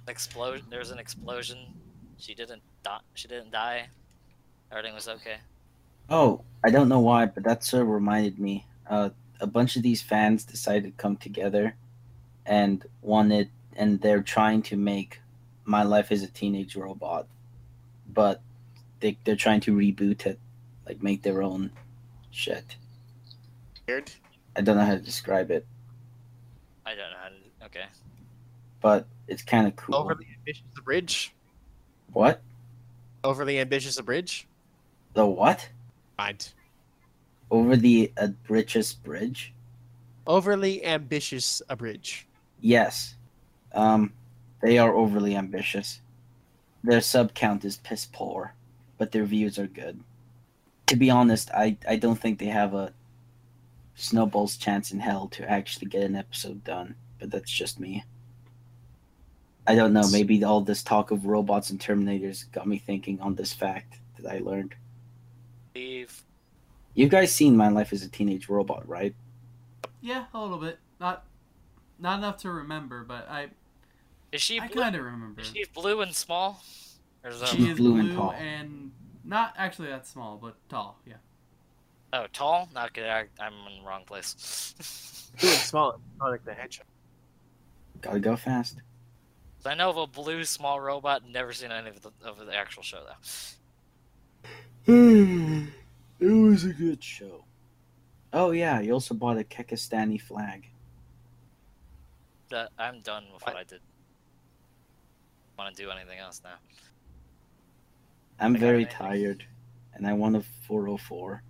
A: Explosion there was an explosion. She didn't die she didn't die. Everything was okay.
D: Oh, I don't know why, but that sort of reminded me. Uh, a bunch of these fans decided to come together and wanted, and they're trying to make My Life as a Teenage Robot, but they, they're trying to reboot it, like make their own shit.
C: Weird.
D: I don't know how to describe it,
A: i don't know how to okay
D: but it's kind of cool.
C: Overly ambitious bridge
D: What?
C: Overly ambitious a bridge
D: The what?
C: Mind.
D: Over the uh, Abridges Bridge?
C: Overly ambitious abridge.
D: Yes. Um, they are overly ambitious. Their sub count is piss poor, but their views are good. To be honest, I, I don't think they have a snowball's chance in hell to actually get an episode done, but that's just me. I don't know, maybe all this talk of robots and Terminators got me thinking on this fact that I learned.
A: leave
D: You guys seen My Life as a Teenage Robot, right?
B: Yeah, a little bit. Not not enough to remember, but I
A: is she
B: I kind of remember.
A: is she blue and small or is that
B: She
D: She's
B: is
D: blue
B: blue,
D: and tall.
B: and not actually that small, but tall. Yeah.
A: Oh, tall? Not good. I, I'm in the wrong place.
C: Blue and small. Sonic the Hedgehog.
D: Gotta go fast.
A: I know of a blue small robot. Never seen any of the, of the actual show though.
D: it was a good show. Oh yeah, you also bought a Kekistani flag.
A: That I'm done with what I did. Want to do anything else now?
D: I'm
A: I got
D: very
A: an idea.
D: tired, and I want a 404.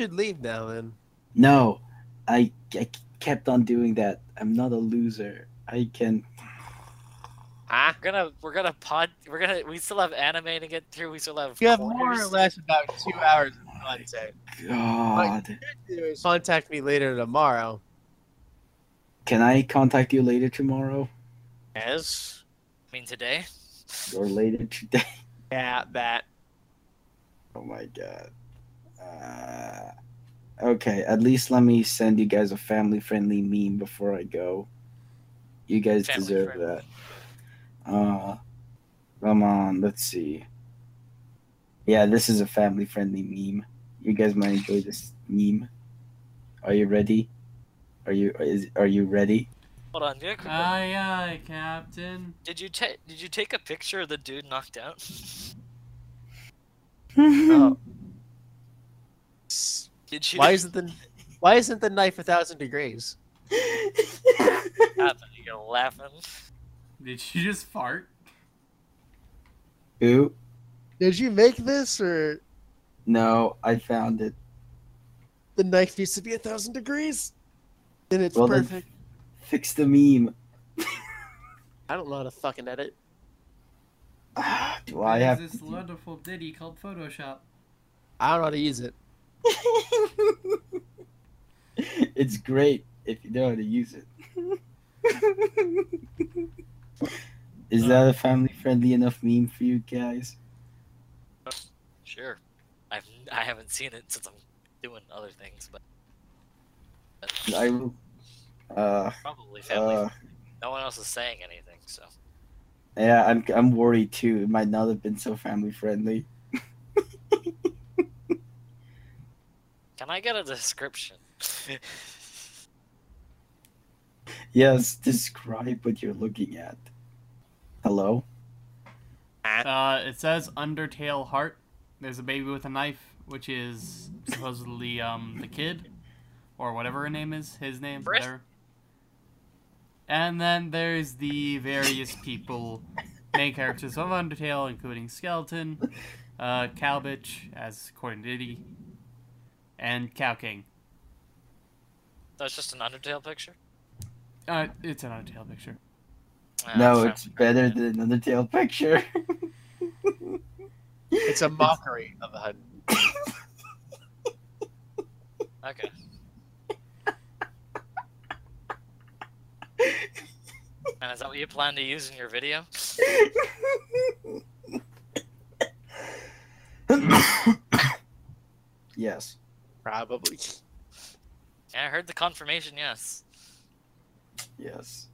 C: Should leave now then.
D: No, I, I kept on doing that. I'm not a loser. I can.
C: Ah.
A: We're gonna we're gonna pod. We're gonna we still have anime to get through. We still have.
C: You have more or less about two hours of content.
D: God.
C: Contact me later tomorrow.
D: Can I contact you later tomorrow
C: Yes.
A: I mean today.
D: or later today?
C: Yeah, that.
D: Oh my god. Uh, okay, at least let me send you guys a family friendly meme before I go. You guys
A: Family
D: deserve
A: friendly.
D: that. Uh, come on, let's see. Yeah, this is a family friendly meme. You guys might enjoy this meme. Are you ready? Are you is are you ready?
A: Hold on. Did,
B: Aye, aye, Captain.
A: did you take Did you take a picture of the dude knocked out?
C: Oh.
A: Did you?
C: Why isn't the Why isn't the knife a thousand degrees?
A: happened? You're laughing.
B: Did you just fart?
D: Who?
C: Did you make this, or
D: No, I found it.
C: the knife needs to be a thousand degrees? Then it's
D: Well, then-
C: perfect.
D: Fix the meme.
C: I don't know how to fucking edit.
D: Ah, Do I have
B: this wonderful ditty called Photoshop.
C: I don't know how to use it.
D: it's great if you know how to use it. Is that a family friendly enough meme for you guys?
A: Sure. I've I haven't seen it since I'm doing other things, but, but
D: I will. Uh,
A: probably family.
D: uh,
A: no one else is saying anything, so
D: yeah, I'm I'm worried too. It might not have been so family friendly.
A: can I get a description?
D: Yes, describe what you're looking at. Hello.
B: Uh, it says Undertale Heart. There's a baby with a knife, which is supposedly um the kid, or whatever her name is, his name,
A: Britt?
B: whatever. And then there's the various people, main characters of Undertale, including Skeleton, uh, Cowbitch, as according to Diddy, and Cow King.
A: That's just an Undertale picture.
B: Uh, it's an Undertale picture.
A: Ah,
D: no,
A: fair.
D: it's better than an Undertale picture.
C: It's a mockery of the HUD.
A: okay. And is that what you plan to use in your video?
D: yes.
C: Probably.
A: Yeah, I heard the confirmation. Yes.
D: Yes.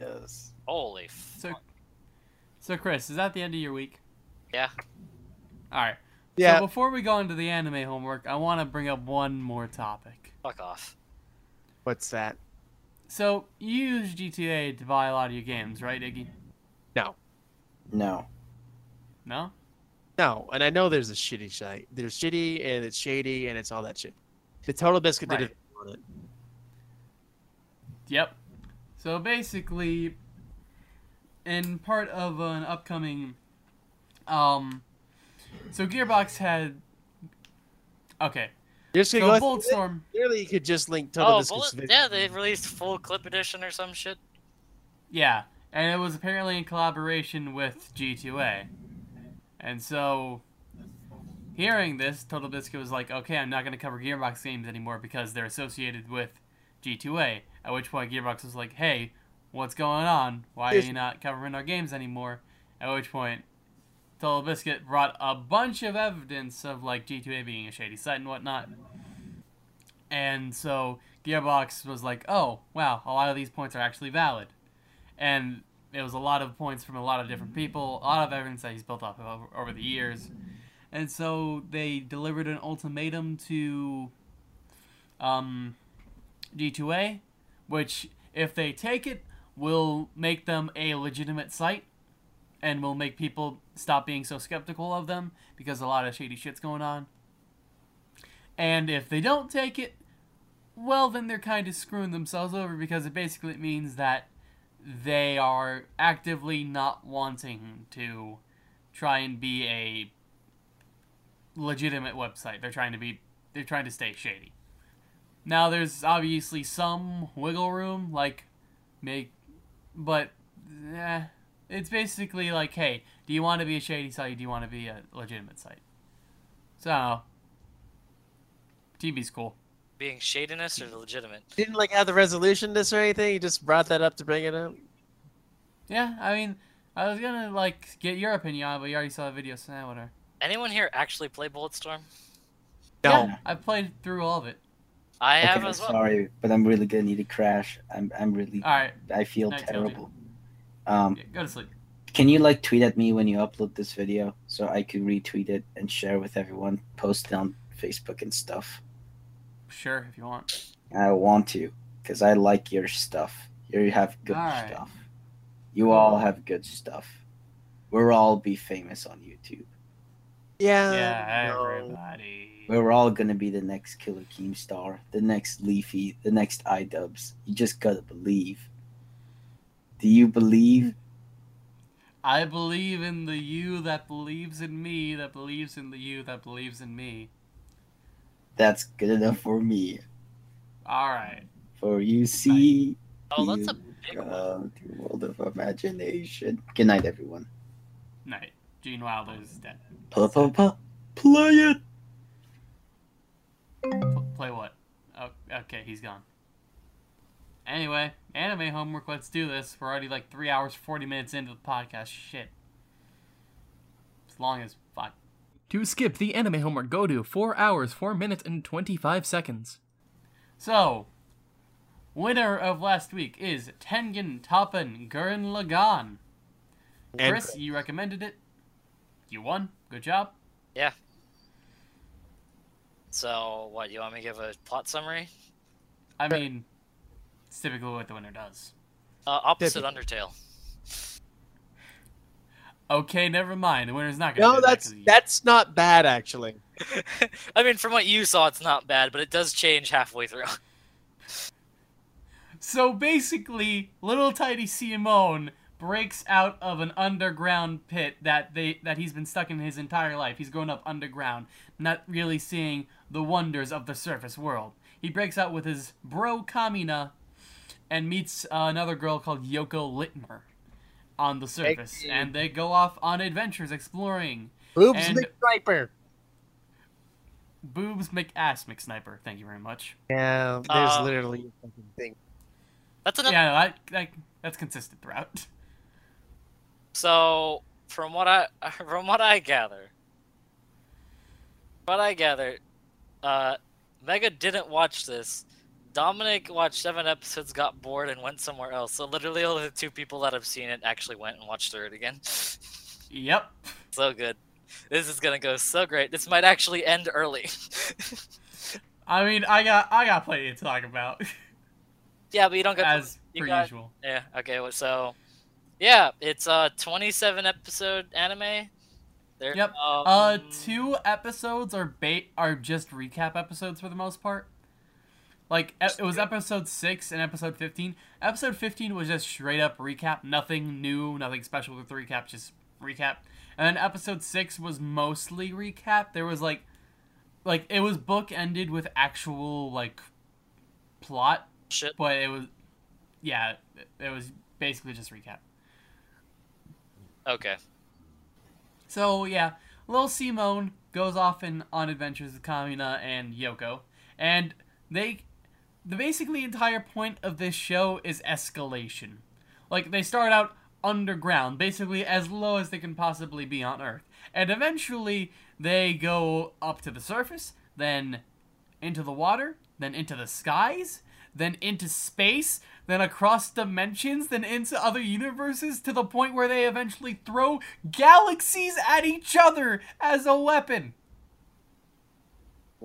D: Yes.
A: Holy. F-
B: So, so Chris, is that the end of your week?
A: Yeah.
B: All right.
C: Yeah.
B: So before we go into the anime homework, I want to bring up one more topic.
A: fuck off.
C: What's that?
B: So you use G2A to buy a lot of your games, right, Iggy?
C: No.
D: No.
B: No.
C: No, and I know there's a shitty site. There's shitty and it's shady and it's all that shit. The TotalBiscuit did
B: Right.
C: it it.
B: Yep. So basically, in part of an upcoming, um, so Gearbox had. Okay,
C: You're just
B: so
C: gonna go.
B: Bulletstorm.
C: Clearly, you could just link Total
A: Oh,
C: Biscuit's
A: bullet. Yeah, they released full clip edition or some shit.
B: Yeah, and it was apparently in collaboration with G2A. And so, hearing this, TotalBiscuit was like, okay, I'm not going to cover Gearbox games anymore because they're associated with G2A. At which point, Gearbox was like, hey, what's going on? Why are you not covering our games anymore? At which point, TotalBiscuit brought a bunch of evidence of like G2A being a shady site and whatnot. And so Gearbox was like, oh, wow, a lot of these points are actually valid. And it was a lot of points from a lot of different people, a lot of evidence that he's built up over, over the years. And so they delivered an ultimatum to um, G2A, which, if they take it, will make them a legitimate site and will make people stop being so skeptical of them because a lot of shady shit's going on. And if they don't take it, well, then they're kind of screwing themselves over because it basically means that they are actively not wanting to try and be a legitimate website. They're trying to be they're trying to stay shady. Now there's obviously some wiggle room like make but eh, it's basically like hey, do you want to be a shady site? Do you want to be a legitimate site? So TB's cool.
A: Being shadiness or legitimate?
C: Didn't like have the resolution this or anything. You just brought that up to bring it up.
B: Yeah, I mean, I was gonna like get your opinion on it, but you already saw the video, so now whatever.
A: Anyone here actually play Bulletstorm?
C: No.
B: Yeah, I played through all of it.
A: I have
D: okay,
A: as well.
D: sorry, but I'm really gonna need to crash. I'm I'm really
B: All right,
D: I feel
B: Night, Tildy.
D: terrible. Um,
B: yeah, go to sleep.
D: can you like tweet at me when you upload this video so I could retweet it and share with everyone, post it on Facebook and stuff?
B: Sure, if you want.
D: I want to, cause I like your stuff. You have good
B: Alright.
D: stuff. You all have good stuff. We'll all be famous on YouTube.
C: Yeah.
B: yeah, everybody.
D: We're all gonna be the next Killer Keemstar, the next Leafy, the next iDubbbz. You just gotta believe. Do you believe?
B: I believe in the you that believes in me, that believes in the you that believes in me.
D: That's good enough for me.
B: All right.
D: For you see,
A: Oh, that's a
D: you
A: big one.
D: go to world of imagination. Good night, everyone.
B: Night. Gene Wilder is dead.
D: Pa pa pa. Play it.
B: P- play what? Oh, okay, he's gone. Anyway, anime homework. Let's do this. We're already like three hours, forty minutes into the podcast. Shit. As long as fuck. To skip the anime homework, go to four hours, four minutes, and twenty-five seconds. So, winner of last week is Tengen Toppa Gurren Lagann.
C: And
B: Chris, you recommended it. You won. Good job. Yeah.
A: So, what, do you want me to give a plot summary?
B: I mean, it's typically what the winner does.
A: Uh, opposite Undertale.
B: Okay, never mind. The winner's not gonna.
C: No,
B: do that
C: that's
B: 'cause he-
C: that's not bad actually.
A: I mean, from what you saw, it's not bad, but it does change halfway through.
B: So basically, little tiny Simon breaks out of an underground pit that they that he's been stuck in his entire life. He's grown up underground, not really seeing the wonders of the surface world. he breaks out with his bro Kamina and meets uh, another girl called Yoko Littner on the surface,
C: Hey.
B: and they go off on adventures exploring.
C: Boobs
B: And-
C: McSniper.
B: Boobs McAss McSniper. Thank you very much.
C: Yeah, there's
A: Uh,
C: literally a fucking thing.
A: That's enough.
B: Yeah, no, that, that that's consistent throughout.
A: So from what I from what I gather, what I gather, uh, Mega didn't watch this. Dominic watched seven episodes, got bored, and went somewhere else. So literally, only the two people that have seen it actually went and watched through it again.
B: Yep.
A: so good. This is gonna go so great. This might actually end early.
B: I mean, I got I got plenty to talk about
A: yeah, but you don't get.
B: as
A: you
B: per
A: got-
B: usual.
A: Yeah. Okay. Well, so, yeah, it's a 27 episode anime. There,
B: Yep.
A: Um,
B: Uh, two episodes are bait are just recap episodes for the most part. Like it was episode six and episode fifteen. Episode fifteen was just straight up recap, nothing new, nothing special with the recap, just recap. And then episode six was mostly recap. There was like, like it was book ended with actual like plot,
A: shit.
B: but it was, yeah, it- it was basically just recap.
A: Okay.
B: So yeah, little Simon goes off in on adventures with Kamina and Yoko, and they, the basically entire point of this show is escalation. Like they start out underground, basically as low as they can possibly be on Earth, and eventually they go up to the surface, then into the water, then into the skies, then into space, then across dimensions, then into other universes to the point where they eventually throw galaxies at each other as a weapon.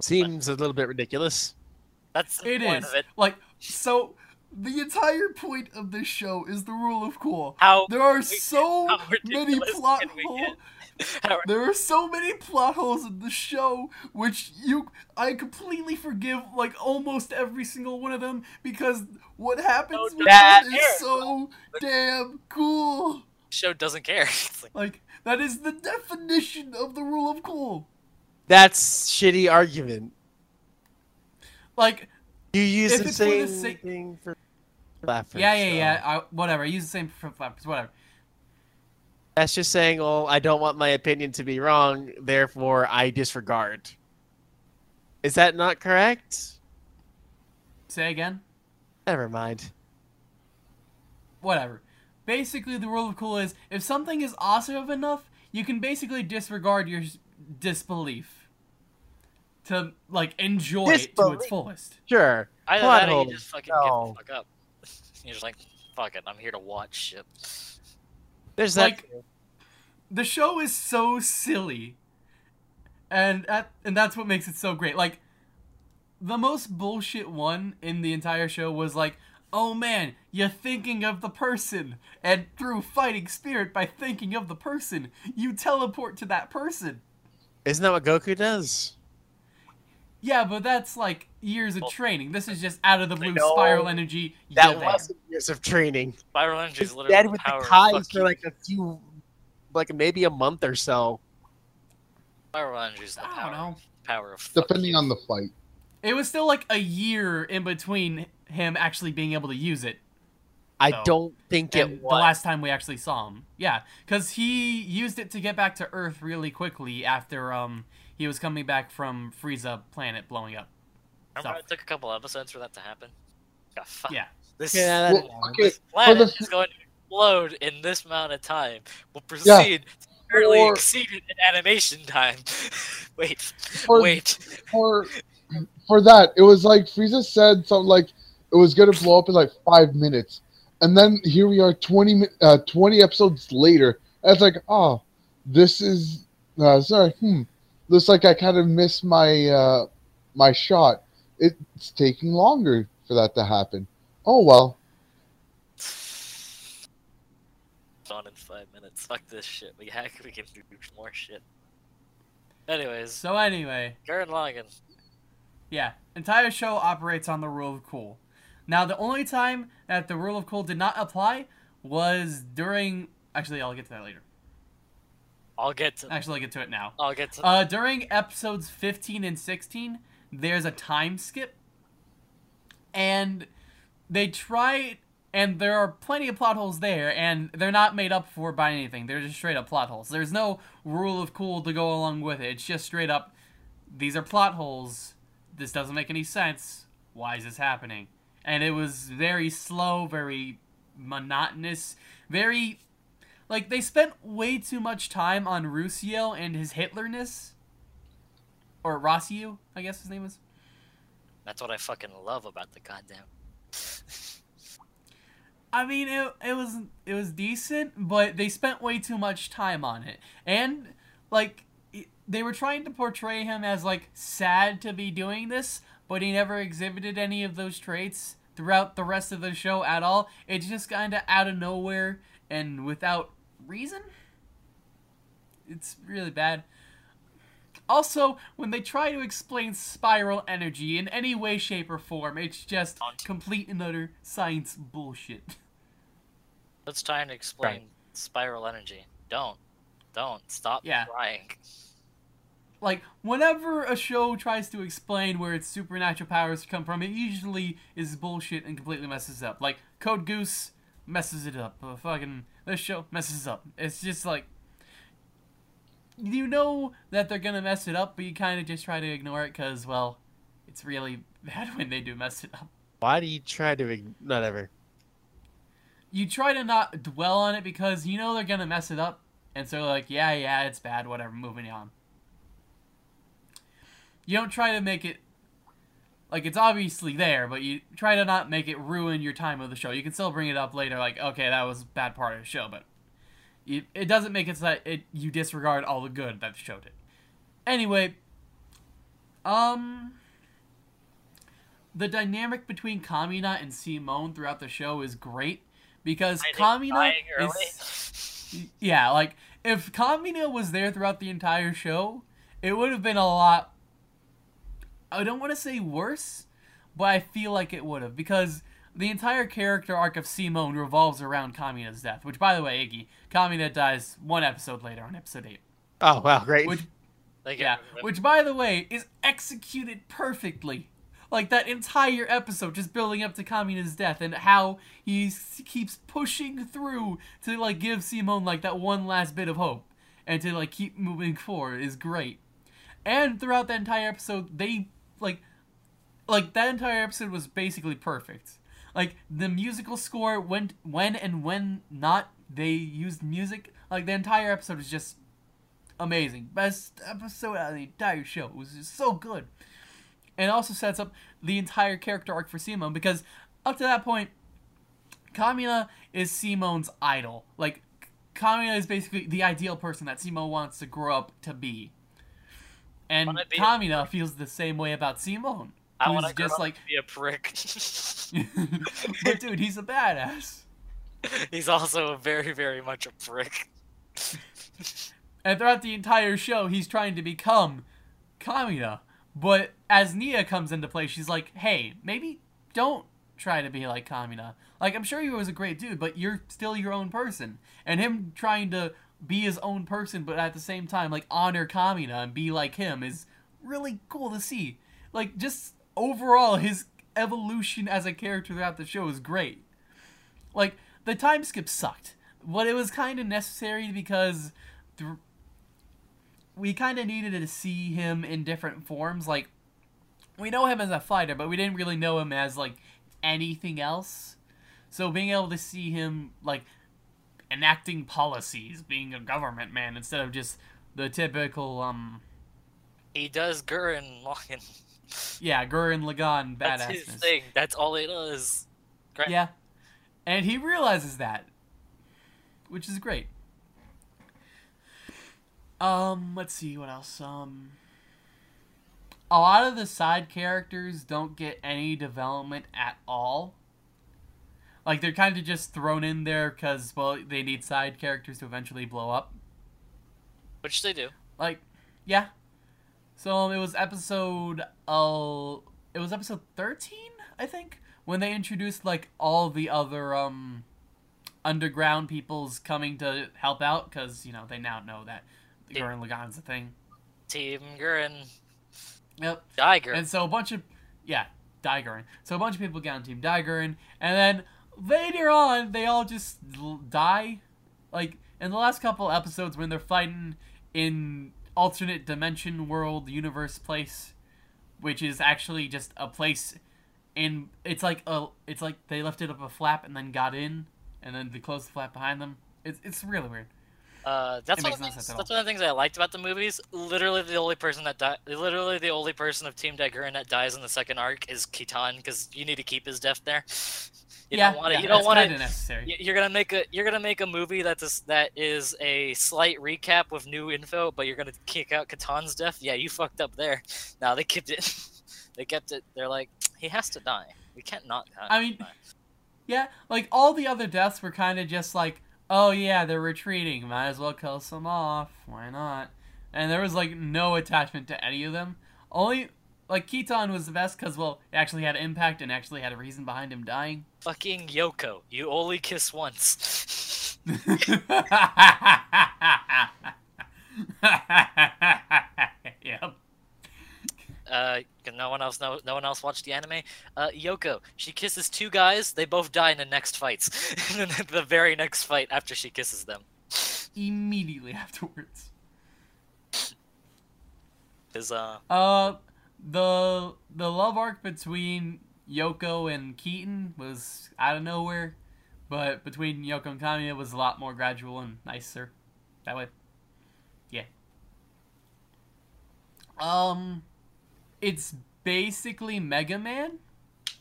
C: Seems a little bit ridiculous.
A: That's the
B: It
A: point
B: is
A: of it.
B: like so. The entire point of this show is the rule of cool.
A: How
B: There are so many plot
A: can
B: holes. There are so many plot holes in the show, which you I completely forgive like almost every single one of them because what happens
A: No,
B: with
A: that
B: them
A: here.
B: is so damn cool.
A: show doesn't care. It's like,
B: Like that is the definition of the rule of cool.
C: That's shitty argument.
B: Like
C: You use the same
B: the
C: thing for flappers.
B: yeah, yeah,
C: so
B: yeah. I, whatever. I use the same for flappers. Whatever.
C: That's just saying, well, I don't want my opinion to be wrong, therefore I disregard. Is that not correct?
B: Say again.
C: Never mind.
B: whatever. Basically, the rule of cool is if something is awesome enough, you can basically disregard your disbelief to like enjoy it to its fullest.
C: Sure.
A: either
C: Plot
A: that or you just fucking
C: No.
A: give the fuck up. You're just like, fuck it, I'm here to watch shit.
C: There's that.
B: Like the show is so silly, and at, and that's what makes it so great. Like the most bullshit one in the entire show was like. Oh man, you're thinking of the person, and through fighting spirit by thinking of the person, you teleport to that person.
C: Isn't that what Goku does?
B: Yeah, but that's like years of training. This is just out of the blue
C: know.
B: spiral energy.
C: That
B: you're
C: wasn't years of training.
A: Spiral Energy is
C: He's
A: literally
C: dead with the
A: of
C: Kais for like a few, like maybe a month or so.
A: Spiral Energy is the
B: I don't
A: power,
B: know.
A: power of
E: Depending
A: you.
E: on the fight.
B: It was still like a year in between him actually being able to use it.
C: I
B: So,
C: don't think
B: And
C: it
B: the last time we actually saw him. Yeah, because he used it to get back to Earth really quickly after um he was coming back from Frieza planet blowing up.
A: Remember,
B: So-
A: it took a couple episodes for that to happen. God, fuck.
B: Yeah.
A: This,
C: Yeah, that,
E: Well, okay,
A: this
E: for
A: planet
E: the
A: is going to explode in this amount of time. We'll proceed to currently
E: Or-
A: exceed it in animation time. wait,
E: Or-
A: wait.
E: for for that, it was like Frieza said something like it was gonna blow up in like five minutes, and then here we are, twenty uh, twenty episodes later. And it's like, oh, this is uh, sorry. Hmm, looks like I kind of missed my uh, my shot. It's taking longer for that to happen. Oh well.
A: Gone in five minutes. Fuck this shit. We hack. We can do more shit. Anyways,
B: So anyway,
A: Gurren Lagann.
B: yeah, entire show operates on the rule of cool. Now the only time that the rule of cool did not apply was during. Actually, I'll get to that later.
A: I'll get to.
B: Actually, I'll get to it now.
A: I'll get to.
B: Uh, during episodes 15 and 16, there's a time skip and they try and there are plenty of plot holes there and they're not made up for by anything they're just straight up plot holes there's no rule of cool to go along with it it's just straight up these are plot holes this doesn't make any sense why is this happening and it was very slow very monotonous very like they spent way too much time on Rusio and his Hitlerness or Rossiu, I guess his name is.
A: That's what I fucking love about the goddamn.
B: I mean, it, it was it was decent, but they spent way too much time on it, and like they were trying to portray him as like sad to be doing this, but he never exhibited any of those traits throughout the rest of the show at all. It's just kind of out of nowhere and without reason. It's really bad. Also, when they try to explain spiral energy in any way, shape, or form, it's just complete and utter science bullshit.
A: Let's try and explain spiral energy. Don't. Don't. Stop
B: Yeah.
A: trying.
B: Like, whenever a show tries to explain where its supernatural powers come from, it usually is bullshit and completely messes up. Like, Code Geass messes it up. Uh, fucking, this show messes up. It's just like, you know that they're gonna mess it up, but you kind of just try to ignore it because, well, it's really bad when they do mess it up.
C: Why do you try to? not ever?
B: you try to not dwell on it because you know they're gonna mess it up, and so like, yeah, yeah, it's bad, whatever, moving on. You don't try to make it like it's obviously there, but you try to not make it ruin your time of the show. You can still bring it up later, like, okay, that was a bad part of the show, but you, it doesn't make it so that it you disregard all the good that the show did. Anyway, um, the dynamic between Kamina and Simon throughout the show is great because Kamina is yeah, like if Kamina was there throughout the entire show, it would have been a lot. I don't want to say worse, but I feel like it would have because the entire character arc of Simon revolves around Kamina's death. Which, by the way, Iggy, Kamina dies one episode later on episode eight.
C: Oh wow, great.
B: Which
A: Like,
B: yeah, which by the way is executed perfectly. Like that entire episode, just building up to Kamina's death and how he keeps pushing through to like give Simon like that one last bit of hope and to like keep moving forward is great. And throughout that entire episode, they like like that entire episode was basically perfect. Like the musical score when when and when not they used music, like the entire episode was just amazing. Best episode out of the entire show. It was just so good. And also sets up the entire character arc for Simon because up to that point, Kamina is Simon's idol. Like, Kamina is basically the ideal person that Simon wants to grow up to be. And
A: Wanna be a
B: Kamina feels the same way about Simon.
A: I want to
B: just like,
A: be a prick.
B: but dude, he's a badass.
A: He's also very, very much a prick.
B: And throughout the entire show, he's trying to become Kamina. But as Nia comes into play, she's like, hey, maybe don't try to be like Kamina. Like, I'm sure he was a great dude, but you're still your own person. And him trying to be his own person, but at the same time, like, honor Kamina and be like him is really cool to see. Like, just overall, his evolution as a character throughout the show is great. Like, the time skip sucked, but it was kind of necessary because th- we kind of needed to see him in different forms. Like, we know him as a fighter, but we didn't really know him as, like, anything else. So being able to see him, like, enacting policies, being a government man, instead of just the typical, um,
A: He does Gurren Lagann.
B: yeah, Gurren Lagann
A: That's his thing. That's all he does. Great.
B: Yeah. And he realizes that. Which is great. Um, let's see what else. Um a lot of the side characters don't get any development at all. Like they're kind of just thrown in there cuz well, they need side characters to eventually blow up.
A: Which they do.
B: Like, yeah. So um, it was episode uh, it was episode thirteen, I think, when they introduced like all the other um underground peoples coming to help out because you know they now know that the. Gurren Lagann's a thing.
A: Team Gurren.
B: Yep.
A: Dai-Gurren.
B: And so a bunch of yeah, Dai-Gurren. So a bunch of people get on Team Dai-Gurren, and then later on, they all just die. Like in the last couple episodes when they're fighting in alternate dimension world universe place, which is actually just a place in. It's like a. It's like they lifted up a flap and then got in, and then they closed the flap behind them. It's it's really weird.
A: Uh, that's one of the things, that's one of the things I liked about the movies. Literally, the only person that die, literally the only person of Team Dai-Gurren that dies in the second arc is Kittan because you need to keep his death there. You
B: yeah,
A: don't want to.
B: yeah,
A: you don't want to.
B: necessary.
A: You're gonna make a you're gonna make a movie that's a s that is a slight recap with new info, but you're gonna kick out Kittan's death. Yeah, you fucked up there. No, they kept it. they kept it. They're like, he has to die. We can't not. die."
B: I mean, yeah, like all the other deaths were kind of just like, oh yeah, they're retreating. Might as well kill some off. Why not? And there was like no attachment to any of them. Only like Kittan was the best because well, it actually had impact and actually had a reason behind him dying.
A: fucking Yoko. You only kiss once.
B: yep.
A: Uh, no one else no no one else watched the anime. Uh, Yoko. She kisses two guys. They both die in the next fights. the very next fight after she kisses them.
B: Immediately afterwards.
A: Is uh
B: Uh, the the love arc between Yoko and Kittan was out of nowhere, but between Yoko and Kamina was a lot more gradual and nicer. That way, yeah. Um, it's basically Mega Man,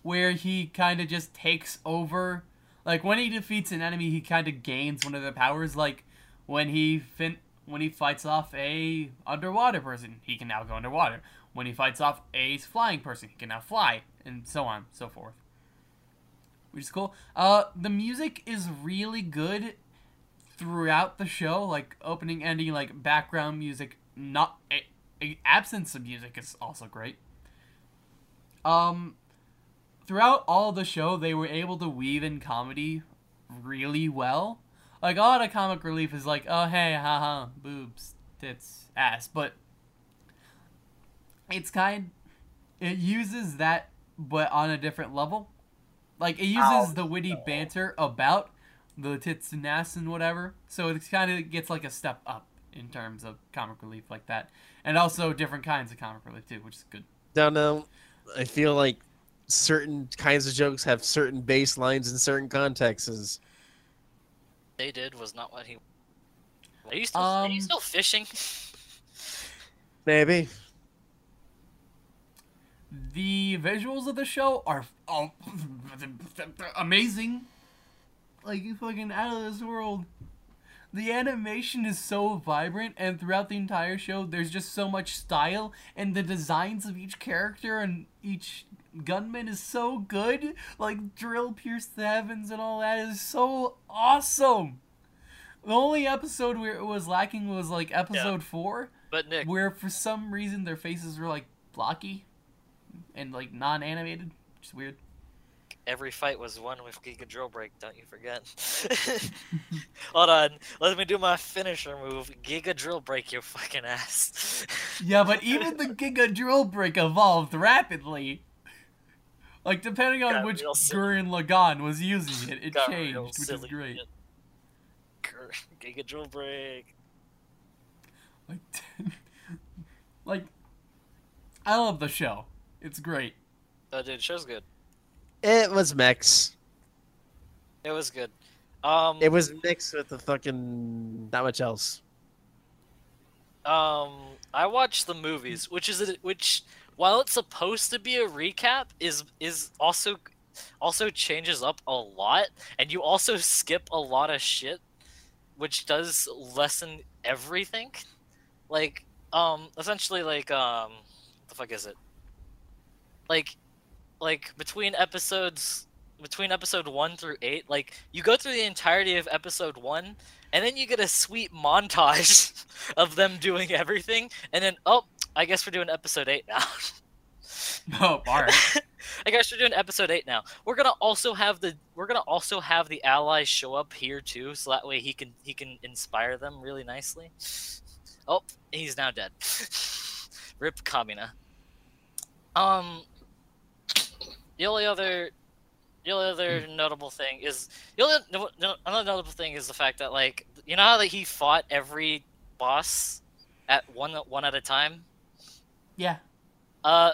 B: where he kind of just takes over. Like when he defeats an enemy, he kind of gains one of their powers. Like when he fin when he fights off a underwater person, he can now go underwater. When he fights off a flying person, he can now fly, and so on, so forth. Which is cool. Uh, the music is really good throughout the show, like opening, ending, like background music. Not a absence of music is also great. Um, throughout all the show, they were able to weave in comedy really well. Like a lot of comic relief is like, oh hey, haha, boobs, tits, ass, but it's kind, it uses that, but on a different level. Like it uses the witty banter about the tits and ass and whatever, so it kind of gets like a step up in terms of comic relief like that, and also different kinds of comic relief too, which is good.
C: Don't know. I feel like certain kinds of jokes have certain baselines in certain contexts.
A: they did was not what he. Are you still are you
B: Um,
A: still fishing?
C: Maybe.
B: The visuals of the show are oh, amazing. Like you fucking out of this world. The animation is so vibrant, and throughout the entire show, there's just so much style, and the designs of each character and each gunman is so good. Like Drill Pierce the Heavens and all that is so awesome. The only episode where it was lacking was like episode four,
A: But Nick,
B: where for some reason their faces were like blocky and like non-animated, which is weird.
A: Every fight was won with Giga Drill Break. Don't you forget. Hold on, let me do my finisher move. Giga Drill Break your fucking ass.
B: Yeah, but even the Giga Drill Break evolved rapidly. Like depending on
A: Got
B: which. Gurren Lagann was using it, it
A: Got
B: changed, which is great.
A: Giga Drill Break.
B: Like, like, I love the show. It's great.
A: Oh, dude, show's good.
C: It was mix.
A: It was good. Um,
C: It was mixed with the fucking not much else.
A: Um, I watched the movies, which is a, which while it's supposed to be a recap, is is also also changes up a lot, and you also skip a lot of shit, which does lessen everything. Like, um, essentially, like, um, what the fuck is it? Like, like between episodes between episode one through eight, like you go through the entirety of episode one, and then you get a sweet montage of them doing everything, and then oh, I guess we're doing episode eight now.
B: Oh, alright.
A: I guess we're doing episode eight now. We're gonna also have the we're gonna also have the allies show up here too, so that way he can he can inspire them really nicely. Oh, he's now dead. Rip Kamina. Um, the only other, the only other notable thing is the only no, no, another notable thing is the fact that like you know how that he fought every boss at one one at a time.
B: Yeah.
A: Uh,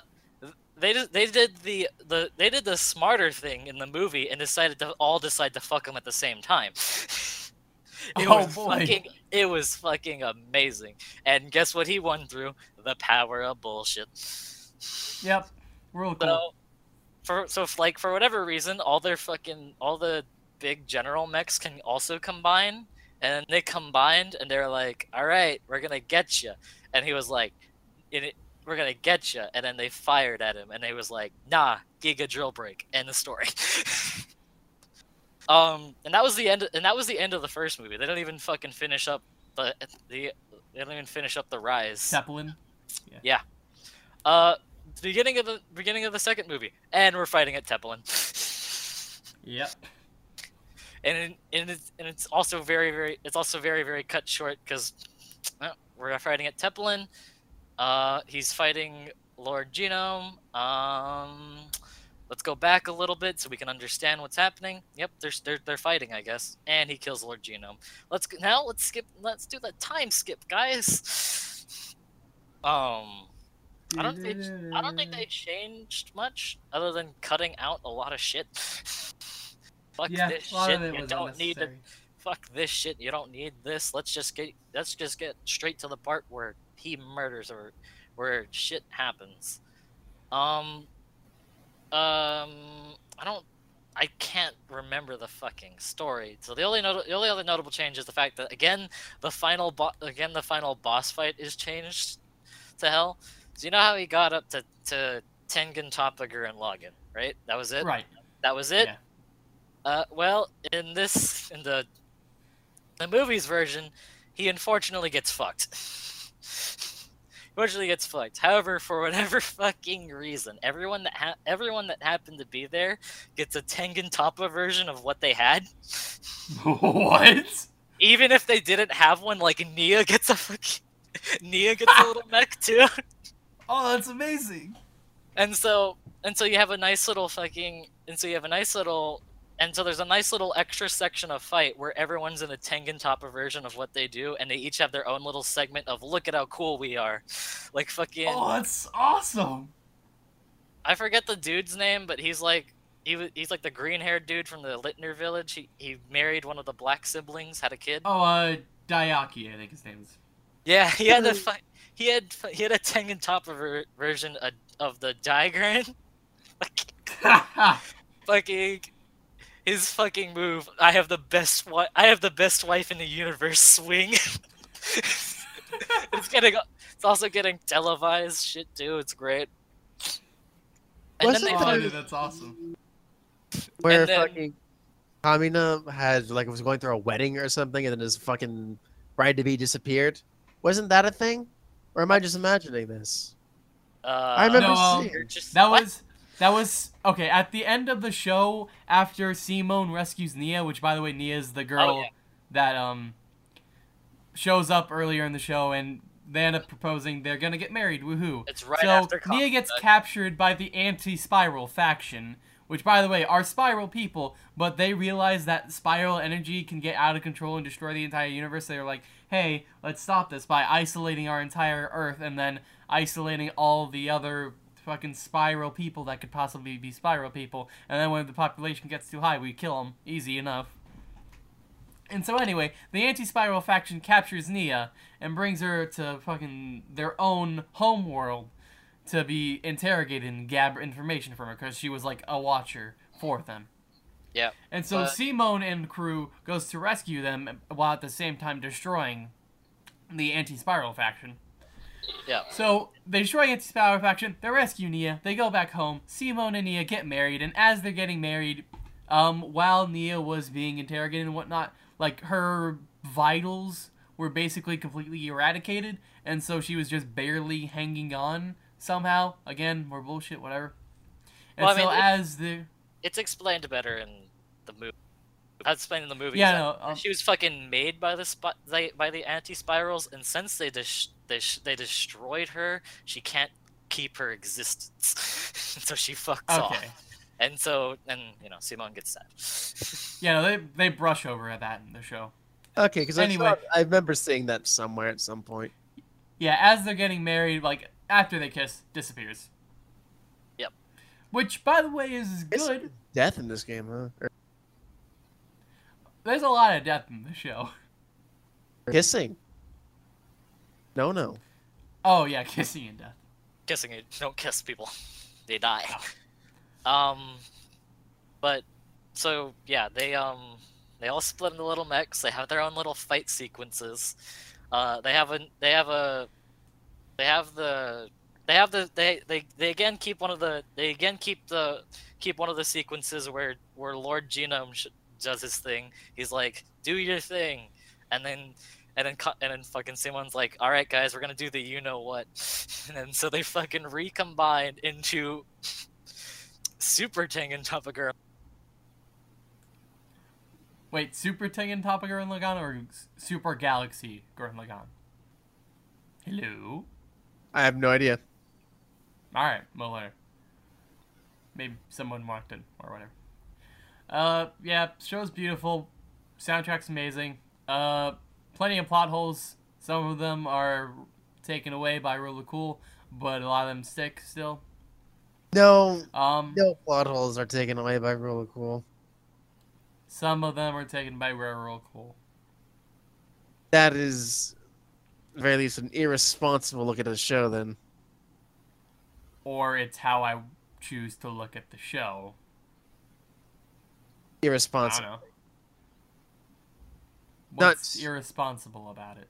A: they did they did the the they did the smarter thing in the movie and decided to all decide to fuck him at the same time. it
B: Oh,
A: was
B: boy.
A: fucking it was fucking amazing. And guess what he won through? The power of bullshit.
B: Yep. Real cool.
A: So for so if, like for whatever reason, all their fucking all the big general mechs can also combine, and they combined and they're like, "All right, we're gonna get you," and he was like, "In it." We're gonna get you, and then they fired at him, and they was like, "Nah, Giga Drill Break." End the story. um, and that was the end. And that was the end of the first movie. They don't even fucking finish up the the. They don't even finish up the rise.
B: Teppelin. Yeah. yeah.
A: Uh, the beginning of the beginning of the second movie, and we're fighting at Teppelin.
B: Yep.
A: and it, and it's and it's also very very it's also very very cut short because we're fighting at Teppelin. Uh, he's fighting Lord Genome. Um, let's go back a little bit so we can understand what's happening. Yep, they're they're they're fighting, I guess, and he kills Lord Genome. Let's now let's skip. Let's do the time skip, guys. Um. I don't think I don't think they changed much other than cutting out a lot of shit. Fuck
B: Yeah,
A: this shit. You don't need to. Fuck this shit. You don't need this. Let's just get. Let's just get straight to the part where he murders or where shit happens. Um. Um. I don't. I can't remember the fucking story. So the only the only other notable change is the fact that again the final again the final boss fight is changed to hell. So you know how he got up to to Tengen, Toppager, and Login, right? That was it.
B: Right.
A: That was it.
B: Yeah.
A: Uh, well, in this in the the movie's version, he unfortunately gets fucked. unfortunately gets fucked. However, for whatever fucking reason, everyone that ha- everyone that happened to be there gets a Tengen Toppa version of what they had.
B: what?
A: Even if they didn't have one, like Nia gets a fucking Nia gets a little mech too.
B: Oh, that's amazing.
A: And so and so you have a nice little fucking and so you have a nice little and so there's a nice little extra section of fight where everyone's in a Tengen Toppa version of what they do, and they each have their own little segment of look at how cool we are. Like fucking
B: Oh, that's awesome.
A: I forget the dude's name, but he's like he was he's like the green haired dude from the Littner village. He he married one of the black siblings, had a kid.
B: Oh, uh, Dayakka, I think his name is.
A: Yeah, he had fi- he had he had a Tengen Toppa ver- version of, of the Dai-Gurren. fucking his fucking move. I have the best wi- I have the best wife in the universe. Swing. it's getting. It's also getting televised shit too. It's great. And then
C: Wasn't
A: they
B: oh,
A: fucking-
B: dude, that's awesome.
C: Where
A: And then-
C: fucking Kamina had like was going through a wedding or something, and then his fucking bride to be disappeared. Wasn't that a thing? Or am I just imagining this?
A: uh,
C: I remember
B: No, um,
C: seeing.
A: just-
B: That
A: what?
B: was that was okay. At the end of the show, after Simon rescues Nia, which by the way, Nia is the girl
A: Oh, yeah.
B: that um shows up earlier in the show, and they end up proposing they're gonna get married. Woohoo!
A: It's right
B: so
A: after
B: Nia gets
A: Comic-Con.
B: captured by the anti-spiral faction, which by the way are spiral people, but they realize that spiral energy can get out of control and destroy the entire universe. They're like, hey, let's stop this by isolating our entire Earth and then isolating all the other fucking spiral people that could possibly be spiral people. And then when the population gets too high, we kill them. Easy enough. And so anyway, the anti-spiral faction captures Nia and brings her to fucking their own home world to be interrogated and gather information from her because she was like a watcher for them.
A: Yeah.
B: And so
A: But-
B: Simon and crew goes to rescue them while at the same time destroying the anti-spiral faction.
A: Yeah.
B: So they destroy anti-spiral faction. They rescue Nia. They go back home. Simon and Nia get married, and as they're getting married, um, while Nia was being interrogated and whatnot, like her vitals were basically completely eradicated, and so she was just barely hanging on somehow. Again, more bullshit, whatever. And
A: Well, I
B: so
A: mean, it-
B: as the
A: It's explained better in the movie. That's explained in the movie.
B: Yeah,
A: that
B: no, um,
A: she was fucking made by the spi- they, by the anti spirals, and since they dis- they sh- they destroyed her, she can't keep her existence, so she fucks
B: okay.
A: off. And so, and you know, Simon gets sad.
B: Yeah, no, they they brush over at that in the show.
C: Okay, because
B: Anyway.
C: anyway, I remember seeing that somewhere at some point.
B: Yeah, as they're getting married, like after they kiss, disappears.
A: Yep.
B: Which, by the way, is
C: It's
B: good.
C: Death in this game, huh? Or
B: There's a lot of death in the show.
C: kissing. No, no.
B: Oh yeah, kissing and death.
A: Kissing it, don't kiss people. They die. Um, but so yeah, they um they all split into little mechs. They have their own little fight sequences. Uh, they have a they have a they have the they have the they they they again keep one of the they again keep the keep one of the sequences where where Lord Genome sh- does his thing. He's like, "Do your thing," and then and then co- and then fucking someone's like, "All right, guys, we're gonna do the you know what," and then so they fucking recombine into Super Tengen Toppa Girl.
B: Wait, Super Tengen Toppa Gurren Lagann or Super Galaxy Gurren Lagann? Hello.
C: I have no idea.
B: All right, well later. Maybe someone walked in or whatever. Uh, yeah, show's beautiful. Soundtrack's amazing. Uh, plenty of plot holes. Some of them are taken away by Rule of Cool, but a lot of them stick still.
C: No,
B: Um,
C: no plot holes are taken away by Rule of Cool.
B: some of them are taken by Rule of Cool.
C: That is, at the very least, an irresponsible look at the show. Then
B: Or it's how I choose to look at the show. I don't
C: irresponsible.
B: know.
C: Nuts.
B: What's irresponsible about it?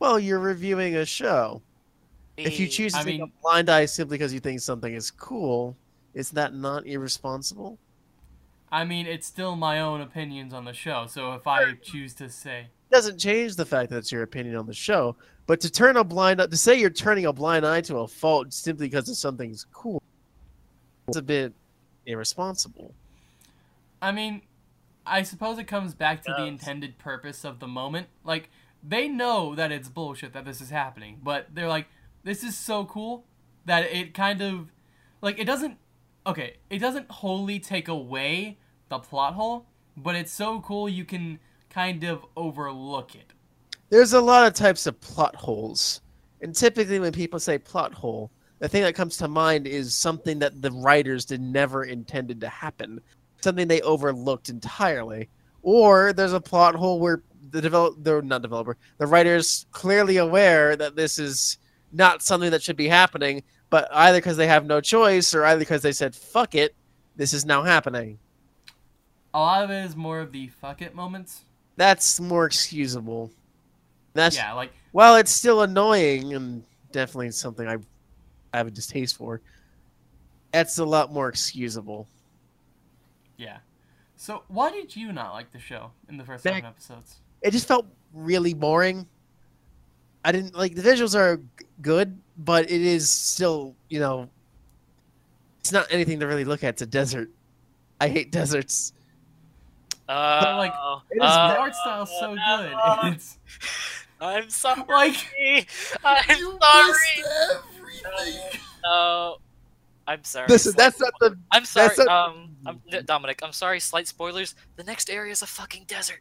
C: Well, you're reviewing a show. If you eh, choose to
B: I
C: take
B: mean-
C: a blind eye simply because you think something is cool, is that not irresponsible?
B: I mean, it's still my own opinions on the show, so if I choose to say,
C: doesn't change the fact that it's your opinion on the show. But to turn a blind eye, to say you're turning a blind eye to a fault simply because of something's cool, it's a bit irresponsible.
B: I mean, I suppose it comes back to the intended purpose of the moment. Like, they know that it's bullshit that this is happening, but they're like, this is so cool that it kind of, like, it doesn't, okay, it doesn't wholly take away the plot hole, but it's so cool you can kind of overlook it.
C: There's a lot of types of plot holes. And typically when people say plot hole, the thing that comes to mind is something that the writers did never intended to happen. Something they overlooked entirely. Or there's a plot hole where the develop the not developer, the writer's clearly aware that this is not something that should be happening, but either because they have no choice or either because they said fuck it, this is now happening.
B: A lot of it is more of the fuck it moments.
C: That's more excusable. That's
B: Yeah, like,
C: Well, it's still annoying and definitely something I have a distaste for. That's a lot more excusable.
B: yeah. So, why did you not like the show in the first
C: Back-
B: seven episodes?
C: It just felt really boring. I didn't like the visuals are good, but it is still, you know, it's not anything to really look at. It's a desert. I hate deserts.
A: Uh,
B: like,
C: It is
B: the
A: uh,
B: art style's so good.
A: uh,
B: It's
A: I'm sorry.
B: like
A: I'm
B: you
A: sorry.
B: missed everything.
A: No, I'm sorry.
C: Listen,
A: Slight
C: that's not the.
A: I'm sorry,
C: That's
A: um, I'm, Dominic. I'm sorry. Slight spoilers. The next area is a fucking desert.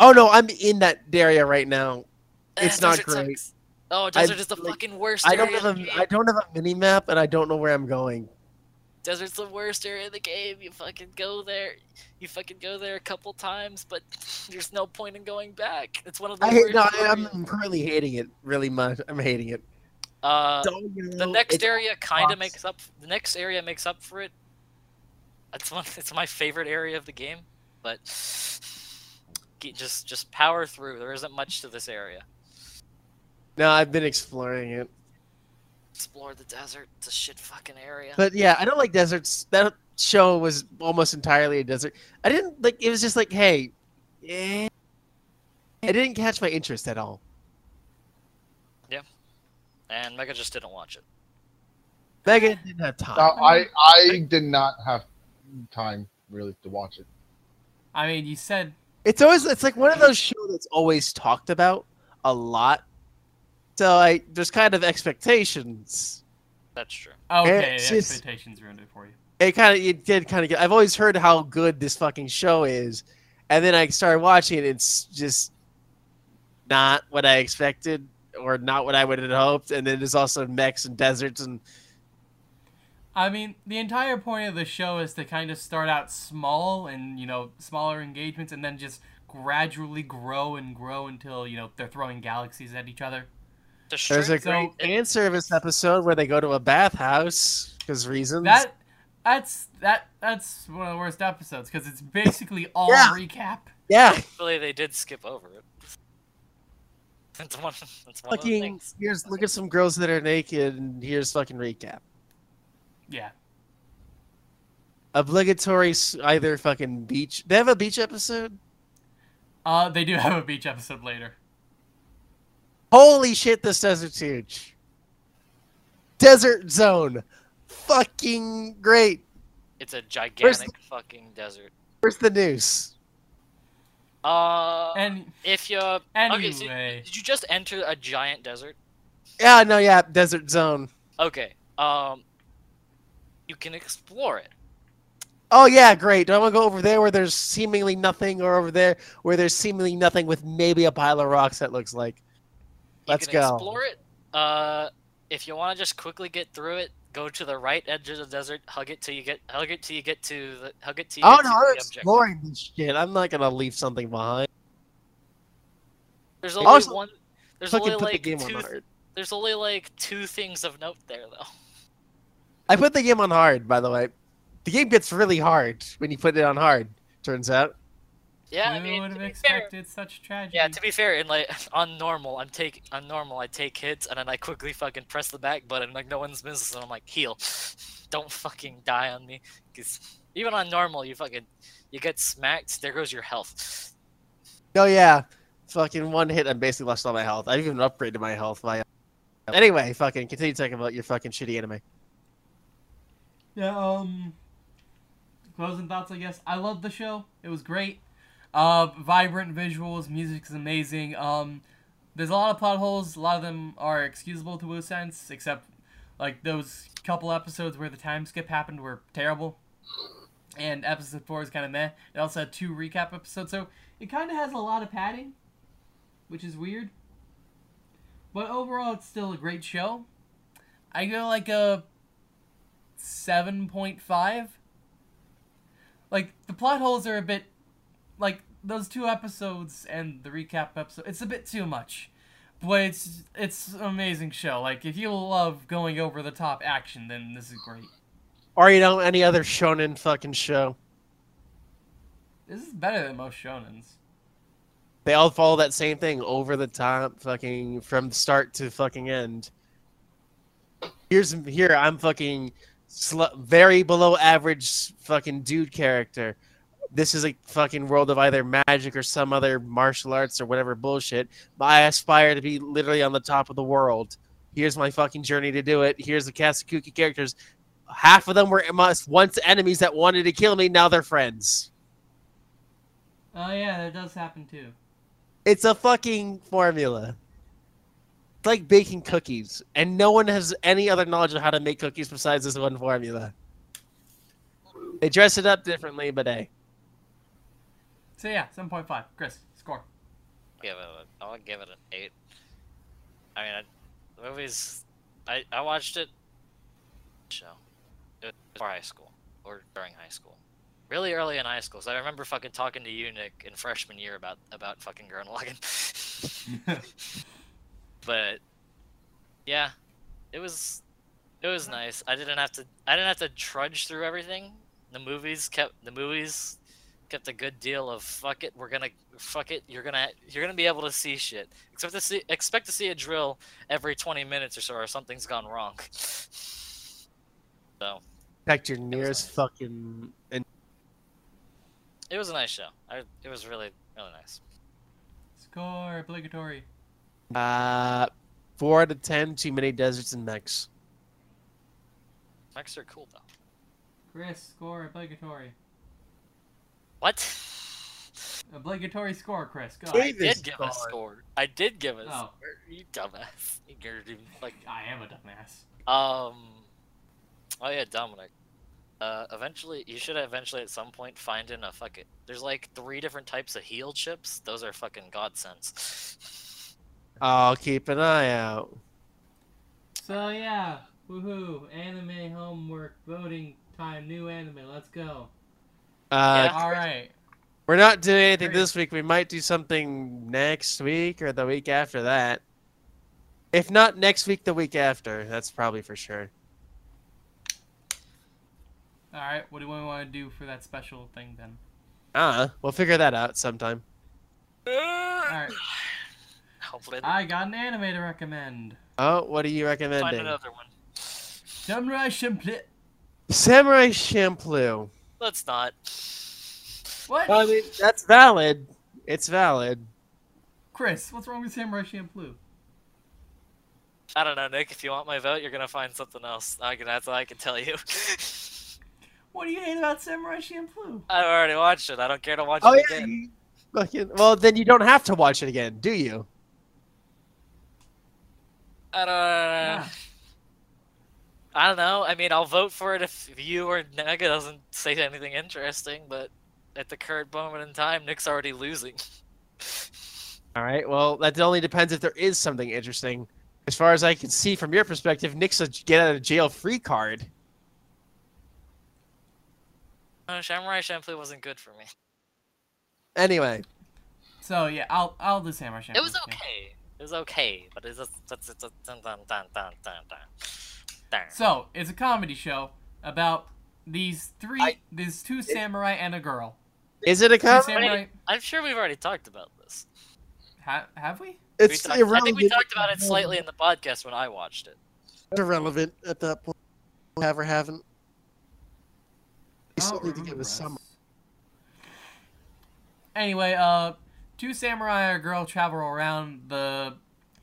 C: Oh no, I'm in that area right now. It's
A: Ah,
C: not
A: desert
C: great.
A: sucks. Oh, desert is the
C: like,
A: fucking worst.
C: I don't
A: area
C: have
A: in the
C: a.
A: game.
C: I don't have a mini map, and I don't know where I'm going.
A: Desert's the worst area in the game. You fucking go there. You fucking go there a couple times, but there's no point in going back. It's one of the
C: I hate,
A: worst.
C: no, I,
A: areas.
C: I'm currently hating it really much. I'm hating it.
A: Uh,
C: So, you
A: the next area kind of makes up. The next area makes up for it. It's one. It's my favorite area of the game, but just just power through. There isn't much to this area.
C: No, I've been exploring it.
A: Explore the desert. It's a shit fucking area.
C: But yeah, I don't like deserts. That show was almost entirely a desert. I didn't like. It was just like, hey, eh. it didn't catch my interest at all.
A: Yeah, and Mega just didn't watch it.
C: Mega didn't have time.
E: Now, I I did not have time really to watch it.
B: I mean, you said
C: It's always it's like one of those shows that's always talked about a lot. So I there's kind of expectations.
A: That's true.
B: Oh, okay,
C: It's
B: the
C: just-
B: expectations ruined it for you.
C: it kind of it did kind of get. I've always heard how good this fucking show is, and then I started watching it. It's just not what I expected, or not what I would have hoped. And then there's also mechs and deserts, and
B: I mean, the entire point of the show is to kind of start out small and, you know, smaller engagements and then just gradually grow and grow until, you know, they're throwing galaxies at each other.
A: The
C: there's a great
B: So-
C: fan service episode where they go to a bathhouse because reasons.
B: That that's that that's one of the worst episodes because it's basically all
C: Yeah.
B: recap.
C: yeah,
A: Actually, they did skip over it. That's one. That's one of the
C: fucking here's look at some girls that are naked, and here's fucking recap.
B: Yeah.
C: Obligatory either fucking beach. They have a beach episode.
B: Uh, they do have a beach episode later.
C: Holy shit, this desert's huge. Desert zone. Fucking great.
A: It's a gigantic fucking desert.
C: Where's the news?
A: Uh,
B: And
A: if you okay, so
B: anyway,
A: did you just enter a giant desert?
C: Yeah, no, yeah, desert zone.
A: Okay. Um, you can explore it.
C: Oh, yeah, great. Do I want to go over there where there's seemingly nothing or over there where there's seemingly nothing with maybe a pile of rocks that looks like? Let's go.
A: explore it. Uh, if you want to just quickly get through it, go to the right edge of the desert. Hug it till you get. Hug it till you get to the. Hug it till you
C: Oh,
A: get
C: no,
A: to
C: I'm
A: the objective.
C: exploring this shit. I'm not going to leave something behind.
A: There's only
C: Also,
A: one. There's only
C: put the
A: like
C: on
A: two.
C: hard.
A: There's only like two things of note there, though.
C: I put the game on hard, by the way. The game gets really hard when you put it on hard, turns out.
A: Yeah, I
B: who
A: mean,
B: would have
A: be fair,
B: expected such tragedy?
A: Yeah, to be fair, in like on normal, I'm take on normal, I take hits and then I quickly fucking press the back button like no one's business, and I'm like heal, don't fucking die on me, because even on normal, you fucking you get smacked, there goes your health.
C: Oh yeah, fucking one hit. I basically lost all my health. I've even upgraded my health. My anyway, fucking continue talking about your fucking shitty anime.
B: Yeah, um closing thoughts I guess. I love the show. It was great. Uh vibrant visuals, music is amazing. Um there's a lot of plot holes, a lot of them are excusable to a sense, except like those couple episodes where the time skip happened were terrible. And episode four is kinda meh. It also had two recap episodes, so it kinda has a lot of padding, which is weird. But overall it's still a great show. I go like a 7.5 like the plot holes are a bit like those two episodes and the recap episode it's a bit too much but it's it's an amazing show like if you love going over the top action then this is great
C: Or you know any other shonen fucking show?
B: this is better than most shonens
C: They all follow that same thing, over the top, fucking from start to fucking end. Here's here I'm fucking sl- very below average fucking dude character. This is a fucking world of either magic or some other martial arts or whatever bullshit. But I aspire to be literally on the top of the world. Here's my fucking journey to do it. Here's the Kasakuki characters. Half of them were once enemies that wanted to kill me. Now they're friends.
B: oh yeah that does happen too
C: It's a fucking formula. It's like baking cookies, and no one has any other knowledge of how to make cookies besides this one formula. They dress it up differently, but hey.
B: So yeah 7.5 chris score
A: Give it. A, I'll give it an eight. I mean, I, the movies. I I watched it. Show. It before high school or during high school. Really early in high school. So I remember fucking talking to you, Nick, in freshman year about about fucking Gurren Lagann. but yeah, it was it was nice. I didn't have to I didn't have to trudge through everything. The movies kept the movies kept the good deal of fuck it. We're gonna fuck it. You're gonna you're gonna be able to see shit. Expect to see expect to see a drill every 20 minutes or so, or something's gone wrong. So
C: Protect your nearest
A: nice.
C: fucking... And
A: it was a nice show. I, it was really really nice.
B: score obligatory
C: uh, 4 out of 10, too many deserts and mechs.
A: Mechs are cool though.
B: chris score obligatory
A: What?
B: obligatory score chris go
A: I did give a
C: score.
A: score. I did give a
B: Oh.
A: score. You dumbass. You're even, like
B: i am a dumbass
A: um. Oh yeah, Dominic. Uh, eventually, you should eventually at some point find in a fuck it. There's like three different types of heal chips. Those are fucking godsends.
C: I'll keep an eye out.
B: So yeah, woohoo! Anime homework voting time. New anime. Let's go.
C: Uh,
A: Yeah.
B: All right.
C: We're not doing anything this week. We might do something next week or the week after that. If not next week, the week after. That's probably for sure.
B: All right. What do we want to do for that special thing then?
C: Uh, we'll figure that out sometime.
B: All right.
A: Hopefully,
B: I got an anime to recommend.
C: Oh, what are you
A: find another one.
B: Samurai Champloo.
C: Samurai Champloo.
A: Let's not.
B: What?
C: I mean, that's valid. It's valid.
B: Chris, what's wrong with Samurai Champloo?
A: I don't know, Nick. If you want my vote, you're gonna find something else. I can. That's all I can tell you.
B: What do you hate about Samurai Champloo?
A: I've already watched it. I don't care to watch
C: Oh
A: it
C: yeah.
A: again.
C: well, then you don't have to watch it again, do you?
A: I don't.
B: Yeah.
A: I don't know. I mean, I'll vote for it if you or Mega doesn't say anything interesting. But at the current moment in time, Nick's already losing.
C: All right. Well, that only depends if there is something interesting. As far as I can see from your perspective, Nick's a get out of jail free card.
A: Uh, Samurai Champloo wasn't good for me.
C: Anyway,
B: So yeah, I'll I'll do Samurai Champloo.
A: It was
B: yeah.
A: okay. It was okay, but it's just that's it's a dun dun dun dun dun dun. Dun.
B: So it's a comedy show about these three,
C: I-
B: these two samurai and a girl.
C: is it a comedy?
B: samurai.
A: I'm sure we've already talked about this.
B: Ha- have we?
A: We
C: It's
A: talked- I
C: irrelevant.
A: think we talked about it slightly in the podcast when I watched it.
C: irrelevant at that point. Have or haven't.
B: I
C: We still
B: don't
C: need to give a
B: us.
C: summer.
B: Anyway, uh, two samurai and a girl travel around. The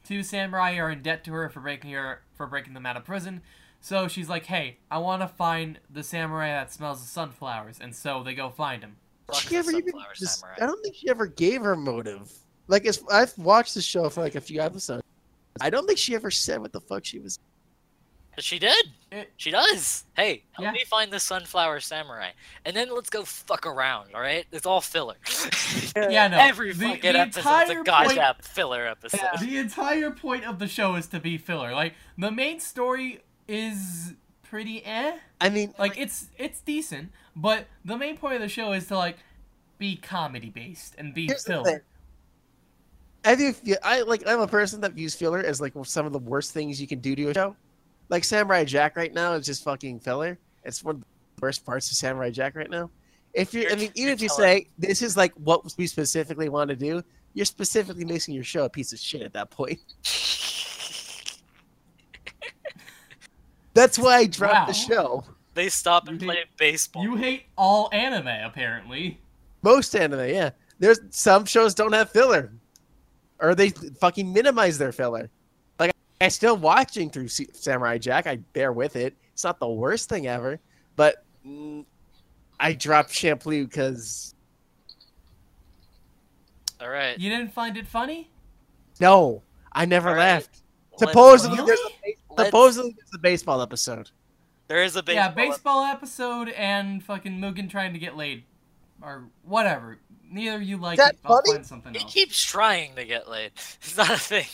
B: two samurai are in debt to her for breaking her for breaking them out of prison. So she's like, "Hey, I want to find the samurai that smells of sunflowers," and so they go find him.
C: She ever even just, I don't think she ever gave her motive. Like, it's, I've watched the show for like a few episodes. I don't think she ever said what the fuck she was.
A: But she did.
B: It-
A: She does. Hey, help
B: Yeah.
A: me find the Sunflower Samurai, and then let's go fuck around. All right? It's all filler.
B: Yeah, no.
A: Every
B: the,
A: fucking
B: the
A: episode's
B: entire
A: a
B: point-
A: goddamn filler episode.
B: The entire point of the show is to be filler. Like the main story is pretty eh.
C: I mean,
B: Like it's it's decent, but the main point of the show is to like be comedy based and be filler.
C: thing. I do feel I like I'm a person that views filler as like some of the worst things you can do to a show. Like Samurai Jack right now is just fucking filler. It's one of the worst parts of Samurai Jack right now. If you're, I
A: You're-
C: mean, even
A: you're
C: if you say this is like what we specifically want to do, you're specifically making your show a piece of shit at that point. That's why I dropped the show.
A: they stop and
B: You
A: play
B: hate-
A: baseball.
B: You hate all anime apparently.
C: Most anime, yeah. There's some shows don't have filler, or they fucking minimize their filler. Like I still watching through Samurai Jack. I bear with it. It's not the worst thing ever, but mm, I dropped Champloo because
A: All right.
B: You didn't find it funny?
C: no, I never
A: All right.
C: laughed.
A: Let's-
C: Supposedly
B: Really?
C: there's a supposedly there's a baseball episode.
A: There is a baseball.
B: yeah, baseball episode and fucking Mugen trying to get laid, or whatever. Neither of you like
C: that
B: it. I'll
C: funny?
B: find something
A: He
B: else.
A: keeps trying to get laid. It's not a thing.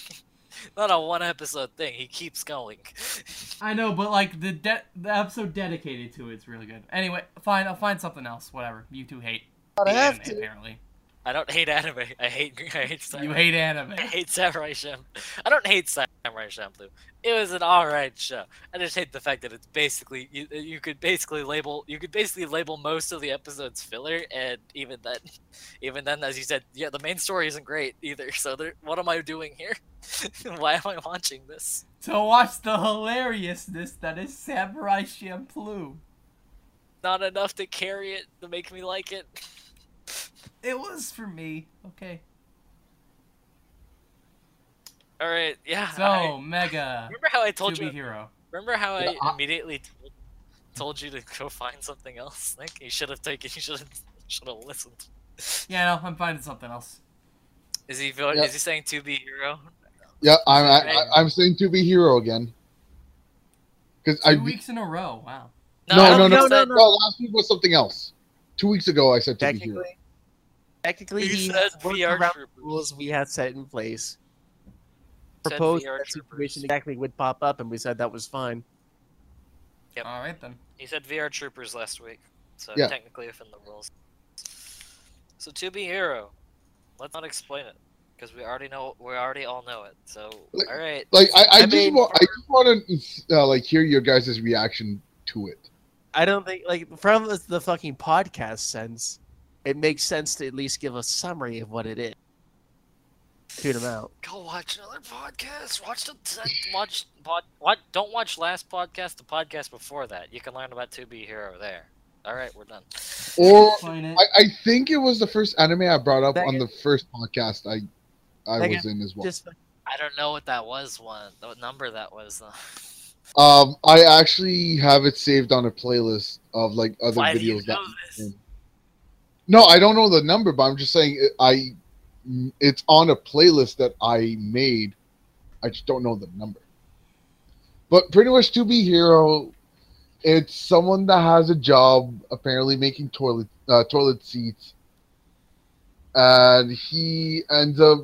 A: Not a one episode thing. He keeps going.
B: I know, but like the de- the episode dedicated to it's really good. Anyway, fine. I'll find something else. Whatever. You two hate.
C: I have
B: anime,
C: to.
B: apparently.
A: I don't hate anime. I hate. I hate. Samurai.
B: You hate anime.
A: I hate Samurai Champloo. I don't hate Samurai Champloo. It was an alright show. I just hate the fact that it's basically you. Uh, you could basically label. You could basically label most of the episodes filler, and even then, even then, as you said, yeah, the main story isn't great either. So there, what am I doing here? Why am I watching this?
B: To watch the hilariousness that is Samurai Champloo.
A: Not enough to carry it to make me like it.
B: It was for me. Okay.
A: All right, yeah.
B: So
A: I-
B: Mega
A: remember how I told you?
B: hero.
A: Remember how I
E: Yeah,
A: immediately told, told you to go find something else? Nick, you should have taken. You should have. Should have listened.
B: Yeah, no, I'm finding something else.
A: Is he vote,
E: Yeah.
A: is he saying to be hero?
E: Yeah, I'm I, I, I'm saying to be hero again. Because
B: Two
E: I
B: weeks in a row. Wow.
E: no
A: I
E: no
A: don't
E: no no, no last week was something else. Two weeks ago I said to be here.
C: Technically, technically,
A: He
C: he,
A: said
C: worked
A: VR
C: around
A: troopers.
C: the rules we had set in place.
A: Said
C: Proposed
A: VR
C: that
A: troopers.
C: situation exactly would pop up, and we said that was fine.
A: Yep.
B: All right then.
A: He said VR troopers last week, so
E: Yeah.
A: technically within the rules. So to be hero, let's not explain it because we already know we already all know it. So
E: Like-
A: all right,
E: Like I, I,
C: I
E: just
C: mean,
E: want I just want to uh, like hear your guys' reaction to it.
C: I don't think, like, from the, the fucking podcast sense, it makes sense to at least give a summary of what it is. Tune them out.
A: go watch another podcast. Watch the watch pod. What? Don't watch last podcast. The podcast before that. You can learn about to be hero there. All right, we're done.
E: Or I, I think it was the first anime I brought up on the first podcast I I
C: Megan,
E: was in as well.
C: Just
A: I don't know what that was. One what number that was though.
E: Um, I actually have it saved on a playlist of like other
A: Why do you
E: videos. that
A: know this?
E: No, I don't know the number, but I'm just saying I it's on a playlist that I made. I just don't know the number. But pretty much to be hero, it's someone that has a job apparently making toilet uh, toilet seats, and he ends up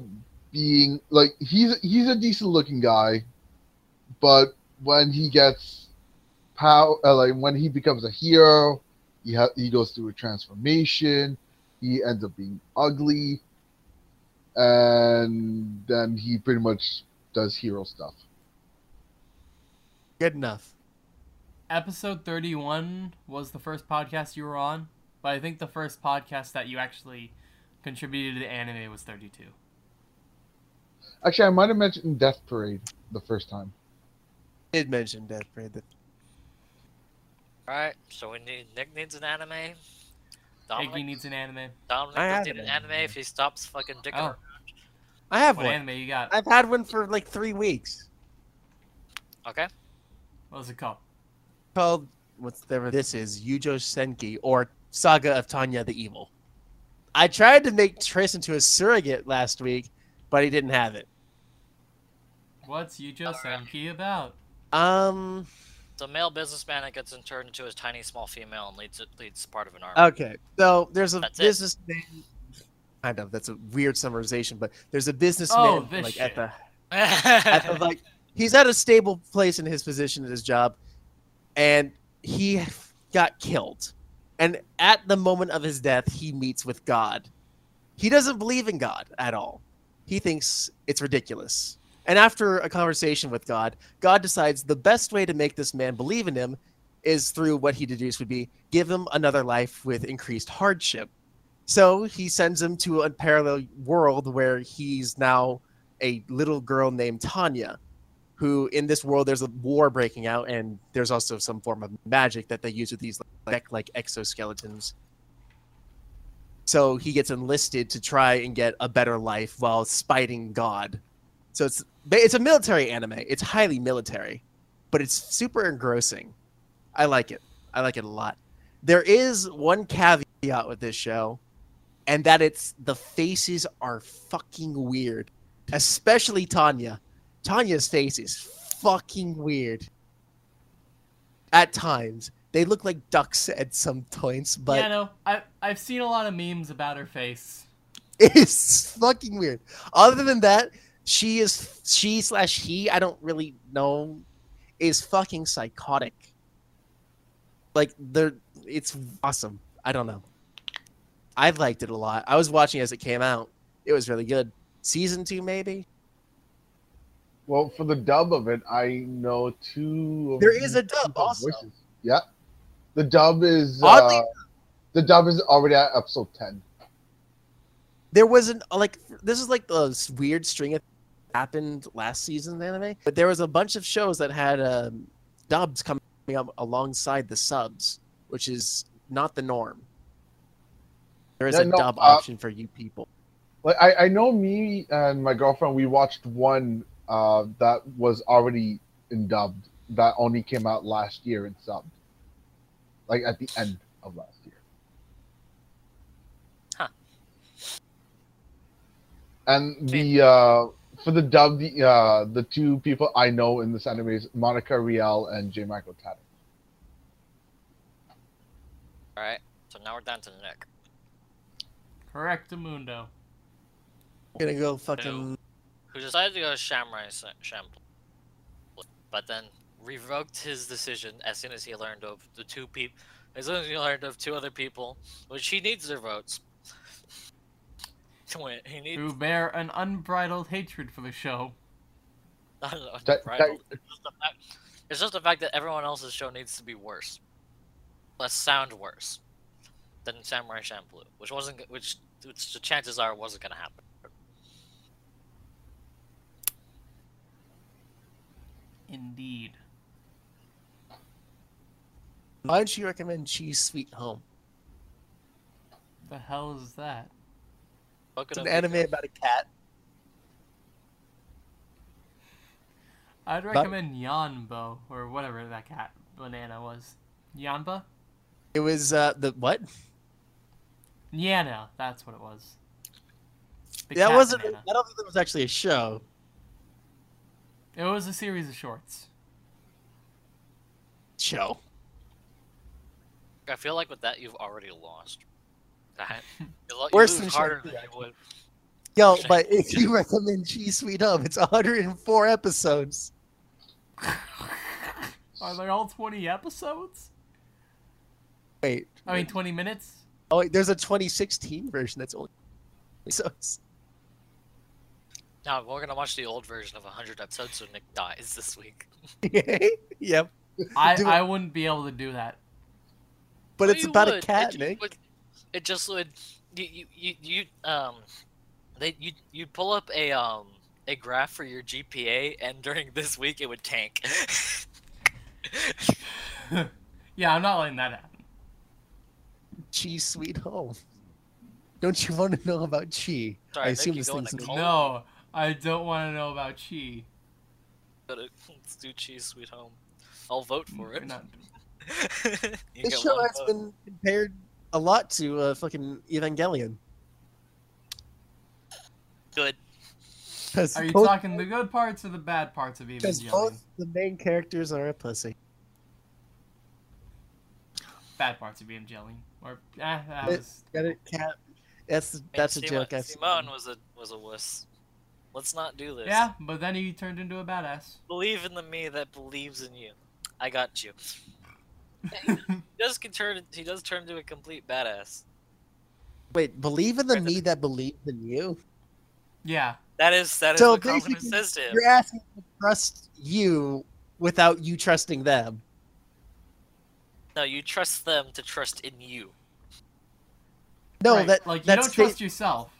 E: being like he's he's a decent looking guy, but when he gets power, uh, like when he becomes a hero, he ha- he goes through a transformation. He ends up being ugly, and then he pretty much does hero stuff.
C: good enough.
B: Episode 31 was the first podcast you were on, but I think the first podcast that you actually contributed to the anime was 32.
E: Actually, I might have mentioned Death Parade the first time.
C: Did mention Death Parade. That
A: All right, so we need Nick needs an anime.
B: Iggy needs an anime.
A: Dominic
C: I
A: doesn't
C: have
A: need an
C: an
A: anime if he stops fucking dicking
B: Oh.
A: around.
C: I have
B: What
C: one.
B: anime you got?
C: I've had one for like three weeks.
A: Okay.
B: What was it called?
C: Called whatever this is, Yujo Senki or Saga of Tanya the Evil. I tried to make Trace into a surrogate last week, but he didn't have it.
B: What's Yujo Senki about?
C: Um.
A: It's a male businessman that gets turned into a tiny, small female and leads leads part of an army.
C: Okay. So there's a
A: That's it.
C: businessman. Kind of. That's a weird summarization, but there's a businessman
B: Oh,
C: like
B: shit.
C: at the at the, like he's at a stable place in his position at his job, and he got killed. And at the moment of his death, he meets with God. He doesn't believe in God at all. He thinks it's ridiculous. And after a conversation with God, God decides the best way to make this man believe in him is through what he deduced would be give him another life with increased hardship. So he sends him to a parallel world where he's now a little girl named Tanya, who in this world there's a war breaking out, and there's also some form of magic that they use with these like, like exoskeletons. So he gets enlisted to try and get a better life while spiting God. So it's it's a military anime. It's highly military, but it's super engrossing. I like it. I like it a lot. There is one caveat with this show, and that it's the faces are fucking weird, especially Tanya. Tanya's face is fucking weird. At times, they look like ducks at some points, but
B: yeah, no, I I've seen a lot of memes about her face.
C: it's fucking weird. Other than that, she is she slash he. I don't really know. Is fucking psychotic. Like they're it's awesome. I don't know. I liked it a lot. I was watching as it came out. It was really good. Season two, maybe.
E: Well, for the dub of it, I know two. Of
C: There is a dub also.
E: voices. Yeah, the dub is
C: Oddly-
E: uh, the dub is already at episode ten.
C: There wasn't like this is like the weird string of happened last season's anime, but there was a bunch of shows that had um, dubs coming up alongside the subs, which is not the norm. There is
E: Yeah,
C: a
E: no,
C: dub
E: uh,
C: option for you people.
E: Like I, I know me and my girlfriend, we watched one uh, that was already in dubbed that only came out last year in subbed, like at the end of last year.
A: Huh.
E: And the uh, for the dub, the uh, the two people I know in this anime is Monica Rial and J. Michael Tatum.
A: All right. So now we're down to Nick.
B: Correctamundo.
C: Gonna go fucking.
A: who decided to go Samurai Sa- Champloo, but then revoked his decision as soon as he learned of the two people, as soon as he learned of two other people, which he needs their votes to win. He needs
B: Who bear an unbridled hatred for the show.
A: I don't know,
E: That-
A: unbridled. It's just the fact- It's just the fact that everyone else's show needs to be worse, less sound worse than Samurai Champloo, which wasn't, which, which the chances are wasn't gonna happen.
B: Indeed.
C: Why don't you recommend Chi's Sweet Home?
B: The hell is that?
A: Boku
C: It's
A: no
C: an
A: Pico.
C: anime about a cat.
B: I'd recommend Yanbo, or whatever that cat banana was. Yanba?
C: It was uh the what?
B: Nyana, that's what it was. The
C: that wasn't.
B: banana.
C: I don't think that was actually a show.
B: It was a series of shorts.
C: Show.
A: I feel like with that you've already lost. That you lo- you
C: Worse than
A: harder
C: Shampoo,
A: than you would.
C: Yo,
A: Shame.
C: but if you recommend Chi's Sweet Home, it's 104 episodes.
B: Are they all 20 episodes?
C: Wait.
B: I mean, 20 minutes?
C: Oh, wait, there's a 2016 version that's only episodes.
A: Now we're gonna watch the old version of 100 episodes, so Nick dies this week.
C: yep.
B: I, I wouldn't be able to do that.
C: But
A: Well,
C: it's
A: you
C: about a cat,
A: it,
C: Nick.
A: Would, it just would. You, you you you um, they you you pull up a um a graph for your GPA, and during this week it would tank.
B: yeah, I'm not letting that happen.
C: Chi's Sweet Home. Don't you want to know about Chi?
A: Sorry,
C: I
A: Nick,
C: assume
A: you
C: this
A: go in
C: thing's
A: a cult?
B: No, I don't want to know about Chi.
A: Gotta- Let's do Chi's, sweet home. I'll vote for it.
C: This show has
A: vote.
C: been compared a lot to uh, fucking Evangelion.
A: Good.
B: Are you
C: both-
B: talking the good parts or the bad parts of
C: Because
B: Evangelion?
C: both the main characters are a pussy.
B: Bad parts of Evangelion. Or, eh, that
C: It-
B: was...
C: Got it, cat. That's that's a
A: Simon,
C: joke. I've
A: Simone was a was a wuss. Let's not do this.
B: Yeah, but then he turned into a badass.
A: Believe in the me that believes in you. I got you. He does can turn. He does turn into a complete badass.
C: Wait, believe in the me that believes in you.
B: Yeah.
A: That is that is
C: So
A: what Kamina
C: basically,
A: says to him.
C: You're asking to trust you without you trusting them.
A: No, you trust them to trust in you.
C: No,
B: Right,
C: that
B: like you
C: that's
B: don't trust yourself,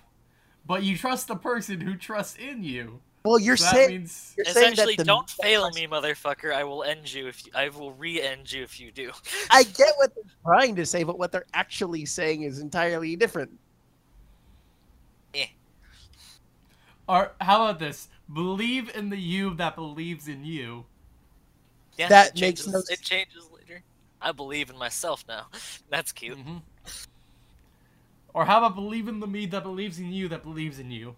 B: but you trust the person who trusts in you.
C: Well, you're
B: So that
C: saying
B: means
C: you're saying
A: Essentially,
C: that the,
A: don't fail me, motherfucker. I will end you if you, I will re-end you if you do.
C: I get what they're trying to say, but what they're actually saying is entirely different.
B: Or how about this? Believe in the you that believes in you.
A: Yeah,
C: That
A: it
C: makes
A: changes,
C: no
A: It changes later. I believe in myself now. That's cute.
B: hmm Or how about believe in the me that believes in you that believes in you?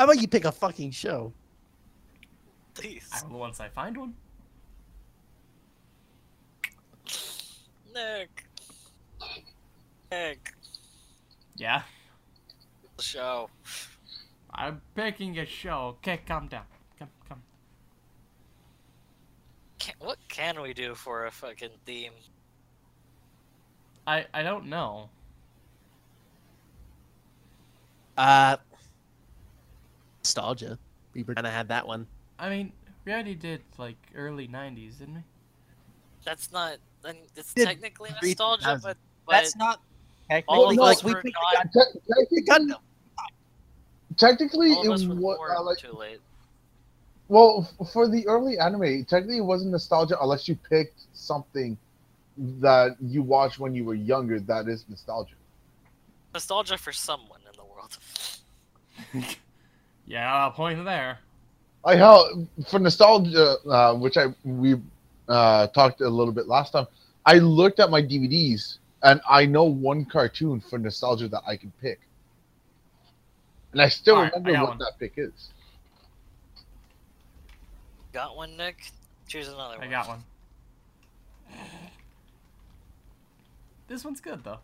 C: How about you pick a fucking show?
A: Please,
B: I will once I find one.
A: Nick. Nick,
B: Yeah.
A: the show.
B: I'm picking a show. Okay, calm down. Come, come.
A: Can, what can we do for a fucking theme?
B: I I don't know.
C: Uh, nostalgia. We kind of had that one.
B: I mean, we already did like early '90s, didn't we?
A: That's not. then It's
C: Did
A: technically nostalgia, but, but
C: That's not
A: all
C: technically
A: of
E: no,
A: us
C: we
A: were
C: picked
A: not.
E: Te- technically, technically
A: All of us
E: it
A: were
E: was uh, like
A: too late.
E: Well, for the early anime, technically it wasn't nostalgia unless you picked something that you watched when you were younger. That is nostalgia.
A: Nostalgia for someone in the world.
B: Yeah, point there.
E: I hell for nostalgia, uh, which I we uh, talked a little bit last time. I looked at my DVDs and I know one cartoon for nostalgia that I can pick. And I still
B: Alright, I
E: remember
B: got
E: what
B: one.
E: that pick is.
A: Got one, Nick? Choose another one.
B: I got one. This one's good though.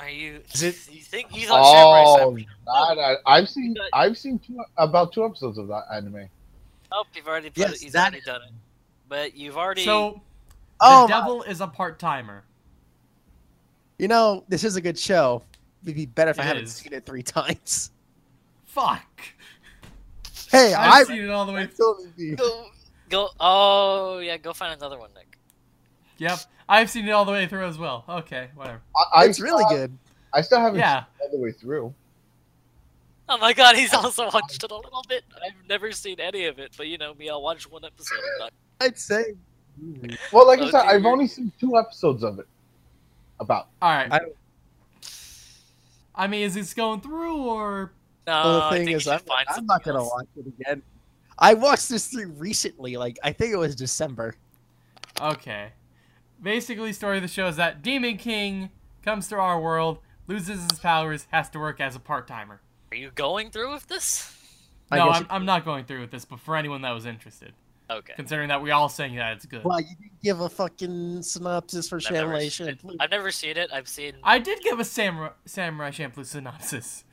A: Are you?
C: Is it-
A: You think you thought
E: Oh,
A: Samurai?
E: that, I, I've seen I've seen two, about two episodes of that anime.
A: Oh, you've already put
C: Yes,
A: it, you've
C: that-
A: already done it. But you've already.
B: So oh, the
C: Oh, my-
B: devil is a part timer.
C: you know, this is a good show. It'd be better if I
B: It
C: haven't
B: is.
C: seen it three times.
B: Fuck.
C: Hey,
B: I've
C: I've
B: seen it all the way.
C: totally
A: go, go. Oh yeah, go find another one, Nick.
B: Yep, I've seen it all the way through as well. Okay, whatever.
E: I, I
C: It's really
E: still-
C: good.
E: I still haven't
B: Yeah.
E: seen it all the way through.
A: Oh my god, he's also watched it a little bit. I've never seen any of it, but you know me, I'll watch one episode. I'm not-
C: I'd say.
E: Well, like I
A: Oh,
E: said, I've only seen two episodes of it. About
B: All right.
C: I
B: I, mean, is this going through or?
A: No,
C: the
A: I
C: thing
A: think
C: is,
A: you
C: I'm,
A: find
C: I'm not gonna watch it again. I watched this through recently. Like I think it was December.
B: Okay. Basically, story of the show is that Demon King comes to our world, loses his powers, has to work as a part timer.
A: Are you going through with this?
B: No, I'm, I'm not going through with this, but for anyone that was interested,
A: Okay.
B: considering that we all saying that it's good.
C: Well, you didn't give a fucking synopsis for
A: I've never,
C: Shamlay
A: seen it.
C: Champloo.
A: I've never seen it. I've seen.
B: I did give a Samurai, Samurai Champloo synopsis.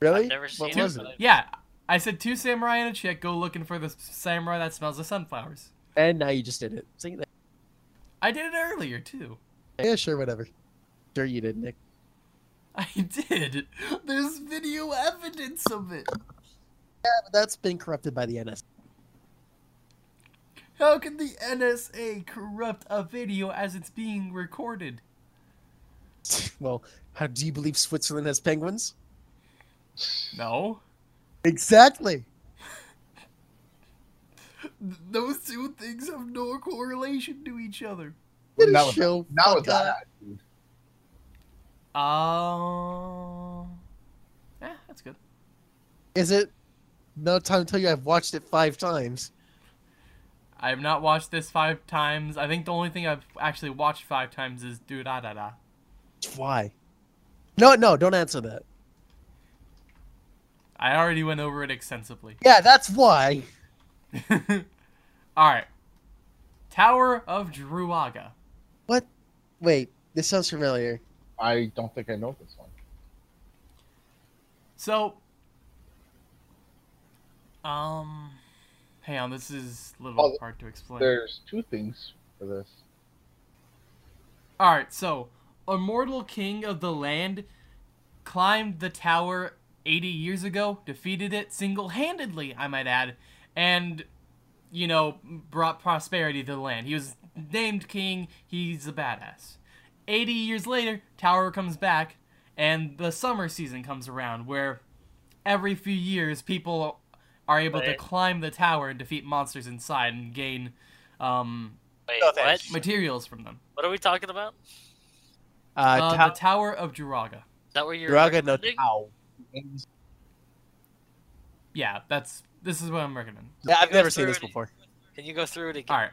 C: Really?
A: I've never seen
C: What
A: it.
C: was
A: but
C: it?
B: Yeah, I said two samurai and a chick go looking for the samurai that smells of sunflowers.
C: And now you just did it. See that?
B: I did it earlier too.
C: Yeah, sure, whatever. Sure, you did, Nick.
B: I did. There's video evidence of it.
C: Yeah, but that's been corrupted by the NSA.
B: How can the NSA corrupt a video as it's being recorded?
C: Well, how do you believe Switzerland has penguins?
B: No.
C: Exactly.
B: Th- Those two things have no correlation to each other.
C: Get a
E: Now with
C: show.
E: Now with that
C: up.
E: attitude.
B: Oh. yeah, that's good.
C: Is it? No time to tell you I've watched it five times.
B: I have not watched this five times. I think the only thing I've actually watched five times is Do Da Da Da.
C: Why? No, no, don't answer that.
B: I already went over it extensively.
C: Yeah, that's why.
B: Alright. Tower of Druaga.
C: What? Wait, this sounds familiar.
E: I don't think I know this one.
B: So, um, hang on, this is a little
E: Oh,
B: hard to explain.
E: There's two things for this.
B: Alright, so, a mortal king of the land climbed the tower 80 years ago, defeated it single handedly, I might add, and, you know, brought prosperity to the land. He was named king, he's a badass. 80 years later, Tower comes back, and the summer season comes around, where every few years people are able to climb the tower and defeat monsters inside and gain um,
A: Wait, what?
B: materials from them.
A: What are we talking about?
C: Uh,
B: Uh,
C: Ta-
B: the Tower of Druaga.
A: Is that where you're
C: Draga no
A: recommending?
C: Tao.
B: Yeah, that's this is what I'm recommending.
C: Yeah, I've never seen this
A: it.
C: before.
A: Can you go through it again?
B: All right.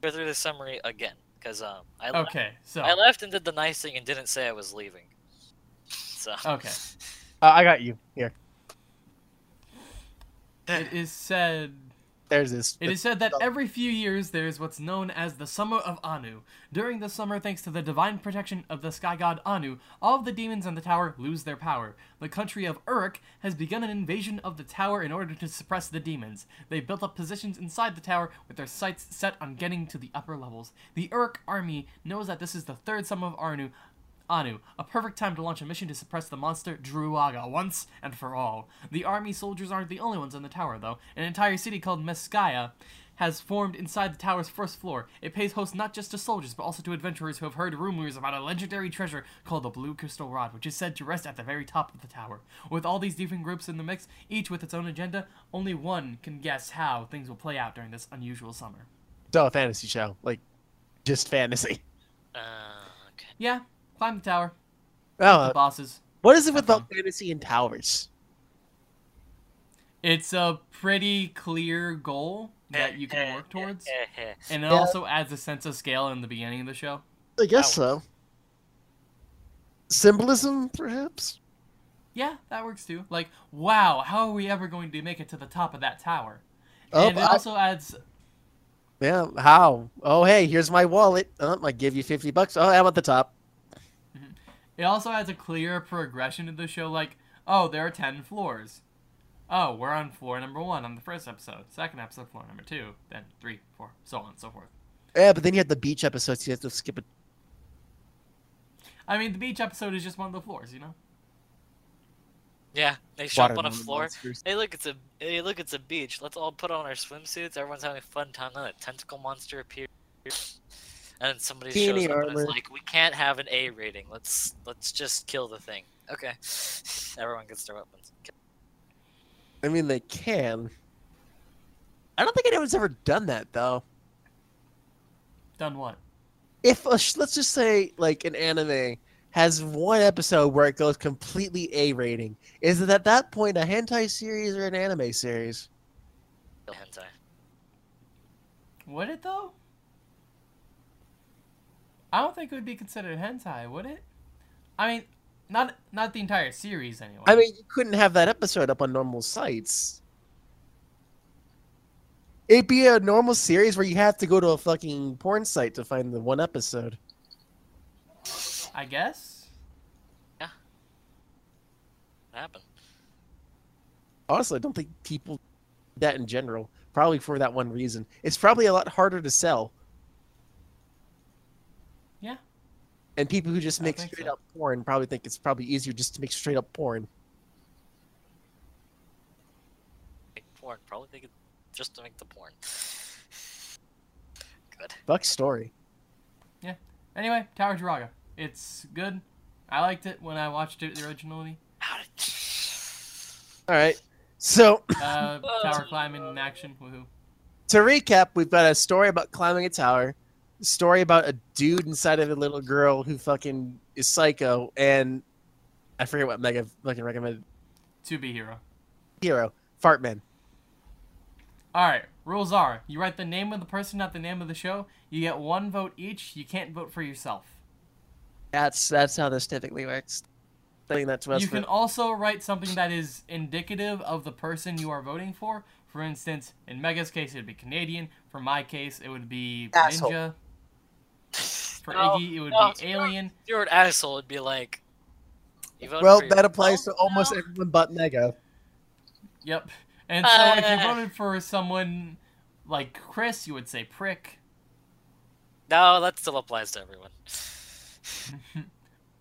A: Go through the summary again, because um, I le-
B: Okay. So
A: I left and did the nice thing and didn't say I was leaving. So
B: okay.
C: Uh, I got you. Here.
B: It is said
C: There's this.
B: It is said that every few years there is what's known as the Summer of Anu. During the summer, thanks to the divine protection of the sky god Anu, all of the demons in the tower lose their power. The country of Uruk has begun an invasion of the tower in order to suppress the demons. They built up positions inside the tower with their sights set on getting to the upper levels. The Uruk army knows that this is the third Summer of Anu, Anu, a perfect time to launch a mission to suppress the monster Druaga once and for all. The army soldiers aren't the only ones in the tower, though. An entire city called Meskaya has formed inside the tower's first floor. It pays host not just to soldiers, but also to adventurers who have heard rumors about a legendary treasure called the Blue Crystal Rod, which is said to rest at the very top of the tower. With all these different groups in the mix, each with its own agenda, only one can guess how things will play out during this unusual summer.
C: So a fantasy show, like just fantasy.
A: uh, okay.
B: Yeah, climb the tower,
C: Oh,
B: the
C: uh,
B: bosses.
C: what is it with
B: have
C: the fantasy and towers?
B: It's a pretty clear goal that you can work towards, and it
C: Yeah.
B: also adds a sense of scale in the beginning of the show.
C: I guess so. Symbolism, perhaps.
B: Yeah, that works too. Like, wow, how are we ever going to make it to the top of that tower?
C: Oh,
B: and it
C: I-
B: also adds
C: Yeah, how? Oh, hey, here's my wallet. Um, I give you 50 bucks. Oh, I'm at the top.
B: It also has a clear progression to the show, like, oh, there are 10 floors. Oh, we're on floor number one on the first episode. Second episode, floor number two. Then three, four, so on and so forth.
C: Yeah, but then you have the beach episodes. You have to skip it.
B: I mean, the beach episode is just one of the floors, you know?
A: Yeah, they show up on a floor.
C: monsters.
A: Hey, look, it's a hey, look, it's a beach. Let's all put on our swimsuits. Everyone's having a fun time. Then a tentacle monster appears, and then somebody
C: Teeny
A: shows up and is like, "We can't have an A rating. Let's let's just kill the thing." Okay, everyone gets their weapons.
C: I mean, they can. I don't think anyone's ever done that, though.
B: Done what?
C: If, a let's just say, like, an anime has one episode where it goes completely A rating, is it at that point a hentai series or an anime series?
A: Hentai.
B: Would it, though? I don't think it would be considered hentai, would it? I mean, not not the entire series, anyway.
C: I mean, you couldn't have that episode up on normal sites. It'd be a normal series where you have to go to a fucking porn site to find the one episode.
B: I guess?
A: What happened?
C: Honestly, I don't think people that in general. Probably for that one reason. It's probably a lot harder to sell.
B: Yeah.
C: And people who just make straight
B: so.
C: up porn probably think it's probably easier just to make straight up porn.
A: Make porn. Probably think it just to make the porn. Good.
C: Buck story. Yeah.
B: Anyway, Tower Draga. It's good. I liked it when I watched it originally.
C: All right. So
B: Uh, tower climbing in action. Woohoo.
C: to recap, we've got a story about climbing a tower, a story about a dude inside of a little girl who fucking is psycho, and I forget what Mega fucking recommended.
B: To be hero.
C: Hero, Fartman.
B: Alright, rules are you write the name of the person, not the name of the show. You get one vote each. You can't vote for yourself.
C: That's that's how this typically works. Saying that to us.
B: You
C: for-
B: can also write something that is indicative of the person you are voting for. For instance, in Mega's case, it would be Canadian. For my case, it would be
C: Asshole.
B: Ninja. For
A: No,
B: Iggy, it would
A: no,
B: be Alien.
A: If you asshole, it'd be like.
C: Well, that applies to
A: Oh,
C: almost
A: no.
C: everyone but Mega.
B: Yep. And so if you
A: Uh.
B: voted for someone like Chris, you would say prick.
A: No, that still applies to everyone.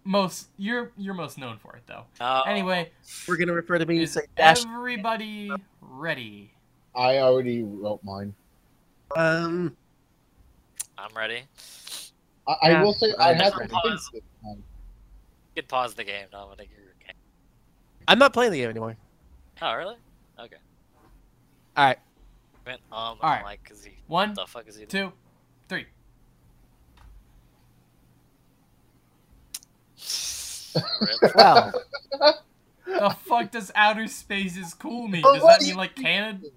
B: Most you're you're most known for it though.
A: Oh,
B: Anyway,
C: We're gonna refer to me and
B: is
C: say dash.
B: everybody ready?
E: I already wrote mine.
C: Um,
A: I'm ready.
E: I, I will say I
C: I'm
E: had
C: ready.
E: to think.
A: You can pause the game, Dominic. You're okay.
C: I'm not playing the game anymore.
A: Oh, really? Okay.
C: All right.
A: Went um,
B: All right.
A: like, is he?
B: One,
A: the fuck is he?
B: two, three.
A: Rip.
C: Well,
B: The fuck does outer spaces cool mean? Does that mean like Canada?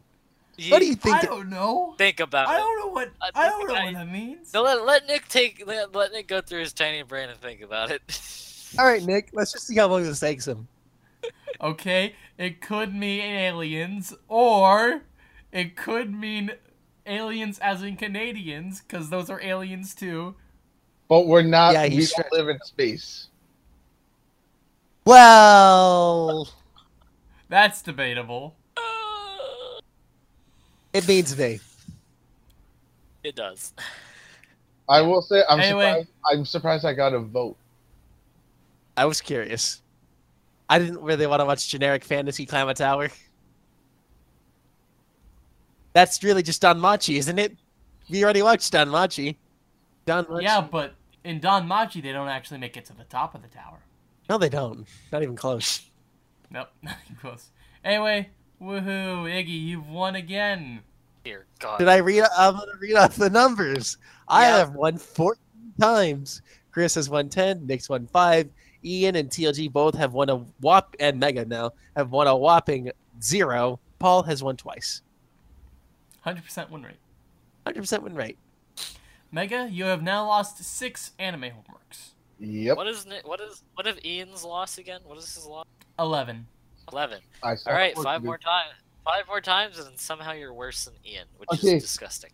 C: What do you think?
B: I don't know.
A: Think about
B: I
A: it.
B: don't know what
A: I
B: I don't know
A: I-
B: what that means.
A: No, let, let Nick take let, let Nick go through his tiny brain and think about it.
C: All right, Nick. Let's just see how long this takes him.
B: Okay, it could mean aliens, or it could mean aliens as in Canadians, because those are aliens too.
E: But we're not.
C: Yeah,
E: we don't live in space.
C: Well,
B: That's debatable.
C: It means they.
A: it does.
E: I will say I'm
B: Anyway.
E: surprised. I'm surprised I got a vote.
C: I was curious. I didn't really want to watch generic fantasy climb a tower. That's really just DanMachi, isn't it? We already watched DanMachi. Don Machi.
B: Yeah, but in DanMachi, they don't actually make it to the top of the tower.
C: No, they don't. Not even close.
B: Nope, not even close. Anyway, woohoo, Iggy, you've won again.
A: Dear God.
C: Did I read? I'm gonna read off the numbers. I have won 14 times. Chris has won 10. Nick's won five. Ian and TLG both have won a whop and Mega now have won a whopping zero. Paul has won twice.
B: 100% win rate.
C: 100% win rate.
B: Mega, you have now lost six anime homeworks.
E: Yep.
A: What is Nick? What is what if Ian's loss again? What is his loss?
B: 11.
A: Eleven.
E: I
A: All right, five more
E: do.
A: times. Five more times, and somehow you're worse than Ian, which
E: Okay.
A: is disgusting.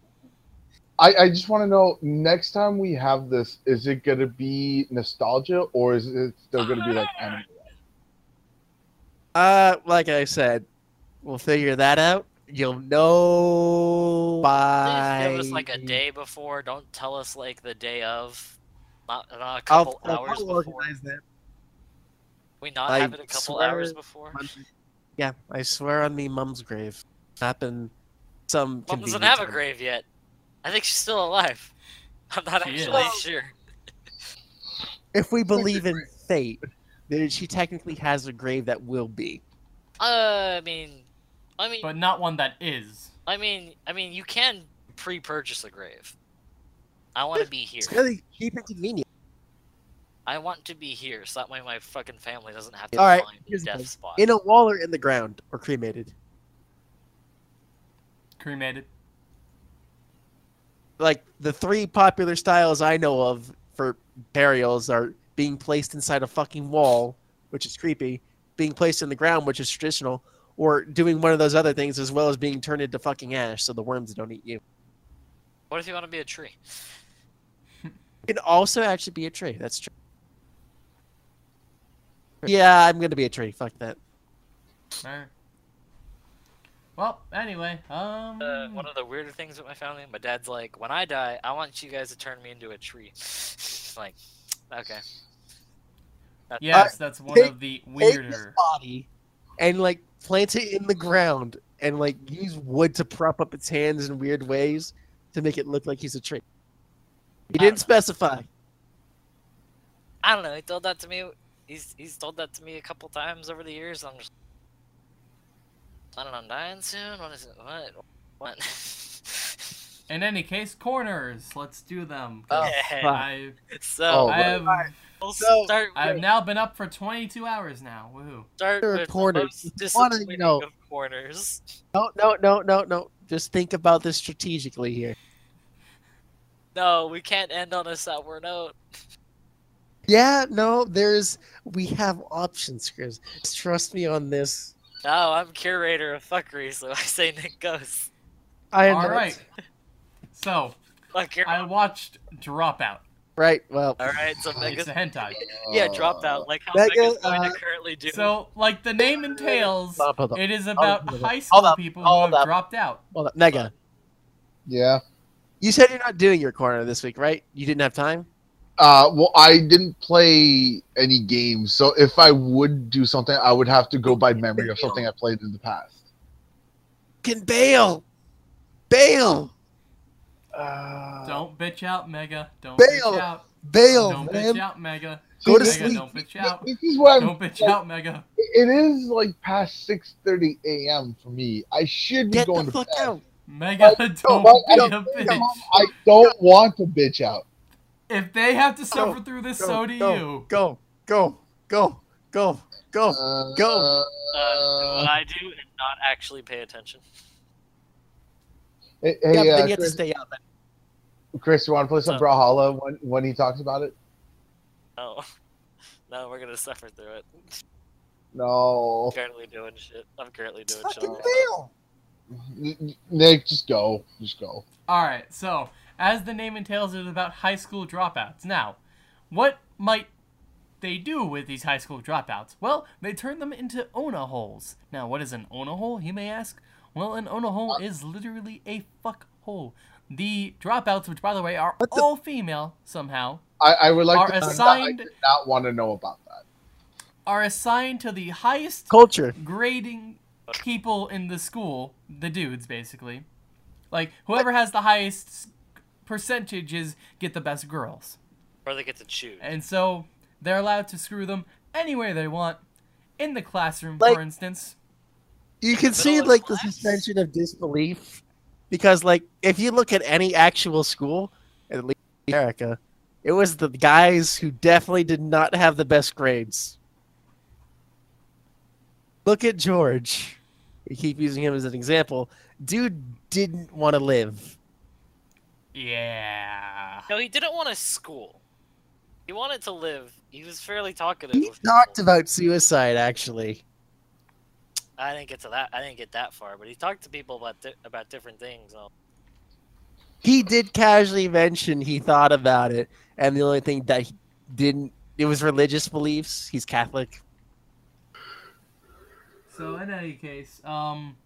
E: I, I just want to know next time we have this, is it gonna be nostalgia or is it still gonna be like anime?
C: Uh, like I said, we'll figure that out. You'll know
A: Please
C: by.
A: give us like a day before. Don't tell us like the day of. Not, not a
C: I'll,
A: couple
C: I'll,
A: hours
C: I'll
A: before.
C: that.
A: We not
C: I
A: have it a couple hours before.
C: Yeah, I swear on me, mum's grave. Happened some.
A: Mom doesn't
C: convenient
A: have a grave yet. I think she's still alive. I'm not
B: She
A: actually
B: is.
A: sure.
C: If we believe in fate, then she technically has a grave that will be.
A: Uh, I mean, I mean,
B: But not one that is.
A: I mean, I mean, you can pre-purchase a grave. I want to be here.
C: It's really cheap and convenient.
A: I want to be here, so that way my fucking family doesn't have to
C: All right,
A: find a
C: here's
A: death spot.
C: In a wall or in the ground, or cremated.
B: Cremated.
C: Like the three popular styles I know of for burials are being placed inside a fucking wall, which is creepy, being placed in the ground, which is traditional, or doing one of those other things as well as being turned into fucking ash so the worms don't eat you.
A: What if you want to be a tree?
C: It can also actually be a tree. That's true. Yeah, I'm gonna be a tree. Fuck that.
B: Alright. Well, anyway, um...
A: Uh, one of the weirder things with my family, my dad's like, when I die, I want you guys to turn me into a tree. like, okay. That-
B: yes, that's one
C: take-
B: of the
C: Take
B: weirder.
C: body and like plant it in the ground and like use wood to prop up its hands in weird ways to make it look like he's a tree. He
A: I don't
C: didn't specify.
A: I don't know. He told that to me. He's he's told that to me a couple times over the years. I'm just planning on dying soon. What is it? What? What?
B: In any case, corners. Let's do them. Oh, 'cause
A: Okay.
B: I,
A: so
E: Oh,
B: I have,
A: we'll
C: so
A: start.
B: I have
A: with,
B: now been up for 22 hours now. Woohoo.
A: start with the
C: corners.
A: most
C: Wanna
A: disappointing
C: know.
A: corners.
C: No, no, no, no, no. Just think about this strategically here.
A: No, we can't end on a sour note.
C: Yeah, no, there's we have options, Chris. Just trust me on this.
A: Oh, I'm curator of fuckery, so I say Nick goes.
C: I am
B: All
C: not-
B: right. So,
A: Fuck your.
B: I watched Dropout.
C: Right. Well,
A: All right, so
B: It's a hentai.
A: Yeah, dropped out like how
C: Mega,
A: Mega's going
C: uh,
A: to currently do.
B: So, like the name entails,
C: Hold up, hold up.
B: it is about
C: hold
B: high school
C: up,
B: people who
C: hold
B: have
C: up.
B: dropped out.
C: hold up. Mega,
E: Yeah.
C: you said you're not doing your corner this week, right? You didn't have time.
E: Uh, well, I didn't play any games, so if I would do something, I would have to go by memory of something I played in the past.
C: Can bail, bail,
E: Uh,
B: Don't bitch out, Mega. Don't
C: Bail,
B: bitch out.
C: bail,
B: Don't
C: man.
B: bitch out, Mega.
C: Go to
B: Mega,
C: sleep.
B: don't bitch out.
E: This is what I'm.
B: Don't bitch out, Mega.
E: It is like past six thirty a.m. for me. I should be
C: Get
E: going
C: the
E: to
C: fuck
E: bed.
C: out.
B: Mega,
E: no,
B: don't
E: but I
B: be
E: don't
B: a
E: think
B: bitch.
E: I don't want to bitch out.
B: If they have to suffer through this,
C: Go,
B: so do
C: go,
B: you.
C: Go, go, go, go, go.
E: Uh,
C: Go.
A: uh, what I do and not actually pay attention.
E: Hey,
C: yeah,
E: hey,
C: but
E: uh,
C: then you have to
E: Chris,
C: stay out. Man.
E: Chris, you want to play some
A: Uh,
E: Brawlhalla when when he talks about it?
A: No, no, we're gonna suffer through it.
E: No,
A: I'm currently doing shit. I'm currently doing shit.
C: Fucking
A: on
E: Nick, just go, just go.
B: Alright, so, as the name entails, it is about high school dropouts. Now, what might they do with these high school dropouts? Well, they turn them into Ona holes. Now, what is an Ona hole, you may ask? Well, an Ona hole is literally a fuck hole. The dropouts, which by the way are
C: What the-
B: all female somehow,
E: I, I would like
B: Are
E: to think that I
B: assigned-
E: did not want to know about that.
B: are assigned to the highest
C: Culture.
B: grading people in the school, the dudes basically. Like whoever has the highest s- percentages get the best girls.
A: Or they get to choose.
B: And so they're allowed to screw them anywhere they want. In the classroom,
C: Like-
B: for instance.
C: You can see
A: middle of
C: like the suspension of disbelief, because like if you look at any actual school, at least in America, it was the guys who definitely did not have the best grades. Look at George. We keep using him as an example. Dude didn't want to live.
B: Yeah.
A: No, he didn't want to school. He wanted to live. He was fairly talkative.
C: He talked
A: people.
C: about suicide, actually.
A: I didn't get to that. I didn't get that far, but he talked to people about di about different things. So.
C: He did casually mention he thought about it, and the only thing that he didn't, it was religious beliefs. He's Catholic.
B: So in any case, um,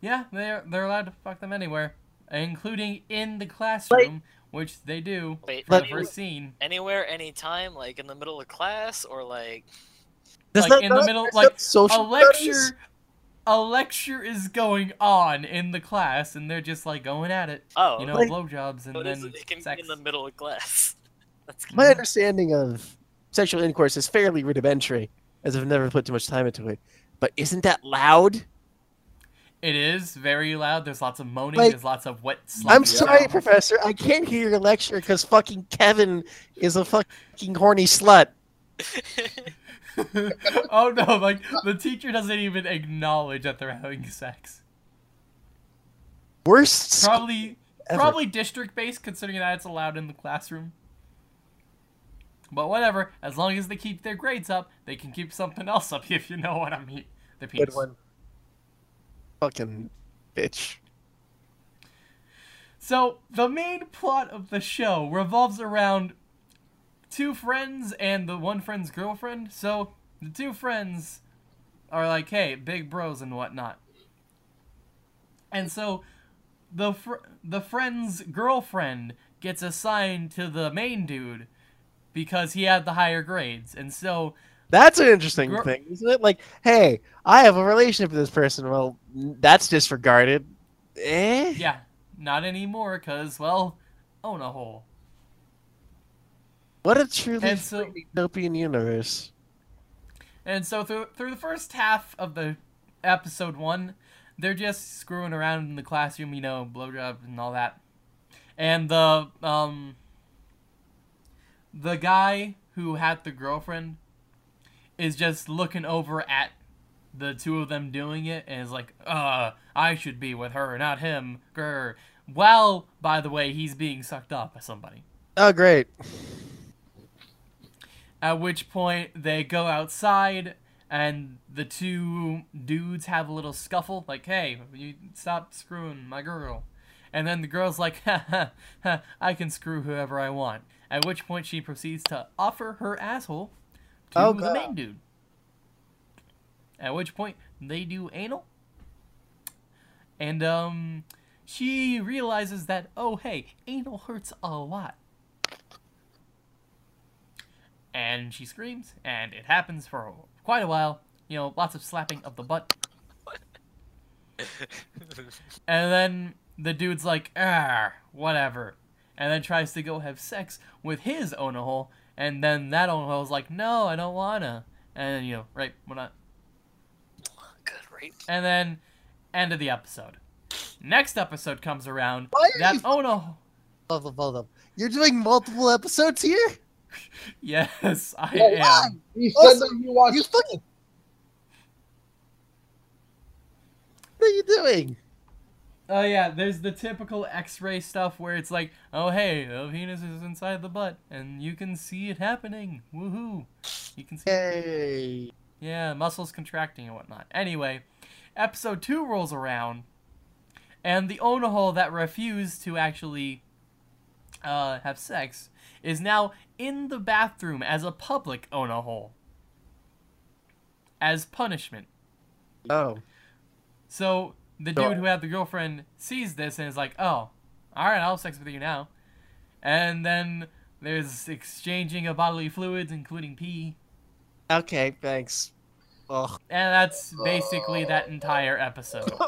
B: yeah, they're they're allowed to fuck them anywhere, including in the classroom, which they do
A: Wait,
B: for the
C: But-
B: first scene.
A: Anywhere, anytime, like in the middle of class, or like
C: Does
B: Like,
C: that
B: in the middle- like,
C: social
B: a lecture
C: studies?
B: a lecture is going on in the class and they're just like going at it
A: oh,
B: you know
C: Like-
B: blowjobs and then
A: it? It can
B: sex
A: be in the middle of class. That's
C: My understanding of sexual intercourse is fairly rudimentary, as I've never put too much time into it. But isn't that loud?
B: It is very loud there's lots of moaning
C: Like,
B: there's lots of wet
C: I'm sorry,
B: sounds.
C: Professor. I can't hear your lecture because fucking Kevin is a fucking horny slut.
B: oh no like the teacher doesn't even acknowledge that they're having sex
C: Worst.
B: probably
C: ever.
B: probably district based considering that it's allowed in the classroom but whatever as long as they keep their grades up they can keep something else up if you know what i mean the
C: Good one. Fucking bitch.
B: So, the main plot of the show revolves around two friends and the one friend's girlfriend. So, the two friends are like, hey, big bros and whatnot. And so, the fr- the friend's girlfriend gets assigned to the main dude because he had the higher grades. And so,
C: That's an interesting thing, isn't it? Like, hey, I have a relationship with this person. Well, that's disregarded. Eh?
B: yeah, not anymore because, well, Onahole.
C: What a truly
B: so-
C: utopian universe.
B: And so through through the first half of the episode one, they're just screwing around in the classroom, you know, blowjob and all that. And the um the guy who had the girlfriend is just looking over at the two of them doing it and is like, uh, I should be with her, not him. Grr. While, by the way, he's being sucked off by somebody.
C: Oh, great.
B: At which point they go outside and the two dudes have a little scuffle, like, hey, you stop screwing my girl. And then the girl's like, ha ha ha, I can screw whoever I want. At which point she proceeds to offer her asshole to
C: Oh,
B: the main dude. At which point they do anal. And um she realizes that, oh hey, anal hurts a lot and she screams, and it happens for quite a while. You know, lots of slapping of the butt. and then the dude's like, ah, whatever. And then tries to go have sex with his Onahole, and then that one I was like, no, I don't wanna. And then, you know, right, we're not.
A: Good rape.
B: And then, end of the episode. Next episode comes around.
C: Why are
B: That
C: you- oh,
B: Onaho.
C: Hold up, hold up. You're doing multiple episodes here?
B: Yes, I
E: Well,
B: am.
E: why? He said
C: Also,
E: that he watched.
C: You fucking. What are you doing?
B: Oh yeah, there's the typical X-ray stuff where it's like, oh hey, the penis is inside the butt, and you can see it happening. Woohoo! You can see,
C: Hey.
B: yeah, muscles contracting and whatnot. Anyway, episode two rolls around, and the Onahole that refused to actually uh, have sex is now in the bathroom as a public Onahole as punishment.
C: Oh.
B: So the
C: So-
B: dude who had the girlfriend sees this and is like, "Oh, all right, I'll have sex with you now." And then there's exchanging of bodily fluids, including pee,
C: Okay, thanks. Ugh.
B: and that's basically that entire episode.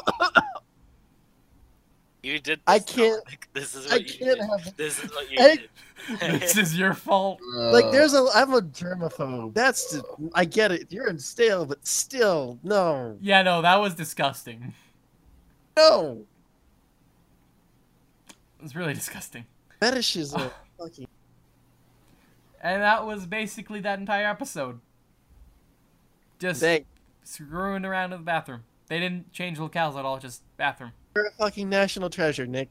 A: You did.
C: I can't-
A: Dominic. This is
C: I
A: you
C: can't
A: did.
C: have-
A: This is what you
C: I-
A: did.
B: this is your fault.
C: Like, there's a. I'm a germaphobe. That's. Just, I get it. You're in stale, but still, no.
B: Yeah, no, that was disgusting.
C: No.
B: It was really disgusting.
C: Fetishes are fucking.
B: And that was basically that entire episode. Just
C: Dang.
B: screwing around in the bathroom. They didn't change locales at all, just bathroom.
C: You're a fucking national treasure, Nick.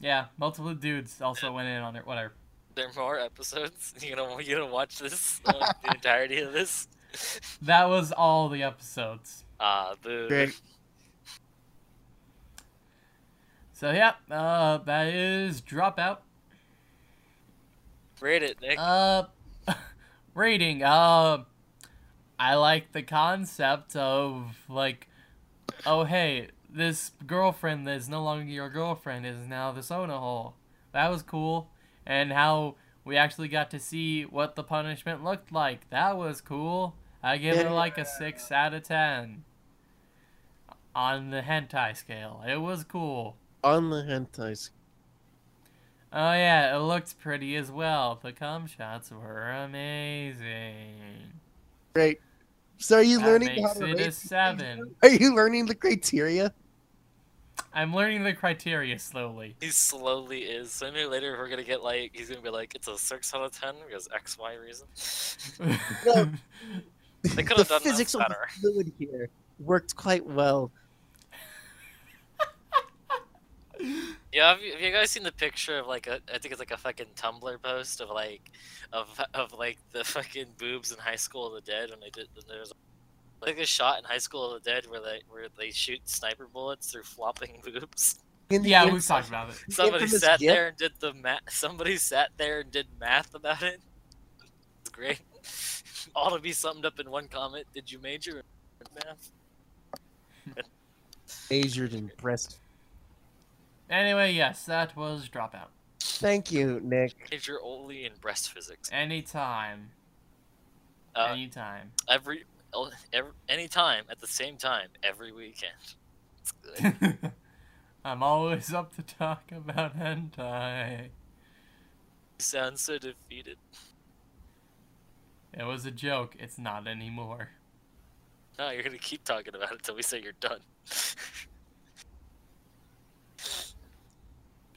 B: Yeah, multiple dudes also went in on it. Whatever.
A: there are more episodes? You gonna you gonna watch this uh, the entirety of this?
B: That was all the episodes.
A: Ah, boo.
C: Great.
B: So yeah, uh, that is Dropout.
A: Rate it, Nick.
B: Uh, rating. Uh, I like the concept of like, oh hey, this girlfriend that is no longer your girlfriend is now the soda hole. That was cool, and how we actually got to see what the punishment looked like. That was cool. I give it like a six out of ten on the hentai scale. It was cool.
C: On the hentai.
B: Oh yeah, it looked pretty as well. The cum shots were amazing.
C: Great. So are you
B: That
C: learning how
B: makes
C: to
B: it
C: rate
B: a seven.
C: Are you learning the criteria?
B: I'm learning the criteria slowly.
A: He slowly is. Sooner or later, we're gonna get like he's gonna be like it's a six out of ten because X Y reason.
C: No.
A: They could
C: the
A: have done this
C: physics of the
A: better.
C: fluid here worked quite well.
A: Yeah, have you, have you guys seen the picture of like a? I think it's like a fucking Tumblr post of like, of of like the fucking boobs in High School of the Dead when they did. There's like a shot in High School of the Dead where they where they shoot sniper bullets through flopping boobs.
C: In the
B: yeah, we've talked about it.
A: Somebody
C: infamous
A: sat
C: GIF?
A: there and did the math. Somebody sat there and did math about it. It's great. All to be summed up in one comment. Did you major in math?
C: Majored in breast.
B: Anyway, yes, that was Dropout.
C: Thank you, Nick.
A: If you're only in breast physics.
B: Anytime.
A: Uh,
B: Anytime.
A: every, every anytime at the same time every weekend. It's good.
B: I'm always up to talk about hentai.
A: You sound so defeated.
B: It was a joke. It's not anymore.
A: No, you're gonna keep talking about it until we say you're done.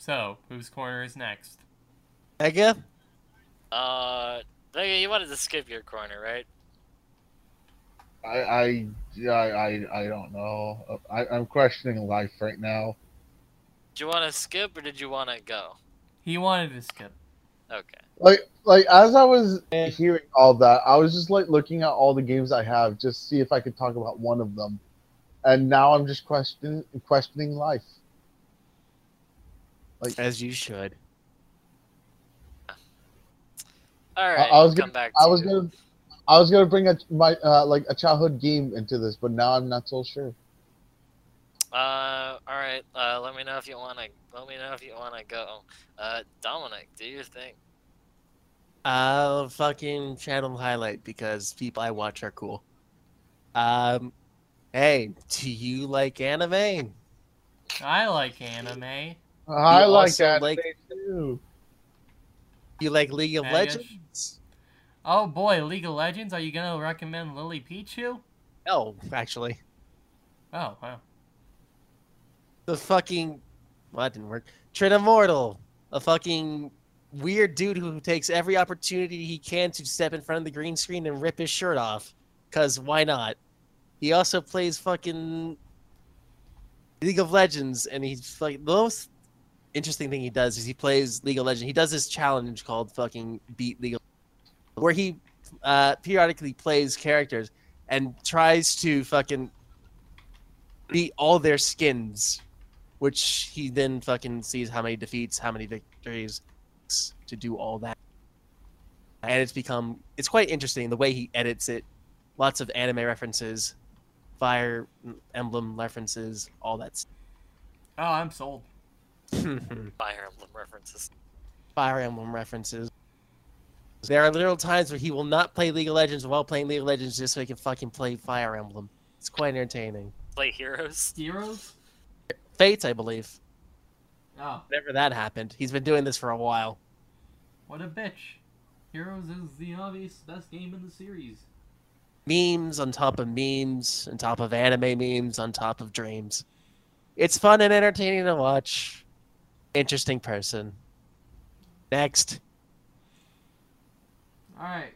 B: So, whose corner is next?
C: Mega?
A: uh, Vega, you wanted to skip your corner, right?
E: I I I I, I don't know. I, I'm questioning life right now.
A: Did you want to skip or did you want to go?
B: He wanted to skip.
A: Okay.
E: Like like as I was hearing all that, I was just like looking at all the games I have, just see if I could talk about one of them, and now I'm just questioning questioning life. Like
C: As you should.
A: All
E: I. I was
A: come
E: gonna
A: back.
E: I was gonna I was gonna bring a my uh, like a childhood game into this, but now I'm not so sure.
A: Uh, all right. Uh, let me know if you want to. Let me know if you want to go. Uh, Dominic, do your thing.
C: Uh, fucking channel highlight because people I watch are cool. Um, hey, do you like anime?
B: I like anime.
E: Uh, I like that
C: like-
E: too.
C: You like League of
B: Mega?
C: Legends?
B: Oh boy, League of Legends. Are you gonna recommend Lily Pichu?
C: No, actually,
B: Oh wow.
C: the fucking well, that didn't work. Trin Immortal, a fucking weird dude who takes every opportunity he can to step in front of the green screen and rip his shirt off. Cause why not? He also plays fucking League of Legends, and he's like the most interesting thing he does is he plays League of Legends. He does this challenge called fucking Beat League where he uh, periodically plays characters and tries to fucking beat all their skins, which he then fucking sees how many defeats, how many victories to do all that. And it's become it's quite interesting the way he edits it. Lots of anime references, Fire Emblem references, all that. stuff.
B: Oh, I'm sold.
A: Fire Emblem references.
C: Fire Emblem references. There are literal times where he will not play League of Legends while playing League of Legends just so he can fucking play Fire Emblem. It's quite entertaining.
A: Play heroes.
B: Heroes?
C: Fate, I believe.
B: Oh,
C: Whenever that happened. He's been doing this for a while.
B: what a bitch. Heroes is the obvious best game in the series.
C: Memes on top of memes, on top of anime memes, on top of dreams. It's fun and entertaining to watch. Interesting person. Next.
B: Alright.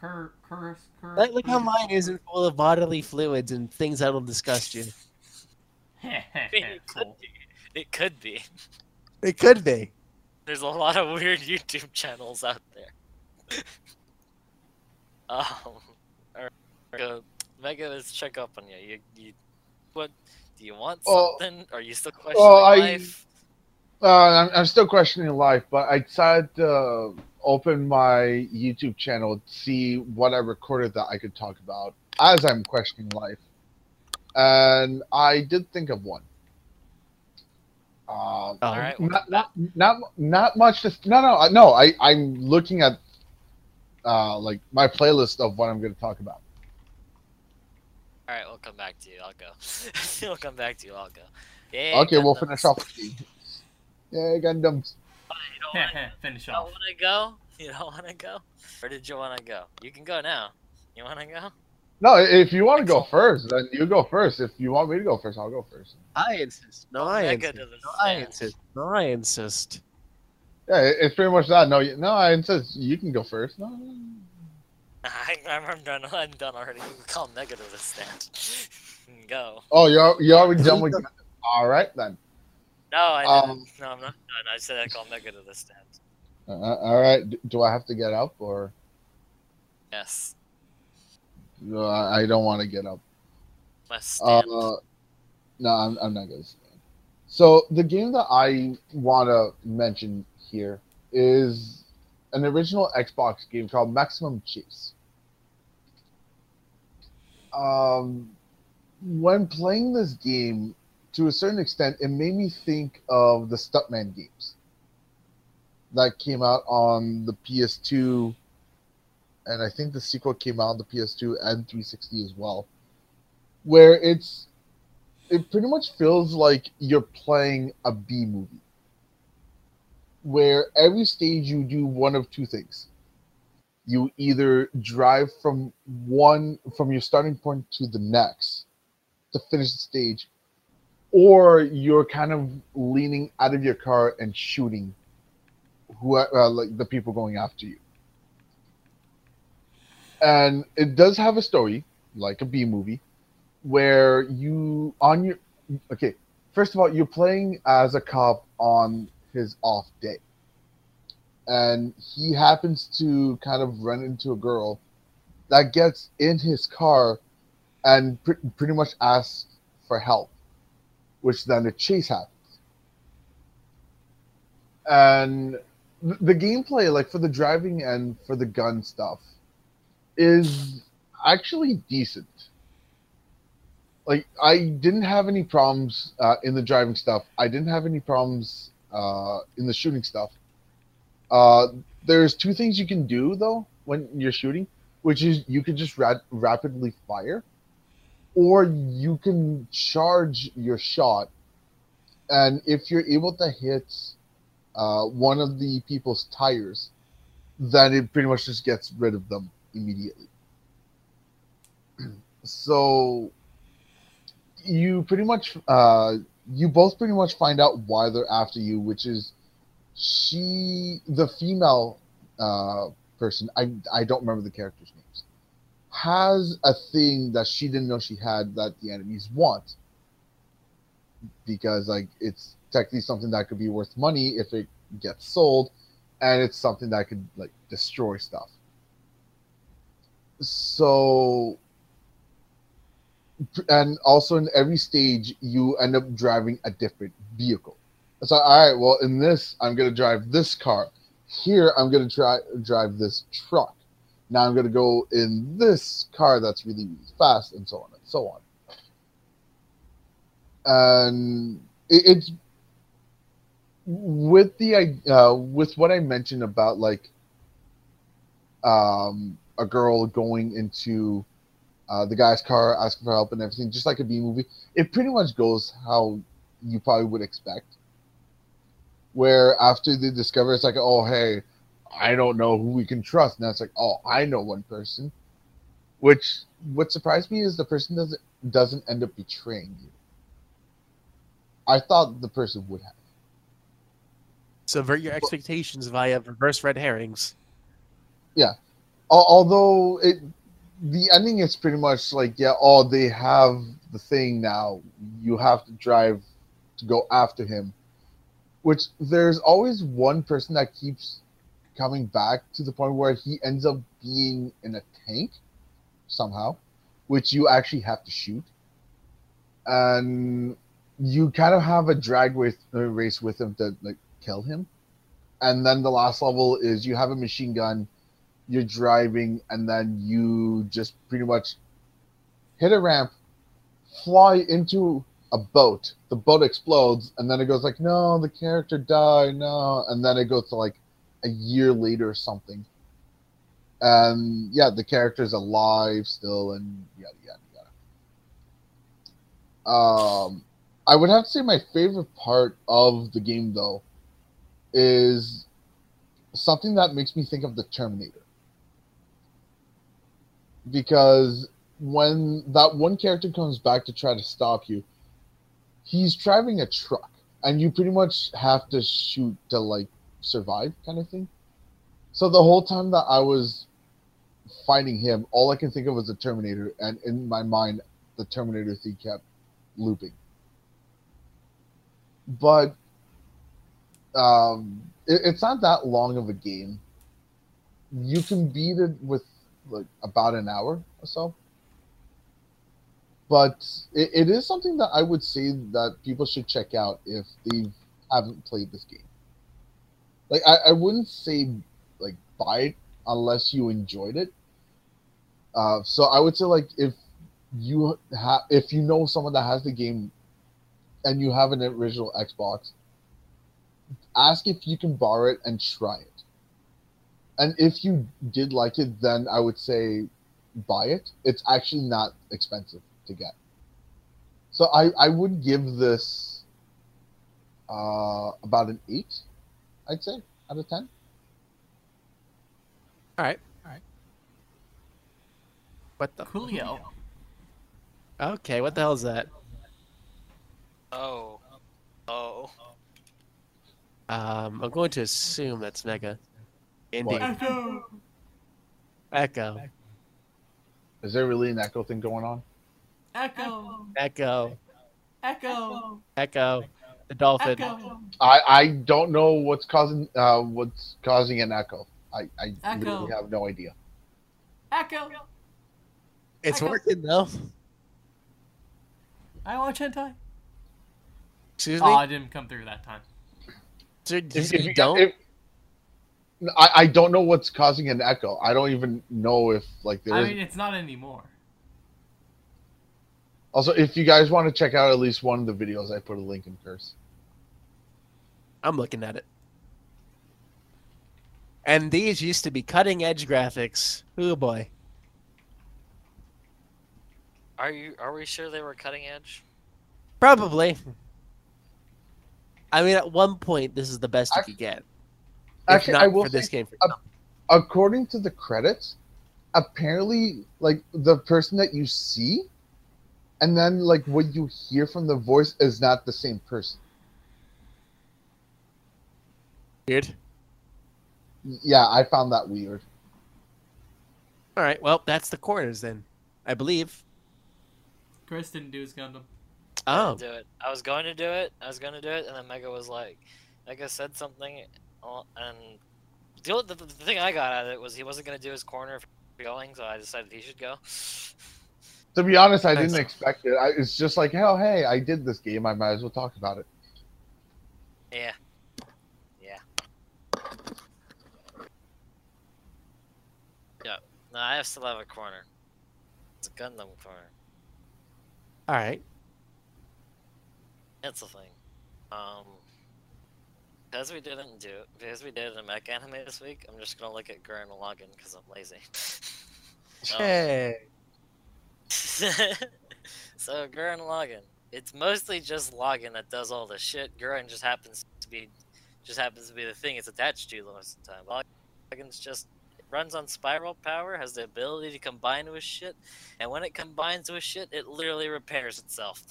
B: Cur, curse, cur.
C: Like, look how mine isn't full of bodily fluids and things that'll disgust you.
A: It could be. It could be.
C: It could be.
A: There's a lot of weird YouTube channels out there. um, alright, uh, Mega, let's check up on you. You, you, what? Do you want
E: Oh,
A: something? Are you still questioning
E: oh, I-
A: life?
E: Uh, I'm, I'm still questioning life, but I decided to open my YouTube channel to see what I recorded that I could talk about as I'm questioning life. And I did think of one. Uh,
A: All right.
E: not, not, not, not much. To, no, no, no. I, I'm looking at uh, like my playlist of what I'm going to talk about.
A: All right, we'll come back to you. I'll go. we'll come back to you. I'll go. Yeah.
E: Okay, we'll finish off. With you. Yeah, Gundams.
A: You don't want
B: Finish
A: to go? You don't want to go? Where did you want to go? You can go now. You want to go?
E: No, if you want to go first, then you go first. If you want me to go first, I'll go first.
C: I insist. No, I
A: Mega
C: insist. No, I insist. No, I insist.
E: Yeah, it's pretty much that. No, you- no, I insist. You can go first. No, no, no.
A: I, I'm done. I'm done already. You can call negative to the stand. go.
E: Oh, you're you're already done with. All right then.
A: No, I
E: Um,
A: no, I'm not done. I said I call Mega to the stand.
E: Uh, all right. Do I have to get up or
A: Yes.
E: no, I I don't want to get up? Uh, no, I'm I'm not gonna stand. So the game that I want to mention here is an original Xbox game called Maximum Chase. Um, when playing this game, to a certain extent, it made me think of the Stuntman games that came out on the PS2, and I think the sequel came out on the PS2 and 360 as well, where it's it pretty much feels like you're playing a B movie, where every stage you do one of two things. You either drive from one from your starting point to the next to finish the stage, or you're kind of leaning out of your car and shooting who uh, like the people going after you. And it does have a story, like a B movie, where you on your okay. First of all, you're playing as a cop on his off day, and he happens to kind of run into a girl that gets in his car and pr- pretty much asks for help, which then the chase happens. And th- the gameplay, like for the driving and for the gun stuff, is actually decent. Like I didn't have any problems uh, in the driving stuff. I didn't have any problems uh, in the shooting stuff. Uh, there's two things you can do though when you're shooting, which is you can just ra- rapidly fire, or you can charge your shot, and if you're able to hit uh, one of the people's tires, then it pretty much just gets rid of them immediately. so you pretty much uh, you both pretty much find out why they're after you, which is she the female uh, person I I don't remember the characters' names has a thing that she didn't know she had that the enemies want. Because like it's technically something that could be worth money if it gets sold and it's something that could like destroy stuff. So and also in every stage you end up driving a different vehicle. So all right well in this i'm going to drive this car. Here i'm going to try drive this truck now i'm going to go in this car that's really fast and so on and so on and it, it's with the uh, with what I mentioned about like um, a girl going into uh, the guy's car asking for help and everything, just like a B movie. It pretty much goes how you probably would expect. Where after they discover, it's like, oh hey, I don't know who we can trust. Now it's like, oh, I know one person. Which what surprised me is the person doesn't doesn't end up betraying you. I thought the person would have.
C: Subvert your expectations via reverse red herrings.
E: Yeah, although it the ending is pretty much like yeah oh they have the thing now you have to drive to go after him which there's always one person that keeps coming back to the point where he ends up being in a tank somehow, which you actually have to shoot, and you kind of have a drag race, uh, race with him to like kill him, and then the last level is you have a machine gun, you're driving, and then you just pretty much hit a ramp, fly into a boat. The boat explodes, and then it goes like, no, the character died, no, and then it goes to like a year later or something. And yeah, the character's alive still, and yada yada yada. Um, I would have to say my favorite part of the game though is something that makes me think of the Terminator. Because when that one character comes back to try to stop you, he's driving a truck, and you pretty much have to shoot to like survive, kind of thing. So the whole time that I was fighting him, all I can think of was the Terminator, and in my mind, the Terminator theme kept looping. But um, it, it's not that long of a game. You can beat it with like about an hour or so but it, it is something that I would say that people should check out if they haven't played this game. Like I, I wouldn't say like buy it unless you enjoyed it. Uh, so I would say like if you have if you know someone that has the game and you have an original Xbox, ask if you can borrow it and try it. And if you did like it, then I would say buy it. It's actually not expensive to get. So I, I would give this uh, about an 8, I'd say, out of 10.
C: All right.
B: All right.
C: What the?
B: Coolio.
C: Okay, what the hell is that?
A: Oh. Oh.
C: Um, I'm going to assume that's Mega. Indeed.
B: Echo.
C: Echo.
E: Is there really an echo thing going on?
B: Echo.
C: Echo.
B: Echo.
C: Echo. The dolphin.
B: Echo.
E: I, I don't know what's causing uh, what's causing an echo. I, I
B: Echo.
E: literally have no idea.
B: Echo.
C: It's
B: Echo.
C: working though.
B: I watch hentai.
C: Excuse me. Oh.
B: I didn't come through that time.
C: So, did you
E: If-
C: say
E: if
C: you
E: you-
C: don't?
E: if- I, I don't know what's causing an echo. I don't even know if like there
B: I
E: is-
B: mean, it's not anymore.
E: Also, if you guys want to check out at least one of the videos, I put a link in curse.
C: I'm looking at it. And these used to be cutting edge graphics. Oh boy.
A: Are you? Are we sure they were cutting edge?
C: Probably. I mean, at one point, this is the best you
E: Ac-
C: could get. If
E: Actually,
C: not
E: I will
C: for this
E: say,
C: game. For
E: uh, according to the credits, apparently, like the person that you see, and then like what you hear from the voice is not the same person.
C: Weird.
E: Yeah, I found that weird.
C: All right. Well, that's the corners then, I believe.
B: Chris didn't do his Gundam.
A: I
C: Oh,
A: didn't do it. I was going to do it. I was going to do it, and then Mega was like, Mega said something, uh, and the, only- the, the thing I got out of it was he wasn't going to do his corner for going, so I decided he should go.
E: To be honest, I didn't expect it. I, it's just like, hell, hey, I did this game. I might as well talk about it.
A: Yeah. Yeah. Yeah. No, I still have a corner. It's a Gundam corner.
C: all right.
A: That's the thing. Um, because we didn't do because we did a mech anime this week, I'm just gonna look at Gurren Lagann because I'm lazy.
C: Hey.
A: so Gurren Lagann, it's mostly just Lagann that does all the shit. Gurren just happens to be, just happens to be the thing it's attached to the most of the time. Lagann's just runs on spiral power, has the ability to combine with shit, and when it combines with shit, it literally repairs itself.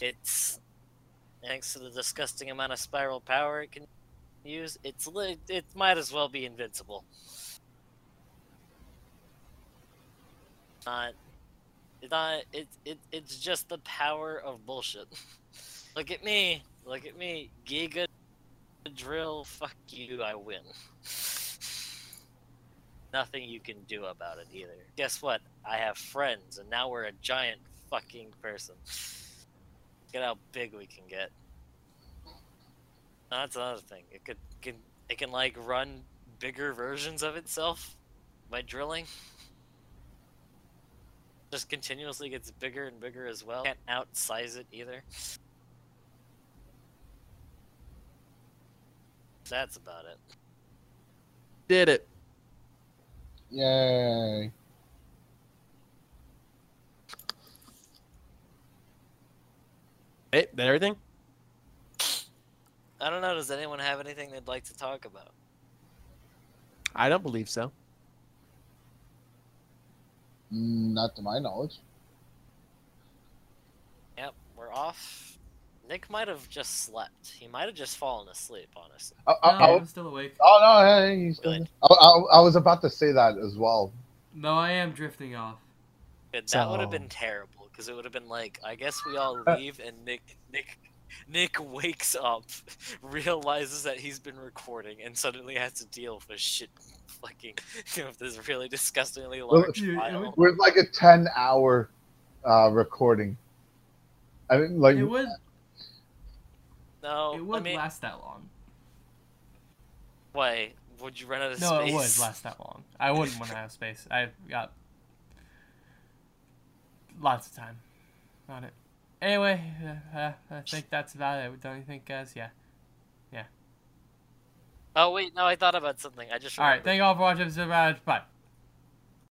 A: It's thanks to the disgusting amount of spiral power it can use. It's it might as well be invincible. Not, not. It, it it's just the power of bullshit. Look at me. Look at me, Giga drill. Fuck you, I win. Nothing you can do about it either. Guess what? I have friends, and now we're a giant fucking person. Get how big we can get. That's another thing. It could can it can like run bigger versions of itself by drilling. Just continuously gets bigger and bigger as well. Can't outsize it either. That's about it.
C: Did it.
E: Yay.
C: Hey, that everything?
A: I don't know. Does anyone have anything they'd like to talk about?
C: I don't believe so.
E: Mm, Not to my knowledge.
A: Yep, we're off. Nick might have just slept. He might have just fallen asleep, honestly.
E: I,
B: No,
E: I, I,
B: I'm still awake.
E: oh no, hey, he's still
A: Good.
E: I, I, I was about to say that as well.
B: No, I am drifting off.
A: Good. That would have been terrible because it would have been like, I guess we all
E: Uh,
A: leave and Nick, Nick, Nick wakes up, realizes that he's been recording, and suddenly has to deal with a shit fucking with this really disgustingly large
B: Dude, it
A: file.
B: would-
E: With like a ten hour uh, recording. I mean, like
B: It would
A: No,
B: it would
A: mean,
B: last that long.
A: why would you run out of
B: No,
A: space?
B: No, it would last that long. I wouldn't want to have space. I've got lots of time on it. Anyway, uh, uh, I think that's about it. Don't you think, guys? Yeah. Yeah.
A: Oh wait, no, I thought about something. I just
B: All right.
A: remembered.
B: Thank you all for watching. Episode. Bye.